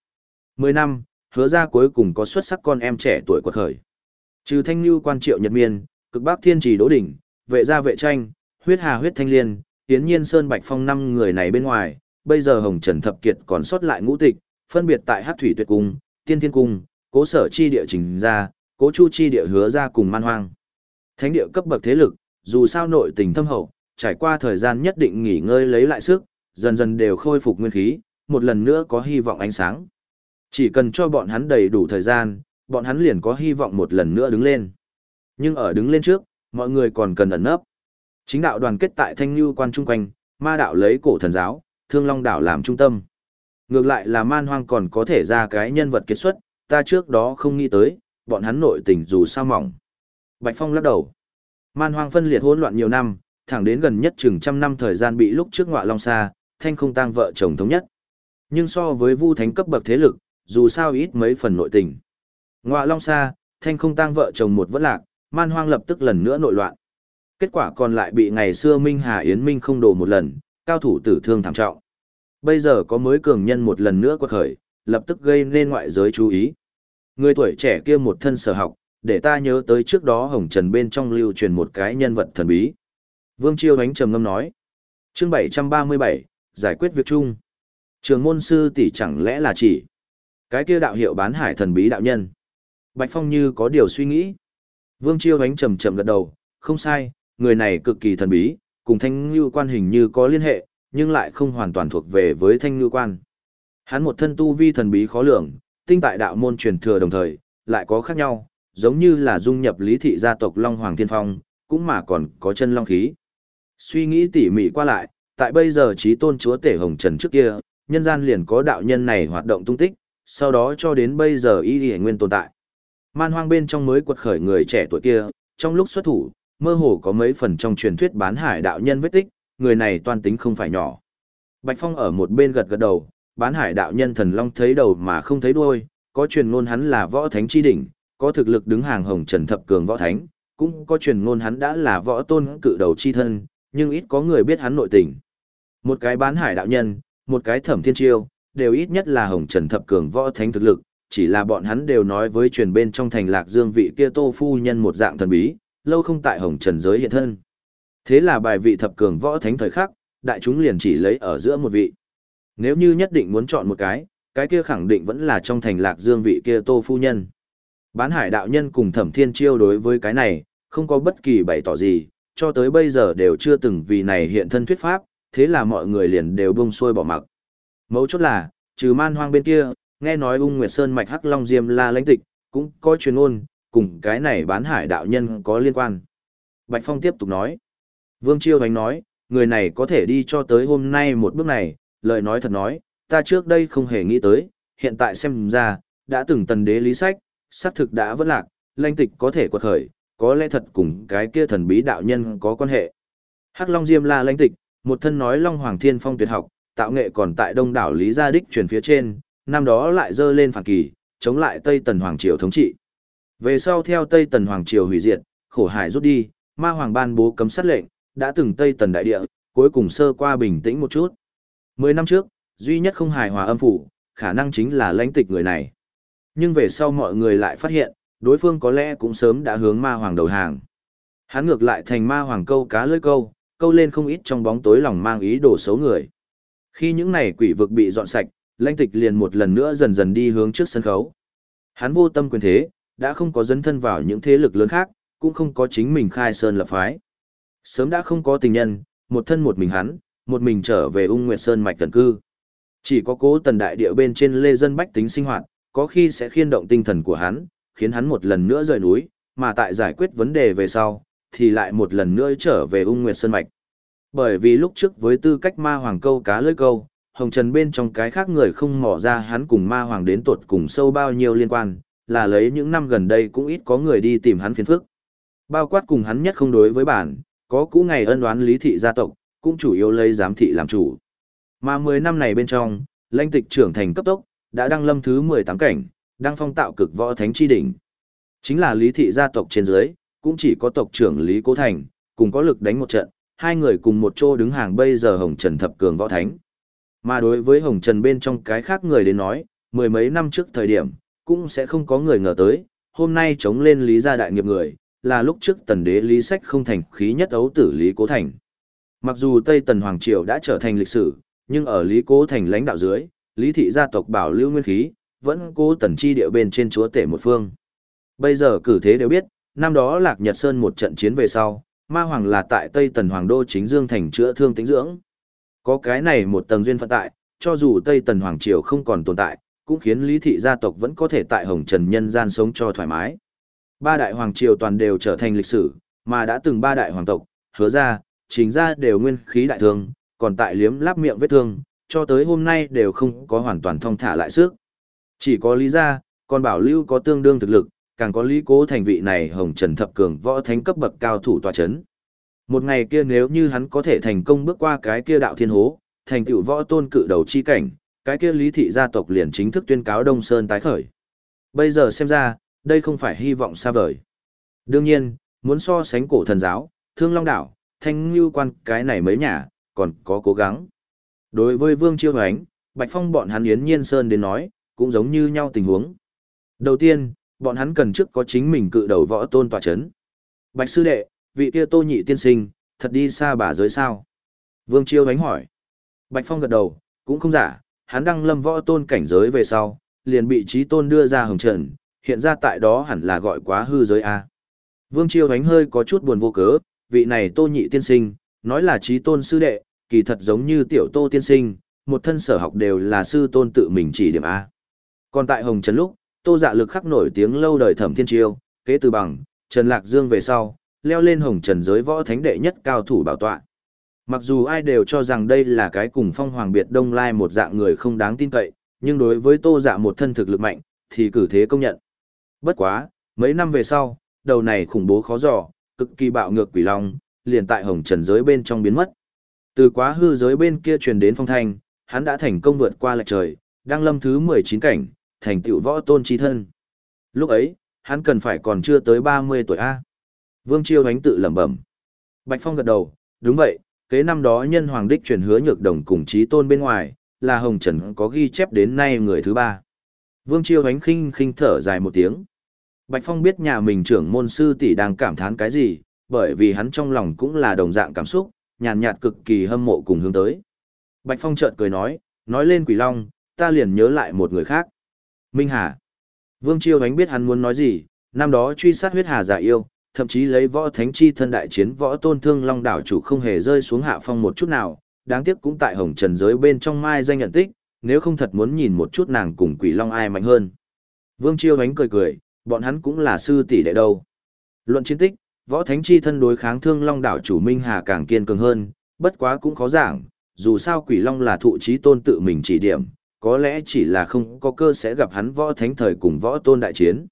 [SPEAKER 1] Mười năm, hứa ra cuối cùng có xuất sắc con em trẻ tuổi quật khởi. Trừ thanh lưu quan triệu nhật miên, cực bác thiên trì đỗ đỉnh, vệ gia vệ tranh, huyết hà huyết thanh liên, tiến nhiên sơn bạch phong năm người này bên ngoài, bây giờ hồng trần thập kiệt còn sót lại ngũ tịch, phân biệt tại hát thủy tuyệt cung, tiên thiên cung, cố sở chi địa trình gia, cố chu chi địa hứa ra cùng man hoang. Thánh địa cấp bậc thế lực, dù sao nội tình thâm hậu, trải qua thời gian nhất định nghỉ ngơi lấy lại sức, dần dần đều khôi phục nguyên khí, một lần nữa có hy vọng ánh sáng. Chỉ cần cho bọn hắn đầy đủ thời gian, bọn hắn liền có hy vọng một lần nữa đứng lên. Nhưng ở đứng lên trước, mọi người còn cần ẩn nấp. Chính đạo đoàn kết tại Thanh Nhu quan trung quanh, ma đạo lấy cổ thần giáo, Thương Long đạo làm trung tâm. Ngược lại là man hoang còn có thể ra cái nhân vật kết xuất, ta trước đó không nghĩ tới, bọn hắn nội tình dù sao mỏng. Bạch Phong lắc đầu. Man hoang phân liệt hỗn loạn nhiều năm, thẳng đến gần nhất chừng trăm năm thời gian bị lúc trước ngọa long xa, thanh không tang vợ chồng thống nhất. Nhưng so với vu thánh cấp bậc thế lực, dù sao ít mấy phần nội tình. Ngọa long xa, thanh không tang vợ chồng một vẫn lạc, man hoang lập tức lần nữa nội loạn. Kết quả còn lại bị ngày xưa Minh Hà Yến Minh không đổ một lần, cao thủ tử thương thảm trọng. Bây giờ có mới cường nhân một lần nữa quật khởi, lập tức gây nên ngoại giới chú ý. Người tuổi trẻ kia một thân sở học, để ta nhớ tới trước đó Hồng Trần bên trong lưu truyền một cái nhân vật thần bí. Vương Chiêu ánh trầm ngâm nói. Chương 737, giải quyết việc chung. Trường môn sư tỷ chẳng lẽ là chỉ cái kia đạo hiệu bán hải thần bí đạo nhân. Bạch Phong như có điều suy nghĩ. Vương Chiêu ánh trầm trầm gật đầu, không sai, người này cực kỳ thần bí, cùng Thanh Ngưu quan hình như có liên hệ, nhưng lại không hoàn toàn thuộc về với Thanh Ngưu quan. Hắn một thân tu vi thần bí khó lường, tinh tại đạo môn truyền thừa đồng thời, lại có khác nhau, giống như là dung nhập lý thị gia tộc Long Hoàng Thiên Phong, cũng mà còn có chân long khí. Suy nghĩ tỉ mỉ qua lại, tại bây giờ trí tôn chúa tể Hồng Trần trước kia, nhân gian liền có đạo nhân này hoạt động tung tích, sau đó cho đến bây giờ y y nguyên tồn tại. Man hoang bên trong mới quật khởi người trẻ tuổi kia, trong lúc xuất thủ, mơ hồ có mấy phần trong truyền thuyết bán hải đạo nhân vết tích, người này toan tính không phải nhỏ. Bạch Phong ở một bên gật gật đầu, bán hải đạo nhân thần long thấy đầu mà không thấy đuôi, có truyền ngôn hắn là võ thánh chi đỉnh, có thực lực đứng hàng hồng trần thập cường võ thánh, cũng có truyền ngôn hắn đã là võ tôn cự đầu chi thân, nhưng ít có người biết hắn nội tình. Một cái bán hải đạo nhân, một cái thẩm thiên chiêu, đều ít nhất là hồng trần thập cường võ thánh thực lực, chỉ là bọn hắn đều nói với truyền bên trong thành lạc dương vị kia tô phu nhân một dạng thần bí, lâu không tại hồng trần giới hiện thân. Thế là bài vị thập cường võ thánh thời khắc, đại chúng liền chỉ lấy ở giữa một vị. Nếu như nhất định muốn chọn một cái, cái kia khẳng định vẫn là trong thành lạc dương vị kia tô phu nhân. Bán hải đạo nhân cùng thẩm thiên chiêu đối với cái này, không có bất kỳ bày tỏ gì, cho tới bây giờ đều chưa từng vì này hiện thân thuyết pháp, thế là mọi người liền đều bông xuôi bỏ mặc. Mấu chốt là, trừ man hoang bên kia, nghe nói ung nguyệt sơn mạch hắc long diêm la lãnh tịch, cũng có truyền ôn, cùng cái này bán hải đạo nhân có liên quan. Bạch Phong tiếp tục nói. Vương Chiêu Hoánh nói, người này có thể đi cho tới hôm nay một bước này, lời nói thật nói, ta trước đây không hề nghĩ tới, hiện tại xem ra, đã từng tần đế lý sách, xác thực đã vất lạc, lãnh tịch có thể quật khởi, có lẽ thật cùng cái kia thần bí đạo nhân có quan hệ. Hắc Long Diêm La lãnh tịch, một thân nói Long Hoàng Thiên Phong tuyệt học, tạo nghệ còn tại đông đảo Lý Gia Đích truyền phía trên, năm đó lại dơ lên phản kỳ, chống lại Tây Tần Hoàng Triều thống trị. Về sau theo Tây Tần Hoàng Triều hủy diệt, khổ hải rút đi, ma hoàng ban bố cấm sát lệnh, đã từng Tây Tần đại địa, cuối cùng sơ qua bình tĩnh một chút. Mười năm trước, duy nhất không hài hòa âm phủ, khả năng chính là lãnh tịch người này. Nhưng về sau mọi người lại phát hiện, đối phương có lẽ cũng sớm đã hướng ma hoàng đầu hàng. Hắn ngược lại thành ma hoàng câu cá lưỡi câu, câu lên không ít trong bóng tối lòng mang ý đồ xấu người. Khi những này quỷ vực bị dọn sạch, lãnh tịch liền một lần nữa dần dần đi hướng trước sân khấu. Hắn vô tâm quyền thế, đã không có dấn thân vào những thế lực lớn khác, cũng không có chính mình khai sơn lập phái. Sớm đã không có tình nhân, một thân một mình hắn, một mình trở về ung nguyệt sơn mạch tần cư. Chỉ có cố tần đại địa bên trên lê dân bách tính sinh hoạt, có khi sẽ khiên động tinh thần của hắn, khiến hắn một lần nữa rời núi, mà tại giải quyết vấn đề về sau, thì lại một lần nữa trở về ung nguyệt sơn mạch. Bởi vì lúc trước với tư cách ma hoàng câu cá lưỡi câu, hồng trần bên trong cái khác người không mò ra hắn cùng ma hoàng đến tột cùng sâu bao nhiêu liên quan, là lấy những năm gần đây cũng ít có người đi tìm hắn phiền phức. Bao quát cùng hắn nhất không đối với bản, có cũ ngày ân đoán lý thị gia tộc, cũng chủ yếu lấy giám thị làm chủ. Mà 10 năm này bên trong, lãnh tịch trưởng thành cấp tốc, đã đăng lâm thứ 18 cảnh, đang phong tạo cực võ thánh chi đỉnh. Chính là lý thị gia tộc trên dưới, cũng chỉ có tộc trưởng Lý Cố Thành, cùng có lực đánh một trận, hai người cùng một chỗ đứng hàng bây giờ Hồng Trần thập cường võ thánh. Mà đối với Hồng Trần bên trong cái khác người đến nói, mười mấy năm trước thời điểm, cũng sẽ không có người ngờ tới, hôm nay chống lên Lý gia đại nghiệp người, là lúc trước tần đế Lý Sách không thành khí nhất ấu tử Lý Cố Thành. Mặc dù Tây Tần Hoàng Triều đã trở thành lịch sử, nhưng ở Lý Cố Thành lãnh đạo dưới, Lý thị gia tộc bảo lưu nguyên khí, vẫn cố tần chi địa bên trên chúa tể một phương. Bây giờ cử thế đều biết, năm đó Lạc Nhật Sơn một trận chiến về sau, Ma Hoàng là tại Tây Tần Hoàng Đô chính Dương thành chữa thương tính dưỡng. Có cái này một tầng duyên phận tại, cho dù Tây Tần Hoàng Triều không còn tồn tại, cũng khiến Lý Thị gia tộc vẫn có thể tại Hồng Trần nhân gian sống cho thoải mái. Ba đại Hoàng Triều toàn đều trở thành lịch sử, mà đã từng ba đại hoàng tộc, hứa ra, chính ra đều nguyên khí đại thương, còn tại liếm láp miệng vết thương, cho tới hôm nay đều không có hoàn toàn thông thả lại sức. Chỉ có lý gia, còn bảo lưu có tương đương thực lực, càng có lý cố thành vị này hồng trần thập cường võ thánh cấp bậc cao thủ tòa chấn. Một ngày kia nếu như hắn có thể thành công bước qua cái kia đạo thiên hố, thành tựu võ tôn cự đầu chi cảnh, cái kia lý thị gia tộc liền chính thức tuyên cáo Đông Sơn tái khởi. Bây giờ xem ra, đây không phải hy vọng xa vời. Đương nhiên, muốn so sánh cổ thần giáo, thương long đảo, thanh lưu quan cái này mấy nhà, còn có cố gắng. Đối với Vương Chiêu Hoánh, Bạch Phong bọn hắn Yến Nhiên Sơn đến nói, cũng giống như nhau tình huống. Đầu tiên, bọn hắn cần trước có chính mình cự đầu võ tôn tòa chấn. Bạch sư đệ, vị kia tô nhị tiên sinh, thật đi xa bà giới sao? Vương Chiêu đánh hỏi. Bạch Phong gật đầu, cũng không giả, hắn đăng lâm võ tôn cảnh giới về sau, liền bị trí tôn đưa ra hồng trần, hiện ra tại đó hẳn là gọi quá hư giới A. Vương Chiêu đánh hơi có chút buồn vô cớ, vị này tô nhị tiên sinh, nói là trí tôn sư đệ, kỳ thật giống như tiểu tô tiên sinh, một thân sở học đều là sư tôn tự mình chỉ điểm A. Còn tại Hồng Trần lúc, tô dạ lực khắc nổi tiếng lâu đời thẩm thiên chiêu, kế từ bằng, Trần Lạc Dương về sau, leo lên Hồng Trần giới võ thánh đệ nhất cao thủ bảo tọa. Mặc dù ai đều cho rằng đây là cái cùng phong hoàng biệt đông lai một dạng người không đáng tin cậy, nhưng đối với tô dạ một thân thực lực mạnh, thì cử thế công nhận. Bất quá, mấy năm về sau, đầu này khủng bố khó dò, cực kỳ bạo ngược quỷ long, liền tại hồng trần giới bên trong biến mất. Từ quá hư giới bên kia truyền đến phong thanh, hắn đã thành công vượt qua lệch trời, đang lâm thứ 19 cảnh, thành tựu võ tôn trí thân. Lúc ấy, hắn cần phải còn chưa tới 30 tuổi A. Vương Chiêu Hánh tự lẩm bẩm. Bạch Phong gật đầu, đúng vậy, kế năm đó nhân hoàng đích truyền hứa nhược đồng cùng trí tôn bên ngoài, là Hồng Trần có ghi chép đến nay người thứ ba. Vương Chiêu Hánh khinh khinh thở dài một tiếng. Bạch Phong biết nhà mình trưởng môn sư tỷ đang cảm thán cái gì, bởi vì hắn trong lòng cũng là đồng dạng cảm xúc, nhàn nhạt cực kỳ hâm mộ cùng hướng tới. Bạch Phong chợt cười nói, nói lên Quỷ Long, ta liền nhớ lại một người khác. Minh Hà. Vương Chiêu Ánh biết hắn muốn nói gì, năm đó truy sát huyết hà giả yêu, thậm chí lấy võ thánh chi thân đại chiến võ tôn thương long đảo chủ không hề rơi xuống hạ phong một chút nào, đáng tiếc cũng tại hồng trần giới bên trong mai danh nhận tích, nếu không thật muốn nhìn một chút nàng cùng quỷ long ai mạnh hơn. Vương Chiêu Ánh cười cười, bọn hắn cũng là sư tỷ đệ đâu. Luận chiến tích, võ thánh chi thân đối kháng thương long đảo chủ Minh Hà càng kiên cường hơn, bất quá cũng khó giảng, dù sao quỷ long là thụ trí tôn tự mình chỉ điểm, có lẽ chỉ là không có cơ sẽ gặp hắn võ thánh thời cùng võ tôn đại chiến.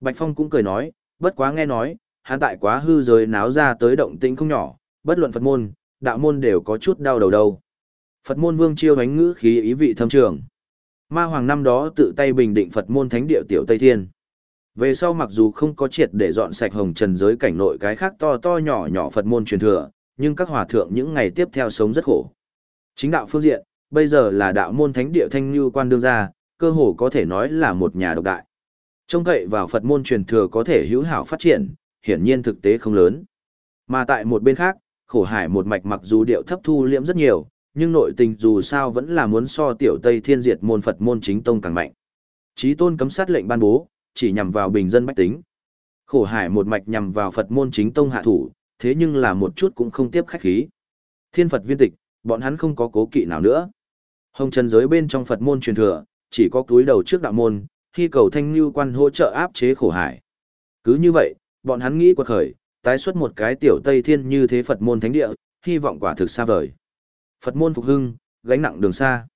[SPEAKER 1] Bạch Phong cũng cười nói, bất quá nghe nói, hắn tại quá hư giới náo ra tới động tĩnh không nhỏ, bất luận Phật môn, đạo môn đều có chút đau đầu đầu Phật môn vương chiêu ánh ngữ khí ý vị thâm trường. Ma hoàng năm đó tự tay bình định Phật môn thánh địa tiểu Tây Thiên. Về sau mặc dù không có triệt để dọn sạch hồng trần giới cảnh nội cái khác to to nhỏ nhỏ Phật môn truyền thừa, nhưng các hòa thượng những ngày tiếp theo sống rất khổ. Chính đạo phương diện, bây giờ là đạo môn thánh địa thanh như quan đương gia, cơ hồ có thể nói là một nhà độc đại. Trông cậy vào Phật môn truyền thừa có thể hữu hảo phát triển, hiển nhiên thực tế không lớn. Mà tại một bên khác, khổ hải một mạch mặc dù điệu thấp thu liễm rất nhiều, nhưng nội tình dù sao vẫn là muốn so tiểu Tây Thiên Diệt môn Phật môn chính tông càng mạnh. Chí tôn cấm sát lệnh ban bố, chỉ nhằm vào bình dân bách tính. Khổ hải một mạch nhằm vào Phật môn chính tông hạ thủ, thế nhưng là một chút cũng không tiếp khách khí. Thiên Phật viên tịch, bọn hắn không có cố kỵ nào nữa. Hồng trần giới bên trong Phật môn truyền thừa, chỉ có túi đầu trước đạo môn, khi cầu thanh lưu quan hỗ trợ áp chế khổ hải. Cứ như vậy, bọn hắn nghĩ quật khởi, tái xuất một cái tiểu Tây Thiên như thế Phật môn thánh địa, hy vọng quả thực xa vời. Phật môn phục hưng, gánh nặng đường xa.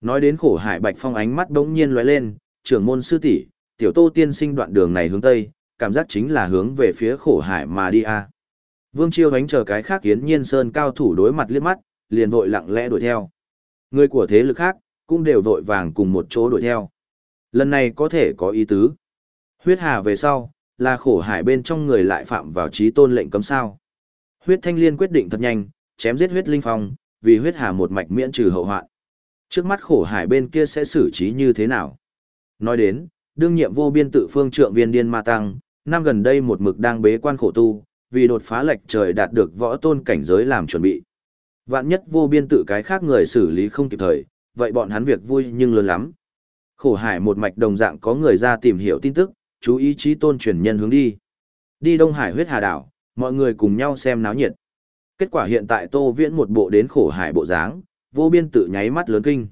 [SPEAKER 1] Nói đến khổ hải Bạch Phong ánh mắt bỗng nhiên lóe lên, trưởng môn sư tỷ, tiểu Tô tiên sinh đoạn đường này hướng tây, cảm giác chính là hướng về phía khổ hải mà đi a. Vương Chiêu đánh chờ cái khác khiến Nhiên Sơn cao thủ đối mặt liếc mắt, liền vội lặng lẽ đuổi theo. Người của thế lực khác cũng đều vội vàng cùng một chỗ đuổi theo. Lần này có thể có ý tứ. Huyết hà về sau, là khổ hải bên trong người lại phạm vào trí tôn lệnh cấm sao. Huyết thanh liên quyết định thật nhanh, chém giết huyết linh phong, vì huyết hà một mạch miễn trừ hậu hoạn. Trước mắt khổ hải bên kia sẽ xử trí như thế nào? Nói đến, đương nhiệm vô biên tự phương trượng viên điên ma tăng, năm gần đây một mực đang bế quan khổ tu, vì đột phá lệch trời đạt được võ tôn cảnh giới làm chuẩn bị. Vạn nhất vô biên tự cái khác người xử lý không kịp thời, vậy bọn hắn việc vui nhưng lớn lắm. Khổ hải một mạch đồng dạng có người ra tìm hiểu tin tức, chú ý chí tôn truyền nhân hướng đi. Đi Đông Hải huyết hà đảo, mọi người cùng nhau xem náo nhiệt. Kết quả hiện tại Tô Viễn một bộ đến khổ hải bộ dáng, vô biên tự nháy mắt lớn kinh.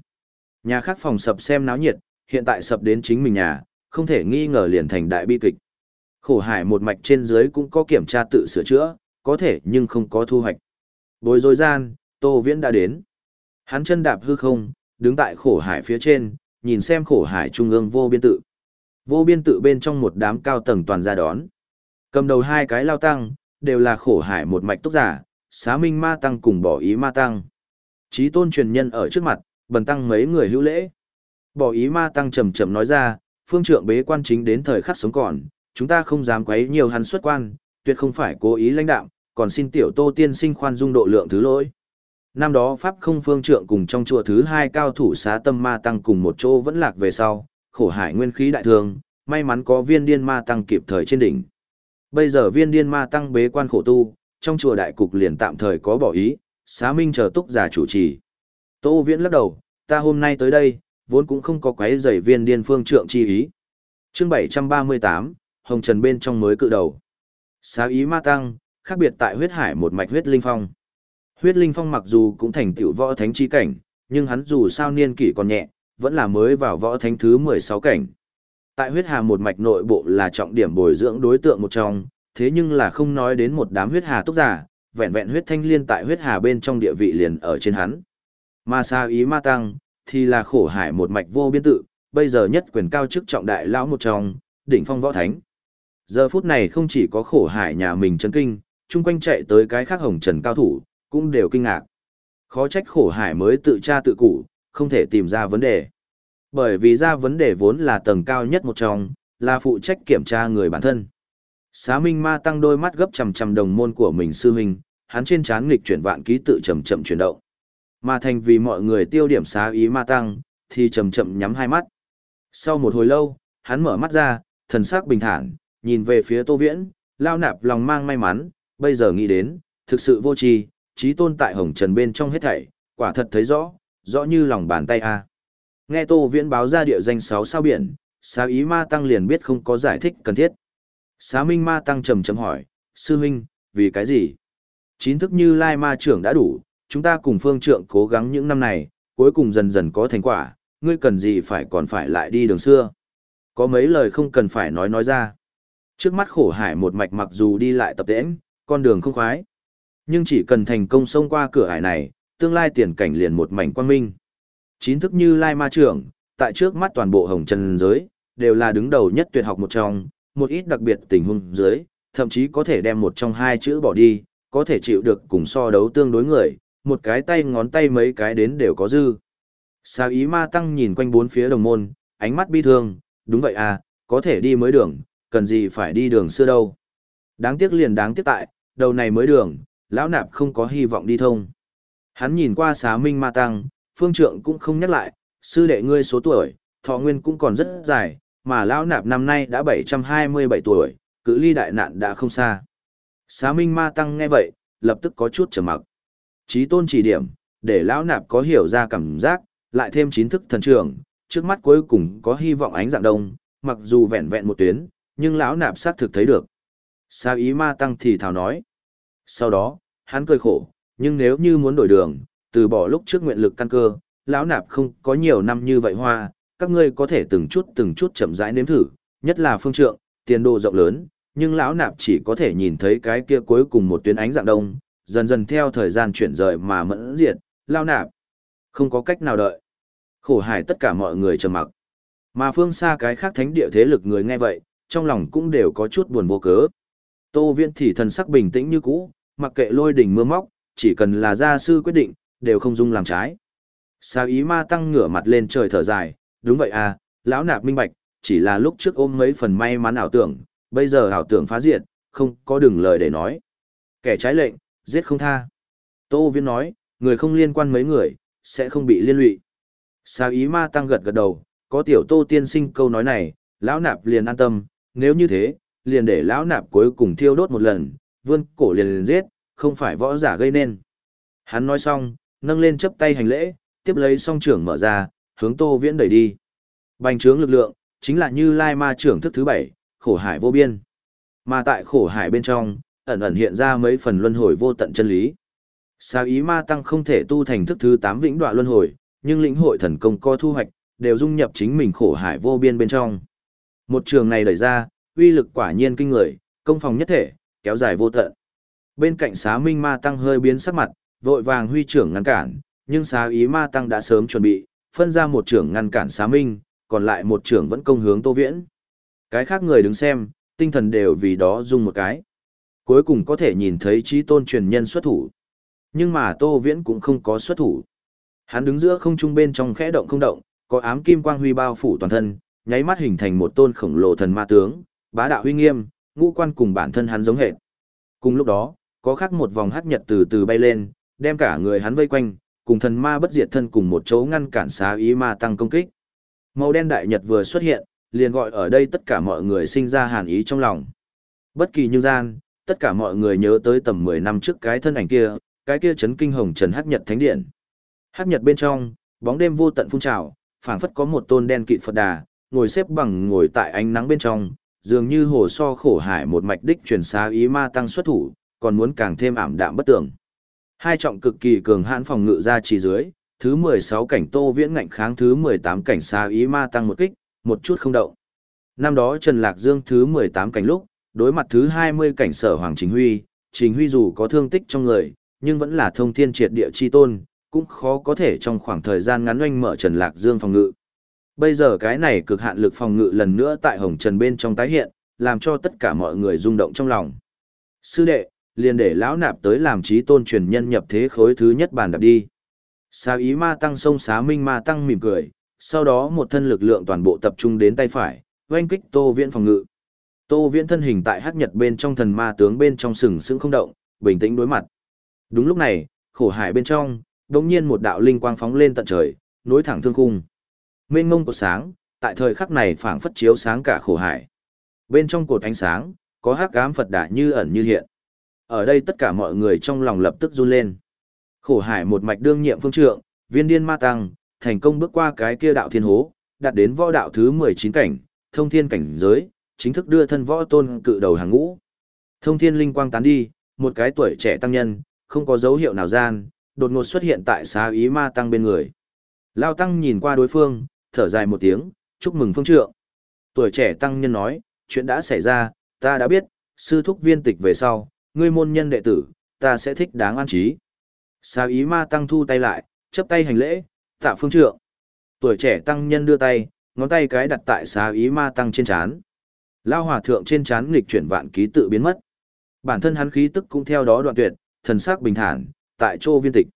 [SPEAKER 1] Nhà khác phòng sập xem náo nhiệt, hiện tại sập đến chính mình nhà, không thể nghi ngờ liền thành đại bi kịch. Khổ hải một mạch trên dưới cũng có kiểm tra tự sửa chữa, có thể nhưng không có thu hoạch. Bối rối gian, Tô Viễn đã đến. Hắn chân đạp hư không, đứng tại khổ hải phía trên, nhìn xem khổ hải trung ương vô biên tự. Vô biên tự bên trong một đám cao tầng toàn ra đón. Cầm đầu hai cái lao tăng, đều là khổ hải một mạch túc giả, xá minh ma tăng cùng bỏ ý ma tăng. Chí tôn truyền nhân ở trước mặt, bần tăng mấy người hữu lễ. Bỏ ý ma tăng trầm trầm nói ra, phương trượng bế quan chính đến thời khắc sống còn, chúng ta không dám quấy nhiều hắn xuất quan, tuyệt không phải cố ý lãnh đạo, còn xin tiểu tô tiên sinh khoan dung độ lượng thứ lỗi. Năm đó Pháp không phương trượng cùng trong chùa thứ hai cao thủ xá tâm ma tăng cùng một chỗ vẫn lạc về sau, khổ hải nguyên khí đại thương, may mắn có viên điên ma tăng kịp thời trên đỉnh. Bây giờ viên điên ma tăng bế quan khổ tu, trong chùa đại cục liền tạm thời có bỏ ý, xá minh chờ túc giả chủ trì. Tô viễn lắc đầu, ta hôm nay tới đây, vốn cũng không có quấy rầy viên điên phương trượng chi ý. chương 738, Hồng Trần bên trong mới cự đầu. Xá ý ma tăng, khác biệt tại huyết hải một mạch huyết linh phong. Huyết linh phong mặc dù cũng thành tiểu võ thánh chi cảnh, nhưng hắn dù sao niên kỷ còn nhẹ, vẫn là mới vào võ thánh thứ 16 cảnh. Tại huyết hà một mạch nội bộ là trọng điểm bồi dưỡng đối tượng một trong, thế nhưng là không nói đến một đám huyết hà tốc giả, vẹn vẹn huyết thanh liên tại huyết hà bên trong địa vị liền ở trên hắn. Ma sa ý ma tăng, thì là khổ hải một mạch vô biên tự, bây giờ nhất quyền cao chức trọng đại lão một trong, đỉnh phong võ thánh. Giờ phút này không chỉ có khổ hải nhà mình chấn kinh, chung quanh chạy tới cái khác hồng trần cao thủ, cũng đều kinh ngạc. Khó trách khổ hải mới tự tra tự cụ, không thể tìm ra vấn đề. Bởi vì ra vấn đề vốn là tầng cao nhất một trong, là phụ trách kiểm tra người bản thân. Xá Minh Ma tăng đôi mắt gấp chằm chằm đồng môn của mình sư huynh, hắn trên trán nghịch chuyển vạn ký tự chậm chậm chuyển động. Mà thành vì mọi người tiêu điểm xá ý Ma tăng, thì chậm chậm nhắm hai mắt. Sau một hồi lâu, hắn mở mắt ra, thần sắc bình thản, nhìn về phía Tô Viễn, lao nạp lòng mang may mắn, bây giờ nghĩ đến, thực sự vô tri, trí tôn tại hồng trần bên trong hết thảy, quả thật thấy rõ, rõ như lòng bàn tay a. Nghe Tô Viễn báo ra địa danh sáu sao biển, xá ý ma tăng liền biết không có giải thích cần thiết. Xá minh ma tăng trầm trầm hỏi, sư huynh, vì cái gì? Chín thức như lai ma trưởng đã đủ, chúng ta cùng phương trượng cố gắng những năm này, cuối cùng dần dần có thành quả, ngươi cần gì phải còn phải lại đi đường xưa. Có mấy lời không cần phải nói nói ra. Trước mắt khổ hải một mạch mặc dù đi lại tập tễnh, con đường không khoái. Nhưng chỉ cần thành công xông qua cửa hải này, tương lai tiền cảnh liền một mảnh quang minh. Chín thức như lai ma trưởng, tại trước mắt toàn bộ hồng trần giới, đều là đứng đầu nhất tuyệt học một trong, một ít đặc biệt tình huống dưới, thậm chí có thể đem một trong hai chữ bỏ đi, có thể chịu được cùng so đấu tương đối người, một cái tay ngón tay mấy cái đến đều có dư. Sa ý ma tăng nhìn quanh bốn phía đồng môn, ánh mắt bi thương, đúng vậy à, có thể đi mới đường, cần gì phải đi đường xưa đâu. Đáng tiếc liền đáng tiếc tại, đầu này mới đường, lão nạp không có hy vọng đi thông. Hắn nhìn qua xá minh ma tăng, phương trượng cũng không nhắc lại, sư đệ ngươi số tuổi, thọ nguyên cũng còn rất dài, mà lão nạp năm nay đã 727 tuổi, cự ly đại nạn đã không xa. Xá minh ma tăng nghe vậy, lập tức có chút trầm mặc. Chí tôn chỉ điểm, để lão nạp có hiểu ra cảm giác, lại thêm chính thức thần trưởng, trước mắt cuối cùng có hy vọng ánh dạng đông, mặc dù vẹn vẹn một tuyến, nhưng lão nạp xác thực thấy được. Sa ý ma tăng thì thào nói. Sau đó, hắn cười khổ, nhưng nếu như muốn đổi đường, từ bỏ lúc trước nguyện lực căn cơ, lão nạp không có nhiều năm như vậy hoa, các ngươi có thể từng chút từng chút chậm rãi nếm thử, nhất là phương trượng, tiền đồ rộng lớn, nhưng lão nạp chỉ có thể nhìn thấy cái kia cuối cùng một tuyến ánh dạng đông, dần dần theo thời gian chuyển rời mà mẫn diệt, lão nạp không có cách nào đợi. Khổ hải tất cả mọi người trầm mặc. Mà phương xa cái khác thánh địa thế lực người nghe vậy, trong lòng cũng đều có chút buồn vô cớ. Tô Viễn thì thần sắc bình tĩnh như cũ, mặc kệ lôi đỉnh mưa móc, chỉ cần là gia sư quyết định, đều không dung làm trái. Sao ý ma tăng ngửa mặt lên trời thở dài, đúng vậy à, lão nạp minh bạch, chỉ là lúc trước ôm mấy phần may mắn ảo tưởng, bây giờ ảo tưởng phá diệt, không có đường lời để nói. Kẻ trái lệnh, giết không tha. Tô Viễn nói, người không liên quan mấy người, sẽ không bị liên lụy. Sao ý ma tăng gật gật đầu, có tiểu tô tiên sinh câu nói này, lão nạp liền an tâm, nếu như thế, liền để lão nạp cuối cùng thiêu đốt một lần, vươn cổ liền liền giết, không phải võ giả gây nên. Hắn nói xong, nâng lên chấp tay hành lễ, tiếp lấy song trưởng mở ra, hướng Tô Viễn đẩy đi. Bành trướng lực lượng, chính là như Lai Ma trưởng thức thứ bảy, khổ hải vô biên. Mà tại khổ hải bên trong, ẩn ẩn hiện ra mấy phần luân hồi vô tận chân lý. Sao ý ma tăng không thể tu thành thức thứ tám vĩnh đoạn luân hồi, nhưng lĩnh hội thần công co thu hoạch, đều dung nhập chính mình khổ hải vô biên bên trong. Một trường này đẩy ra, uy lực quả nhiên kinh người, công phòng nhất thể, kéo dài vô tận. Bên cạnh xá minh ma tăng hơi biến sắc mặt, vội vàng huy trưởng ngăn cản, nhưng xá ý ma tăng đã sớm chuẩn bị, phân ra một trưởng ngăn cản xá minh, còn lại một trưởng vẫn công hướng tô viễn. Cái khác người đứng xem, tinh thần đều vì đó dung một cái. Cuối cùng có thể nhìn thấy trí tôn truyền nhân xuất thủ. Nhưng mà tô viễn cũng không có xuất thủ. Hắn đứng giữa không trung bên trong khẽ động không động, có ám kim quang huy bao phủ toàn thân, nháy mắt hình thành một tôn khổng lồ thần ma tướng, bá đạo huy nghiêm, ngũ quan cùng bản thân hắn giống hệt. Cùng lúc đó, có khác một vòng hắc nhật từ từ bay lên, đem cả người hắn vây quanh, cùng thần ma bất diệt thân cùng một chỗ ngăn cản xá ý ma tăng công kích. Màu đen đại nhật vừa xuất hiện, liền gọi ở đây tất cả mọi người sinh ra hàn ý trong lòng. Bất kỳ như gian, tất cả mọi người nhớ tới tầm 10 năm trước cái thân ảnh kia, cái kia chấn kinh hồng trần hắc nhật thánh điện. Hắc nhật bên trong, bóng đêm vô tận phun trào, phảng phất có một tôn đen kịt Phật đà, ngồi xếp bằng ngồi tại ánh nắng bên trong, dường như hồ so khổ hải một mạch đích truyền xá ý ma tăng xuất thủ, còn muốn càng thêm ảm đạm bất tường. Hai trọng cực kỳ cường hãn phòng ngự ra chỉ dưới, thứ 16 cảnh Tô Viễn ngạnh kháng thứ 18 cảnh xá ý ma tăng một kích, một chút không động. Năm đó Trần Lạc Dương thứ 18 cảnh lúc, đối mặt thứ 20 cảnh sở Hoàng Chính Huy, Chính Huy dù có thương tích trong người, nhưng vẫn là thông thiên triệt địa chi tôn, cũng khó có thể trong khoảng thời gian ngắn oanh mở Trần Lạc Dương phòng ngự. Bây giờ cái này cực hạn lực phòng ngự lần nữa tại Hồng Trần bên trong tái hiện, làm cho tất cả mọi người rung động trong lòng. Sư đệ, liền để lão nạp tới làm trí tôn truyền nhân nhập thế khối thứ nhất bàn đạp đi. Xá ý ma tăng sông xá minh ma tăng mỉm cười, sau đó một thân lực lượng toàn bộ tập trung đến tay phải, oanh kích tô viễn phòng ngự. Tô viễn thân hình tại hắc nhật bên trong thần ma tướng bên trong sừng sững không động, bình tĩnh đối mặt. Đúng lúc này, khổ hải bên trong, đột nhiên một đạo linh quang phóng lên tận trời, nối thẳng thương khung. Mênh mông của sáng, tại thời khắc này phảng phất chiếu sáng cả khổ hải. Bên trong cột ánh sáng, có hắc ám Phật đà như ẩn như hiện. Ở đây tất cả mọi người trong lòng lập tức run lên. Khổ hải một mạch đương nhiệm phương trượng, viên điên ma tăng, thành công bước qua cái kia đạo thiên hố, đạt đến võ đạo thứ 19 cảnh, thông thiên cảnh giới, chính thức đưa thân võ tôn cự đầu hàng ngũ. Thông thiên linh quang tán đi, một cái tuổi trẻ tăng nhân, không có dấu hiệu nào gian, đột ngột xuất hiện tại xá ý ma tăng bên người. Lao tăng nhìn qua đối phương, thở dài một tiếng, chúc mừng phương trượng. Tuổi trẻ tăng nhân nói, chuyện đã xảy ra, ta đã biết, sư thúc viên tịch về sau, ngươi môn nhân đệ tử, ta sẽ thích đáng an trí. Xá ý ma tăng thu tay lại, chấp tay hành lễ, tạ phương trượng. Tuổi trẻ tăng nhân đưa tay, ngón tay cái đặt tại xá ý ma tăng trên chán. Lao hòa thượng trên chán nghịch chuyển vạn ký tự biến mất. Bản thân hắn khí tức cũng theo đó đoạn tuyệt, thần sắc bình thản, tại chỗ viên tịch.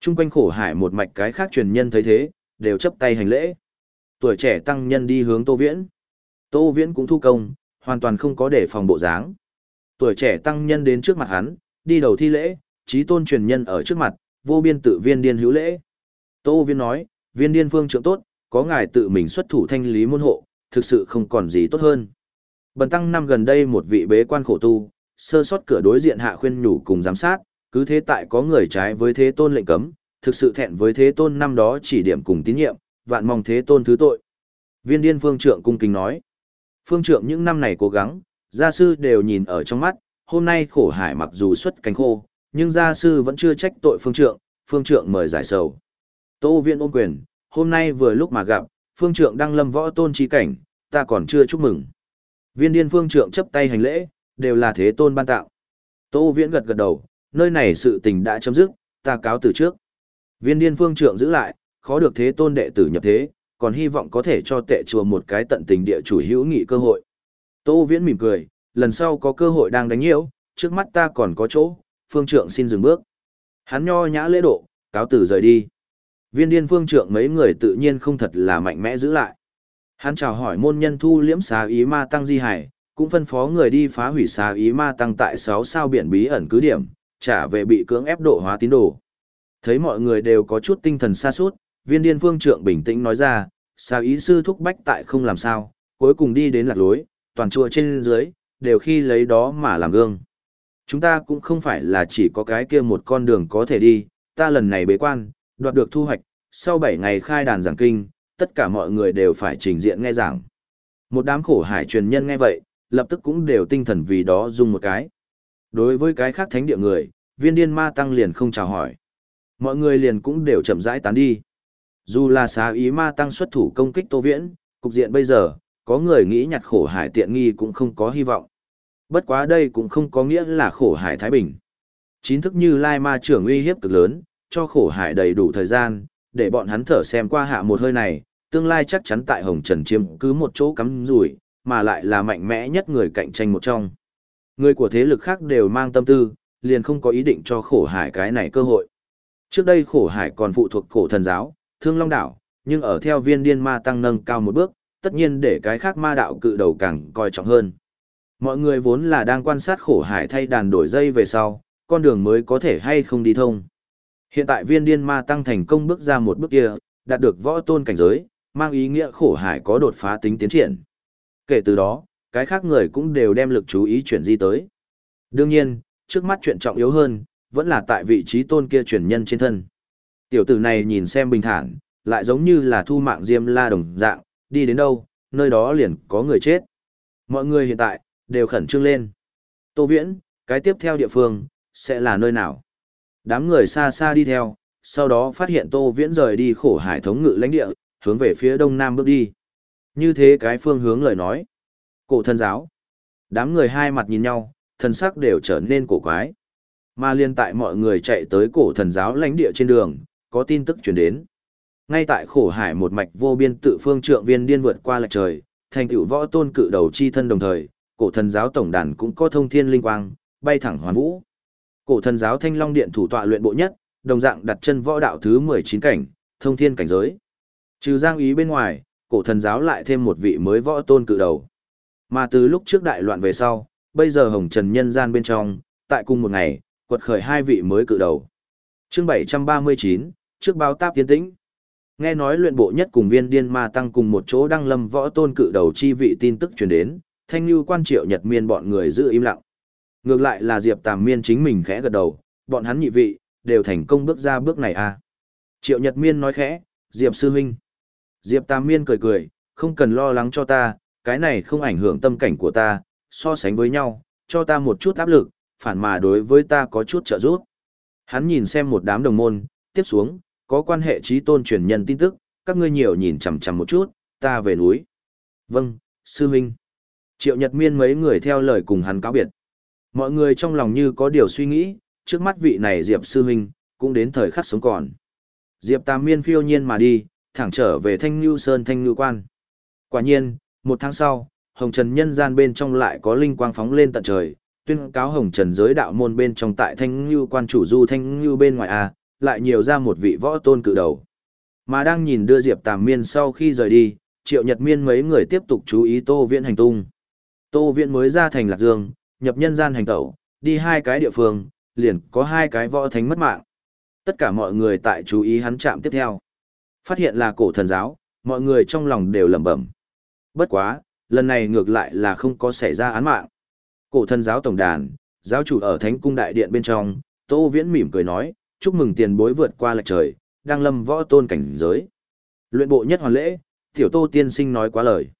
[SPEAKER 1] Trung quanh khổ hải một mạch cái khác truyền nhân thấy thế, đều chấp tay hành lễ. Tuổi trẻ tăng nhân đi hướng Tô Viễn. Tô Viễn cũng thu công, hoàn toàn không có để phòng bộ dáng. Tuổi trẻ tăng nhân đến trước mặt hắn, đi đầu thi lễ, trí tôn truyền nhân ở trước mặt, vô biên tự viên điên hữu lễ. Tô Viễn nói, viên điên phương trưởng tốt, có ngài tự mình xuất thủ thanh lý môn hộ, thực sự không còn gì tốt hơn. Bần tăng năm gần đây một vị bế quan khổ tu, sơ sót cửa đối diện hạ khuyên nhủ cùng giám sát, cứ thế tại có người trái với thế tôn lệnh cấm, thực sự thẹn với thế tôn năm đó chỉ điểm cùng tín nhiệm, vạn mong thế tôn thứ tội. Viên điên phương trượng cung kính nói. Phương trượng những năm này cố gắng, gia sư đều nhìn ở trong mắt, hôm nay khổ hải mặc dù xuất cánh khô, nhưng gia sư vẫn chưa trách tội phương trượng, phương trượng mời giải sầu. Tô viên ôm quyền, hôm nay vừa lúc mà gặp, phương trượng đang lâm võ tôn trí cảnh, ta còn chưa chúc mừng. Viên điên phương trượng chấp tay hành lễ, đều là thế tôn ban tạo. Tô viễn gật gật đầu, nơi này sự tình đã chấm dứt, ta cáo từ trước. Viên điên phương trượng giữ lại, khó được thế tôn đệ tử nhập thế, còn hy vọng có thể cho tệ chùa một cái tận tình địa chủ hữu nghị cơ hội. Tô viễn mỉm cười, lần sau có cơ hội đang đánh nhiễu, trước mắt ta còn có chỗ, phương trượng xin dừng bước. Hắn nho nhã lễ độ, cáo tử rời đi. Viên điên phương trượng mấy người tự nhiên không thật là mạnh mẽ giữ lại. Hắn chào hỏi môn nhân thu liễm xá ý ma tăng di hải, cũng phân phó người đi phá hủy xá ý ma tăng tại 6 sao biển bí ẩn cứ điểm, trả về bị cưỡng ép độ hóa tín đồ. Thấy mọi người đều có chút tinh thần xa suốt, viên điên phương trượng bình tĩnh nói ra, sao ý sư thúc bách tại không làm sao, cuối cùng đi đến lạc lối, toàn chùa trên dưới, đều khi lấy đó mà làm gương. Chúng ta cũng không phải là chỉ có cái kia một con đường có thể đi, ta lần này bế quan, đoạt được thu hoạch, sau 7 ngày khai đàn giảng kinh, tất cả mọi người đều phải trình diện nghe giảng. Một đám khổ hải truyền nhân nghe vậy, lập tức cũng đều tinh thần vì đó dùng một cái. Đối với cái khác thánh địa người, viên điên ma tăng liền không chào hỏi. Mọi người liền cũng đều chậm rãi tán đi. Dù là xá ý ma tăng xuất thủ công kích Tô Viễn, cục diện bây giờ, có người nghĩ nhặt khổ hải tiện nghi cũng không có hy vọng. Bất quá đây cũng không có nghĩa là khổ hải Thái Bình. Chín thức như Lai Ma trưởng uy hiếp cực lớn, cho khổ hải đầy đủ thời gian, để bọn hắn thở xem qua hạ một hơi này, tương lai chắc chắn tại Hồng Trần chiếm cứ một chỗ cắm rủi, mà lại là mạnh mẽ nhất người cạnh tranh một trong. Người của thế lực khác đều mang tâm tư, liền không có ý định cho khổ hải cái này cơ hội. Trước đây khổ hải còn phụ thuộc cổ thần giáo, thương long đảo, nhưng ở theo viên điên ma tăng nâng cao một bước, tất nhiên để cái khác ma đạo cự đầu càng coi trọng hơn. Mọi người vốn là đang quan sát khổ hải thay đàn đổi dây về sau, con đường mới có thể hay không đi thông. Hiện tại viên điên ma tăng thành công bước ra một bước kia, đạt được võ tôn cảnh giới, mang ý nghĩa khổ hải có đột phá tính tiến triển. Kể từ đó, cái khác người cũng đều đem lực chú ý chuyển di tới. Đương nhiên, trước mắt chuyện trọng yếu hơn, vẫn là tại vị trí tôn kia chuyển nhân trên thân. Tiểu tử này nhìn xem bình thản, lại giống như là thu mạng diêm la đồng dạng, đi đến đâu, nơi đó liền có người chết. Mọi người hiện tại, đều khẩn trương lên. Tô Viễn, cái tiếp theo địa phương, sẽ là nơi nào? Đám người xa xa đi theo, sau đó phát hiện Tô Viễn rời đi khổ hải thống ngự lãnh địa, hướng về phía đông nam bước đi. Như thế cái phương hướng lời nói. Cổ thân giáo. Đám người hai mặt nhìn nhau, thân sắc đều trở nên cổ quái. Mà liên tại mọi người chạy tới cổ thần giáo lãnh địa trên đường, có tin tức truyền đến. Ngay tại khổ hải một mạch vô biên tự phương trượng viên điên vượt qua lạch trời, thành tựu võ tôn cự đầu chi thân đồng thời, cổ thần giáo tổng đàn cũng có thông thiên linh quang, bay thẳng hoàn vũ. Cổ thần giáo Thanh Long Điện thủ tọa luyện bộ nhất, đồng dạng đặt chân võ đạo thứ 19 cảnh, thông thiên cảnh giới. Trừ Giang Ý bên ngoài, cổ thần giáo lại thêm một vị mới võ tôn cự đầu. Mà từ lúc trước đại loạn về sau, bây giờ hồng trần nhân gian bên trong, tại cùng một ngày, quật khởi hai vị mới cự đầu. Chương 739, trước báo táp tiến tĩnh. Nghe nói luyện bộ nhất cùng viên điên ma tăng cùng một chỗ đăng lâm võ tôn cự đầu chi vị tin tức truyền đến, thanh lưu quan triệu nhật miên bọn người giữ im lặng. Ngược lại là Diệp Tàm Miên chính mình khẽ gật đầu, bọn hắn nhị vị, đều thành công bước ra bước này à. Triệu Nhật Miên nói khẽ, Diệp Sư Huynh. Diệp Tàm Miên cười cười, không cần lo lắng cho ta, cái này không ảnh hưởng tâm cảnh của ta, so sánh với nhau, cho ta một chút áp lực, phản mà đối với ta có chút trợ giúp. Hắn nhìn xem một đám đồng môn, tiếp xuống, có quan hệ trí tôn truyền nhân tin tức, các ngươi nhiều nhìn chằm chằm một chút, ta về núi. Vâng, sư huynh. Triệu Nhật Miên mấy người theo lời cùng hắn cáo biệt. Mọi người trong lòng như có điều suy nghĩ, trước mắt vị này Diệp sư huynh, cũng đến thời khắc sống còn. Diệp Tam Miên phiêu nhiên mà đi, thẳng trở về Thanh Nhu Sơn Thanh Nhu Quan. Quả nhiên, một tháng sau, Hồng Trần nhân gian bên trong lại có linh quang phóng lên tận trời, tuyên cáo Hồng Trần giới đạo môn bên trong tại Thanh Nhu Quan chủ du Thanh Nhu bên ngoài a, lại nhiều ra một vị võ tôn cự đầu. Mà đang nhìn đưa Diệp Tàm Miên sau khi rời đi, Triệu Nhật Miên mấy người tiếp tục chú ý Tô Viễn hành tung. Tô Viễn mới ra thành Lạc Dương, nhập nhân gian hành tẩu, đi hai cái địa phương, liền có hai cái võ thánh mất mạng. Tất cả mọi người tại chú ý hắn chạm tiếp theo. Phát hiện là cổ thần giáo, mọi người trong lòng đều lẩm bẩm. Bất quá, lần này ngược lại là không có xảy ra án mạng. Cổ thần giáo tổng đàn, giáo chủ ở thánh cung đại điện bên trong, Tô Viễn mỉm cười nói, chúc mừng tiền bối vượt qua lệch trời, đang lâm võ tôn cảnh giới. Luyện bộ nhất hoàn lễ, tiểu Tô tiên sinh nói quá lời.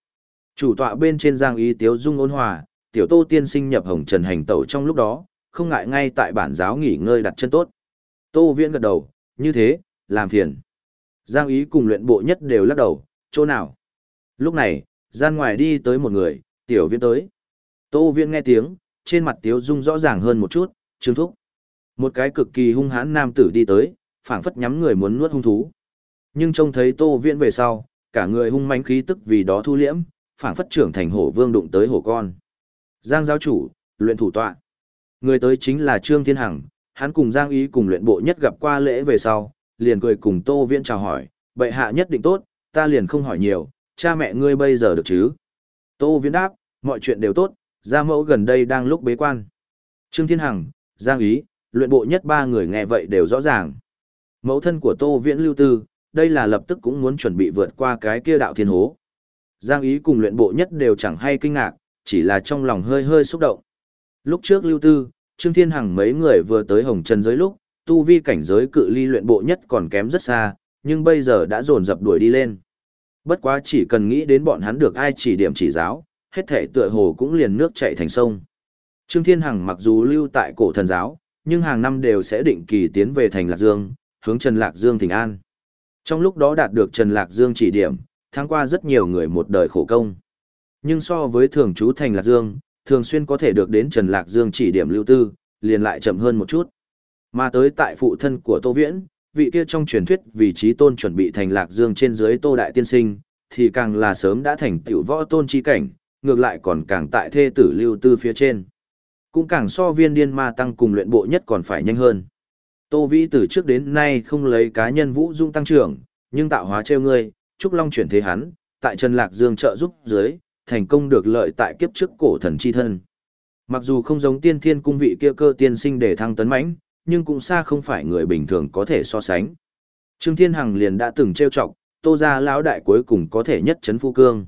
[SPEAKER 1] Chủ tọa bên trên giang ý tiếu dung ôn hòa, tiểu tô tiên sinh nhập hồng trần hành tẩu trong lúc đó, không ngại ngay tại bản giáo nghỉ ngơi đặt chân tốt. Tô viễn gật đầu, như thế, làm phiền. Giang ý cùng luyện bộ nhất đều lắc đầu, chỗ nào? Lúc này, gian ngoài đi tới một người, tiểu viễn tới. Tô viễn nghe tiếng, trên mặt tiếu dung rõ ràng hơn một chút, trương thúc. Một cái cực kỳ hung hãn nam tử đi tới, phảng phất nhắm người muốn nuốt hung thú. Nhưng trông thấy tô viễn về sau, cả người hung mãnh khí tức vì đó thu liễm, phảng phất trưởng thành hổ vương đụng tới hổ con. Giang giáo chủ, luyện thủ tọa. Người tới chính là Trương Thiên Hằng, hắn cùng Giang Ý cùng luyện bộ nhất gặp qua lễ về sau, liền cười cùng Tô Viễn chào hỏi, bệ hạ nhất định tốt, ta liền không hỏi nhiều, cha mẹ ngươi bây giờ được chứ? Tô Viễn đáp, mọi chuyện đều tốt, gia mẫu gần đây đang lúc bế quan. Trương Thiên Hằng, Giang Ý, luyện bộ nhất ba người nghe vậy đều rõ ràng. Mẫu thân của Tô Viễn lưu tư, đây là lập tức cũng muốn chuẩn bị vượt qua cái kia đạo thiên hố. Giang Ý cùng luyện bộ nhất đều chẳng hay kinh ngạc, chỉ là trong lòng hơi hơi xúc động. Lúc trước lưu tư, Trương Thiên Hằng mấy người vừa tới Hồng Trần giới lúc, tu vi cảnh giới cự ly luyện bộ nhất còn kém rất xa, nhưng bây giờ đã dồn dập đuổi đi lên. Bất quá chỉ cần nghĩ đến bọn hắn được ai chỉ điểm chỉ giáo, hết thể tựa hồ cũng liền nước chảy thành sông. Trương Thiên Hằng mặc dù lưu tại cổ thần giáo, nhưng hàng năm đều sẽ định kỳ tiến về thành Lạc Dương, hướng Trần Lạc Dương thỉnh an. Trong lúc đó đạt được Trần Lạc Dương chỉ điểm, tháng qua rất nhiều người một đời khổ công. Nhưng so với thường trú thành Lạc Dương, thường xuyên có thể được đến Trần Lạc Dương chỉ điểm lưu tư, liền lại chậm hơn một chút. Mà tới tại phụ thân của Tô Viễn, vị kia trong truyền thuyết vị trí tôn chuẩn bị thành Lạc Dương trên dưới Tô Đại Tiên Sinh, thì càng là sớm đã thành tiểu võ tôn chi cảnh, ngược lại còn càng tại thê tử lưu tư phía trên. Cũng càng so viên điên ma tăng cùng luyện bộ nhất còn phải nhanh hơn. Tô Vĩ từ trước đến nay không lấy cá nhân vũ dung tăng trưởng, nhưng tạo hóa treo ngươi, Trúc Long chuyển thế hắn, tại Trần Lạc Dương trợ giúp dưới, thành công được lợi tại kiếp trước cổ thần chi thân. Mặc dù không giống tiên thiên cung vị kia cơ tiên sinh để thăng tấn mãnh, nhưng cũng xa không phải người bình thường có thể so sánh. Trương Thiên Hằng liền đã từng trêu chọc, Tô gia lão đại cuối cùng có thể nhất chấn phu cương.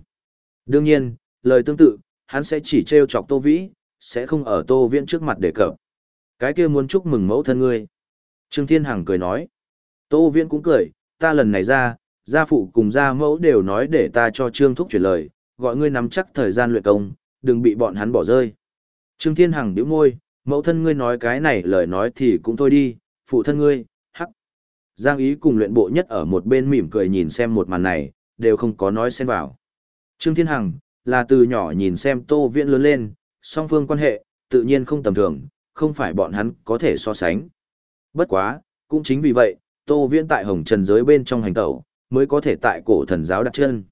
[SPEAKER 1] Đương nhiên, lời tương tự, hắn sẽ chỉ trêu chọc Tô Vĩ, sẽ không ở Tô Viễn trước mặt để cập. Cái kia muốn chúc mừng mẫu thân ngươi. Trương Thiên Hằng cười nói. Tô Viễn cũng cười, ta lần này ra, gia phụ cùng gia mẫu đều nói để ta cho Trương Thúc chuyển lời, gọi ngươi nắm chắc thời gian luyện công, đừng bị bọn hắn bỏ rơi. Trương Thiên Hằng nhíu môi, mẫu thân ngươi nói cái này lời nói thì cũng thôi đi, phụ thân ngươi, hắc. Giang ý cùng luyện bộ nhất ở một bên mỉm cười nhìn xem một màn này, đều không có nói xen vào. Trương Thiên Hằng, là từ nhỏ nhìn xem Tô Viễn lớn lên, song phương quan hệ, tự nhiên không tầm thường, không phải bọn hắn có thể so sánh. Bất quá, cũng chính vì vậy, Tô Viễn tại Hồng Trần giới bên trong hành tẩu, mới có thể tại cổ thần giáo đặt chân.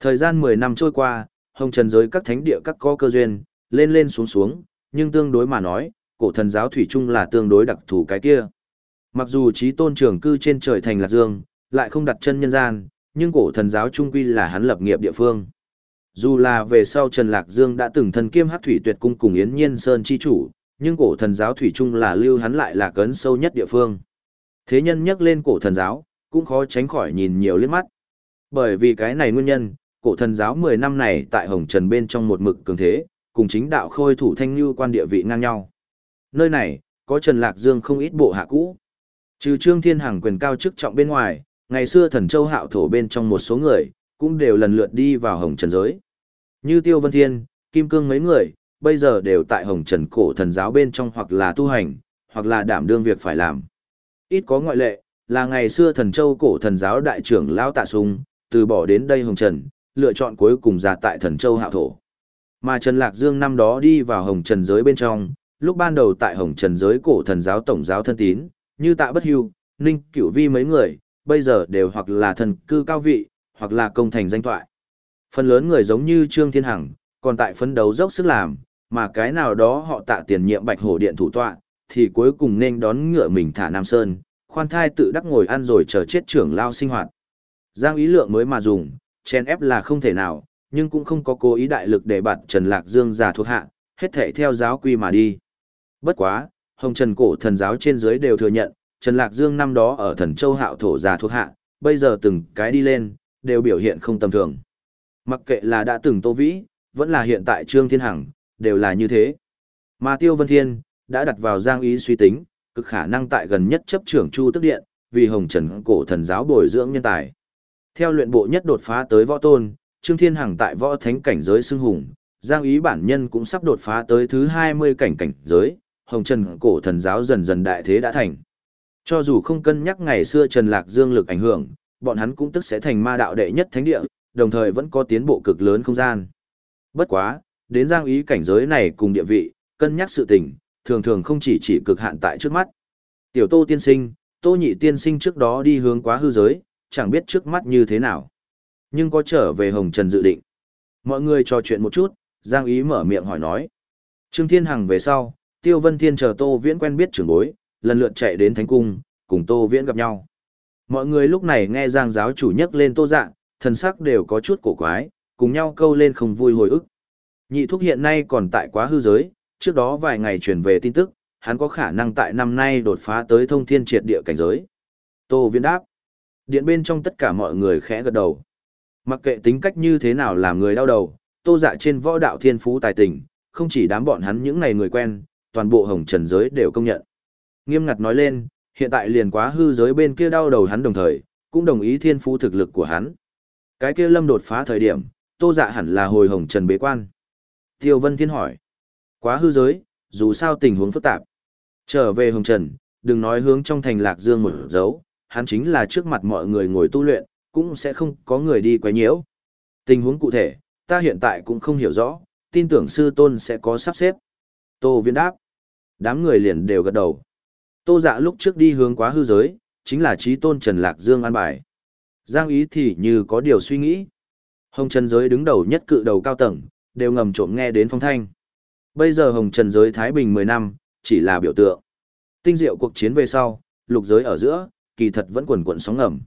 [SPEAKER 1] Thời gian 10 năm trôi qua, Hồng Trần giới các thánh địa các có cơ duyên, lên lên xuống xuống, nhưng tương đối mà nói, cổ thần giáo thủy chung là tương đối đặc thù cái kia. Mặc dù trí tôn trưởng cư trên trời thành Lạc Dương, lại không đặt chân nhân gian, nhưng cổ thần giáo trung quy là hắn lập nghiệp địa phương. Dù là về sau Trần Lạc Dương đã từng thần kiêm hắc thủy tuyệt cung cùng Yến Nhiên Sơn chi chủ, nhưng cổ thần giáo thủy chung là lưu hắn lại là cấn sâu nhất địa phương. Thế nhân nhắc lên cổ thần giáo, cũng khó tránh khỏi nhìn nhiều liếc mắt. Bởi vì cái này nguyên nhân, cổ thần giáo 10 năm này tại Hồng Trần bên trong một mực cường thế, cùng chính đạo khôi thủ thanh như quan địa vị ngang nhau. Nơi này, có Trần Lạc Dương không ít bộ hạ cũ. Trừ Trương Thiên Hằng quyền cao chức trọng bên ngoài, ngày xưa thần châu hạo thổ bên trong một số người, cũng đều lần lượt đi vào Hồng Trần giới. Như Tiêu Vân Thiên, Kim Cương mấy người, bây giờ đều tại Hồng Trần cổ thần giáo bên trong hoặc là tu hành, hoặc là đảm đương việc phải làm. Ít có ngoại lệ, là ngày xưa thần châu cổ thần giáo đại trưởng Lao Tạ Sung, từ bỏ đến đây Hồng Trần, lựa chọn cuối cùng ra tại thần châu hạo thổ. Mà Trần Lạc Dương năm đó đi vào Hồng Trần giới bên trong, lúc ban đầu tại Hồng Trần giới cổ thần giáo tổng giáo thân tín, như Tạ Bất Hưu, Ninh Cửu Vi mấy người, bây giờ đều hoặc là thần cư cao vị, hoặc là công thành danh thoại. Phần lớn người giống như Trương Thiên Hằng, còn tại phấn đấu dốc sức làm, mà cái nào đó họ tạ tiền nhiệm bạch hổ điện thủ tọa, thì cuối cùng nên đón ngựa mình thả Nam Sơn, khoan thai tự đắc ngồi ăn rồi chờ chết trưởng lao sinh hoạt. Giang ý lượng mới mà dùng, chen ép là không thể nào, nhưng cũng không có cố ý đại lực để bạt Trần Lạc Dương giả thuộc hạ, hết thể theo giáo quy mà đi. Bất quá, Hồng Trần cổ thần giáo trên dưới đều thừa nhận, Trần Lạc Dương năm đó ở thần châu hạo thổ giả thuộc hạ, bây giờ từng cái đi lên, đều biểu hiện không tầm thường. Mặc kệ là đã từng Tô Vĩ, vẫn là hiện tại Trương Thiên Hằng, đều là như thế. Mà Tiêu Vân Thiên, đã đặt vào giang ý suy tính, cực khả năng tại gần nhất chấp trưởng Chu Tức Điện, vì Hồng Trần cổ thần giáo bồi dưỡng nhân tài. Theo luyện bộ nhất đột phá tới võ tôn, Trương Thiên Hằng tại võ thánh cảnh giới xưng hùng, giang ý bản nhân cũng sắp đột phá tới thứ 20 cảnh cảnh giới, Hồng Trần cổ thần giáo dần dần đại thế đã thành. Cho dù không cân nhắc ngày xưa Trần Lạc Dương lực ảnh hưởng, bọn hắn cũng tức sẽ thành ma đạo đệ nhất thánh địa, đồng thời vẫn có tiến bộ cực lớn không gian. Bất quá, đến giang ý cảnh giới này cùng địa vị, cân nhắc sự tình, thường thường không chỉ chỉ cực hạn tại trước mắt. Tiểu Tô tiên sinh, Tô nhị tiên sinh trước đó đi hướng quá hư giới, chẳng biết trước mắt như thế nào. Nhưng có trở về Hồng Trần dự định. Mọi người trò chuyện một chút, Giang Ý mở miệng hỏi nói. Trương Thiên Hằng về sau, Tiêu Vân Thiên chờ Tô Viễn quen biết trưởng bối, lần lượt chạy đến Thánh Cung, cùng Tô Viễn gặp nhau. Mọi người lúc này nghe Giang giáo chủ nhắc lên Tô Dạ, thần sắc đều có chút cổ quái, cùng nhau câu lên không vui hồi ức. Nhị thúc hiện nay còn tại quá hư giới, trước đó vài ngày truyền về tin tức, hắn có khả năng tại năm nay đột phá tới thông thiên triệt địa cảnh giới. Tô Viễn đáp. Điện bên trong tất cả mọi người khẽ gật đầu. Mặc kệ tính cách như thế nào làm người đau đầu, tô dạ trên võ đạo thiên phú tài tình, không chỉ đám bọn hắn những này người quen, toàn bộ hồng trần giới đều công nhận. Nghiêm ngặt nói lên, hiện tại liền quá hư giới bên kia đau đầu hắn đồng thời, cũng đồng ý thiên phú thực lực của hắn. Cái kia lâm đột phá thời điểm, tô dạ hẳn là hồi hồng trần bế quan. Tiêu Vân Thiên hỏi, quá hư giới, dù sao tình huống phức tạp. Trở về hồng trần, đừng nói hướng trong thành lạc dương một dấu, hắn chính là trước mặt mọi người ngồi tu luyện, cũng sẽ không có người đi quấy nhiễu. Tình huống cụ thể, ta hiện tại cũng không hiểu rõ, tin tưởng sư tôn sẽ có sắp xếp. Tô Viễn đáp. Đám người liền đều gật đầu. Tô dạ lúc trước đi hướng quá hư giới, chính là trí tôn Trần Lạc Dương an bài. Giang ý thì như có điều suy nghĩ. Hồng Trần giới đứng đầu nhất cự đầu cao tầng, đều ngầm trộm nghe đến phong thanh. Bây giờ Hồng Trần giới Thái Bình 10 năm, chỉ là biểu tượng. Tinh diệu cuộc chiến về sau, lục giới ở giữa, kỳ thật vẫn quần quần sóng ngầm.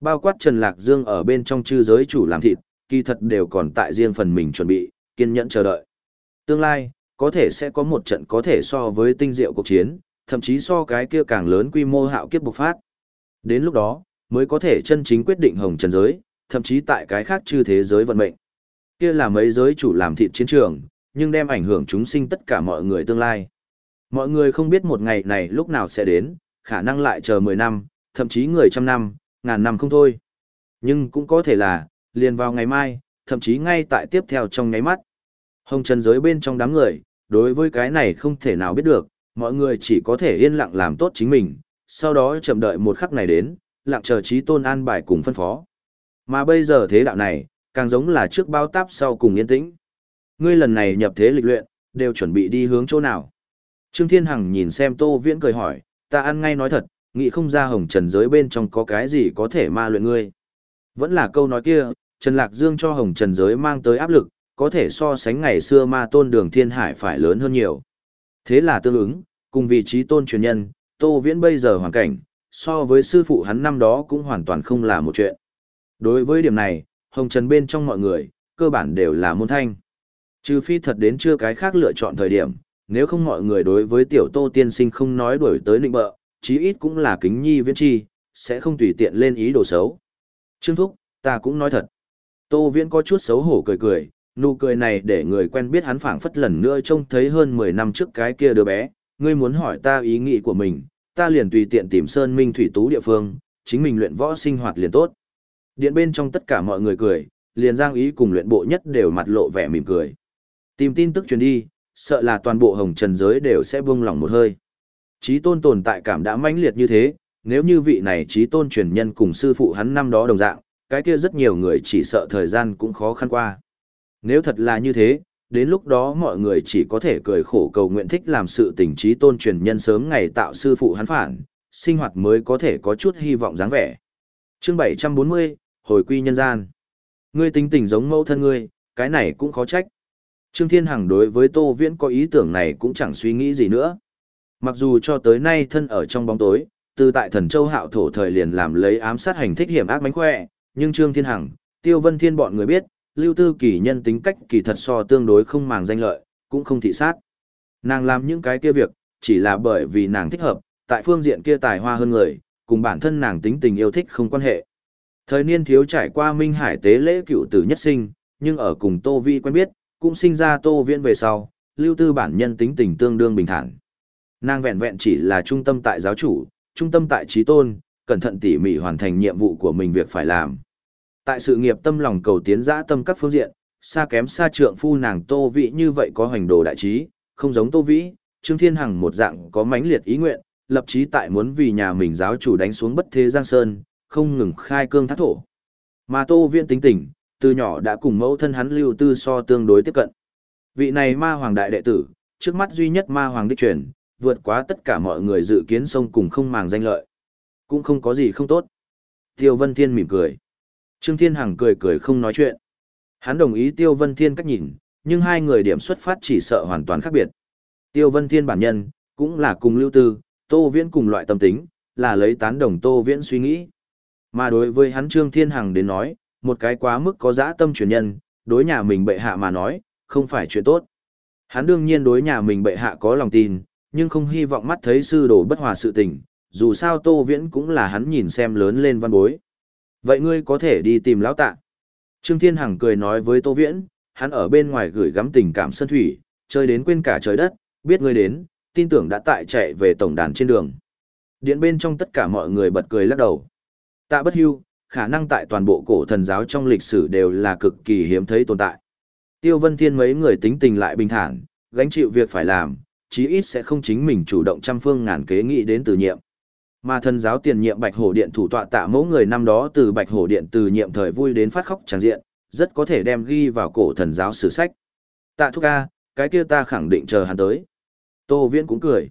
[SPEAKER 1] Bao quát Trần Lạc Dương ở bên trong chư giới chủ làm thịt, kỳ thật đều còn tại riêng phần mình chuẩn bị, kiên nhẫn chờ đợi. Tương lai, có thể sẽ có một trận có thể so với tinh diệu cuộc chiến, thậm chí so cái kia càng lớn quy mô hạo kiếp bộc phát. Đến lúc đó, mới có thể chân chính quyết định hồng trần giới, thậm chí tại cái khác chư thế giới vận mệnh. Kia là mấy giới chủ làm thịt chiến trường, nhưng đem ảnh hưởng chúng sinh tất cả mọi người tương lai. Mọi người không biết một ngày này lúc nào sẽ đến, khả năng lại chờ 10 năm, thậm chí người trăm năm, ngàn năm không thôi. Nhưng cũng có thể là, liền vào ngày mai, thậm chí ngay tại tiếp theo trong nháy mắt. Hồng trần giới bên trong đám người, đối với cái này không thể nào biết được, mọi người chỉ có thể yên lặng làm tốt chính mình, sau đó chậm đợi một khắc này đến, lặng chờ trí tôn an bài cùng phân phó. Mà bây giờ thế đạo này, càng giống là trước bao táp sau cùng yên tĩnh. Ngươi lần này nhập thế lịch luyện, đều chuẩn bị đi hướng chỗ nào. Trương Thiên Hằng nhìn xem Tô Viễn cười hỏi, ta ăn ngay nói thật, nghĩ không ra hồng trần giới bên trong có cái gì có thể ma luyện ngươi. Vẫn là câu nói kia, Trần Lạc Dương cho hồng trần giới mang tới áp lực, có thể so sánh ngày xưa ma tôn đường thiên hải phải lớn hơn nhiều. Thế là tương ứng, cùng vị trí tôn truyền nhân, Tô Viễn bây giờ hoàn cảnh, so với sư phụ hắn năm đó cũng hoàn toàn không là một chuyện. Đối với điểm này, hồng trần bên trong mọi người, cơ bản đều là môn thanh. Trừ phi thật đến chưa cái khác lựa chọn thời điểm, nếu không mọi người đối với tiểu tô tiên sinh không nói đuổi tới nịnh bợ, chí ít cũng là kính nhi viễn chi, sẽ không tùy tiện lên ý đồ xấu. Trương Thúc, ta cũng nói thật. Tô Viễn có chút xấu hổ cười cười, nụ cười này để người quen biết hắn phảng phất lần nữa trông thấy hơn 10 năm trước cái kia đứa bé, ngươi muốn hỏi ta ý nghĩ của mình, ta liền tùy tiện tìm Sơn Minh Thủy Tú địa phương, chính mình luyện võ sinh hoạt liền tốt. Điện bên trong tất cả mọi người cười, liền Giang Ý cùng luyện bộ nhất đều mặt lộ vẻ mỉm cười. Tìm tin tức truyền đi, sợ là toàn bộ hồng trần giới đều sẽ buông lỏng một hơi. Chí tôn tồn tại cảm đã mãnh liệt như thế, nếu như vị này chí tôn truyền nhân cùng sư phụ hắn năm đó đồng dạng, cái kia rất nhiều người chỉ sợ thời gian cũng khó khăn qua. Nếu thật là như thế, đến lúc đó mọi người chỉ có thể cười khổ cầu nguyện thích làm sự tình trí tôn truyền nhân sớm ngày tạo sư phụ hắn phản, sinh hoạt mới có thể có chút hy vọng dáng vẻ. Chương 740, hồi quy nhân gian. Ngươi tính tình giống mẫu thân ngươi, cái này cũng khó trách. Trương Thiên Hằng đối với Tô Viễn có ý tưởng này cũng chẳng suy nghĩ gì nữa. Mặc dù cho tới nay thân ở trong bóng tối, từ tại thần châu hạo thổ thời liền làm lấy ám sát hành thích hiểm ác mánh khỏe, nhưng Trương Thiên Hằng, Tiêu Vân Thiên bọn người biết, Lưu Tư Kỳ nhân tính cách kỳ thật so tương đối không màng danh lợi, cũng không thị sát. Nàng làm những cái kia việc, chỉ là bởi vì nàng thích hợp, tại phương diện kia tài hoa hơn người, cùng bản thân nàng tính tình yêu thích không quan hệ. Thời niên thiếu trải qua Minh Hải tế lễ cựu tử nhất sinh, nhưng ở cùng Tô Vi quen biết, cũng sinh ra Tô Viễn về sau, Lưu Tư bản nhân tính tình tương đương bình thản. Nàng vẹn vẹn chỉ là trung tâm tại giáo chủ, trung tâm tại trí tôn, cẩn thận tỉ mỉ hoàn thành nhiệm vụ của mình việc phải làm. Tại sự nghiệp tâm lòng cầu tiến dã tâm các phương diện, xa kém xa trượng phu nàng Tô Vĩ như vậy có hoành đồ đại trí, không giống Tô Vĩ, Trương Thiên Hằng một dạng có mãnh liệt ý nguyện, lập chí tại muốn vì nhà mình giáo chủ đánh xuống bất thế giang sơn, không ngừng khai cương thác thổ. Mà Tô Viễn tính tình, từ nhỏ đã cùng mẫu thân hắn lưu tư so tương đối tiếp cận. Vị này ma hoàng đại đệ tử, trước mắt duy nhất ma hoàng đích truyền, vượt quá tất cả mọi người dự kiến sông cùng không màng danh lợi. Cũng không có gì không tốt. Tiêu Vân Thiên mỉm cười. Trương Thiên Hằng cười cười không nói chuyện. Hắn đồng ý Tiêu Vân Thiên cách nhìn, nhưng hai người điểm xuất phát chỉ sợ hoàn toàn khác biệt. Tiêu Vân Thiên bản nhân, cũng là cùng lưu tư, Tô Viễn cùng loại tâm tính, là lấy tán đồng Tô Viễn suy nghĩ. Mà đối với hắn Trương Thiên Hằng đến nói, một cái quá mức có dã tâm truyền nhân, đối nhà mình bệ hạ mà nói, không phải chuyện tốt. Hắn đương nhiên đối nhà mình bệ hạ có lòng tin, nhưng không hy vọng mắt thấy sư đồ bất hòa sự tình, dù sao Tô Viễn cũng là hắn nhìn xem lớn lên văn bối. Vậy ngươi có thể đi tìm lão tạ. Trương Thiên Hằng cười nói với Tô Viễn, hắn ở bên ngoài gửi gắm tình cảm sân thủy, chơi đến quên cả trời đất, biết ngươi đến, tin tưởng đã tại chạy về tổng đàn trên đường. Điện bên trong tất cả mọi người bật cười lắc đầu. Tạ bất hưu, khả năng tại toàn bộ cổ thần giáo trong lịch sử đều là cực kỳ hiếm thấy tồn tại. Tiêu Vân Thiên mấy người tính tình lại bình thản, gánh chịu việc phải làm, chí ít sẽ không chính mình chủ động trăm phương ngàn kế nghĩ đến từ nhiệm. Mà thần giáo tiền nhiệm Bạch Hổ Điện thủ tọa tạ mẫu người năm đó từ Bạch Hổ Điện từ nhiệm thời vui đến phát khóc tràn diện, rất có thể đem ghi vào cổ thần giáo sử sách. Tạ thúc ca, cái kia ta khẳng định chờ hắn tới. Tô Viễn cũng cười.